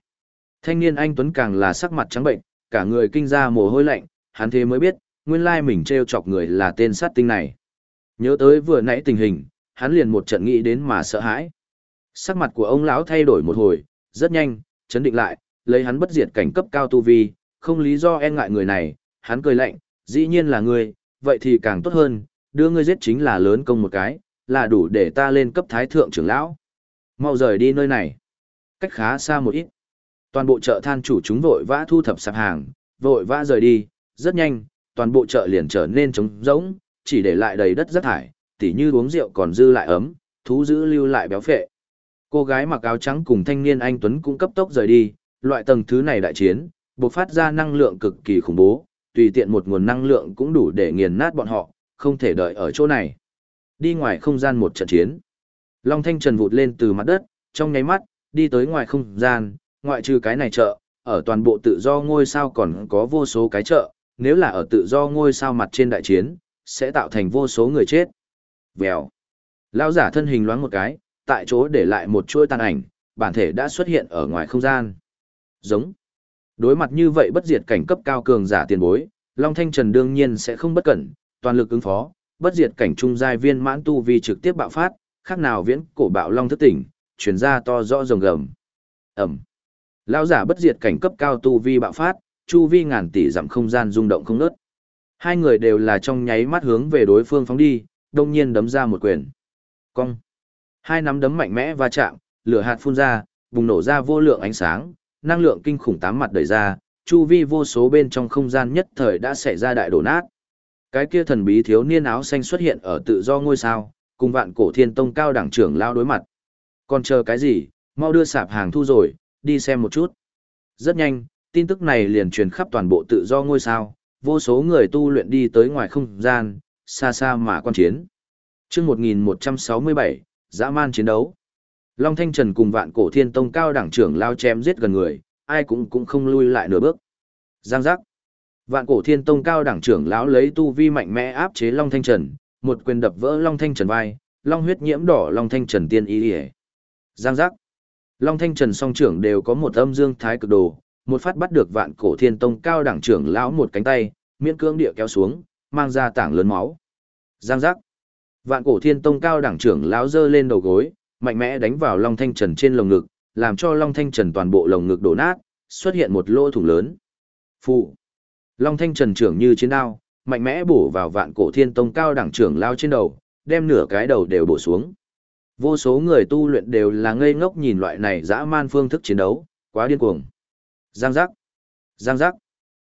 Thanh niên anh Tuấn càng là sắc mặt trắng bệnh, cả người kinh ra mồ hôi lạnh, hắn thế mới biết, nguyên lai mình treo chọc người là tên sát tinh này. Nhớ tới vừa nãy tình hình, hắn liền một trận nghĩ đến mà sợ hãi. Sắc mặt của ông lão thay đổi một hồi, rất nhanh, chấn định lại, lấy hắn bất diệt cảnh cấp cao tu vi, không lý do e ngại người này, hắn cười lạnh, dĩ nhiên là ngươi, vậy thì càng tốt hơn, đưa ngươi giết chính là lớn công một cái, là đủ để ta lên cấp thái thượng trưởng lão. Mau rời đi nơi này. Cách khá xa một ít. Toàn bộ chợ than chủ chúng vội vã thu thập sạp hàng, vội vã rời đi, rất nhanh, toàn bộ chợ liền trở nên trống rỗng, chỉ để lại đầy đất rác thải, tỉ như uống rượu còn dư lại ấm, thú giữ lưu lại béo phệ. Cô gái mặc áo trắng cùng thanh niên anh Tuấn cũng cấp tốc rời đi, loại tầng thứ này đại chiến, bộc phát ra năng lượng cực kỳ khủng bố, tùy tiện một nguồn năng lượng cũng đủ để nghiền nát bọn họ, không thể đợi ở chỗ này. Đi ngoài không gian một trận chiến. Long Thanh Trần vụt lên từ mặt đất, trong nháy mắt, đi tới ngoài không gian, ngoại trừ cái này chợ, ở toàn bộ tự do ngôi sao còn có vô số cái chợ, nếu là ở tự do ngôi sao mặt trên đại chiến, sẽ tạo thành vô số người chết. Vèo. Lão giả thân hình loáng một cái, tại chỗ để lại một chuỗi tàn ảnh, bản thể đã xuất hiện ở ngoài không gian. Giống. Đối mặt như vậy bất diệt cảnh cấp cao cường giả tiền bối, Long Thanh Trần đương nhiên sẽ không bất cẩn, toàn lực ứng phó, bất diệt cảnh trung giai viên mãn tu vi trực tiếp bạo phát, khác nào viễn cổ bạo long thức tỉnh, truyền ra to rõ rồng gầm. Ẩm. Lão giả bất diệt cảnh cấp cao tu vi bạo phát, chu vi ngàn tỷ dặm không gian rung động không ngớt. Hai người đều là trong nháy mắt hướng về đối phương phóng đi, đông nhiên đấm ra một quyền. Cong. Hai nắm đấm mạnh mẽ va chạm, lửa hạt phun ra, bùng nổ ra vô lượng ánh sáng, năng lượng kinh khủng tám mặt đẩy ra, chu vi vô số bên trong không gian nhất thời đã xảy ra đại đổ nát. Cái kia thần bí thiếu niên áo xanh xuất hiện ở tự do ngôi sao, cùng vạn cổ thiên tông cao đẳng trưởng lao đối mặt. Còn chờ cái gì, mau đưa sạp hàng thu rồi, đi xem một chút. Rất nhanh, tin tức này liền truyền khắp toàn bộ tự do ngôi sao, vô số người tu luyện đi tới ngoài không gian, xa xa mà quan chiến. chương 1167, dã man chiến đấu. Long Thanh Trần cùng vạn cổ thiên tông cao đẳng trưởng lao chém giết gần người, ai cũng cũng không lui lại nửa bước. Giang giác. Vạn cổ thiên tông cao đẳng trưởng lão lấy tu vi mạnh mẽ áp chế Long Thanh Trần, một quyền đập vỡ Long Thanh Trần vai, Long huyết nhiễm đỏ Long Thanh Trần tiên y hề. Giang giác. Long Thanh Trần song trưởng đều có một âm dương thái cực đồ, một phát bắt được vạn cổ thiên tông cao đẳng trưởng lão một cánh tay, miễn cưỡng địa kéo xuống, mang ra tảng lớn máu. Giang giác. Vạn cổ thiên tông cao đẳng trưởng lão dơ lên đầu gối, mạnh mẽ đánh vào Long Thanh Trần trên lồng ngực, làm cho Long Thanh Trần toàn bộ lồng ngực đổ nát, xuất hiện một lỗ thủng lớn. Phụ. Long Thanh Trần trưởng như chiến đao, mạnh mẽ bổ vào vạn cổ thiên tông cao đẳng trưởng lao trên đầu, đem nửa cái đầu đều bổ xuống. Vô số người tu luyện đều là ngây ngốc nhìn loại này dã man phương thức chiến đấu, quá điên cuồng. Giang giác. Giang giác.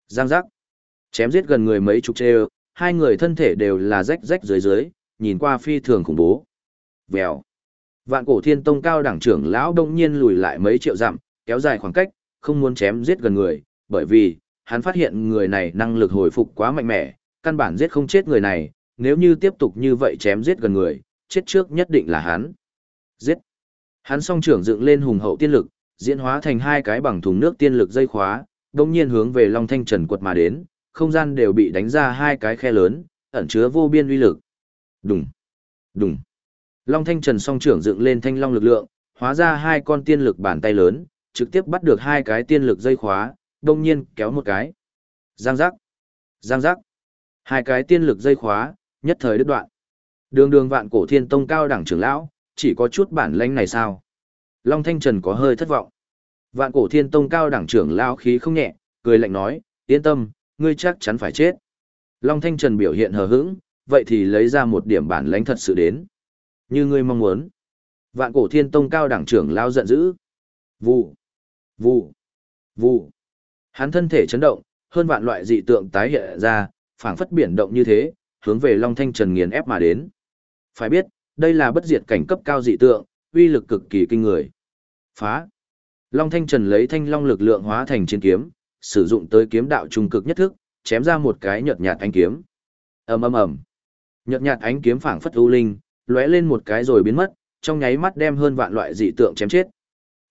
Giang giác. Chém giết gần người mấy chục trêu, hai người thân thể đều là rách rách dưới dưới, nhìn qua phi thường khủng bố. Vèo. Vạn cổ thiên tông cao đẳng trưởng lão đông nhiên lùi lại mấy triệu dặm, kéo dài khoảng cách, không muốn chém giết gần người, bởi vì, hắn phát hiện người này năng lực hồi phục quá mạnh mẽ, căn bản giết không chết người này, nếu như tiếp tục như vậy chém giết gần người, chết trước nhất định là hắn. Giết. Hắn song trưởng dựng lên hùng hậu tiên lực, diễn hóa thành hai cái bằng thùng nước tiên lực dây khóa, đông nhiên hướng về Long Thanh Trần quật mà đến, không gian đều bị đánh ra hai cái khe lớn, ẩn chứa vô biên uy lực. Đùng, đùng. Long Thanh Trần song trưởng dựng lên thanh long lực lượng, hóa ra hai con tiên lực bàn tay lớn, trực tiếp bắt được hai cái tiên lực dây khóa, đồng nhiên kéo một cái. Giang giác, giang giác. Hai cái tiên lực dây khóa, nhất thời đứt đoạn. Đường đường vạn cổ thiên tông cao đẳng trưởng lão, chỉ có chút bản lãnh này sao? Long Thanh Trần có hơi thất vọng. Vạn cổ thiên tông cao đẳng trưởng lão khí không nhẹ, cười lạnh nói, yên tâm, ngươi chắc chắn phải chết. Long Thanh Trần biểu hiện hờ hững, vậy thì lấy ra một điểm bản lãnh thật sự đến. Như ngươi mong muốn. Vạn cổ thiên tông cao đẳng trưởng lao giận dữ. Vụ, vụ, vụ. Hắn thân thể chấn động, hơn vạn loại dị tượng tái hiện ra, phảng phất biển động như thế, hướng về Long Thanh Trần nghiền ép mà đến. Phải biết, đây là bất diệt cảnh cấp cao dị tượng, uy lực cực kỳ kinh người. Phá. Long Thanh Trần lấy thanh long lực lượng hóa thành chiến kiếm, sử dụng tới kiếm đạo trung cực nhất thức, chém ra một cái nhợt nhạt ánh kiếm. Ầm ầm ầm. Nhợt nhạt ánh kiếm phảng phất u linh, lóe lên một cái rồi biến mất, trong nháy mắt đem hơn vạn loại dị tượng chém chết.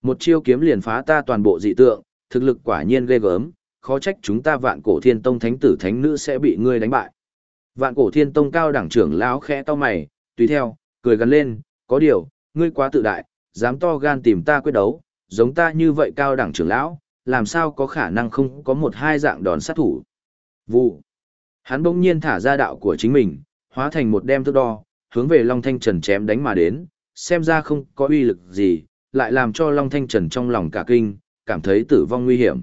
Một chiêu kiếm liền phá ta toàn bộ dị tượng, thực lực quả nhiên ghê gớm, khó trách chúng ta vạn cổ thiên tông thánh tử thánh nữ sẽ bị ngươi đánh bại. Vạn cổ thiên tông cao đẳng trưởng lão khẽ to mày, tùy theo, cười gần lên, có điều, ngươi quá tự đại, dám to gan tìm ta quyết đấu, giống ta như vậy cao đẳng trưởng lão, làm sao có khả năng không có một hai dạng đòn sát thủ. Vụ. Hắn bỗng nhiên thả ra đạo của chính mình, hóa thành một đem thước đo, hướng về Long Thanh Trần chém đánh mà đến, xem ra không có uy lực gì, lại làm cho Long Thanh Trần trong lòng cả kinh, cảm thấy tử vong nguy hiểm.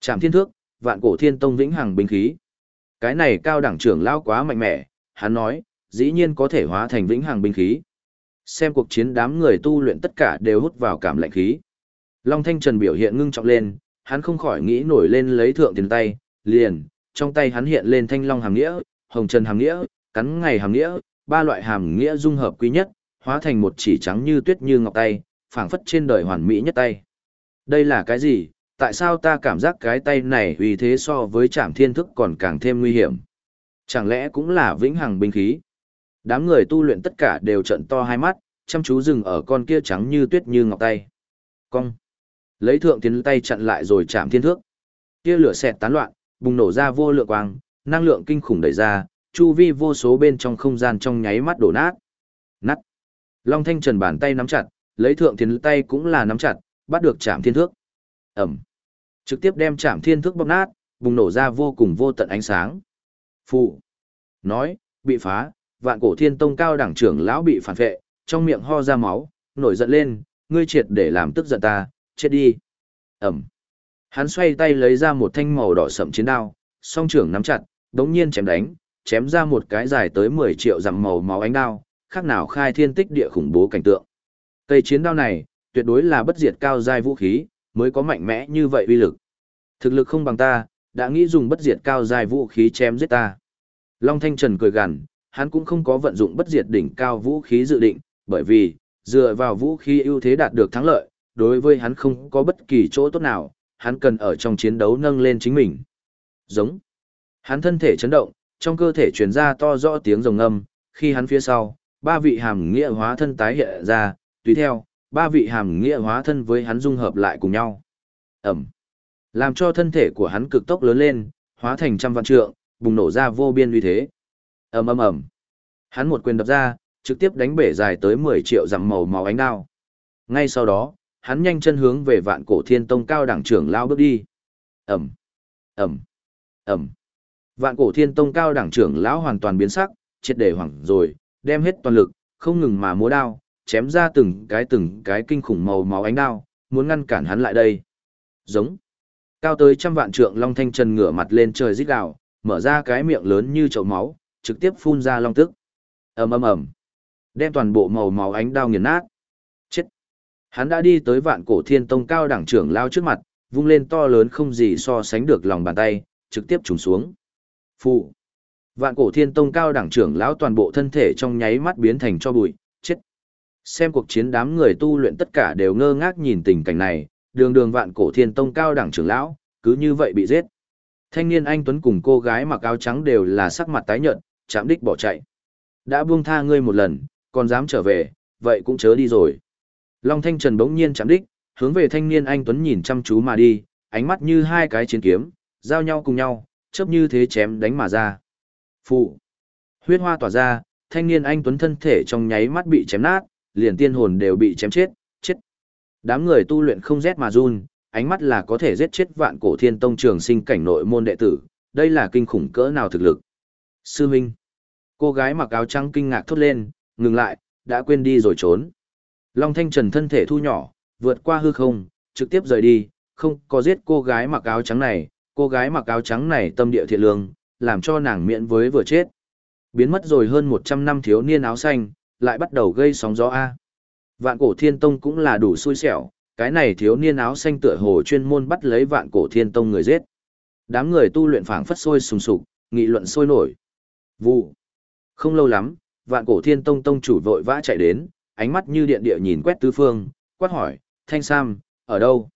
Trảm thiên thước, vạn cổ thiên tông vĩnh hằng binh khí. Cái này cao đẳng trưởng lão quá mạnh mẽ, hắn nói, dĩ nhiên có thể hóa thành vĩnh hằng binh khí. Xem cuộc chiến đám người tu luyện tất cả đều hút vào cảm lạnh khí. Long Thanh Trần biểu hiện ngưng trọng lên, hắn không khỏi nghĩ nổi lên lấy thượng tiền tay, liền, trong tay hắn hiện lên thanh long hàm nghĩa, hồng trần hàm nghĩa, cắn ngày hàm nghĩa, ba loại hàm nghĩa dung hợp quý nhất, hóa thành một chỉ trắng như tuyết như ngọc tay, phảng phất trên đời hoàn mỹ nhất tay. Đây là cái gì? Tại sao ta cảm giác cái tay này uy thế so với trảm thiên thức còn càng thêm nguy hiểm? Chẳng lẽ cũng là vĩnh hằng binh khí? Đám người tu luyện tất cả đều trận to hai mắt, chăm chú dừng ở con kia trắng như tuyết như ngọc tay. Cong. Lấy thượng tiến tay chặn lại rồi chạm thiên thước. Kia lửa xẹt tán loạn, bùng nổ ra vô lượng quang, năng lượng kinh khủng đẩy ra, chu vi vô số bên trong không gian trong nháy mắt đổ nát. Nát. Long Thanh Trần bàn tay nắm chặt, lấy thượng tiến tay cũng là nắm chặt, bắt được chạm thiên thước. Ẩm. Trực tiếp đem chạm thiên thước bóp nát, bùng nổ ra vô cùng vô tận ánh sáng. Phụ. Nói, bị phá, vạn cổ thiên tông cao đẳng trưởng lão bị phản vệ, trong miệng ho ra máu, nổi giận lên, ngươi triệt để làm tức giận ta, chết đi. Ẩm. Hắn xoay tay lấy ra một thanh màu đỏ sậm chiến đao, song trưởng nắm chặt, đống nhiên chém đánh, chém ra một cái dài tới 10 triệu dặm màu máu ánh đao, khác nào khai thiên tích địa khủng bố cảnh tượng. Cây chiến đao này, tuyệt đối là bất diệt cao giai vũ khí, mới có mạnh mẽ như vậy uy lực. Thực lực không bằng ta, đã nghĩ dùng bất diệt cao giai vũ khí chém giết ta. Long Thanh Trần cười gằn, hắn cũng không có vận dụng bất diệt đỉnh cao vũ khí dự định, bởi vì, dựa vào vũ khí ưu thế đạt được thắng lợi, đối với hắn không có bất kỳ chỗ tốt nào, hắn cần ở trong chiến đấu nâng lên chính mình. Giống. Hắn thân thể chấn động, trong cơ thể truyền ra to rõ tiếng rồng âm, khi hắn phía sau, ba vị hàm nghĩa hóa thân tái hiện ra, tùy theo, ba vị hàm nghĩa hóa thân với hắn dung hợp lại cùng nhau. Ẩm. Làm cho thân thể của hắn cực tốc lớn lên, hóa thành trăm vạn trượng, bùng nổ ra vô biên uy thế ầm ầm ầm hắn một quyền đập ra trực tiếp đánh bể dài tới mười triệu dặm màu màu ánh đao ngay sau đó hắn nhanh chân hướng về vạn cổ thiên tông cao đẳng trưởng lao bước đi. Ầm ầm ầm vạn cổ thiên tông cao đẳng trưởng lão hoàn toàn biến sắc triệt để hoảng rồi đem hết toàn lực không ngừng mà múa đao chém ra từng cái từng cái kinh khủng màu máu ánh đao muốn ngăn cản hắn lại đây. Giống. Cao tới trăm vạn trượng long thanh trần ngửa mặt lên trời rít gào mở ra cái miệng lớn như chậu máu trực tiếp phun ra long tức. ầm ầm ầm, đem toàn bộ màu máu ánh đao nghiền nát. Hắn đã đi tới vạn cổ thiên tông cao đẳng trưởng lao trước mặt, vung lên to lớn không gì so sánh được lòng bàn tay, trực tiếp trùng xuống. Phụ. Vạn cổ thiên tông cao đẳng trưởng lão toàn bộ thân thể trong nháy mắt biến thành cho bụi, chết. Xem cuộc chiến đám người tu luyện tất cả đều ngơ ngác nhìn tình cảnh này, đường đường vạn cổ thiên tông cao đẳng trưởng lão, cứ như vậy bị giết. Thanh niên anh Tuấn cùng cô gái mặc áo trắng đều là sắc mặt tái nhợt, chạm đích bỏ chạy. Đã buông tha ngươi một lần, còn dám trở về, vậy cũng chớ đi rồi. Long Thanh Trần bỗng nhiên chạm đích, hướng về thanh niên anh Tuấn nhìn chăm chú mà đi, ánh mắt như hai cái chiến kiếm, giao nhau cùng nhau, chớp như thế chém đánh mà ra. Phụ. Huyết hoa tỏa ra, thanh niên anh Tuấn thân thể trong nháy mắt bị chém nát, liền tiên hồn đều bị chém chết, chết. Đám người tu luyện không rét mà run, ánh mắt là có thể giết chết vạn cổ thiên tông trường sinh cảnh nội môn đệ tử, đây là kinh khủng cỡ nào thực lực. Sư Minh. Cô gái mặc áo trắng kinh ngạc thốt lên, ngừng lại, đã quên đi rồi trốn. Long Thanh Trần thân thể thu nhỏ, vượt qua hư không, trực tiếp rời đi, không có giết cô gái mặc áo trắng này, cô gái mặc áo trắng này tâm địa thiện lương, làm cho nàng miễn với vừa chết. Biến mất rồi hơn 100 năm thiếu niên áo xanh, lại bắt đầu gây sóng gió A. Vạn cổ thiên tông cũng là đủ xui xẻo, cái này thiếu niên áo xanh tựa hồ chuyên môn bắt lấy vạn cổ thiên tông người giết. Đám người tu luyện phảng phất sôi sùng sục, nghị luận sôi nổi. Vụ. Không lâu lắm, vạn cổ thiên tông tông chủ vội vã chạy đến, ánh mắt như điện địa nhìn quét tứ phương, quát hỏi, Thanh Sam, ở đâu?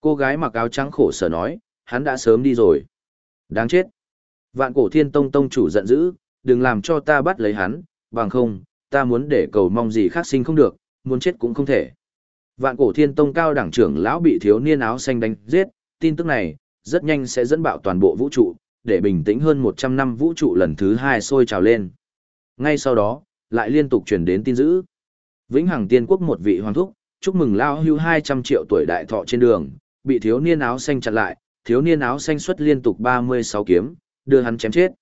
Cô gái mặc áo trắng khổ sở nói, hắn đã sớm đi rồi. Đáng chết. Vạn cổ thiên tông tông chủ giận dữ, đừng làm cho ta bắt lấy hắn, bằng không, ta muốn để cầu mong gì khác sinh không được, muốn chết cũng không thể. Vạn cổ thiên tông cao đẳng trưởng lão bị thiếu niên áo xanh đánh giết, tin tức này, rất nhanh sẽ dẫn bạo toàn bộ vũ trụ, để bình tĩnh hơn 100 năm vũ trụ lần thứ hai sôi trào lên. Ngay sau đó, lại liên tục truyền đến tin dữ. Vĩnh Hằng Tiên Quốc một vị hoàng thúc, chúc mừng lao hưu 200 triệu tuổi đại thọ trên đường, bị thiếu niên áo xanh chặn lại, thiếu niên áo xanh xuất liên tục 36 kiếm, đưa hắn chém chết.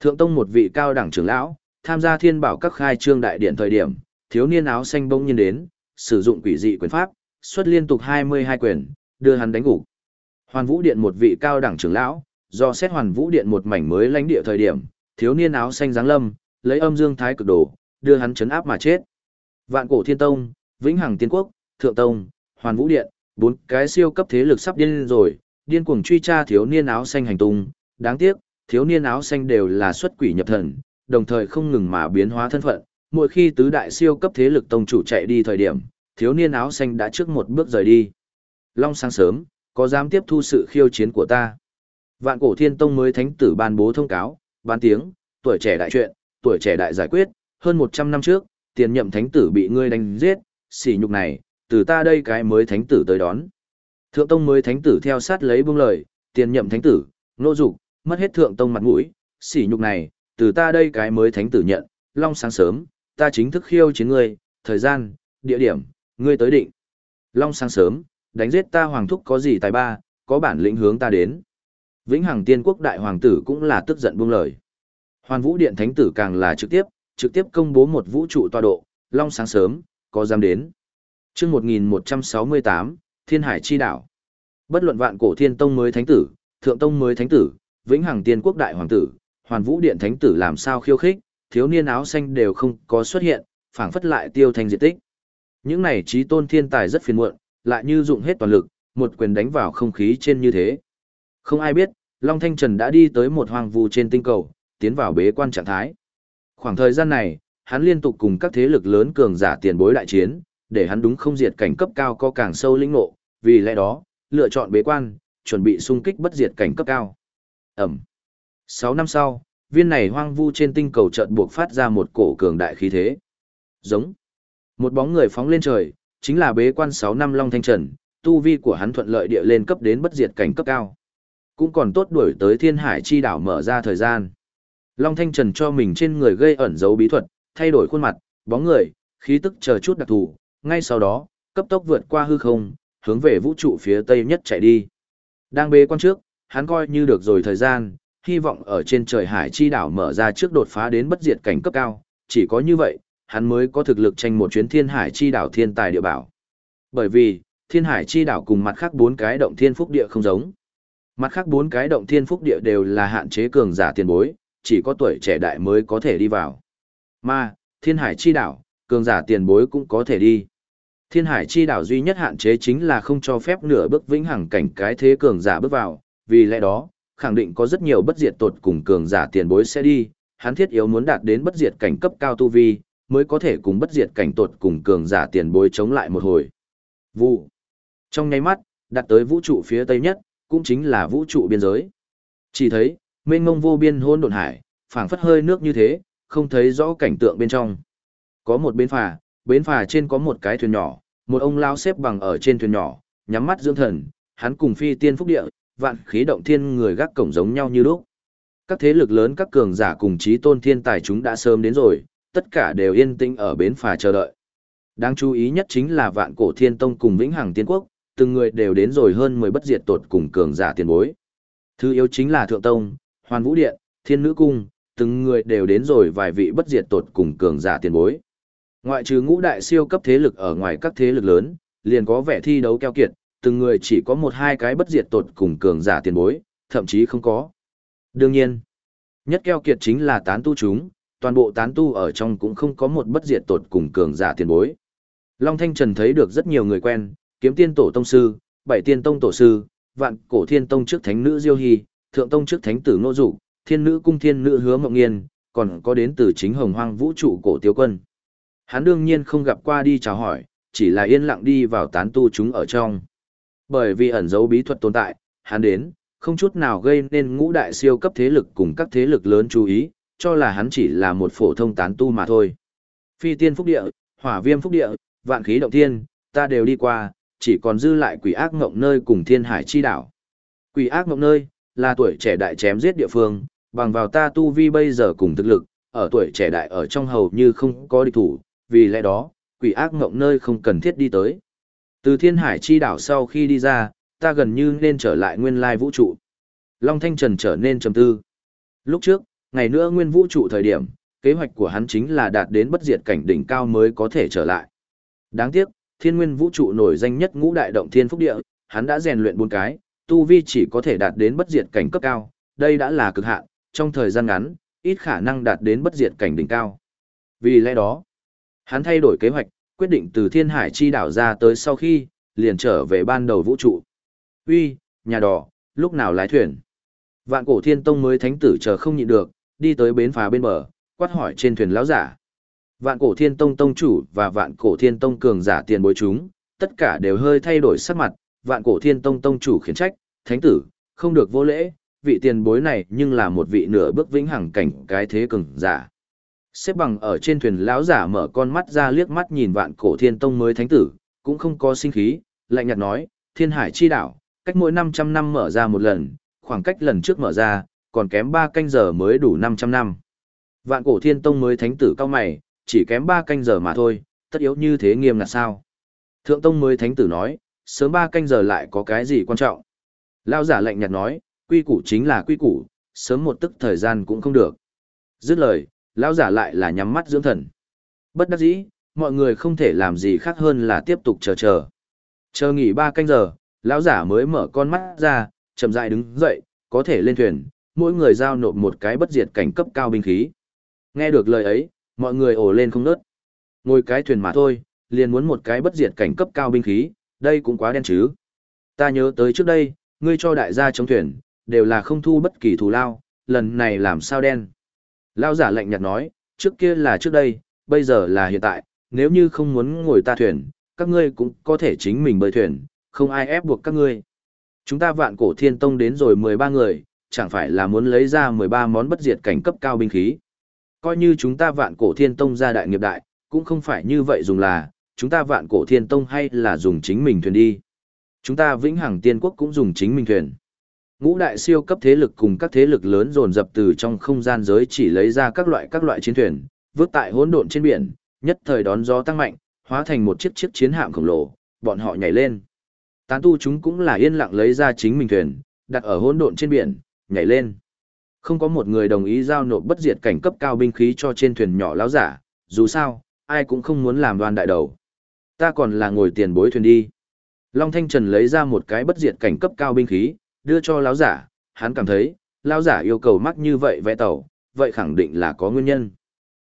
Thượng tông một vị cao đẳng trưởng lão, tham gia thiên bảo các khai trương đại điện thời điểm, thiếu niên áo xanh bỗng nhiên đến, sử dụng quỷ dị quyền pháp, xuất liên tục 22 quyền, đưa hắn đánh gục. Hoàn Vũ Điện một vị cao đẳng trưởng lão, do xét Hoàn Vũ Điện một mảnh mới lãnh địa thời điểm, thiếu niên áo xanh giáng lâm, lấy âm dương thái cực đồ, đưa hắn chấn áp mà chết. Vạn cổ thiên tông, Vĩnh Hằng Tiên Quốc, Thượng Tông, Hoàn Vũ Điện, bốn cái siêu cấp thế lực sắp điên rồi, điên cuồng truy tra thiếu niên áo xanh hành tung, đáng tiếc, thiếu niên áo xanh đều là xuất quỷ nhập thần, đồng thời không ngừng mà biến hóa thân phận, mỗi khi tứ đại siêu cấp thế lực tông chủ chạy đi thời điểm, thiếu niên áo xanh đã trước một bước rời đi. Long sáng sớm, có dám tiếp thu sự khiêu chiến của ta? Vạn cổ thiên tông mới thánh tử ban bố thông cáo, ban tiếng, tuổi trẻ đại chuyện, tuổi trẻ đại giải quyết, hơn 100 năm trước, tiền nhậm thánh tử bị ngươi đánh giết, sỉ nhục này, từ ta đây cái mới thánh tử tới đón. Thượng tông mới thánh tử theo sát lấy buông lời, tiền nhậm thánh tử, nô dục, mất hết thượng tông mặt mũi, sỉ nhục này, từ ta đây cái mới thánh tử nhận, long sáng sớm, ta chính thức khiêu chiến ngươi, thời gian, địa điểm, ngươi tới định. Long sáng sớm, đánh giết ta hoàng thúc có gì tài ba, có bản lĩnh hướng ta đến. Vĩnh Hằng Tiên Quốc đại hoàng tử cũng là tức giận buông lời. Hoàn Vũ Điện thánh tử càng là trực tiếp, trực tiếp công bố một vũ trụ tọa độ, long sáng sớm, có dám đến. Chương 1168, Thiên Hải chi đảo. Bất luận vạn cổ thiên tông mới thánh tử, thượng tông mới thánh tử, vĩnh hằng tiên quốc đại hoàng tử, hoàn vũ điện thánh tử làm sao khiêu khích, thiếu niên áo xanh đều không có xuất hiện, phảng phất lại tiêu thành diện tích. Những này trí tôn thiên tài rất phiền muộn, lại như dụng hết toàn lực, một quyền đánh vào không khí trên như thế. Không ai biết, Long Thanh Trần đã đi tới một hoàng vu trên tinh cầu, tiến vào bế quan trạng thái. Khoảng thời gian này, hắn liên tục cùng các thế lực lớn cường giả tiền bối đại chiến, để hắn đúng không diệt cảnh cấp cao có càng sâu lĩnh ngộ, vì lẽ đó, lựa chọn bế quan, chuẩn bị xung kích bất diệt cảnh cấp cao. Ẩm. 6 năm sau, viên này hoang vu trên tinh cầu chợt buộc phát ra một cổ cường đại khí thế. Giống. Một bóng người phóng lên trời, chính là bế quan 6 năm Long Thanh Trần, tu vi của hắn thuận lợi địa lên cấp đến bất diệt cảnh cấp cao. Cũng còn tốt đuổi tới thiên hải chi đảo mở ra thời gian. Long Thanh Trần cho mình trên người gây ẩn dấu bí thuật, thay đổi khuôn mặt, bóng người, khí tức chờ chút đặc thù, ngay sau đó, cấp tốc vượt qua hư không, hướng về vũ trụ phía tây nhất chạy đi. Đang bế quan trước, hắn coi như được rồi thời gian, hy vọng ở trên trời hải chi đảo mở ra trước đột phá đến bất diệt cảnh cấp cao, chỉ có như vậy, hắn mới có thực lực tranh một chuyến thiên hải chi đảo thiên tài địa bảo. Bởi vì, thiên hải chi đảo cùng mặt khác bốn cái động thiên phúc địa không giống. Mặt khác bốn cái động thiên phúc địa đều là hạn chế cường giả tiền bối, chỉ có tuổi trẻ đại mới có thể đi vào. Mà, thiên hải chi đảo, cường giả tiền bối cũng có thể đi. Thiên hải chi đảo duy nhất hạn chế chính là không cho phép nửa bước vĩnh hằng cảnh cái thế cường giả bước vào, vì lẽ đó, khẳng định có rất nhiều bất diệt tột cùng cường giả tiền bối sẽ đi, hắn thiết yếu muốn đạt đến bất diệt cảnh cấp cao tu vi, mới có thể cùng bất diệt cảnh tột cùng cường giả tiền bối chống lại một hồi. Vụ. Trong nháy mắt, đặt tới vũ trụ phía tây nhất, cũng chính là vũ trụ biên giới. Chỉ thấy, mênh mông vô biên hôn độn hải, phảng phất hơi nước như thế, không thấy rõ cảnh tượng bên trong. Có một bến phà, bến phà trên có một cái thuyền nhỏ, một ông lao xếp bằng ở trên thuyền nhỏ, nhắm mắt dưỡng thần, hắn cùng phi tiên phúc địa, vạn khí động thiên người gác cổng giống nhau như lúc. Các thế lực lớn các cường giả cùng chí tôn thiên tài chúng đã sớm đến rồi, tất cả đều yên tĩnh ở bến phà chờ đợi. Đáng chú ý nhất chính là vạn cổ thiên tông cùng vĩnh hằng tiên quốc, từng người đều đến rồi hơn 10 bất diệt tột cùng cường giả tiền bối. Thứ yếu chính là thượng tông, hoàn vũ điện, thiên nữ cung, từng người đều đến rồi vài vị bất diệt tột cùng cường giả tiền bối. Ngoại trừ ngũ đại siêu cấp thế lực ở ngoài các thế lực lớn, liền có vẻ thi đấu keo kiệt, từng người chỉ có một hai cái bất diệt tột cùng cường giả tiền bối, thậm chí không có. Đương nhiên, nhất keo kiệt chính là tán tu chúng, toàn bộ tán tu ở trong cũng không có một bất diệt tột cùng cường giả tiền bối. Long Thanh Trần thấy được rất nhiều người quen, kiếm tiên tổ tông sư, bảy tiên tông tổ sư, vạn cổ thiên tông trước thánh nữ Diêu Hy, thượng tông trước thánh tử Nô Dụ, thiên nữ cung thiên nữ hứa mộng nghiên, còn có đến từ chính hồng hoang vũ trụ cổ tiêu quân. Hắn đương nhiên không gặp qua đi chào hỏi, chỉ là yên lặng đi vào tán tu chúng ở trong. Bởi vì ẩn dấu bí thuật tồn tại, hắn đến, không chút nào gây nên ngũ đại siêu cấp thế lực cùng các thế lực lớn chú ý, cho là hắn chỉ là một phổ thông tán tu mà thôi. Phi tiên phúc địa, hỏa viêm phúc địa, vạn khí động thiên, ta đều đi qua, chỉ còn dư lại quỷ ác ngộng nơi cùng thiên hải chi đảo. Quỷ ác ngộng nơi, là tuổi trẻ đại chém giết địa phương, bằng vào ta tu vi bây giờ cùng thực lực, ở tuổi trẻ đại ở trong hầu như không có địch thủ, vì lẽ đó, quỷ ác ngộng nơi không cần thiết đi tới. Từ thiên hải chi đảo sau khi đi ra, ta gần như nên trở lại nguyên lai vũ trụ. Long Thanh Trần trở nên trầm tư. Lúc trước, ngày nữa nguyên vũ trụ thời điểm, kế hoạch của hắn chính là đạt đến bất diệt cảnh đỉnh cao mới có thể trở lại. Đáng tiếc, thiên nguyên vũ trụ nổi danh nhất ngũ đại động thiên phúc địa, hắn đã rèn luyện bốn cái, tu vi chỉ có thể đạt đến bất diệt cảnh cấp cao, đây đã là cực hạn, trong thời gian ngắn, ít khả năng đạt đến bất diệt cảnh đỉnh cao. Vì lẽ đó, hắn thay đổi kế hoạch, quyết định từ thiên hải chi đảo ra tới sau khi, liền trở về ban đầu vũ trụ. Uy, nhà đỏ, lúc nào lái thuyền? Vạn cổ thiên tông mới thánh tử chờ không nhịn được, đi tới bến phà bên bờ, quát hỏi trên thuyền lão giả. Vạn cổ thiên tông tông chủ và vạn cổ thiên tông cường giả tiền bối chúng, tất cả đều hơi thay đổi sắc mặt, vạn cổ thiên tông tông chủ khiển trách, thánh tử, không được vô lễ, vị tiền bối này nhưng là một vị nửa bước vĩnh hằng cảnh cái thế cường giả. Xếp bằng ở trên thuyền lão giả mở con mắt ra liếc mắt nhìn vạn cổ thiên tông mới thánh tử, cũng không có sinh khí, lạnh nhạt nói, thiên hải chi đảo, cách mỗi 500 năm mở ra một lần, khoảng cách lần trước mở ra, còn kém 3 canh giờ mới đủ 500 năm. Vạn cổ thiên tông mới thánh tử cao mày, chỉ kém 3 canh giờ mà thôi, tất yếu như thế nghiêm là sao? Thượng tông mới thánh tử nói, sớm ba canh giờ lại có cái gì quan trọng? Lao giả lạnh nhạt nói, quy củ chính là quy củ, sớm một tức thời gian cũng không được. Dứt lời, lão giả lại là nhắm mắt dưỡng thần. Bất đắc dĩ, mọi người không thể làm gì khác hơn là tiếp tục chờ chờ. Chờ nghỉ ba canh giờ, lão giả mới mở con mắt ra, chậm rãi đứng dậy, có thể lên thuyền, mỗi người giao nộp một cái bất diệt cảnh cấp cao binh khí. Nghe được lời ấy, mọi người ồ lên không nớt. Ngồi cái thuyền mà thôi, liền muốn một cái bất diệt cảnh cấp cao binh khí, đây cũng quá đen chứ. Ta nhớ tới trước đây, ngươi cho đại gia chống thuyền, đều là không thu bất kỳ thù lao, lần này làm sao đen. Lao giả lạnh nhạt nói, trước kia là trước đây, bây giờ là hiện tại, nếu như không muốn ngồi ta thuyền, các ngươi cũng có thể chính mình bơi thuyền, không ai ép buộc các ngươi. Chúng ta vạn cổ thiên tông đến rồi 13 người, chẳng phải là muốn lấy ra 13 món bất diệt cảnh cấp cao binh khí. Coi như chúng ta vạn cổ thiên tông ra đại nghiệp đại, cũng không phải như vậy dùng là, chúng ta vạn cổ thiên tông hay là dùng chính mình thuyền đi. Chúng ta vĩnh hằng tiên quốc cũng dùng chính mình thuyền. Ngũ đại siêu cấp thế lực cùng các thế lực lớn dồn dập từ trong không gian giới chỉ lấy ra các loại các loại chiến thuyền, vượt tại hỗn độn trên biển, nhất thời đón gió tăng mạnh, hóa thành một chiếc chiếc chiến hạm khổng lồ, bọn họ nhảy lên. Tán tu chúng cũng là yên lặng lấy ra chính mình thuyền, đặt ở hỗn độn trên biển, nhảy lên. Không có một người đồng ý giao nộp bất diệt cảnh cấp cao binh khí cho trên thuyền nhỏ lão giả, dù sao, ai cũng không muốn làm đoan đại đầu. Ta còn là ngồi tiền bối thuyền đi. Long Thanh Trần lấy ra một cái bất diệt cảnh cấp cao binh khí, đưa cho lão giả, hắn cảm thấy, lão giả yêu cầu mắc như vậy vẽ tàu, vậy khẳng định là có nguyên nhân.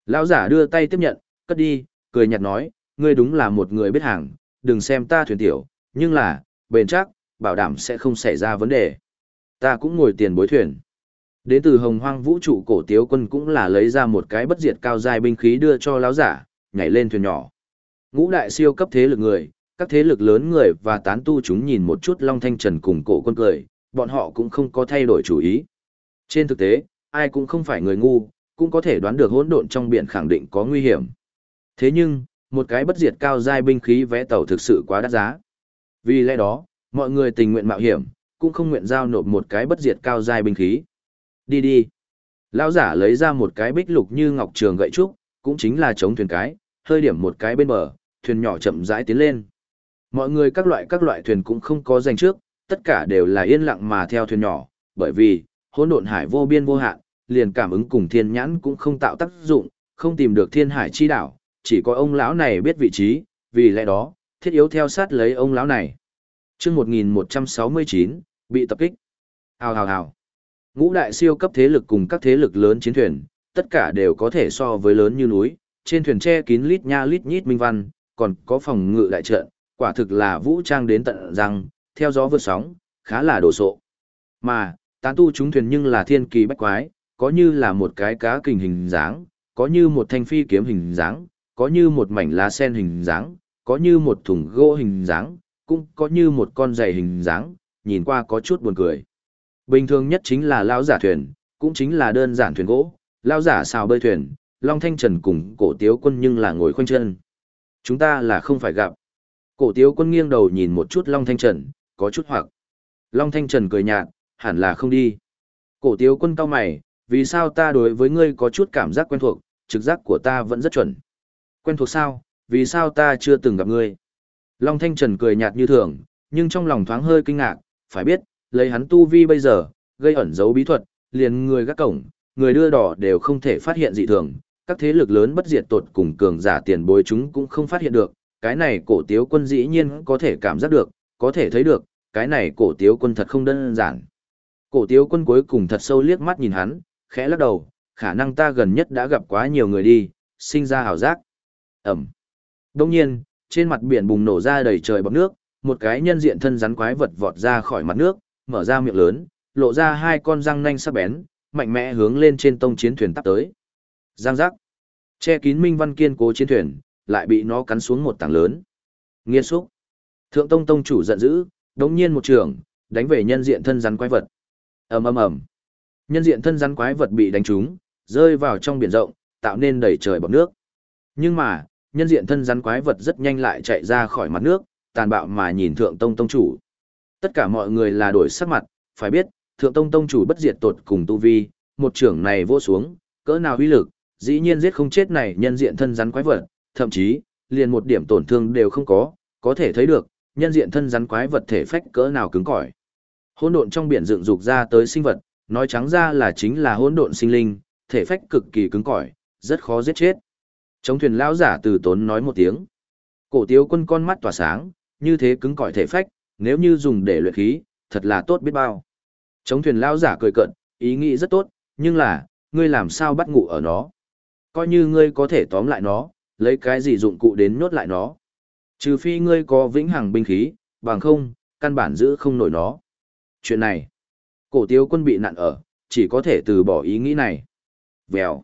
Lão giả đưa tay tiếp nhận, cất đi, cười nhạt nói, ngươi đúng là một người biết hàng, đừng xem ta thuyền tiểu, nhưng là, bền chắc, bảo đảm sẽ không xảy ra vấn đề. Ta cũng ngồi tiền bối thuyền. Đến từ hồng hoang vũ trụ cổ tiếu quân cũng là lấy ra một cái bất diệt cao dài binh khí đưa cho lão giả, nhảy lên thuyền nhỏ. Ngũ đại siêu cấp thế lực người, các thế lực lớn người và tán tu chúng nhìn một chút Long Thanh Trần cùng cổ quân cười, bọn họ cũng không có thay đổi chủ ý. Trên thực tế, ai cũng không phải người ngu, cũng có thể đoán được hỗn độn trong biển khẳng định có nguy hiểm. Thế nhưng, một cái bất diệt cao giai binh khí vẽ tàu thực sự quá đắt giá. Vì lẽ đó, mọi người tình nguyện mạo hiểm, cũng không nguyện giao nộp một cái bất diệt cao giai binh khí. Đi đi. Lão giả lấy ra một cái bích lục như ngọc trường gậy trúc, cũng chính là chống thuyền cái, hơi điểm một cái bên bờ, thuyền nhỏ chậm rãi tiến lên. Mọi người các loại các loại thuyền cũng không có giành trước, tất cả đều là yên lặng mà theo thuyền nhỏ, bởi vì, hỗn độn hải vô biên vô hạn, liền cảm ứng cùng thiên nhãn cũng không tạo tác dụng, không tìm được thiên hải chi đảo, chỉ có ông lão này biết vị trí, vì lẽ đó, thiết yếu theo sát lấy ông lão này. Chương 1169, bị tập kích. Hào hào hào. Ngũ đại siêu cấp thế lực cùng các thế lực lớn chiến thuyền, tất cả đều có thể so với lớn như núi, trên thuyền che kín lít nha lít nhít minh văn, còn có phòng ngự đại trận, quả thực là vũ trang đến tận răng, theo gió vượt sóng, khá là đồ sộ. Mà, tán tu chúng thuyền nhưng là thiên kỳ bách quái, có như là một cái cá kình hình dáng, có như một thanh phi kiếm hình dáng, có như một mảnh lá sen hình dáng, có như một thùng gỗ hình dáng, cũng có như một con giày hình dáng, nhìn qua có chút buồn cười. Bình thường nhất chính là lão giả thuyền, cũng chính là đơn giản thuyền gỗ, lão giả xào bơi thuyền, Long Thanh Trần cùng cổ tiếu quân nhưng là ngồi khoanh chân. Chúng ta là không phải gặp. Cổ tiếu quân nghiêng đầu nhìn một chút Long Thanh Trần, có chút hoặc. Long Thanh Trần cười nhạt, hẳn là không đi. Cổ tiếu quân cao mày, vì sao ta đối với ngươi có chút cảm giác quen thuộc, trực giác của ta vẫn rất chuẩn. Quen thuộc sao, vì sao ta chưa từng gặp ngươi? Long Thanh Trần cười nhạt như thường, nhưng trong lòng thoáng hơi kinh ngạc, phải biết, lấy hắn tu vi bây giờ, gây ẩn giấu bí thuật, liền người gác cổng, người đưa đỏ đều không thể phát hiện dị thường, các thế lực lớn bất diệt tột cùng cường giả tiền bối chúng cũng không phát hiện được, cái này cổ tiếu quân dĩ nhiên có thể cảm giác được, có thể thấy được, cái này cổ tiếu quân thật không đơn giản. Cổ tiếu quân cuối cùng thật sâu liếc mắt nhìn hắn, khẽ lắc đầu, khả năng ta gần nhất đã gặp quá nhiều người đi, sinh ra hào giác. Ẩm. Đông nhiên, trên mặt biển bùng nổ ra đầy trời bọt nước, một cái nhân diện thân rắn quái vật vọt ra khỏi mặt nước, mở ra miệng lớn, lộ ra hai con răng nanh sắc bén, mạnh mẽ hướng lên trên tông chiến thuyền tắp tới. Giang giác. Che kín minh văn kiên cố chiến thuyền, lại bị nó cắn xuống một tảng lớn. Nghiên xúc. Thượng tông tông chủ giận dữ, đống nhiên một trường, đánh về nhân diện thân rắn quái vật. ầm ầm ầm. Nhân diện thân rắn quái vật bị đánh trúng, rơi vào trong biển rộng, tạo nên đầy trời bọt nước. Nhưng mà, nhân diện thân rắn quái vật rất nhanh lại chạy ra khỏi mặt nước, tàn bạo mà nhìn thượng tông tông chủ. Tất cả mọi người là đổi sắc mặt, phải biết, thượng tông tông chủ bất diệt tột cùng tu vi, một trưởng này vô xuống, cỡ nào uy lực, dĩ nhiên giết không chết này nhân diện thân rắn quái vật, thậm chí, liền một điểm tổn thương đều không có, có thể thấy được, nhân diện thân rắn quái vật thể phách cỡ nào cứng cỏi. Hỗn độn trong biển dựng dục ra tới sinh vật, nói trắng ra là chính là hỗn độn sinh linh, thể phách cực kỳ cứng cỏi, rất khó giết chết. Chống thuyền lão giả từ tốn nói một tiếng. Cổ tiếu quân con mắt tỏa sáng, như thế cứng cỏi thể phách, nếu như dùng để luyện khí, thật là tốt biết bao. Chống thuyền lão giả cười cợt ý nghĩ rất tốt, nhưng là, ngươi làm sao bắt ngủ ở nó? Coi như ngươi có thể tóm lại nó, lấy cái gì dụng cụ đến nhốt lại nó. Trừ phi ngươi có vĩnh hằng binh khí, bằng không, căn bản giữ không nổi nó. Chuyện này, cổ tiếu quân bị nặn ở, chỉ có thể từ bỏ ý nghĩ này. Vèo.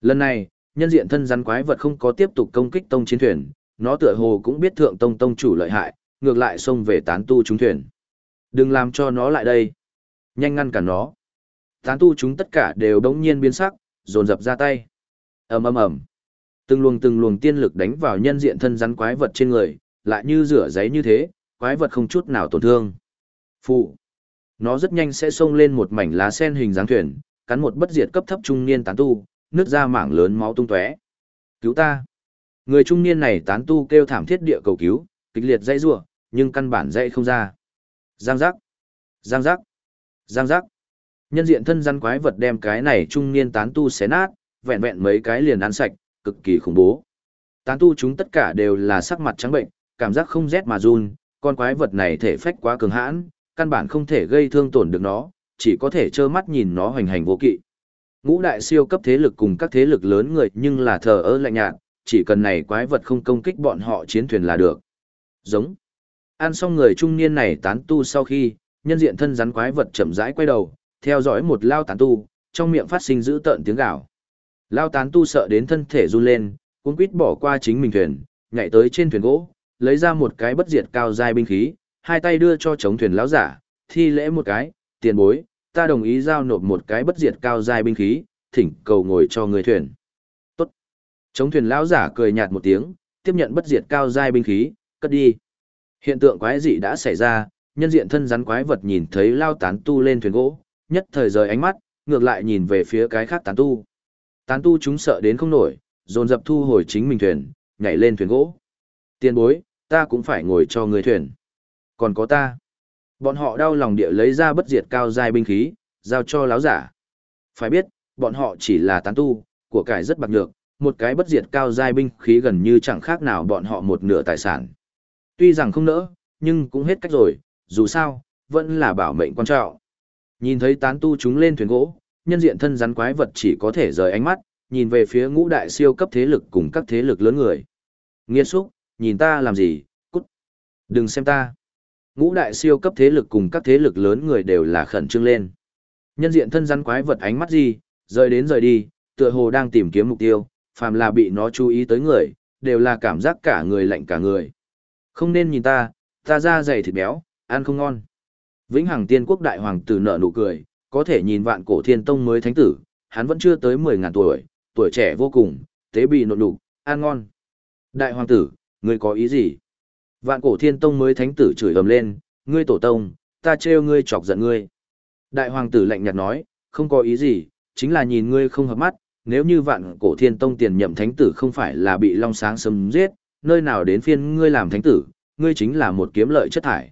Lần này, nhân diện thân rắn quái vật không có tiếp tục công kích tông chiến thuyền, nó tựa hồ cũng biết thượng tông tông chủ lợi hại, ngược lại xông về tán tu chúng thuyền. Đừng làm cho nó lại đây. Nhanh ngăn cả nó. Tán tu chúng tất cả đều đống nhiên biến sắc, dồn dập ra tay ầm ầm ầm. Từng luồng từng luồng tiên lực đánh vào nhân diện thân rắn quái vật trên người, lại như rửa giấy như thế, quái vật không chút nào tổn thương. Phụ. Nó rất nhanh sẽ xông lên một mảnh lá sen hình dáng thuyền, cắn một bất diệt cấp thấp trung niên tán tu, nứt ra mảng lớn máu tung tóe. Cứu ta! Người trung niên này tán tu kêu thảm thiết địa cầu cứu, kịch liệt dãy giụa nhưng căn bản dãy không ra. Giang giác! Giang giác! Giang giác! Nhân diện thân rắn quái vật đem cái này trung niên tán tu xé nát, vẹn vẹn mấy cái liền ăn sạch, cực kỳ khủng bố. Tán tu chúng tất cả đều là sắc mặt trắng bệnh, cảm giác không rét mà run, con quái vật này thể phách quá cường hãn, căn bản không thể gây thương tổn được nó, chỉ có thể trơ mắt nhìn nó hoành hành vô kỵ. Ngũ đại siêu cấp thế lực cùng các thế lực lớn người nhưng là thờ ơ lạnh nhạt, chỉ cần này quái vật không công kích bọn họ chiến thuyền là được. Giống. Ăn xong người trung niên này tán tu sau khi, nhân diện thân rắn quái vật chậm rãi quay đầu, theo dõi một lao tán tu, trong miệng phát sinh dữ tợn tiếng gào. Lao tán tu sợ đến thân thể run lên, cuống quýt bỏ qua chính mình thuyền, nhảy tới trên thuyền gỗ, lấy ra một cái bất diệt cao giai binh khí, hai tay đưa cho chống thuyền lão giả, thi lễ một cái, tiền bối, ta đồng ý giao nộp một cái bất diệt cao giai binh khí, thỉnh cầu ngồi cho người thuyền. Tốt. Chống thuyền lão giả cười nhạt một tiếng, tiếp nhận bất diệt cao giai binh khí, cất đi. Hiện tượng quái dị đã xảy ra, nhân diện thân rắn quái vật nhìn thấy lao tán tu lên thuyền gỗ, nhất thời rời ánh mắt, ngược lại nhìn về phía cái khác tán tu. Tán tu chúng sợ đến không nổi, dồn dập thu hồi chính mình thuyền, nhảy lên thuyền gỗ. Tiền bối, ta cũng phải ngồi cho người thuyền. Còn có ta. Bọn họ đau lòng địa lấy ra bất diệt cao giai binh khí, giao cho láo giả. Phải biết, bọn họ chỉ là tán tu, của cải rất bạc nhược, một cái bất diệt cao giai binh khí gần như chẳng khác nào bọn họ một nửa tài sản. Tuy rằng không nỡ, nhưng cũng hết cách rồi, dù sao, vẫn là bảo mệnh quan trọng. Nhìn thấy tán tu chúng lên thuyền gỗ, nhân diện thân rắn quái vật chỉ có thể rời ánh mắt, nhìn về phía ngũ đại siêu cấp thế lực cùng các thế lực lớn người. Nghiên xúc, nhìn ta làm gì, cút. Đừng xem ta. Ngũ đại siêu cấp thế lực cùng các thế lực lớn người đều là khẩn trương lên. Nhân diện thân rắn quái vật ánh mắt gì, rời đến rời đi, tựa hồ đang tìm kiếm mục tiêu, phàm là bị nó chú ý tới người, đều là cảm giác cả người lạnh cả người. Không nên nhìn ta, ta da dày thịt béo, ăn không ngon. Vĩnh Hằng Tiên Quốc đại hoàng tử nở nụ cười, có thể nhìn vạn cổ thiên tông mới thánh tử, hắn vẫn chưa tới 10 ngàn tuổi, tuổi trẻ vô cùng, tế bì nộn đục, an ngon. Đại hoàng tử, ngươi có ý gì? Vạn cổ thiên tông mới thánh tử chửi ầm lên, ngươi tổ tông, ta trêu ngươi chọc giận ngươi. Đại hoàng tử lạnh nhạt nói, không có ý gì, chính là nhìn ngươi không hợp mắt, nếu như vạn cổ thiên tông tiền nhậm thánh tử không phải là bị long sáng sấm giết, nơi nào đến phiên ngươi làm thánh tử, ngươi chính là một kiếm lợi chất thải.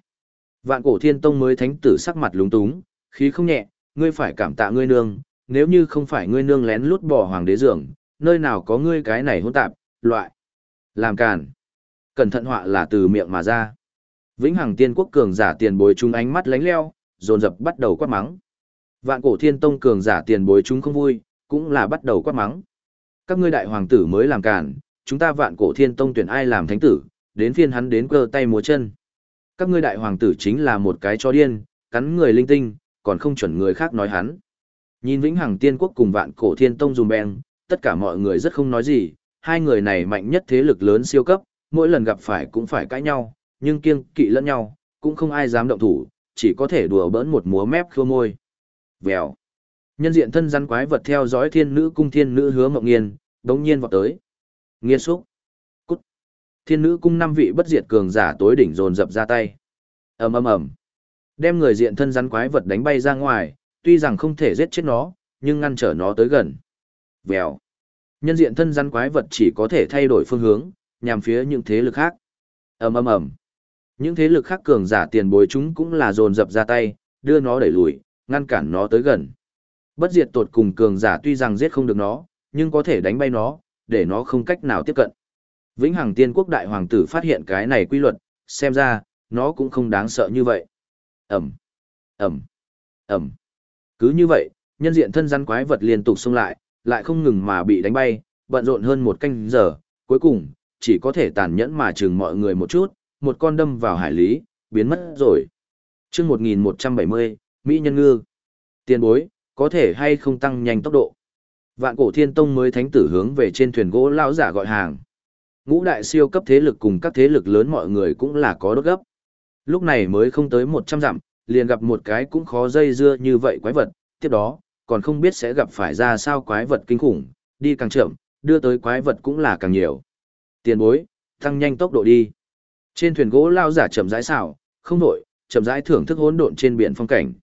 Vạn cổ thiên tông mới thánh tử sắc mặt lúng túng, khí không nhẹ, ngươi phải cảm tạ ngươi nương, nếu như không phải ngươi nương lén lút bỏ hoàng đế giường, nơi nào có ngươi cái này hỗn tạp, loại. Làm càn. Cẩn thận họa là từ miệng mà ra. Vĩnh Hằng Tiên Quốc cường giả tiền bối chúng ánh mắt lánh leo, dồn dập bắt đầu quát mắng. Vạn cổ thiên tông cường giả tiền bối chúng không vui, cũng là bắt đầu quát mắng. Các ngươi đại hoàng tử mới làm càn, chúng ta vạn cổ thiên tông tuyển ai làm thánh tử, đến phiên hắn đến cơ tay múa chân. Các ngươi đại hoàng tử chính là một cái chó điên, cắn người linh tinh, còn không chuẩn người khác nói hắn. Nhìn Vĩnh Hằng Tiên Quốc cùng Vạn Cổ Thiên Tông dùm beng, tất cả mọi người rất không nói gì, hai người này mạnh nhất thế lực lớn siêu cấp, mỗi lần gặp phải cũng phải cãi nhau, nhưng kiêng kỵ lẫn nhau, cũng không ai dám động thủ, chỉ có thể đùa bỡn một múa mép khua môi. Vèo. Nhân diện thân rắn quái vật theo dõi thiên nữ cung thiên nữ hứa mộng nghiên, đống nhiên vọt tới. Nghiên xúc. Cút. Thiên nữ cung năm vị bất diệt cường giả tối đỉnh dồn dập ra tay. ầm ầm ầm. Đem người diện thân rắn quái vật đánh bay ra ngoài, tuy rằng không thể giết chết nó, nhưng ngăn trở nó tới gần. Vèo. Nhân diện thân rắn quái vật chỉ có thể thay đổi phương hướng, nhằm phía những thế lực khác. ầm ầm ầm. Những thế lực khác cường giả tiền bối chúng cũng là dồn dập ra tay, đưa nó đẩy lùi, ngăn cản nó tới gần. Bất diệt tột cùng cường giả tuy rằng giết không được nó, nhưng có thể đánh bay nó, để nó không cách nào tiếp cận. Vĩnh Hằng Tiên Quốc đại hoàng tử phát hiện cái này quy luật, xem ra, nó cũng không đáng sợ như vậy. Ẩm, Ẩm, Ẩm. Cứ như vậy, nhân diện thân rắn quái vật liên tục xông lại, lại không ngừng mà bị đánh bay, bận rộn hơn một canh giờ, cuối cùng, chỉ có thể tàn nhẫn mà chừng mọi người một chút, một con đâm vào hải lý, biến mất rồi. chương 1170, Mỹ Nhân Ngư. Tiền bối, có thể hay không tăng nhanh tốc độ. Vạn cổ thiên tông mới thánh tử hướng về trên thuyền gỗ lão giả gọi hàng. Ngũ đại siêu cấp thế lực cùng các thế lực lớn mọi người cũng là có đốt gấp. Lúc này mới không tới 100 dặm, liền gặp một cái cũng khó dây dưa như vậy quái vật, tiếp đó, còn không biết sẽ gặp phải ra sao quái vật kinh khủng, đi càng chậm, đưa tới quái vật cũng là càng nhiều. Tiền bối, tăng nhanh tốc độ đi. Trên thuyền gỗ lao giả chậm rãi xảo, không nổi, chậm rãi thưởng thức hỗn độn trên biển phong cảnh.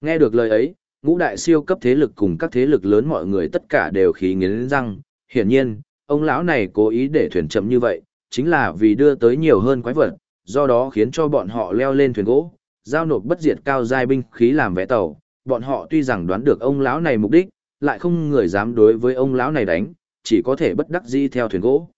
Nghe được lời ấy, ngũ đại siêu cấp thế lực cùng các thế lực lớn mọi người tất cả đều khí nghiến răng, hiển nhiên, ông lão này cố ý để thuyền chậm như vậy, chính là vì đưa tới nhiều hơn quái vật, do đó khiến cho bọn họ leo lên thuyền gỗ, giao nộp bất diệt cao giai binh khí làm vé tàu. Bọn họ tuy rằng đoán được ông lão này mục đích, lại không người dám đối với ông lão này đánh, chỉ có thể bất đắc dĩ theo thuyền gỗ.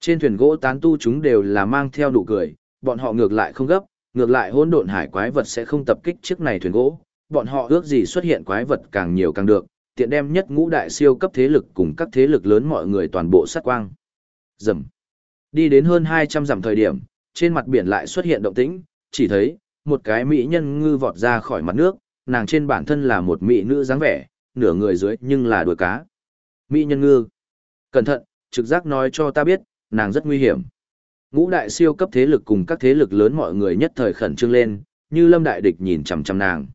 Trên thuyền gỗ tán tu chúng đều là mang theo nụ cười, bọn họ ngược lại không gấp, ngược lại hỗn độn hải quái vật sẽ không tập kích chiếc này thuyền gỗ, bọn họ ước gì xuất hiện quái vật càng nhiều càng được, tiện đem nhất ngũ đại siêu cấp thế lực cùng các thế lực lớn mọi người toàn bộ sát quang. Dầm. Đi đến hơn 200 dặm thời điểm, trên mặt biển lại xuất hiện động tĩnh, chỉ thấy, một cái mỹ nhân ngư vọt ra khỏi mặt nước, nàng trên bản thân là một mỹ nữ dáng vẻ, nửa người dưới nhưng là đuôi cá. Mỹ nhân ngư. Cẩn thận, trực giác nói cho ta biết, nàng rất nguy hiểm. Ngũ đại siêu cấp thế lực cùng các thế lực lớn mọi người nhất thời khẩn trương lên, như lâm đại địch nhìn chằm chằm nàng.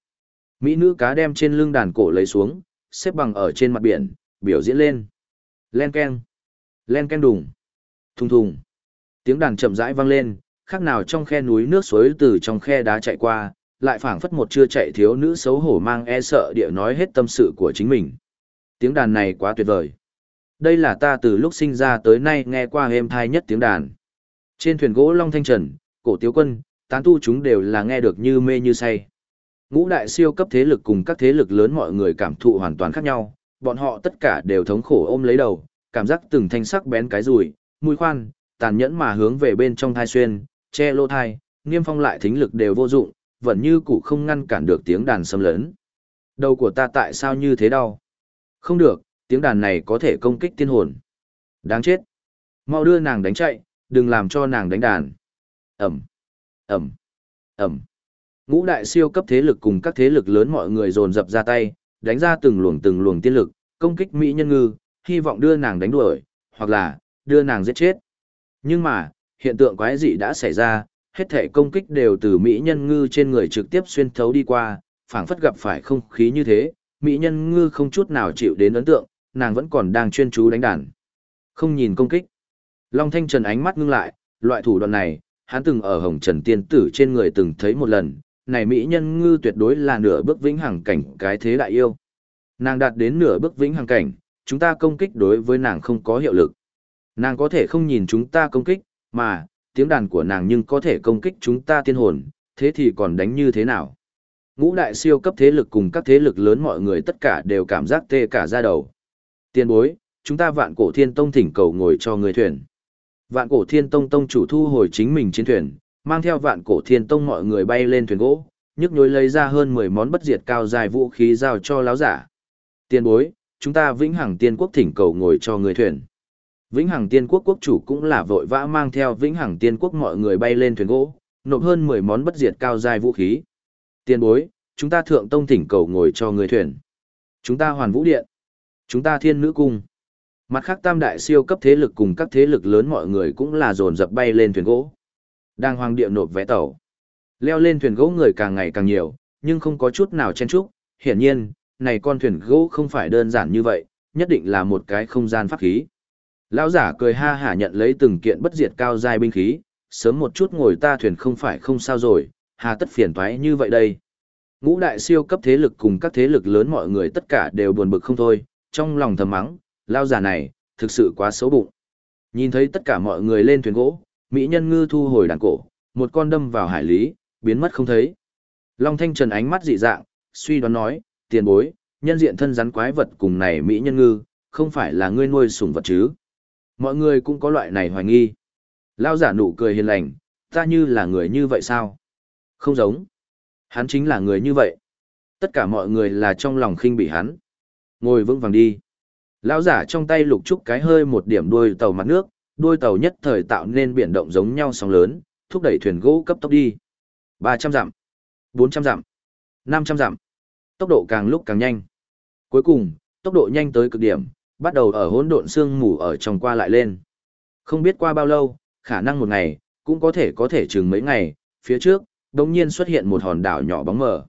Mỹ nữ cá đem trên lưng đàn cổ lấy xuống, xếp bằng ở trên mặt biển, biểu diễn lên. Len keng. Len keng đùng. Thùng thùng. Tiếng đàn chậm rãi vang lên, khác nào trong khe núi nước suối từ trong khe đá chạy qua, lại phảng phất một chưa chạy thiếu nữ xấu hổ mang e sợ địa nói hết tâm sự của chính mình. Tiếng đàn này quá tuyệt vời. Đây là ta từ lúc sinh ra tới nay nghe qua êm thai nhất tiếng đàn. Trên thuyền gỗ Long Thanh Trần, cổ tiếu quân, tán tu chúng đều là nghe được như mê như say. Ngũ đại siêu cấp thế lực cùng các thế lực lớn mọi người cảm thụ hoàn toàn khác nhau, bọn họ tất cả đều thống khổ ôm lấy đầu, cảm giác từng thanh sắc bén cái rùi, mũi khoan, tàn nhẫn mà hướng về bên trong thai xuyên, che lô thai, niêm phong lại thính lực đều vô dụng, vẫn như cũ không ngăn cản được tiếng đàn xâm lớn. Đầu của ta tại sao như thế đau? Không được, tiếng đàn này có thể công kích tiên hồn. Đáng chết. Mau đưa nàng đánh chạy, đừng làm cho nàng đánh đàn. Ẩm, Ẩm, Ẩm. Ngũ đại siêu cấp thế lực cùng các thế lực lớn mọi người dồn dập ra tay, đánh ra từng luồng từng luồng tiên lực, công kích Mỹ nhân ngư, hy vọng đưa nàng đánh đuổi, hoặc là, đưa nàng giết chết. Nhưng mà, hiện tượng quái dị đã xảy ra, hết thể công kích đều từ Mỹ nhân ngư trên người trực tiếp xuyên thấu đi qua, phảng phất gặp phải không khí như thế, Mỹ nhân ngư không chút nào chịu đến ấn tượng, nàng vẫn còn đang chuyên chú đánh đàn. Không nhìn công kích. Long Thanh Trần ánh mắt ngưng lại, loại thủ đoạn này, hắn từng ở Hồng Trần Tiên Tử trên người từng thấy một lần, này Mỹ nhân ngư tuyệt đối là nửa bước vĩnh hằng cảnh cái thế đại yêu. Nàng đạt đến nửa bước vĩnh hằng cảnh, chúng ta công kích đối với nàng không có hiệu lực. Nàng có thể không nhìn chúng ta công kích, mà, tiếng đàn của nàng nhưng có thể công kích chúng ta tiên hồn, thế thì còn đánh như thế nào? Ngũ đại siêu cấp thế lực cùng các thế lực lớn mọi người tất cả đều cảm giác tê cả da đầu. Tiên bối, chúng ta vạn cổ thiên tông thỉnh cầu ngồi cho người thuyền. Vạn cổ thiên tông tông chủ thu hồi chính mình chiến thuyền, mang theo vạn cổ thiên tông mọi người bay lên thuyền gỗ, nhức nhối lấy ra hơn 10 món bất diệt cao dài vũ khí giao cho láo giả. Tiên bối, chúng ta vĩnh hằng tiên quốc thỉnh cầu ngồi cho người thuyền. Vĩnh Hằng Tiên Quốc quốc chủ cũng là vội vã mang theo Vĩnh Hằng Tiên Quốc mọi người bay lên thuyền gỗ, nộp hơn 10 món bất diệt cao giai vũ khí. Tiên bối, chúng ta thượng tông thỉnh cầu ngồi cho người thuyền. Chúng ta Hoàn Vũ Điện. Chúng ta Thiên Nữ Cung. Mặt khác tam đại siêu cấp thế lực cùng các thế lực lớn mọi người cũng là dồn dập bay lên thuyền gỗ. Đang hoàng địa nộp vé tàu. Leo lên thuyền gỗ người càng ngày càng nhiều, nhưng không có chút nào chen chúc. Hiển nhiên, này con thuyền gỗ không phải đơn giản như vậy, nhất định là một cái không gian pháp khí. Lão giả cười ha hả nhận lấy từng kiện bất diệt cao giai binh khí, sớm một chút ngồi ta thuyền không phải không sao rồi, hà tất phiền toái như vậy đây. Ngũ đại siêu cấp thế lực cùng các thế lực lớn mọi người tất cả đều buồn bực không thôi, trong lòng thầm mắng, lão giả này, thực sự quá xấu bụng. Nhìn thấy tất cả mọi người lên thuyền gỗ, mỹ nhân ngư thu hồi đàn cổ, một con đâm vào hải lý, biến mất không thấy. Long Thanh Trần ánh mắt dị dạng, suy đoán nói, tiền bối, nhân diện thân rắn quái vật cùng này mỹ nhân ngư, không phải là ngươi nuôi sủng vật chứ? Mọi người cũng có loại này hoài nghi. Lao giả nụ cười hiền lành, ta như là người như vậy sao? Không giống. Hắn chính là người như vậy. Tất cả mọi người là trong lòng khinh bị hắn. Ngồi vững vàng đi. Lão giả trong tay lục trúc cái hơi một điểm đuôi tàu mặt nước, đuôi tàu nhất thời tạo nên biển động giống nhau sóng lớn, thúc đẩy thuyền gỗ cấp tốc đi. 300 dặm, 400 dặm, 500 dặm. Tốc độ càng lúc càng nhanh. Cuối cùng, tốc độ nhanh tới cực điểm, bắt đầu ở hỗn độn sương mù ở trong qua lại lên. Không biết qua bao lâu, khả năng một ngày, cũng có thể có thể chừng mấy ngày, phía trước, đột nhiên xuất hiện một hòn đảo nhỏ bóng mờ.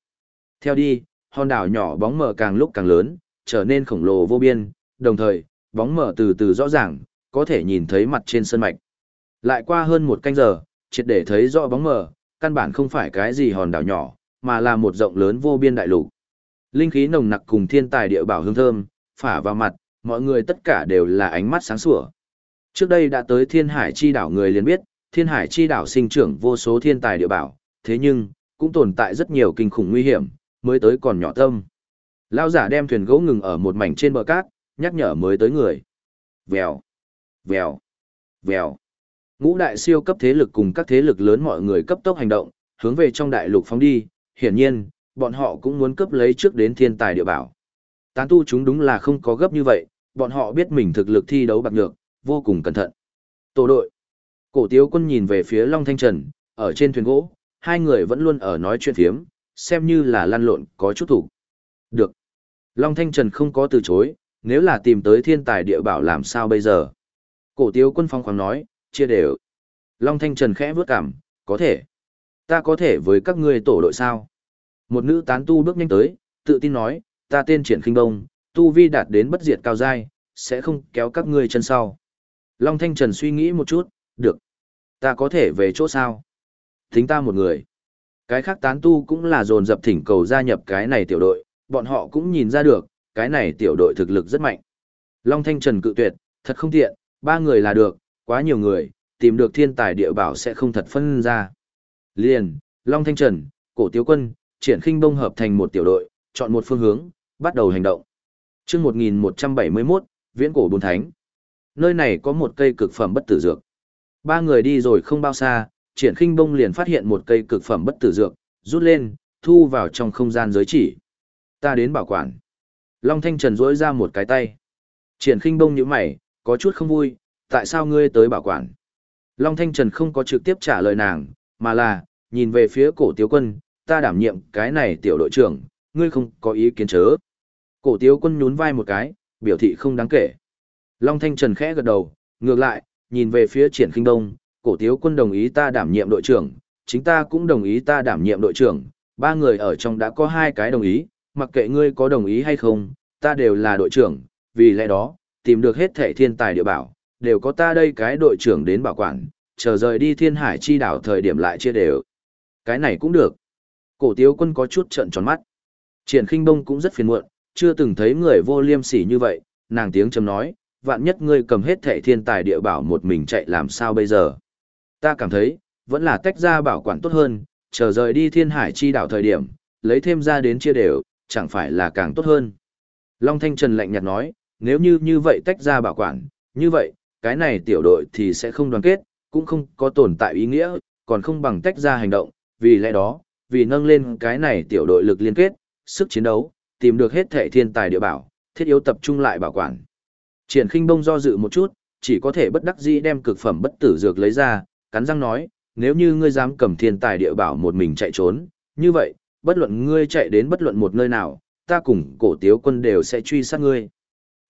Theo đi, hòn đảo nhỏ bóng mờ càng lúc càng lớn, trở nên khổng lồ vô biên, đồng thời, bóng mờ từ từ rõ ràng, có thể nhìn thấy mặt trên sân mạch. Lại qua hơn một canh giờ, triệt để thấy rõ bóng mờ, căn bản không phải cái gì hòn đảo nhỏ, mà là một rộng lớn vô biên đại lục. Linh khí nồng nặc cùng thiên tài địa bảo hương thơm, phả vào mặt, mọi người tất cả đều là ánh mắt sáng sủa. Trước đây đã tới thiên hải chi đảo người liền biết, thiên hải chi đảo sinh trưởng vô số thiên tài địa bảo, thế nhưng, cũng tồn tại rất nhiều kinh khủng nguy hiểm, mới tới còn nhỏ tâm. Lao giả đem thuyền gỗ ngừng ở một mảnh trên bờ cát, nhắc nhở mới tới người. Vèo, vèo, vèo. Ngũ đại siêu cấp thế lực cùng các thế lực lớn mọi người cấp tốc hành động, hướng về trong đại lục phóng đi, hiển nhiên, bọn họ cũng muốn cấp lấy trước đến thiên tài địa bảo. Tán tu chúng đúng là không có gấp như vậy, bọn họ biết mình thực lực thi đấu bạc nhược, vô cùng cẩn thận. Tổ đội. Cổ tiếu quân nhìn về phía Long Thanh Trần, ở trên thuyền gỗ, hai người vẫn luôn ở nói chuyện thiếm, xem như là lăn lộn có chút thủ. Được. Long Thanh Trần không có từ chối, nếu là tìm tới thiên tài địa bảo làm sao bây giờ? Cổ tiếu quân phong khoáng nói, chia đều. Long Thanh Trần khẽ vướt cảm, có thể. Ta có thể với các ngươi tổ đội sao? Một nữ tán tu bước nhanh tới, tự tin nói, ta tên triển khinh đông, tu vi đạt đến bất diệt cao giai, sẽ không kéo các ngươi chân sau. Long Thanh Trần suy nghĩ một chút, được. Ta có thể về chỗ sao? Thính ta một người. Cái khác tán tu cũng là dồn dập thỉnh cầu gia nhập cái này tiểu đội, bọn họ cũng nhìn ra được, cái này tiểu đội thực lực rất mạnh. Long Thanh Trần cự tuyệt, thật không tiện, ba người là được, quá nhiều người, tìm được thiên tài địa bảo sẽ không thật phân ra. Liền, Long Thanh Trần, Cổ Tiếu Quân, triển khinh bông hợp thành một tiểu đội, chọn một phương hướng, bắt đầu hành động. Trước 1171, Viễn Cổ Bồn Thánh. Nơi này có một cây cực phẩm bất tử dược. Ba người đi rồi không bao xa, triển khinh bông liền phát hiện một cây cực phẩm bất tử dược, rút lên, thu vào trong không gian giới chỉ. Ta đến bảo quản. Long Thanh Trần rỗi ra một cái tay. Triển khinh bông như mày, có chút không vui, tại sao ngươi tới bảo quản? Long Thanh Trần không có trực tiếp trả lời nàng, mà là, nhìn về phía cổ tiếu quân, ta đảm nhiệm cái này tiểu đội trưởng, ngươi không có ý kiến chớ. Cổ tiếu quân nhún vai một cái, biểu thị không đáng kể. Long Thanh Trần khẽ gật đầu, ngược lại, nhìn về phía triển khinh đông, cổ tiếu quân đồng ý ta đảm nhiệm đội trưởng, chính ta cũng đồng ý ta đảm nhiệm đội trưởng, ba người ở trong đã có hai cái đồng ý, mặc kệ ngươi có đồng ý hay không, ta đều là đội trưởng, vì lẽ đó, tìm được hết thể thiên tài địa bảo, đều có ta đây cái đội trưởng đến bảo quản, chờ rời đi thiên hải chi đảo thời điểm lại chia đều. Cái này cũng được. Cổ tiếu quân có chút trận tròn mắt. Triển khinh đông cũng rất phiền muộn, chưa từng thấy người vô liêm sỉ như vậy, nàng tiếng trầm nói, vạn nhất ngươi cầm hết thẻ thiên tài địa bảo một mình chạy làm sao bây giờ. Ta cảm thấy, vẫn là tách ra bảo quản tốt hơn, chờ rời đi thiên hải chi đảo thời điểm, lấy thêm ra đến chia đều, chẳng phải là càng tốt hơn. Long Thanh Trần lạnh nhạt nói, nếu như như vậy tách ra bảo quản, như vậy, cái này tiểu đội thì sẽ không đoàn kết, cũng không có tồn tại ý nghĩa, còn không bằng tách ra hành động, vì lẽ đó, vì nâng lên cái này tiểu đội lực liên kết, sức chiến đấu, tìm được hết thể thiên tài địa bảo, thiết yếu tập trung lại bảo quản. Triển khinh bông do dự một chút, chỉ có thể bất đắc dĩ đem cực phẩm bất tử dược lấy ra, cắn răng nói, nếu như ngươi dám cầm thiên tài địa bảo một mình chạy trốn, như vậy, bất luận ngươi chạy đến bất luận một nơi nào, ta cùng cổ tiếu quân đều sẽ truy sát ngươi.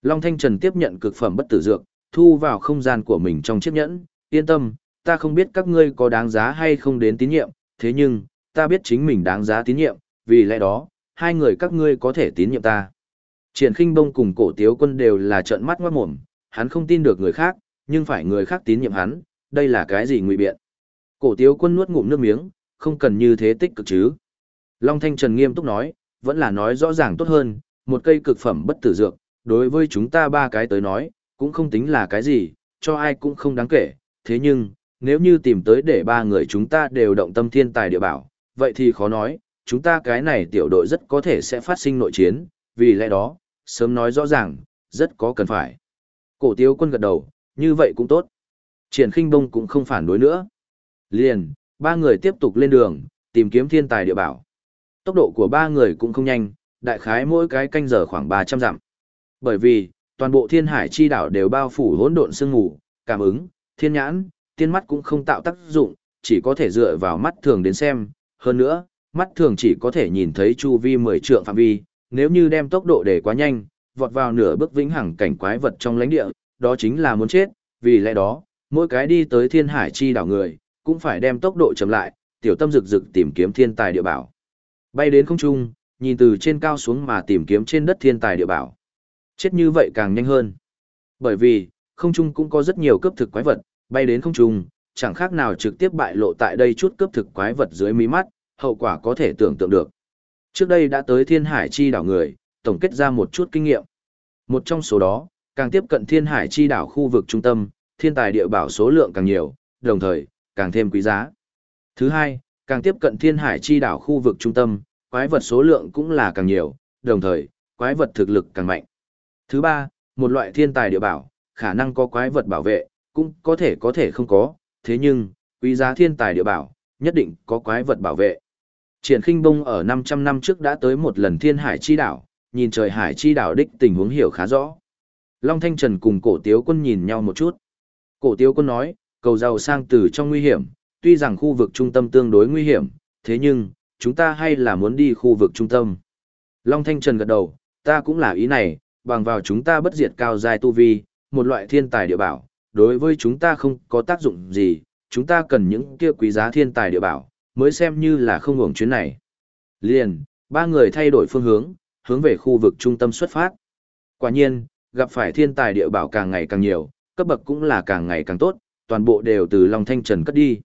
Long Thanh Trần tiếp nhận cực phẩm bất tử dược, thu vào không gian của mình trong chiếc nhẫn, yên tâm, ta không biết các ngươi có đáng giá hay không đến tín nhiệm, thế nhưng, ta biết chính mình đáng giá tín nhiệm, vì lẽ đó, hai người các ngươi có thể tín nhiệm ta. Triển khinh bông cùng cổ tiếu quân đều là trợn mắt ngoát mồm, hắn không tin được người khác, nhưng phải người khác tín nhiệm hắn, đây là cái gì ngụy biện. Cổ tiếu quân nuốt ngụm nước miếng, không cần như thế tích cực chứ. Long Thanh Trần nghiêm túc nói, vẫn là nói rõ ràng tốt hơn, một cây cực phẩm bất tử dược, đối với chúng ta ba cái tới nói, cũng không tính là cái gì, cho ai cũng không đáng kể, thế nhưng, nếu như tìm tới để ba người chúng ta đều động tâm thiên tài địa bảo, vậy thì khó nói, chúng ta cái này tiểu đội rất có thể sẽ phát sinh nội chiến, vì lẽ đó, sớm nói rõ ràng, rất có cần phải. Cổ tiêu quân gật đầu, như vậy cũng tốt. Triển khinh bông cũng không phản đối nữa. Liền, ba người tiếp tục lên đường, tìm kiếm thiên tài địa bảo. Tốc độ của ba người cũng không nhanh, đại khái mỗi cái canh giờ khoảng 300 dặm. Bởi vì, toàn bộ thiên hải chi đảo đều bao phủ hỗn độn sương mù, cảm ứng, thiên nhãn, tiên mắt cũng không tạo tác dụng, chỉ có thể dựa vào mắt thường đến xem. Hơn nữa, mắt thường chỉ có thể nhìn thấy chu vi 10 trượng phạm vi, nếu như đem tốc độ để quá nhanh, vọt vào nửa bước vĩnh hằng cảnh quái vật trong lãnh địa, đó chính là muốn chết, vì lẽ đó, mỗi cái đi tới thiên hải chi đảo người, cũng phải đem tốc độ chậm lại, tiểu tâm rực rực tìm kiếm thiên tài địa bảo. Bay đến không trung, nhìn từ trên cao xuống mà tìm kiếm trên đất thiên tài địa bảo. Chết như vậy càng nhanh hơn. Bởi vì, không trung cũng có rất nhiều cấp thực quái vật, bay đến không trung, chẳng khác nào trực tiếp bại lộ tại đây chút cấp thực quái vật dưới mí mắt, hậu quả có thể tưởng tượng được. Trước đây đã tới thiên hải chi đảo người, tổng kết ra một chút kinh nghiệm. Một trong số đó, càng tiếp cận thiên hải chi đảo khu vực trung tâm, thiên tài địa bảo số lượng càng nhiều, đồng thời, càng thêm quý giá. Thứ hai, càng tiếp cận thiên hải chi đảo khu vực trung tâm, quái vật số lượng cũng là càng nhiều, đồng thời, quái vật thực lực càng mạnh. Thứ ba, một loại thiên tài địa bảo, khả năng có quái vật bảo vệ, cũng có thể có thể không có, thế nhưng, quý giá thiên tài địa bảo, nhất định có quái vật bảo vệ. Triển khinh bông ở 500 năm trước đã tới một lần thiên hải chi đảo, nhìn trời hải chi đảo đích tình huống hiểu khá rõ. Long Thanh Trần cùng cổ tiếu quân nhìn nhau một chút. Cổ tiếu quân nói, cầu giàu sang từ trong nguy hiểm, tuy rằng khu vực trung tâm tương đối nguy hiểm, thế nhưng, chúng ta hay là muốn đi khu vực trung tâm. Long Thanh Trần gật đầu, ta cũng là ý này, bằng vào chúng ta bất diệt cao dài tu vi, một loại thiên tài địa bảo, đối với chúng ta không có tác dụng gì, chúng ta cần những kia quý giá thiên tài địa bảo, mới xem như là không hưởng chuyến này. Liền, ba người thay đổi phương hướng, hướng về khu vực trung tâm xuất phát. Quả nhiên, gặp phải thiên tài địa bảo càng ngày càng nhiều, cấp bậc cũng là càng ngày càng tốt, toàn bộ đều từ Long Thanh Trần cất đi.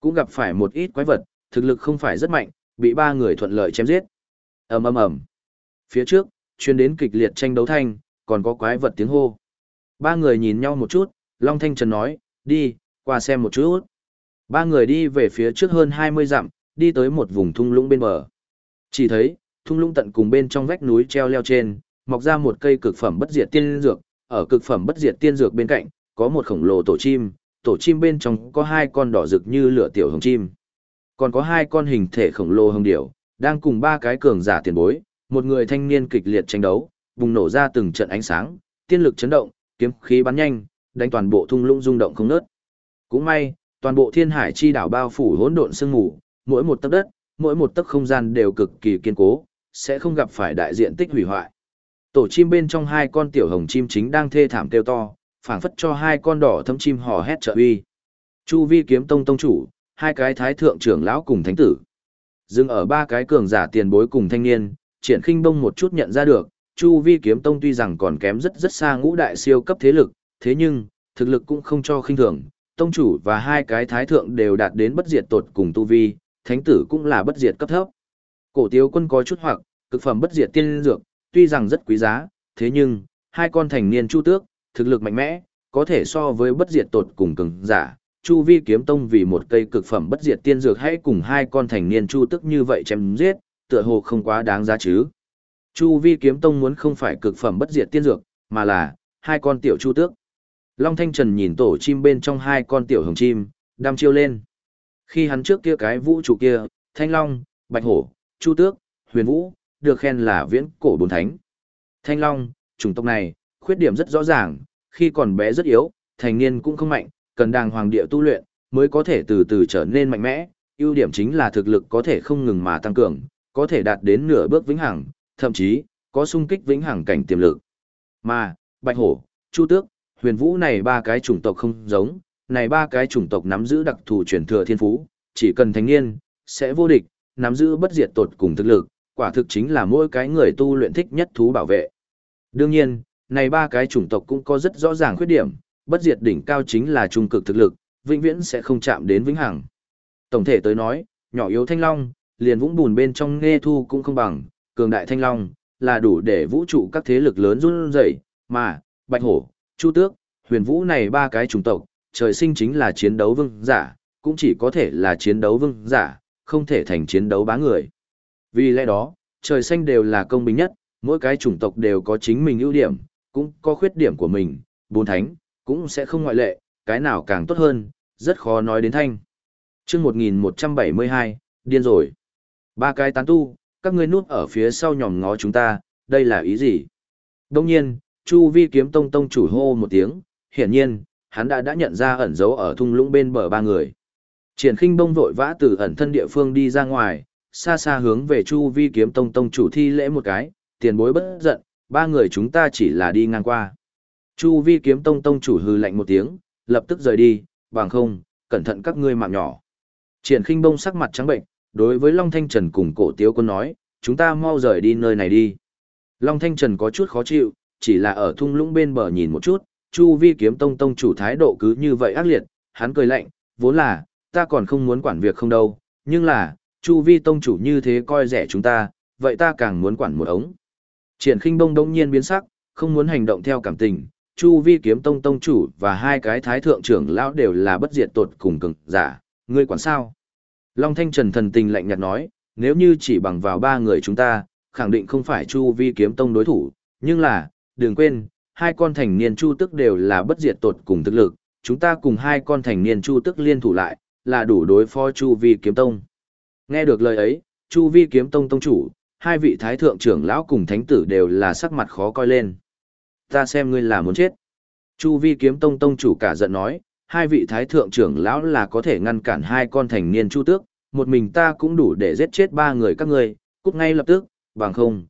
Cũng gặp phải một ít quái vật, thực lực không phải rất mạnh, bị ba người thuận lợi chém giết. ầm ầm ầm. Phía trước, chuyên đến kịch liệt tranh đấu thanh, còn có quái vật tiếng hô. Ba người nhìn nhau một chút, Long Thanh Trần nói, đi, qua xem một chút. Ba người đi về phía trước hơn 20 dặm, đi tới một vùng thung lũng bên bờ. Chỉ thấy, thung lũng tận cùng bên trong vách núi treo leo trên, mọc ra một cây cực phẩm bất diệt tiên dược, ở cực phẩm bất diệt tiên dược bên cạnh, có một khổng lồ tổ chim, tổ chim bên trong có hai con đỏ rực như lửa tiểu hồng chim. Còn có hai con hình thể khổng lồ hồng điểu, đang cùng ba cái cường giả tiền bối, một người thanh niên kịch liệt tranh đấu, bùng nổ ra từng trận ánh sáng, tiên lực chấn động, kiếm khí bắn nhanh, đánh toàn bộ thung lũng rung động không ngớt. Cũng may, toàn bộ thiên hải chi đảo bao phủ hỗn độn sương mù, mỗi một tấc đất, mỗi một tấc không gian đều cực kỳ kiên cố, sẽ không gặp phải đại diện tích hủy hoại. Tổ chim bên trong hai con tiểu hồng chim chính đang thê thảm kêu to, phảng phất cho hai con đỏ thâm chim hò hét trợ uy. Chu Vi kiếm tông tông chủ, hai cái thái thượng trưởng lão cùng thánh tử. Dừng ở ba cái cường giả tiền bối cùng thanh niên, triển khinh bông một chút nhận ra được, Chu Vi kiếm tông tuy rằng còn kém rất rất xa ngũ đại siêu cấp thế lực, thế nhưng, thực lực cũng không cho khinh thường, tông chủ và hai cái thái thượng đều đạt đến bất diệt tột cùng tu vi, thánh tử cũng là bất diệt cấp thấp. Cổ Tiếu quân có chút hoặc, cực phẩm bất diệt tiên dược, tuy rằng rất quý giá, thế nhưng, hai con thành niên chu tước, thực lực mạnh mẽ, có thể so với bất diệt tột cùng cường giả. Chu vi kiếm tông vì một cây cực phẩm bất diệt tiên dược hãy cùng hai con thành niên chu tước như vậy chém giết, tựa hồ không quá đáng giá chứ. Chu vi kiếm tông muốn không phải cực phẩm bất diệt tiên dược, mà là hai con tiểu chu tước. Long Thanh Trần nhìn tổ chim bên trong hai con tiểu hồng chim, đam chiêu lên. Khi hắn trước kia cái vũ trụ kia, Thanh Long, Bạch Hổ, Chu Tước, Huyền Vũ, được khen là viễn cổ bốn thánh. Thanh Long, chủng tộc này, khuyết điểm rất rõ ràng, khi còn bé rất yếu, thành niên cũng không mạnh, cần đàng hoàng địa tu luyện, mới có thể từ từ trở nên mạnh mẽ. ưu điểm chính là thực lực có thể không ngừng mà tăng cường, có thể đạt đến nửa bước vĩnh hằng, thậm chí, có sung kích vĩnh hằng cảnh tiềm lực. Mà, Bạch Hổ, Chu Tước, Huyền Vũ này ba cái chủng tộc không giống, này ba cái chủng tộc nắm giữ đặc thù truyền thừa thiên phú, chỉ cần thành niên, sẽ vô địch, nắm giữ bất diệt tột cùng thực lực, quả thực chính là mỗi cái người tu luyện thích nhất thú bảo vệ. Đương nhiên, này ba cái chủng tộc cũng có rất rõ ràng khuyết điểm, bất diệt đỉnh cao chính là trung cực thực lực, vĩnh viễn sẽ không chạm đến vĩnh hằng. Tổng thể tới nói, nhỏ yếu thanh long, liền vũng bùn bên trong nghe thu cũng không bằng, cường đại thanh long, là đủ để vũ trụ các thế lực lớn run rẩy, mà, bạch hổ, chu tước, huyền vũ này ba cái chủng tộc, trời sinh chính là chiến đấu vương giả, cũng chỉ có thể là chiến đấu vương giả, không thể thành chiến đấu bá người. Vì lẽ đó, trời xanh đều là công bình nhất, mỗi cái chủng tộc đều có chính mình ưu điểm, cũng có khuyết điểm của mình, bốn thánh, cũng sẽ không ngoại lệ, cái nào càng tốt hơn, rất khó nói đến thanh. chương 1172, điên rồi. Ba cái tán tu, các ngươi núp ở phía sau nhòm ngó chúng ta, đây là ý gì? Đông nhiên, Chu vi kiếm tông tông chủ hô một tiếng, hiển nhiên, hắn đã đã nhận ra ẩn dấu ở thung lũng bên bờ ba người. Triển khinh bông vội vã từ ẩn thân địa phương đi ra ngoài, xa xa hướng về Chu vi kiếm tông tông chủ thi lễ một cái, tiền bối bất giận, ba người chúng ta chỉ là đi ngang qua. Chu vi kiếm tông tông chủ hư lạnh một tiếng, lập tức rời đi, bằng không, cẩn thận các ngươi mạng nhỏ. Triển khinh bông sắc mặt trắng bệnh, đối với Long Thanh Trần cùng cổ tiếu quân nói, chúng ta mau rời đi nơi này đi. Long Thanh Trần có chút khó chịu, chỉ là ở thung lũng bên bờ nhìn một chút, Chu vi kiếm tông tông chủ thái độ cứ như vậy ác liệt, hắn cười lạnh, vốn là, ta còn không muốn quản việc không đâu, nhưng là, Chu vi tông chủ như thế coi rẻ chúng ta, vậy ta càng muốn quản một ống. Triển khinh bông đông nhiên biến sắc, không muốn hành động theo cảm tình, Chu vi kiếm tông tông chủ và hai cái thái thượng trưởng lão đều là bất diệt tột cùng cực giả, ngươi quản sao? Long Thanh Trần thần tình lạnh nhạt nói, nếu như chỉ bằng vào ba người chúng ta, khẳng định không phải Chu vi kiếm tông đối thủ, nhưng là, đừng quên, hai con thành niên chu tức đều là bất diệt tột cùng thực lực, chúng ta cùng hai con thành niên chu tức liên thủ lại, là đủ đối phó Chu vi kiếm tông. Nghe được lời ấy, Chu vi kiếm tông tông chủ, hai vị thái thượng trưởng lão cùng thánh tử đều là sắc mặt khó coi lên. Ta xem ngươi là muốn chết. Chu vi kiếm tông tông chủ cả giận nói, hai vị thái thượng trưởng lão là có thể ngăn cản hai con thành niên chu tước, một mình ta cũng đủ để giết chết ba người các ngươi, cút ngay lập tức, bằng không.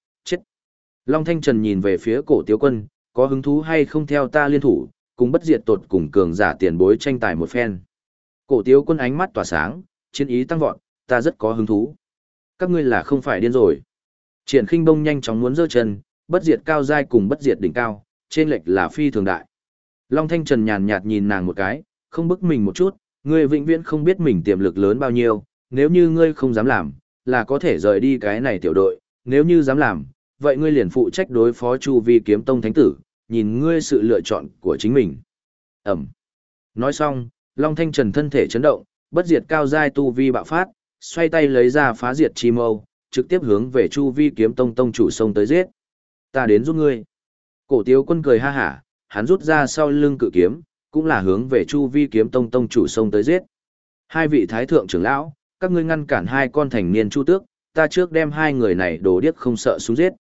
Long Thanh Trần nhìn về phía cổ tiếu quân, có hứng thú hay không theo ta liên thủ, cùng bất diệt tột cùng cường giả tiền bối tranh tài một phen. Cổ tiếu quân ánh mắt tỏa sáng, chiến ý tăng vọt, ta rất có hứng thú. Các ngươi là không phải điên rồi. Triển khinh bông nhanh chóng muốn dơ chân, bất diệt cao dai cùng bất diệt đỉnh cao, trên lệch là phi thường đại. Long Thanh Trần nhàn nhạt nhìn nàng một cái, không bức mình một chút, ngươi vĩnh viễn không biết mình tiềm lực lớn bao nhiêu, nếu như ngươi không dám làm, là có thể rời đi cái này tiểu đội, nếu như dám làm, vậy ngươi liền phụ trách đối phó Chu Vi kiếm tông thánh tử, nhìn ngươi sự lựa chọn của chính mình. Ẩm. Nói xong, Long Thanh Trần thân thể chấn động, bất diệt cao giai tu vi bạo phát, xoay tay lấy ra phá diệt chi mâu, trực tiếp hướng về Chu Vi kiếm tông tông chủ sông tới giết. Ta đến giúp ngươi. Cổ tiếu quân cười ha hả, hắn rút ra sau lưng cự kiếm, cũng là hướng về Chu Vi kiếm tông tông chủ sông tới giết. Hai vị thái thượng trưởng lão, các ngươi ngăn cản hai con thành niên chu tước, ta trước đem hai người này đồ điếc không sợ xuống giết.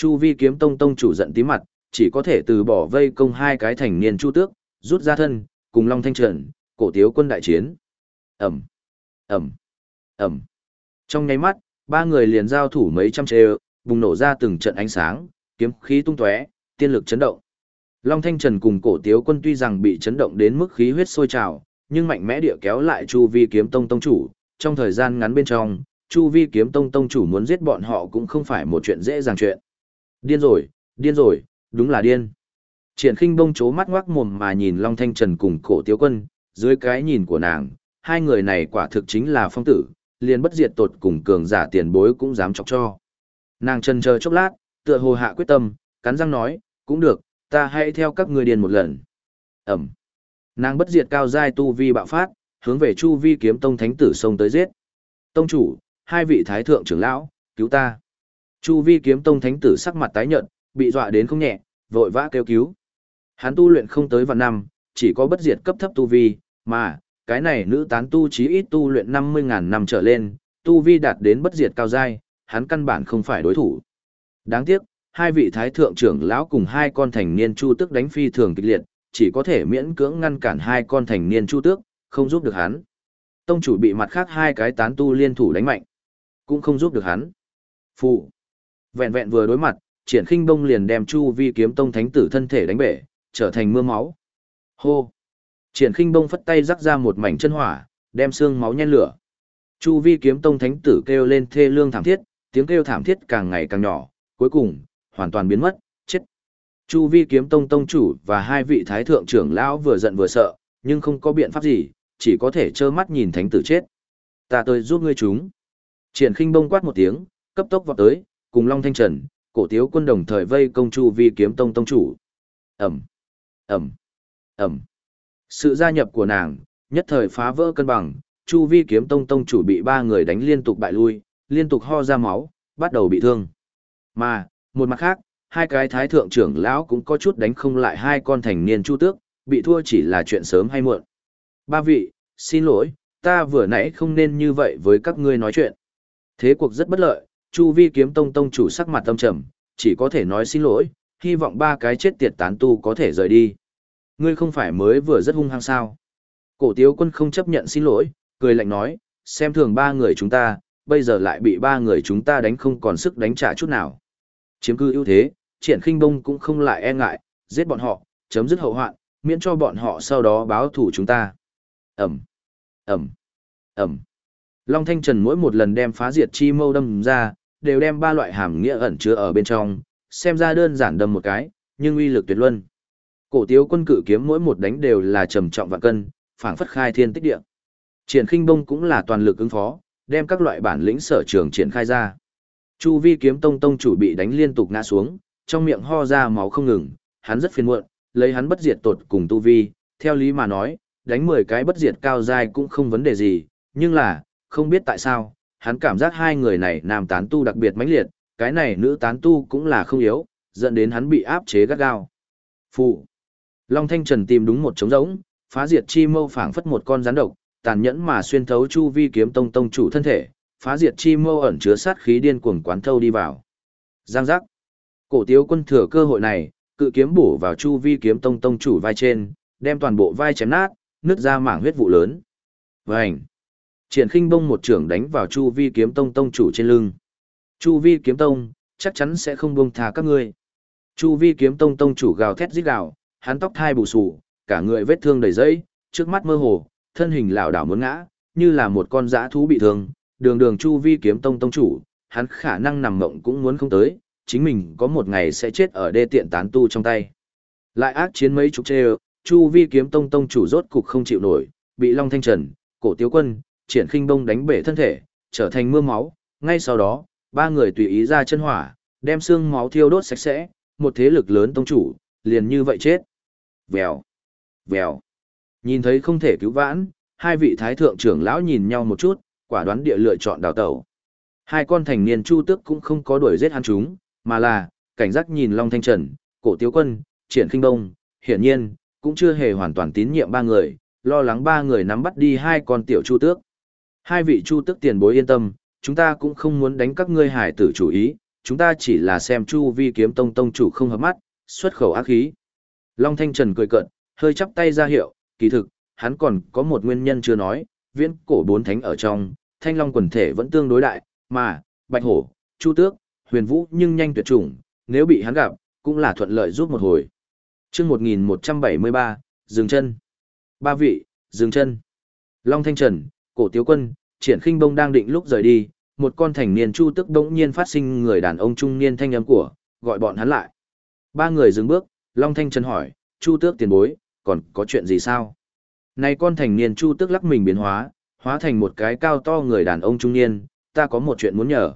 Chu Vi kiếm tông tông chủ giận tí mặt, chỉ có thể từ bỏ vây công hai cái thành niên chu tước, rút ra thân, cùng Long Thanh Trần, cổ tiếu quân đại chiến. Ẩm, Ẩm, Ẩm. Trong nháy mắt, ba người liền giao thủ mấy trăm trê, bùng nổ ra từng trận ánh sáng, kiếm khí tung tóe, tiên lực chấn động. Long Thanh Trần cùng cổ tiếu quân tuy rằng bị chấn động đến mức khí huyết sôi trào, nhưng mạnh mẽ địa kéo lại Chu Vi kiếm tông tông chủ, trong thời gian ngắn bên trong, Chu Vi kiếm tông tông chủ muốn giết bọn họ cũng không phải một chuyện dễ dàng chuyện. Điên rồi, điên rồi, đúng là điên. Triển khinh bông chố mắt ngoác mồm mà nhìn Long Thanh Trần cùng cổ tiếu quân, dưới cái nhìn của nàng, hai người này quả thực chính là phong tử, liền bất diệt tột cùng cường giả tiền bối cũng dám chọc cho. Nàng trần chờ chốc lát, tựa hồ hạ quyết tâm, cắn răng nói, cũng được, ta hãy theo các ngươi điền một lần. Ẩm. Nàng bất diệt cao giai tu vi bạo phát, hướng về Chu Vi kiếm tông thánh tử sông tới giết. Tông chủ, hai vị thái thượng trưởng lão, cứu ta. Chu Vi kiếm tông thánh tử sắc mặt tái nhợt, bị dọa đến không nhẹ, vội vã kêu cứu. Hắn tu luyện không tới vạn năm, chỉ có bất diệt cấp thấp tu vi, mà cái này nữ tán tu chí ít tu luyện 50.000 năm trở lên, tu vi đạt đến bất diệt cao giai, hắn căn bản không phải đối thủ. Đáng tiếc, hai vị thái thượng trưởng lão cùng hai con thành niên chu tước đánh phi thường kịch liệt, chỉ có thể miễn cưỡng ngăn cản hai con thành niên chu tước, không giúp được hắn. Tông chủ bị mặt khác hai cái tán tu liên thủ đánh mạnh, cũng không giúp được hắn. Phụ. Vẹn vẹn vừa đối mặt, triển khinh bông liền đem chu vi kiếm tông thánh tử thân thể đánh bể, trở thành mưa máu. Hô. Triển khinh bông phất tay rắc ra một mảnh chân hỏa, đem xương máu nhen lửa. Chu vi kiếm tông thánh tử kêu lên thê lương thảm thiết, tiếng kêu thảm thiết càng ngày càng nhỏ, cuối cùng, hoàn toàn biến mất, chết. Chu vi kiếm tông tông chủ và hai vị thái thượng trưởng lão vừa giận vừa sợ, nhưng không có biện pháp gì, chỉ có thể trơ mắt nhìn thánh tử chết. Ta tới giúp ngươi chúng. Triển khinh bông quát một tiếng, cấp tốc vọt tới, cùng Long Thanh Trần, cổ tiếu quân đồng thời vây công chu vi kiếm tông tông chủ. Ẩm, Ẩm, Ẩm. Sự gia nhập của nàng, nhất thời phá vỡ cân bằng, chu vi kiếm tông tông chủ bị ba người đánh liên tục bại lui, liên tục ho ra máu, bắt đầu bị thương. Mà, một mặt khác, hai cái thái thượng trưởng lão cũng có chút đánh không lại hai con thành niên chu tước, bị thua chỉ là chuyện sớm hay muộn. Ba vị, xin lỗi, ta vừa nãy không nên như vậy với các ngươi nói chuyện. Thế cuộc rất bất lợi, Chu Vi kiếm tông tông chủ sắc mặt tâm trầm, chỉ có thể nói xin lỗi, hy vọng ba cái chết tiệt tán tu có thể rời đi. Ngươi không phải mới vừa rất hung hăng sao. Cổ tiếu quân không chấp nhận xin lỗi, cười lạnh nói, xem thường ba người chúng ta, bây giờ lại bị ba người chúng ta đánh không còn sức đánh trả chút nào. Chiếm cư ưu thế, triển khinh bông cũng không lại e ngại, giết bọn họ, chấm dứt hậu hoạn, miễn cho bọn họ sau đó báo thủ chúng ta. Ẩm, Ẩm, Ẩm. Long Thanh Trần mỗi một lần đem phá diệt chi mâu đâm ra, đều đem ba loại hàm nghĩa ẩn chứa ở bên trong, xem ra đơn giản đâm một cái, nhưng uy lực tuyệt luân. Cổ tiếu quân cử kiếm mỗi một đánh đều là trầm trọng vạn cân, phảng phất khai thiên tích địa. Triển khinh bông cũng là toàn lực ứng phó, đem các loại bản lĩnh sở trường triển khai ra. Chu vi kiếm tông tông chủ bị đánh liên tục ngã xuống, trong miệng ho ra máu không ngừng, hắn rất phiền muộn, lấy hắn bất diệt tột cùng tu vi, theo lý mà nói, đánh 10 cái bất diệt cao giai cũng không vấn đề gì, nhưng là, không biết tại sao, hắn cảm giác hai người này nam tán tu đặc biệt mãnh liệt, cái này nữ tán tu cũng là không yếu, dẫn đến hắn bị áp chế gắt gao. Phụ. Long Thanh Trần tìm đúng một trống rỗng, phá diệt chi mâu phảng phất một con rắn độc, tàn nhẫn mà xuyên thấu chu vi kiếm tông tông chủ thân thể, phá diệt chi mâu ẩn chứa sát khí điên cuồng quán thâu đi vào. Giang giác. Cổ tiếu quân thừa cơ hội này, cự kiếm bổ vào chu vi kiếm tông tông chủ vai trên, đem toàn bộ vai chém nát, nứt ra mảng huyết vụ lớn. Vành! Triển khinh bông một trưởng đánh vào Chu Vi kiếm tông tông chủ trên lưng. Chu Vi kiếm tông, chắc chắn sẽ không buông tha các ngươi. Chu Vi kiếm tông tông chủ gào thét rít gào, hắn tóc thai bù sù, cả người vết thương đầy dẫy, trước mắt mơ hồ, thân hình lảo đảo muốn ngã, như là một con dã thú bị thương. Đường đường Chu Vi kiếm tông tông chủ, hắn khả năng nằm mộng cũng muốn không tới, chính mình có một ngày sẽ chết ở đê tiện tán tu trong tay. Lại ác chiến mấy chục chê Chu Vi kiếm tông tông chủ rốt cục không chịu nổi, bị Long Thanh Trần, cổ tiếu quân, triển khinh bông đánh bể thân thể, trở thành mưa máu. Ngay sau đó, ba người tùy ý ra chân hỏa, đem xương máu thiêu đốt sạch sẽ, một thế lực lớn tông chủ, liền như vậy chết. Vèo, vèo. Nhìn thấy không thể cứu vãn, hai vị thái thượng trưởng lão nhìn nhau một chút, quả đoán địa lựa chọn đào tẩu. Hai con thành niên chu tước cũng không có đuổi giết hắn chúng, mà là, cảnh giác nhìn Long Thanh Trần, cổ tiếu quân, triển khinh bông, hiển nhiên, cũng chưa hề hoàn toàn tín nhiệm ba người, lo lắng ba người nắm bắt đi hai con tiểu chu tước. Hai vị chu tước tiền bối yên tâm, chúng ta cũng không muốn đánh các ngươi hải tử chủ ý, chúng ta chỉ là xem chu vi kiếm tông tông chủ không hợp mắt, xuất khẩu ác khí. Long Thanh Trần cười cợt, hơi chắp tay ra hiệu, kỳ thực, hắn còn có một nguyên nhân chưa nói, viễn cổ bốn thánh ở trong, thanh long quần thể vẫn tương đối đại, mà, bạch hổ, chu tước, huyền vũ nhưng nhanh tuyệt chủng, nếu bị hắn gặp, cũng là thuận lợi giúp một hồi. chương 1173, dừng chân. Ba vị, dừng chân. Long Thanh Trần, cổ tiếu quân, triển khinh bông đang định lúc rời đi, một con thành niên chu tức đống nhiên phát sinh người đàn ông trung niên thanh âm của, gọi bọn hắn lại. Ba người dừng bước, Long Thanh Trần hỏi, chu tước tiền bối, còn có chuyện gì sao? Này con thành niên chu tước lắc mình biến hóa, hóa thành một cái cao to người đàn ông trung niên, ta có một chuyện muốn nhờ.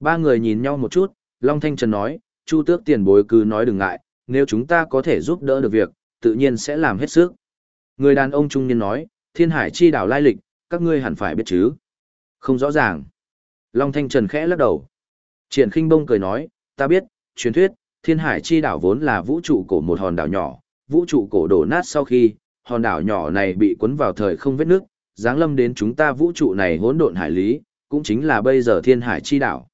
Ba người nhìn nhau một chút, Long Thanh Trần nói, chu tước tiền bối cứ nói đừng ngại, nếu chúng ta có thể giúp đỡ được việc, tự nhiên sẽ làm hết sức. Người đàn ông trung niên nói, thiên hải chi đảo lai lịch, các ngươi hẳn phải biết chứ. Không rõ ràng. Long Thanh Trần khẽ lắc đầu. Triển khinh bông cười nói, ta biết, truyền thuyết, thiên hải chi đảo vốn là vũ trụ cổ một hòn đảo nhỏ, vũ trụ cổ đổ nát sau khi, hòn đảo nhỏ này bị cuốn vào thời không vết nước, giáng lâm đến chúng ta vũ trụ này hỗn độn hải lý, cũng chính là bây giờ thiên hải chi đảo.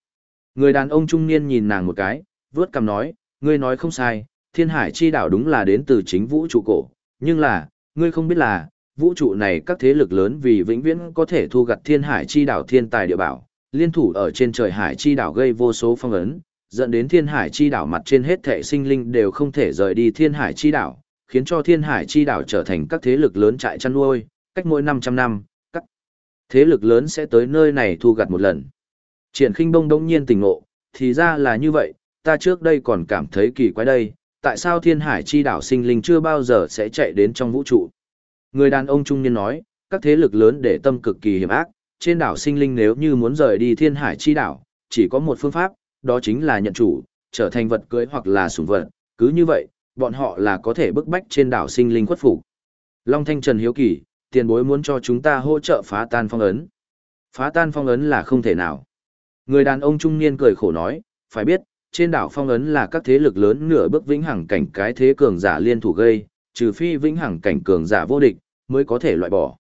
Người đàn ông trung niên nhìn nàng một cái, vớt cằm nói, ngươi nói không sai, thiên hải chi đảo đúng là đến từ chính vũ trụ cổ, nhưng là, ngươi không biết là, vũ trụ này các thế lực lớn vì vĩnh viễn có thể thu gặt thiên hải chi đảo thiên tài địa bảo, liên thủ ở trên trời hải chi đảo gây vô số phong ấn, dẫn đến thiên hải chi đảo mặt trên hết thể sinh linh đều không thể rời đi thiên hải chi đảo, khiến cho thiên hải chi đảo trở thành các thế lực lớn trại chăn nuôi, cách mỗi 500 năm, các thế lực lớn sẽ tới nơi này thu gặt một lần. Triển khinh bông đông nhiên tỉnh ngộ, thì ra là như vậy, ta trước đây còn cảm thấy kỳ quái đây, tại sao thiên hải chi đảo sinh linh chưa bao giờ sẽ chạy đến trong vũ trụ. Người đàn ông trung niên nói, các thế lực lớn để tâm cực kỳ hiểm ác, trên đảo sinh linh nếu như muốn rời đi thiên hải chi đảo, chỉ có một phương pháp, đó chính là nhận chủ, trở thành vật cưới hoặc là sủng vật, cứ như vậy, bọn họ là có thể bức bách trên đảo sinh linh khuất phục. Long Thanh Trần hiếu kỳ, tiền bối muốn cho chúng ta hỗ trợ phá tan phong ấn. Phá tan phong ấn là không thể nào. Người đàn ông trung niên cười khổ nói, phải biết, trên đảo phong ấn là các thế lực lớn nửa bước vĩnh hằng cảnh cái thế cường giả liên thủ gây, trừ phi vĩnh hằng cảnh cường giả vô địch, mới có thể loại bỏ.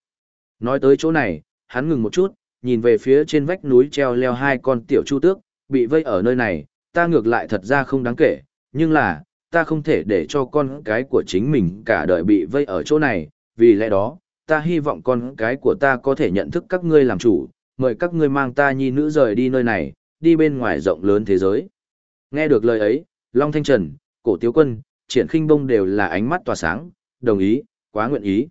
Nói tới chỗ này, hắn ngừng một chút, nhìn về phía trên vách núi treo leo hai con tiểu chu tước, bị vây ở nơi này, ta ngược lại thật ra không đáng kể, nhưng là, ta không thể để cho con cái của chính mình cả đời bị vây ở chỗ này, vì lẽ đó, ta hy vọng con cái của ta có thể nhận thức các ngươi làm chủ, mời các ngươi mang ta nhi nữ rời đi nơi này, đi bên ngoài rộng lớn thế giới. Nghe được lời ấy, Long Thanh Trần, Cổ Tiếu Quân, Triển Kinh Bông đều là ánh mắt tỏa sáng, đồng ý, quá nguyện ý.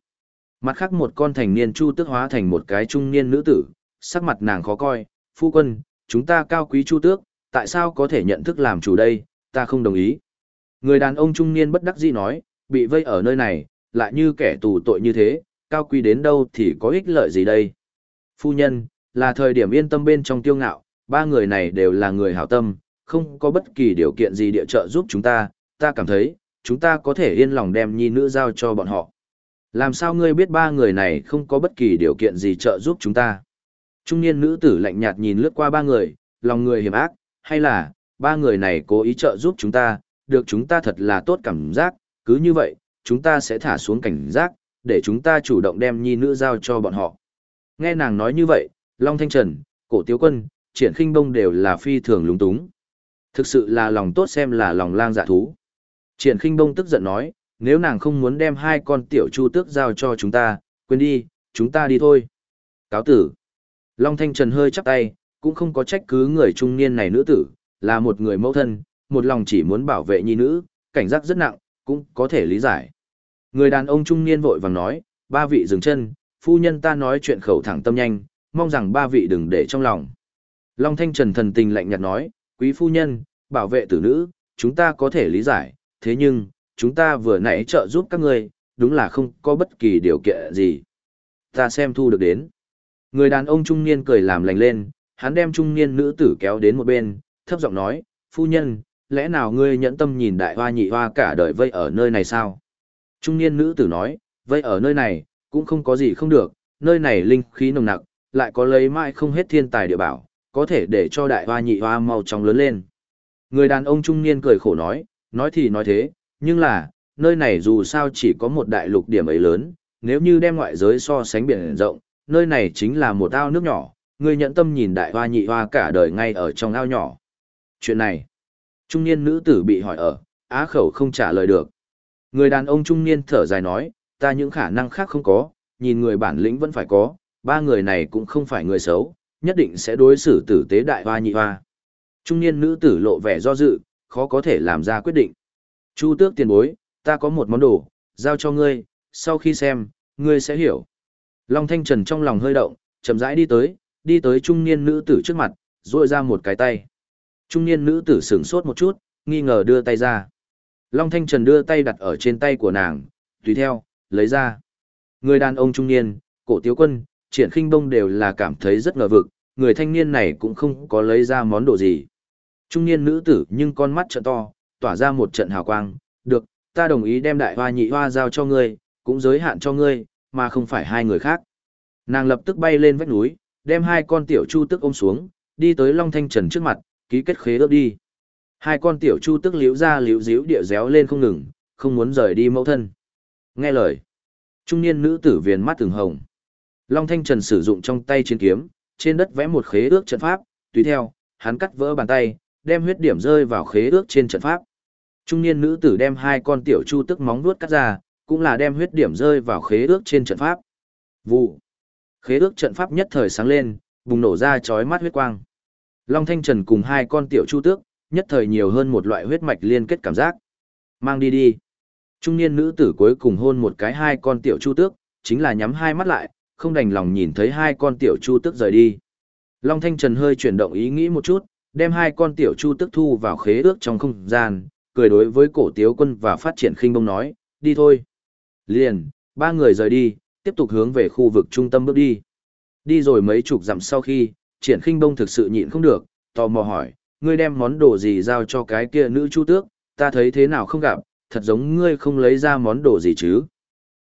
Mặt khác một con thành niên chu tước hóa thành một cái trung niên nữ tử, sắc mặt nàng khó coi, phu quân, chúng ta cao quý chu tước, tại sao có thể nhận thức làm chủ đây, ta không đồng ý. Người đàn ông trung niên bất đắc dĩ nói, bị vây ở nơi này, lại như kẻ tù tội như thế, cao quý đến đâu thì có ích lợi gì đây. Phu nhân, là thời điểm yên tâm bên trong tiêu ngạo, ba người này đều là người hảo tâm, không có bất kỳ điều kiện gì địa trợ giúp chúng ta, ta cảm thấy, chúng ta có thể yên lòng đem nhi nữ giao cho bọn họ. Làm sao ngươi biết ba người này không có bất kỳ điều kiện gì trợ giúp chúng ta? Trung niên nữ tử lạnh nhạt nhìn lướt qua ba người, lòng người hiểm ác, hay là, ba người này cố ý trợ giúp chúng ta, được chúng ta thật là tốt cảm giác, cứ như vậy, chúng ta sẽ thả xuống cảnh giác, để chúng ta chủ động đem nhi nữ giao cho bọn họ. Nghe nàng nói như vậy, Long Thanh Trần, Cổ Tiếu Quân, Triển Kinh Đông đều là phi thường lúng túng. Thực sự là lòng tốt xem là lòng lang dạ thú. Triển Kinh Đông tức giận nói, nếu nàng không muốn đem hai con tiểu chu tước giao cho chúng ta, quên đi, chúng ta đi thôi. Cáo tử. Long Thanh Trần hơi chắp tay, cũng không có trách cứ người trung niên này nữ tử, là một người mẫu thân, một lòng chỉ muốn bảo vệ nhi nữ, cảnh giác rất nặng, cũng có thể lý giải. Người đàn ông trung niên vội vàng nói, ba vị dừng chân, phu nhân ta nói chuyện khẩu thẳng tâm nhanh, mong rằng ba vị đừng để trong lòng. Long Thanh Trần thần tình lạnh nhạt nói, quý phu nhân, bảo vệ tử nữ, chúng ta có thể lý giải, thế nhưng, chúng ta vừa nãy trợ giúp các ngươi, đúng là không có bất kỳ điều kiện gì. Ta xem thu được đến. Người đàn ông trung niên cười làm lành lên, hắn đem trung niên nữ tử kéo đến một bên, thấp giọng nói, phu nhân, lẽ nào ngươi nhẫn tâm nhìn đại hoa nhị hoa cả đời vây ở nơi này sao? Trung niên nữ tử nói, vây ở nơi này, cũng không có gì không được, nơi này linh khí nồng nặc, lại có lấy mãi không hết thiên tài địa bảo, có thể để cho đại hoa nhị hoa mau chóng lớn lên. Người đàn ông trung niên cười khổ nói, nói thì nói thế, nhưng là, nơi này dù sao chỉ có một đại lục điểm ấy lớn, nếu như đem ngoại giới so sánh biển rộng, nơi này chính là một ao nước nhỏ, người nhận tâm nhìn đại hoa nhị hoa cả đời ngay ở trong ao nhỏ. Chuyện này, trung niên nữ tử bị hỏi ở, á khẩu không trả lời được. Người đàn ông trung niên thở dài nói, ta những khả năng khác không có, nhìn người bản lĩnh vẫn phải có, ba người này cũng không phải người xấu, nhất định sẽ đối xử tử tế đại hoa nhị hoa. Trung niên nữ tử lộ vẻ do dự, khó có thể làm ra quyết định. Chu tước tiền bối, ta có một món đồ, giao cho ngươi, sau khi xem, ngươi sẽ hiểu. Long Thanh Trần trong lòng hơi động, chậm rãi đi tới, đi tới trung niên nữ tử trước mặt, duỗi ra một cái tay. Trung niên nữ tử sửng sốt một chút, nghi ngờ đưa tay ra. Long Thanh Trần đưa tay đặt ở trên tay của nàng, tùy theo, lấy ra. Người đàn ông trung niên, cổ tiếu quân, triển khinh bông đều là cảm thấy rất ngờ vực, người thanh niên này cũng không có lấy ra món đồ gì. Trung niên nữ tử nhưng con mắt trợ to, tỏa ra một trận hào quang, được, ta đồng ý đem đại hoa nhị hoa giao cho ngươi, cũng giới hạn cho ngươi, mà không phải hai người khác. Nàng lập tức bay lên vách núi, đem hai con tiểu chu tức ôm xuống, đi tới Long Thanh Trần trước mặt, ký kết khế ước đi. Hai con tiểu chu tức liễu ra liễu díu địa réo lên không ngừng, không muốn rời đi mẫu thân. Nghe lời. Trung niên nữ tử viền mắt từng hồng. Long Thanh Trần sử dụng trong tay chiến kiếm, trên đất vẽ một khế ước trận pháp, tùy theo, hắn cắt vỡ bàn tay, đem huyết điểm rơi vào khế ước trên trận pháp. Trung niên nữ tử đem hai con tiểu chu tức móng vuốt cắt ra, cũng là đem huyết điểm rơi vào khế ước trên trận pháp. Vụ. Khế ước trận pháp nhất thời sáng lên, bùng nổ ra chói mắt huyết quang. Long Thanh Trần cùng hai con tiểu chu tước, nhất thời nhiều hơn một loại huyết mạch liên kết cảm giác. Mang đi đi. Trung niên nữ tử cuối cùng hôn một cái hai con tiểu chu tước, chính là nhắm hai mắt lại, không đành lòng nhìn thấy hai con tiểu chu tước rời đi. Long Thanh Trần hơi chuyển động ý nghĩ một chút, đem hai con tiểu chu tước thu vào khế ước trong không gian, cười đối với cổ tiếu quân và phát triển khinh bông nói, đi thôi. Liền, ba người rời đi, tiếp tục hướng về khu vực trung tâm bước đi. Đi rồi mấy chục dặm sau khi, triển khinh bông thực sự nhịn không được, tò mò hỏi, ngươi đem món đồ gì giao cho cái kia nữ chu tước, ta thấy thế nào không gặp, thật giống ngươi không lấy ra món đồ gì chứ.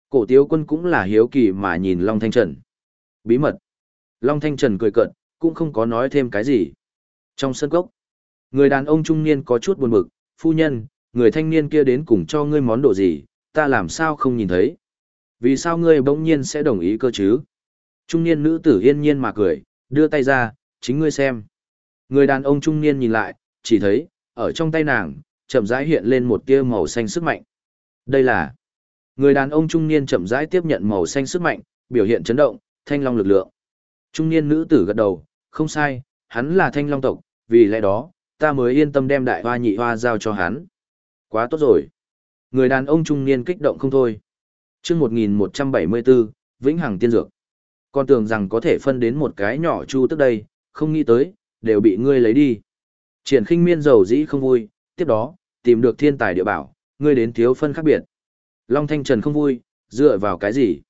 Cổ tiếu quân cũng là hiếu kỳ mà nhìn Long Thanh Trần. Bí mật. Long Thanh Trần cười cợt, cũng không có nói thêm cái gì. Trong sân cốc, người đàn ông trung niên có chút buồn bực, phu nhân, người thanh niên kia đến cùng cho ngươi món đồ gì, ta làm sao không nhìn thấy. Vì sao ngươi bỗng nhiên sẽ đồng ý cơ chứ? Trung niên nữ tử yên nhiên mà cười, đưa tay ra, chính ngươi xem. Người đàn ông trung niên nhìn lại, chỉ thấy, ở trong tay nàng, chậm rãi hiện lên một tia màu xanh sức mạnh. Đây là Người đàn ông trung niên chậm rãi tiếp nhận màu xanh sức mạnh, biểu hiện chấn động, thanh long lực lượng. Trung niên nữ tử gật đầu, không sai, hắn là thanh long tộc, vì lẽ đó, ta mới yên tâm đem đại hoa nhị hoa giao cho hắn. Quá tốt rồi. Người đàn ông trung niên kích động không thôi. Trước 1174, Vĩnh Hằng Tiên Dược. Con tưởng rằng có thể phân đến một cái nhỏ chu tức đây, không nghĩ tới, đều bị ngươi lấy đi. Triển khinh miên giàu dĩ không vui, tiếp đó, tìm được thiên tài địa bảo, ngươi đến thiếu phân khác biệt. Long Thanh Trần không vui, dựa vào cái gì?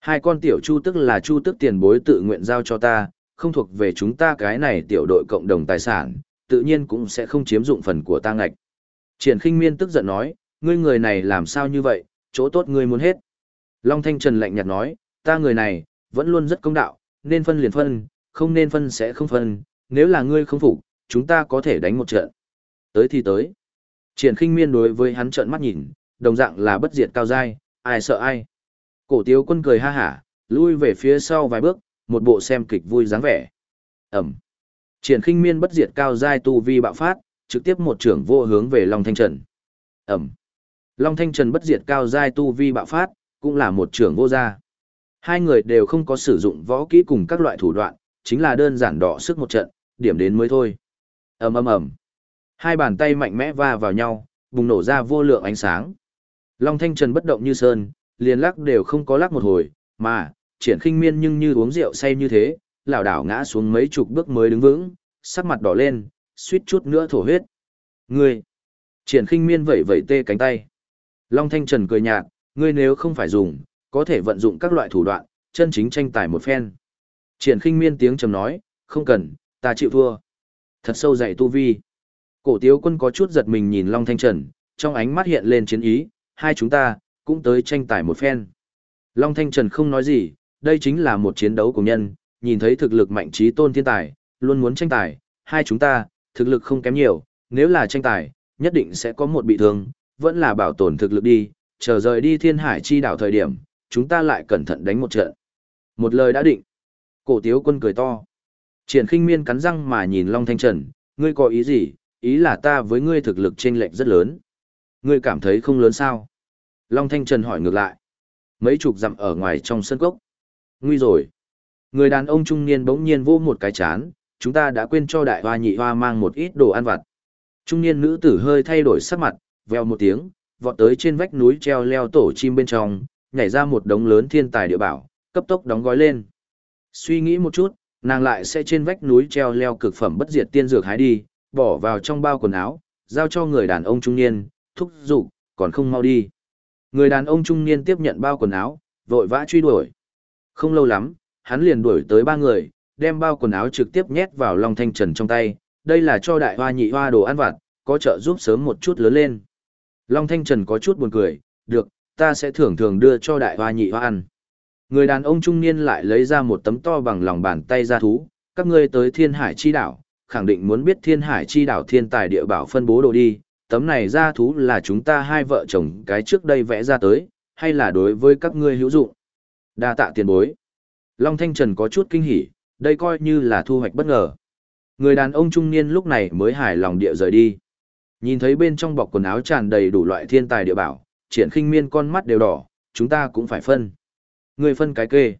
Hai con tiểu chu tức là chu tức tiền bối tự nguyện giao cho ta, không thuộc về chúng ta cái này tiểu đội cộng đồng tài sản, tự nhiên cũng sẽ không chiếm dụng phần của ta ngạch. Triển khinh miên tức giận nói, ngươi người này làm sao như vậy, chỗ tốt ngươi muốn hết. Long Thanh Trần lạnh nhạt nói, ta người này, vẫn luôn rất công đạo, nên phân liền phân, không nên phân sẽ không phân, nếu là ngươi không phục, chúng ta có thể đánh một trận. Tới thì tới. Triển khinh miên đối với hắn trợn mắt nhìn, đồng dạng là bất diệt cao dai, ai sợ ai. Cổ tiếu quân cười ha hả, lui về phía sau vài bước, một bộ xem kịch vui dáng vẻ. Ẩm. Triển khinh miên bất diệt cao dai tu vi bạo phát, trực tiếp một trưởng vô hướng về Long Thanh Trần. Ẩm. Long Thanh Trần bất diệt cao dai tu vi bạo phát, cũng là một trưởng vô gia. Hai người đều không có sử dụng võ kỹ cùng các loại thủ đoạn, chính là đơn giản đọ sức một trận, điểm đến mới thôi. ầm ầm ầm, hai bàn tay mạnh mẽ va vào nhau, bùng nổ ra vô lượng ánh sáng. Long Thanh Trần bất động như sơn, liền lắc đều không có lắc một hồi, mà triển khinh miên nhưng như uống rượu say như thế, lảo đảo ngã xuống mấy chục bước mới đứng vững, sắc mặt đỏ lên, suýt chút nữa thổ huyết. Ngươi! Triển khinh miên vẩy vẩy tê cánh tay. Long Thanh Trần cười nhạt, ngươi nếu không phải dùng, có thể vận dụng các loại thủ đoạn, chân chính tranh tài một phen. Triển khinh miên tiếng trầm nói, không cần, ta chịu thua. Thật sâu dạy tu vi. Cổ tiếu quân có chút giật mình nhìn Long Thanh Trần, trong ánh mắt hiện lên chiến ý, hai chúng ta, cũng tới tranh tài một phen. Long Thanh Trần không nói gì, đây chính là một chiến đấu của nhân, nhìn thấy thực lực mạnh trí tôn thiên tài, luôn muốn tranh tài, hai chúng ta, thực lực không kém nhiều, nếu là tranh tài, nhất định sẽ có một bị thương, vẫn là bảo tồn thực lực đi, chờ rời đi thiên hải chi đảo thời điểm, chúng ta lại cẩn thận đánh một trận. Một lời đã định. Cổ tiếu quân cười to. Triển khinh miên cắn răng mà nhìn Long Thanh Trần, ngươi có ý gì, ý là ta với ngươi thực lực chênh lệch rất lớn. Ngươi cảm thấy không lớn sao? Long Thanh Trần hỏi ngược lại. Mấy chục dặm ở ngoài trong sân cốc. Nguy rồi. Người đàn ông trung niên bỗng nhiên vô một cái chán, chúng ta đã quên cho đại hoa nhị hoa mang một ít đồ ăn vặt. Trung niên nữ tử hơi thay đổi sắc mặt, veo một tiếng, vọt tới trên vách núi treo leo tổ chim bên trong, nhảy ra một đống lớn thiên tài địa bảo, cấp tốc đóng gói lên. Suy nghĩ một chút, nàng lại sẽ trên vách núi treo leo cực phẩm bất diệt tiên dược hái đi, bỏ vào trong bao quần áo, giao cho người đàn ông trung niên, thúc giục, còn không mau đi. Người đàn ông trung niên tiếp nhận bao quần áo, vội vã truy đuổi. Không lâu lắm, hắn liền đuổi tới ba người, đem bao quần áo trực tiếp nhét vào Long Thanh Trần trong tay, đây là cho đại hoa nhị hoa đồ ăn vặt, có trợ giúp sớm một chút lớn lên. Long Thanh Trần có chút buồn cười, được, ta sẽ thường thường đưa cho đại hoa nhị hoa ăn. Người đàn ông trung niên lại lấy ra một tấm to bằng lòng bàn tay ra thú, các ngươi tới thiên hải chi đảo, khẳng định muốn biết thiên hải chi đảo thiên tài địa bảo phân bố đồ đi, tấm này ra thú là chúng ta hai vợ chồng cái trước đây vẽ ra tới, hay là đối với các ngươi hữu dụng. Đa tạ tiền bối. Long Thanh Trần có chút kinh hỉ, đây coi như là thu hoạch bất ngờ. Người đàn ông trung niên lúc này mới hài lòng địa rời đi. Nhìn thấy bên trong bọc quần áo tràn đầy đủ loại thiên tài địa bảo, triển khinh miên con mắt đều đỏ, chúng ta cũng phải phân. Người phân cái kê.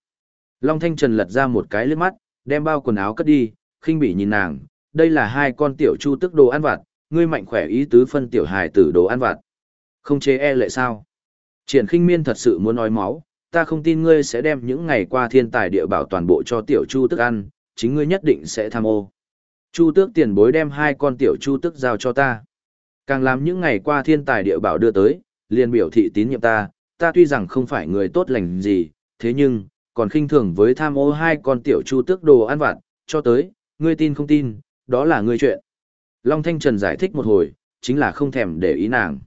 Long Thanh Trần lật ra một cái lướt mắt, đem bao quần áo cất đi, khinh bỉ nhìn nàng, đây là hai con tiểu chu tức đồ ăn vặt, ngươi mạnh khỏe ý tứ phân tiểu hài tử đồ ăn vặt. Không chế e lệ sao? Triển khinh miên thật sự muốn nói máu, ta không tin ngươi sẽ đem những ngày qua thiên tài địa bảo toàn bộ cho tiểu chu tức ăn, chính ngươi nhất định sẽ tham ô. Chu tước tiền bối đem hai con tiểu chu tức giao cho ta. Càng làm những ngày qua thiên tài địa bảo đưa tới, liền biểu thị tín nhiệm ta, ta tuy rằng không phải người tốt lành gì, thế nhưng, còn khinh thường với tham ô hai con tiểu chu tước đồ ăn vặt, cho tới, ngươi tin không tin, đó là ngươi chuyện. Long Thanh Trần giải thích một hồi, chính là không thèm để ý nàng.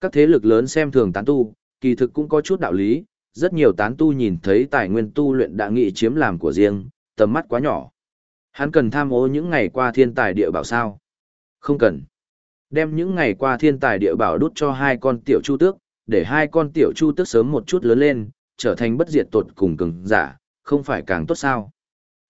Các thế lực lớn xem thường tán tu, kỳ thực cũng có chút đạo lý, rất nhiều tán tu nhìn thấy tài nguyên tu luyện đã nghị chiếm làm của riêng, tầm mắt quá nhỏ. Hắn cần tham ô những ngày qua thiên tài địa bảo sao? Không cần. Đem những ngày qua thiên tài địa bảo đút cho hai con tiểu chu tước, để hai con tiểu chu tước sớm một chút lớn lên, trở thành bất diệt tột cùng cường giả, không phải càng tốt sao?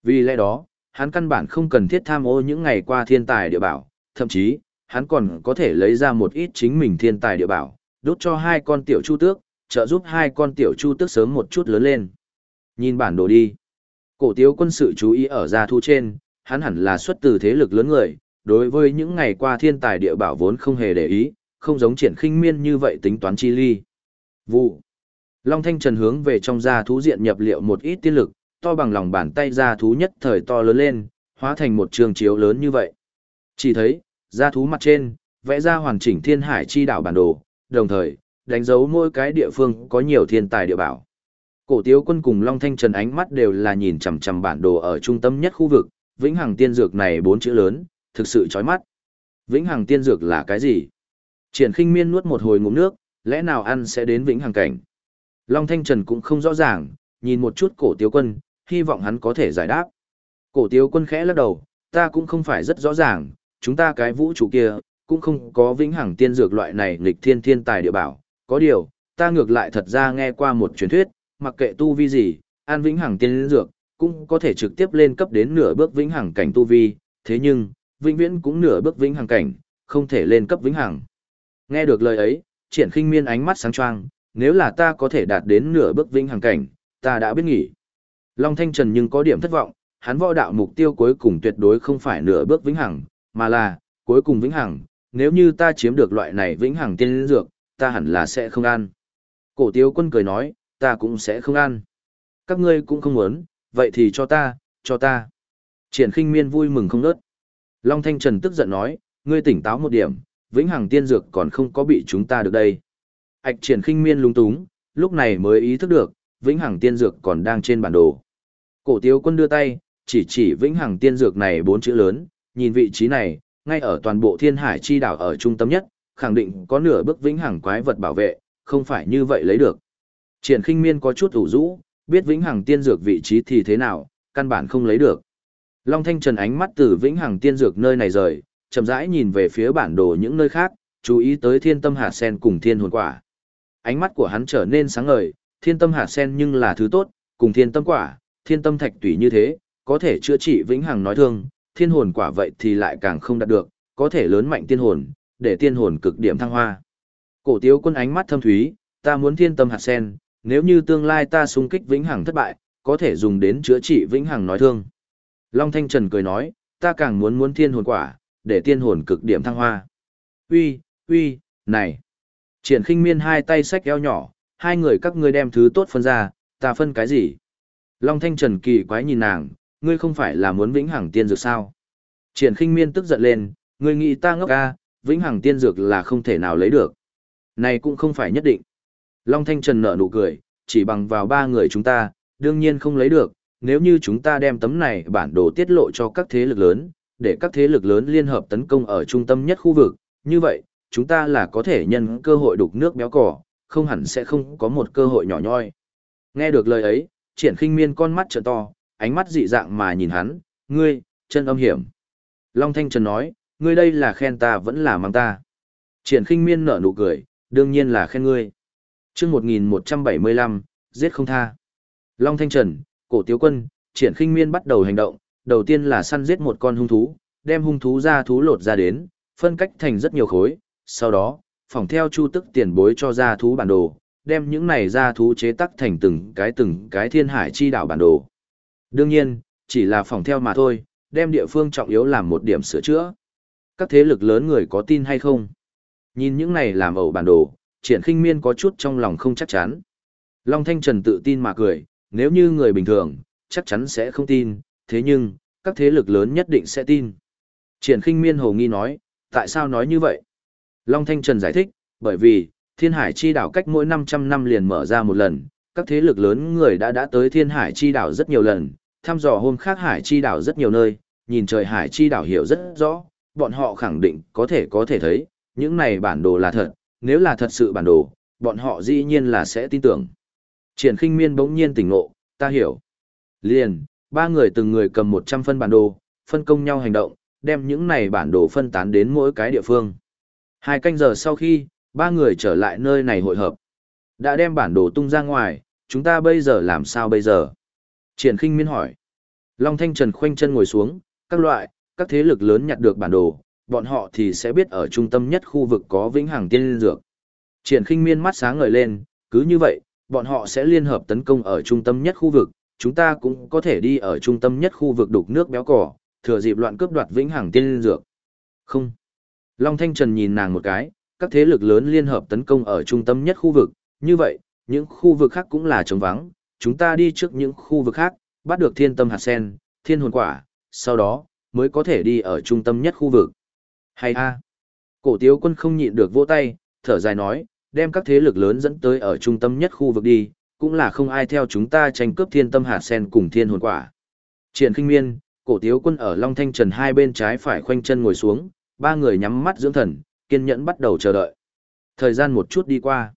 Vì lẽ đó, hắn căn bản không cần thiết tham ô những ngày qua thiên tài địa bảo, thậm chí, hắn còn có thể lấy ra một ít chính mình thiên tài địa bảo, đút cho hai con tiểu chu tước, trợ giúp hai con tiểu chu tước sớm một chút lớn lên. Nhìn bản đồ đi. Cổ tiếu quân sự chú ý ở gia thu trên, hắn hẳn là xuất từ thế lực lớn người, đối với những ngày qua thiên tài địa bảo vốn không hề để ý, không giống triển khinh miên như vậy tính toán chi ly. Vụ. Long Thanh Trần hướng về trong gia thú diện nhập liệu một ít tiên lực, to bằng lòng bàn tay gia thú nhất thời to lớn lên, hóa thành một trường chiếu lớn như vậy. Chỉ thấy, gia thú mặt trên, vẽ ra hoàn chỉnh thiên hải chi đảo bản đồ, đồng thời, đánh dấu mỗi cái địa phương có nhiều thiên tài địa bảo. Cổ tiếu quân cùng Long Thanh Trần ánh mắt đều là nhìn chằm chằm bản đồ ở trung tâm nhất khu vực, vĩnh hằng tiên dược này bốn chữ lớn, thực sự chói mắt. Vĩnh hằng tiên dược là cái gì? Triển khinh miên nuốt một hồi ngụm nước, lẽ nào ăn sẽ đến vĩnh hằng cảnh? Long Thanh Trần cũng không rõ ràng, nhìn một chút cổ tiếu quân, hy vọng hắn có thể giải đáp. Cổ tiếu quân khẽ lắc đầu, ta cũng không phải rất rõ ràng, chúng ta cái vũ trụ kia, cũng không có vĩnh hằng tiên dược loại này nghịch thiên thiên tài địa bảo. Có điều, ta ngược lại thật ra nghe qua một truyền thuyết, mặc kệ tu vi gì, an vĩnh hằng tiên dược, cũng có thể trực tiếp lên cấp đến nửa bước vĩnh hằng cảnh tu vi, thế nhưng, vĩnh viễn cũng nửa bước vĩnh hằng cảnh, không thể lên cấp vĩnh hằng. Nghe được lời ấy, triển khinh miên ánh mắt sáng choang, nếu là ta có thể đạt đến nửa bước vĩnh hằng cảnh, ta đã biết nghỉ. Long Thanh Trần nhưng có điểm thất vọng, hắn võ đạo mục tiêu cuối cùng tuyệt đối không phải nửa bước vĩnh hằng, mà là, cuối cùng vĩnh hằng, nếu như ta chiếm được loại này vĩnh hằng tiên dược, ta hẳn là sẽ không ăn. Cổ tiếu quân cười nói, ta cũng sẽ không ăn. Các ngươi cũng không muốn, vậy thì cho ta, cho ta. Triển khinh miên vui mừng không nớt. Long Thanh Trần tức giận nói, ngươi tỉnh táo một điểm, vĩnh hằng tiên dược còn không có bị chúng ta được đây. Ảch triển khinh miên lung túng, lúc này mới ý thức được, vĩnh hằng tiên dược còn đang trên bản đồ. Cổ tiếu quân đưa tay, chỉ chỉ vĩnh hằng tiên dược này bốn chữ lớn, nhìn vị trí này, ngay ở toàn bộ thiên hải chi đảo ở trung tâm nhất, khẳng định có nửa bước vĩnh hằng quái vật bảo vệ, không phải như vậy lấy được. Triển khinh miên có chút ủ rũ, biết vĩnh hằng tiên dược vị trí thì thế nào, căn bản không lấy được. Long Thanh Trần ánh mắt từ vĩnh hằng tiên dược nơi này rời, chậm rãi nhìn về phía bản đồ những nơi khác, chú ý tới thiên tâm hạt sen cùng thiên hồn quả. Ánh mắt của hắn trở nên sáng ngời, thiên tâm hạt sen nhưng là thứ tốt, cùng thiên tâm quả, thiên tâm thạch tùy như thế, có thể chữa trị vĩnh hằng nói thương, thiên hồn quả vậy thì lại càng không đạt được, có thể lớn mạnh tiên hồn, để tiên hồn cực điểm thăng hoa. Cổ tiếu quân ánh mắt thâm thúy, ta muốn thiên tâm hạt sen, nếu như tương lai ta xung kích vĩnh hằng thất bại, có thể dùng đến chữa trị vĩnh hằng nói thương. Long Thanh Trần cười nói, ta càng muốn muốn thiên hồn quả, để tiên hồn cực điểm thăng hoa. Uy, uy, này. Triển khinh miên hai tay xách eo nhỏ, hai người các ngươi đem thứ tốt phân ra, ta phân cái gì? Long Thanh Trần kỳ quái nhìn nàng, ngươi không phải là muốn vĩnh hằng tiên dược sao? Triển khinh miên tức giận lên, ngươi nghĩ ta ngốc à? Vĩnh hằng tiên dược là không thể nào lấy được. Này cũng không phải nhất định. Long Thanh Trần nở nụ cười, chỉ bằng vào ba người chúng ta, đương nhiên không lấy được, nếu như chúng ta đem tấm này bản đồ tiết lộ cho các thế lực lớn, để các thế lực lớn liên hợp tấn công ở trung tâm nhất khu vực, như vậy, chúng ta là có thể nhân cơ hội đục nước béo cỏ, không hẳn sẽ không có một cơ hội nhỏ nhoi. Nghe được lời ấy, triển khinh miên con mắt trợn to, ánh mắt dị dạng mà nhìn hắn, ngươi, chân âm hiểm. Long Thanh Trần nói, ngươi đây là khen ta vẫn là mang ta. Triển khinh miên nở nụ cười, đương nhiên là khen ngươi. chương 1175, giết không tha. Long Thanh Trần, cổ tiếu quân, triển khinh miên bắt đầu hành động, đầu tiên là săn giết một con hung thú, đem hung thú ra thú lột ra đến, phân cách thành rất nhiều khối, sau đó, phòng theo chu tức tiền bối cho ra thú bản đồ, đem những này ra thú chế tắc thành từng cái từng cái thiên hải chi đảo bản đồ. Đương nhiên, chỉ là phòng theo mà thôi, đem địa phương trọng yếu làm một điểm sửa chữa. Các thế lực lớn người có tin hay không? Nhìn những này làm ẩu bản đồ, triển khinh miên có chút trong lòng không chắc chắn. Long Thanh Trần tự tin mà cười, nếu như người bình thường, chắc chắn sẽ không tin, thế nhưng, các thế lực lớn nhất định sẽ tin. Triển khinh miên hồ nghi nói, tại sao nói như vậy? Long Thanh Trần giải thích, bởi vì, thiên hải chi đảo cách mỗi 500 năm liền mở ra một lần, các thế lực lớn người đã đã tới thiên hải chi đảo rất nhiều lần, thăm dò hôm khác hải chi đảo rất nhiều nơi, nhìn trời hải chi đảo hiểu rất rõ, bọn họ khẳng định có thể có thể thấy, những này bản đồ là thật, nếu là thật sự bản đồ, bọn họ dĩ nhiên là sẽ tin tưởng. Triển khinh miên bỗng nhiên tỉnh ngộ, ta hiểu. Liền, ba người từng người cầm 100 phân bản đồ, phân công nhau hành động, đem những này bản đồ phân tán đến mỗi cái địa phương. Hai canh giờ sau khi, ba người trở lại nơi này hội hợp. Đã đem bản đồ tung ra ngoài, chúng ta bây giờ làm sao bây giờ? Triển khinh miên hỏi. Long Thanh Trần khoanh chân ngồi xuống, các loại, các thế lực lớn nhặt được bản đồ, bọn họ thì sẽ biết ở trung tâm nhất khu vực có vĩnh hằng tiên dược. Triển khinh miên mắt sáng ngời lên, cứ như vậy, bọn họ sẽ liên hợp tấn công ở trung tâm nhất khu vực, chúng ta cũng có thể đi ở trung tâm nhất khu vực đục nước béo cỏ, thừa dịp loạn cướp đoạt vĩnh hằng tiên dược. Không. Long Thanh Trần nhìn nàng một cái, các thế lực lớn liên hợp tấn công ở trung tâm nhất khu vực, như vậy, những khu vực khác cũng là trống vắng, chúng ta đi trước những khu vực khác, bắt được thiên tâm hạt sen, thiên hồn quả, sau đó, mới có thể đi ở trung tâm nhất khu vực. Hay a Cổ tiếu quân không nhịn được vỗ tay, thở dài nói, đem các thế lực lớn dẫn tới ở trung tâm nhất khu vực đi, cũng là không ai theo chúng ta tranh cướp thiên tâm hạt sen cùng thiên hồn quả. Triển khinh miên, cổ tiếu quân ở Long Thanh Trần hai bên trái phải khoanh chân ngồi xuống, ba người nhắm mắt dưỡng thần, kiên nhẫn bắt đầu chờ đợi. Thời gian một chút đi qua.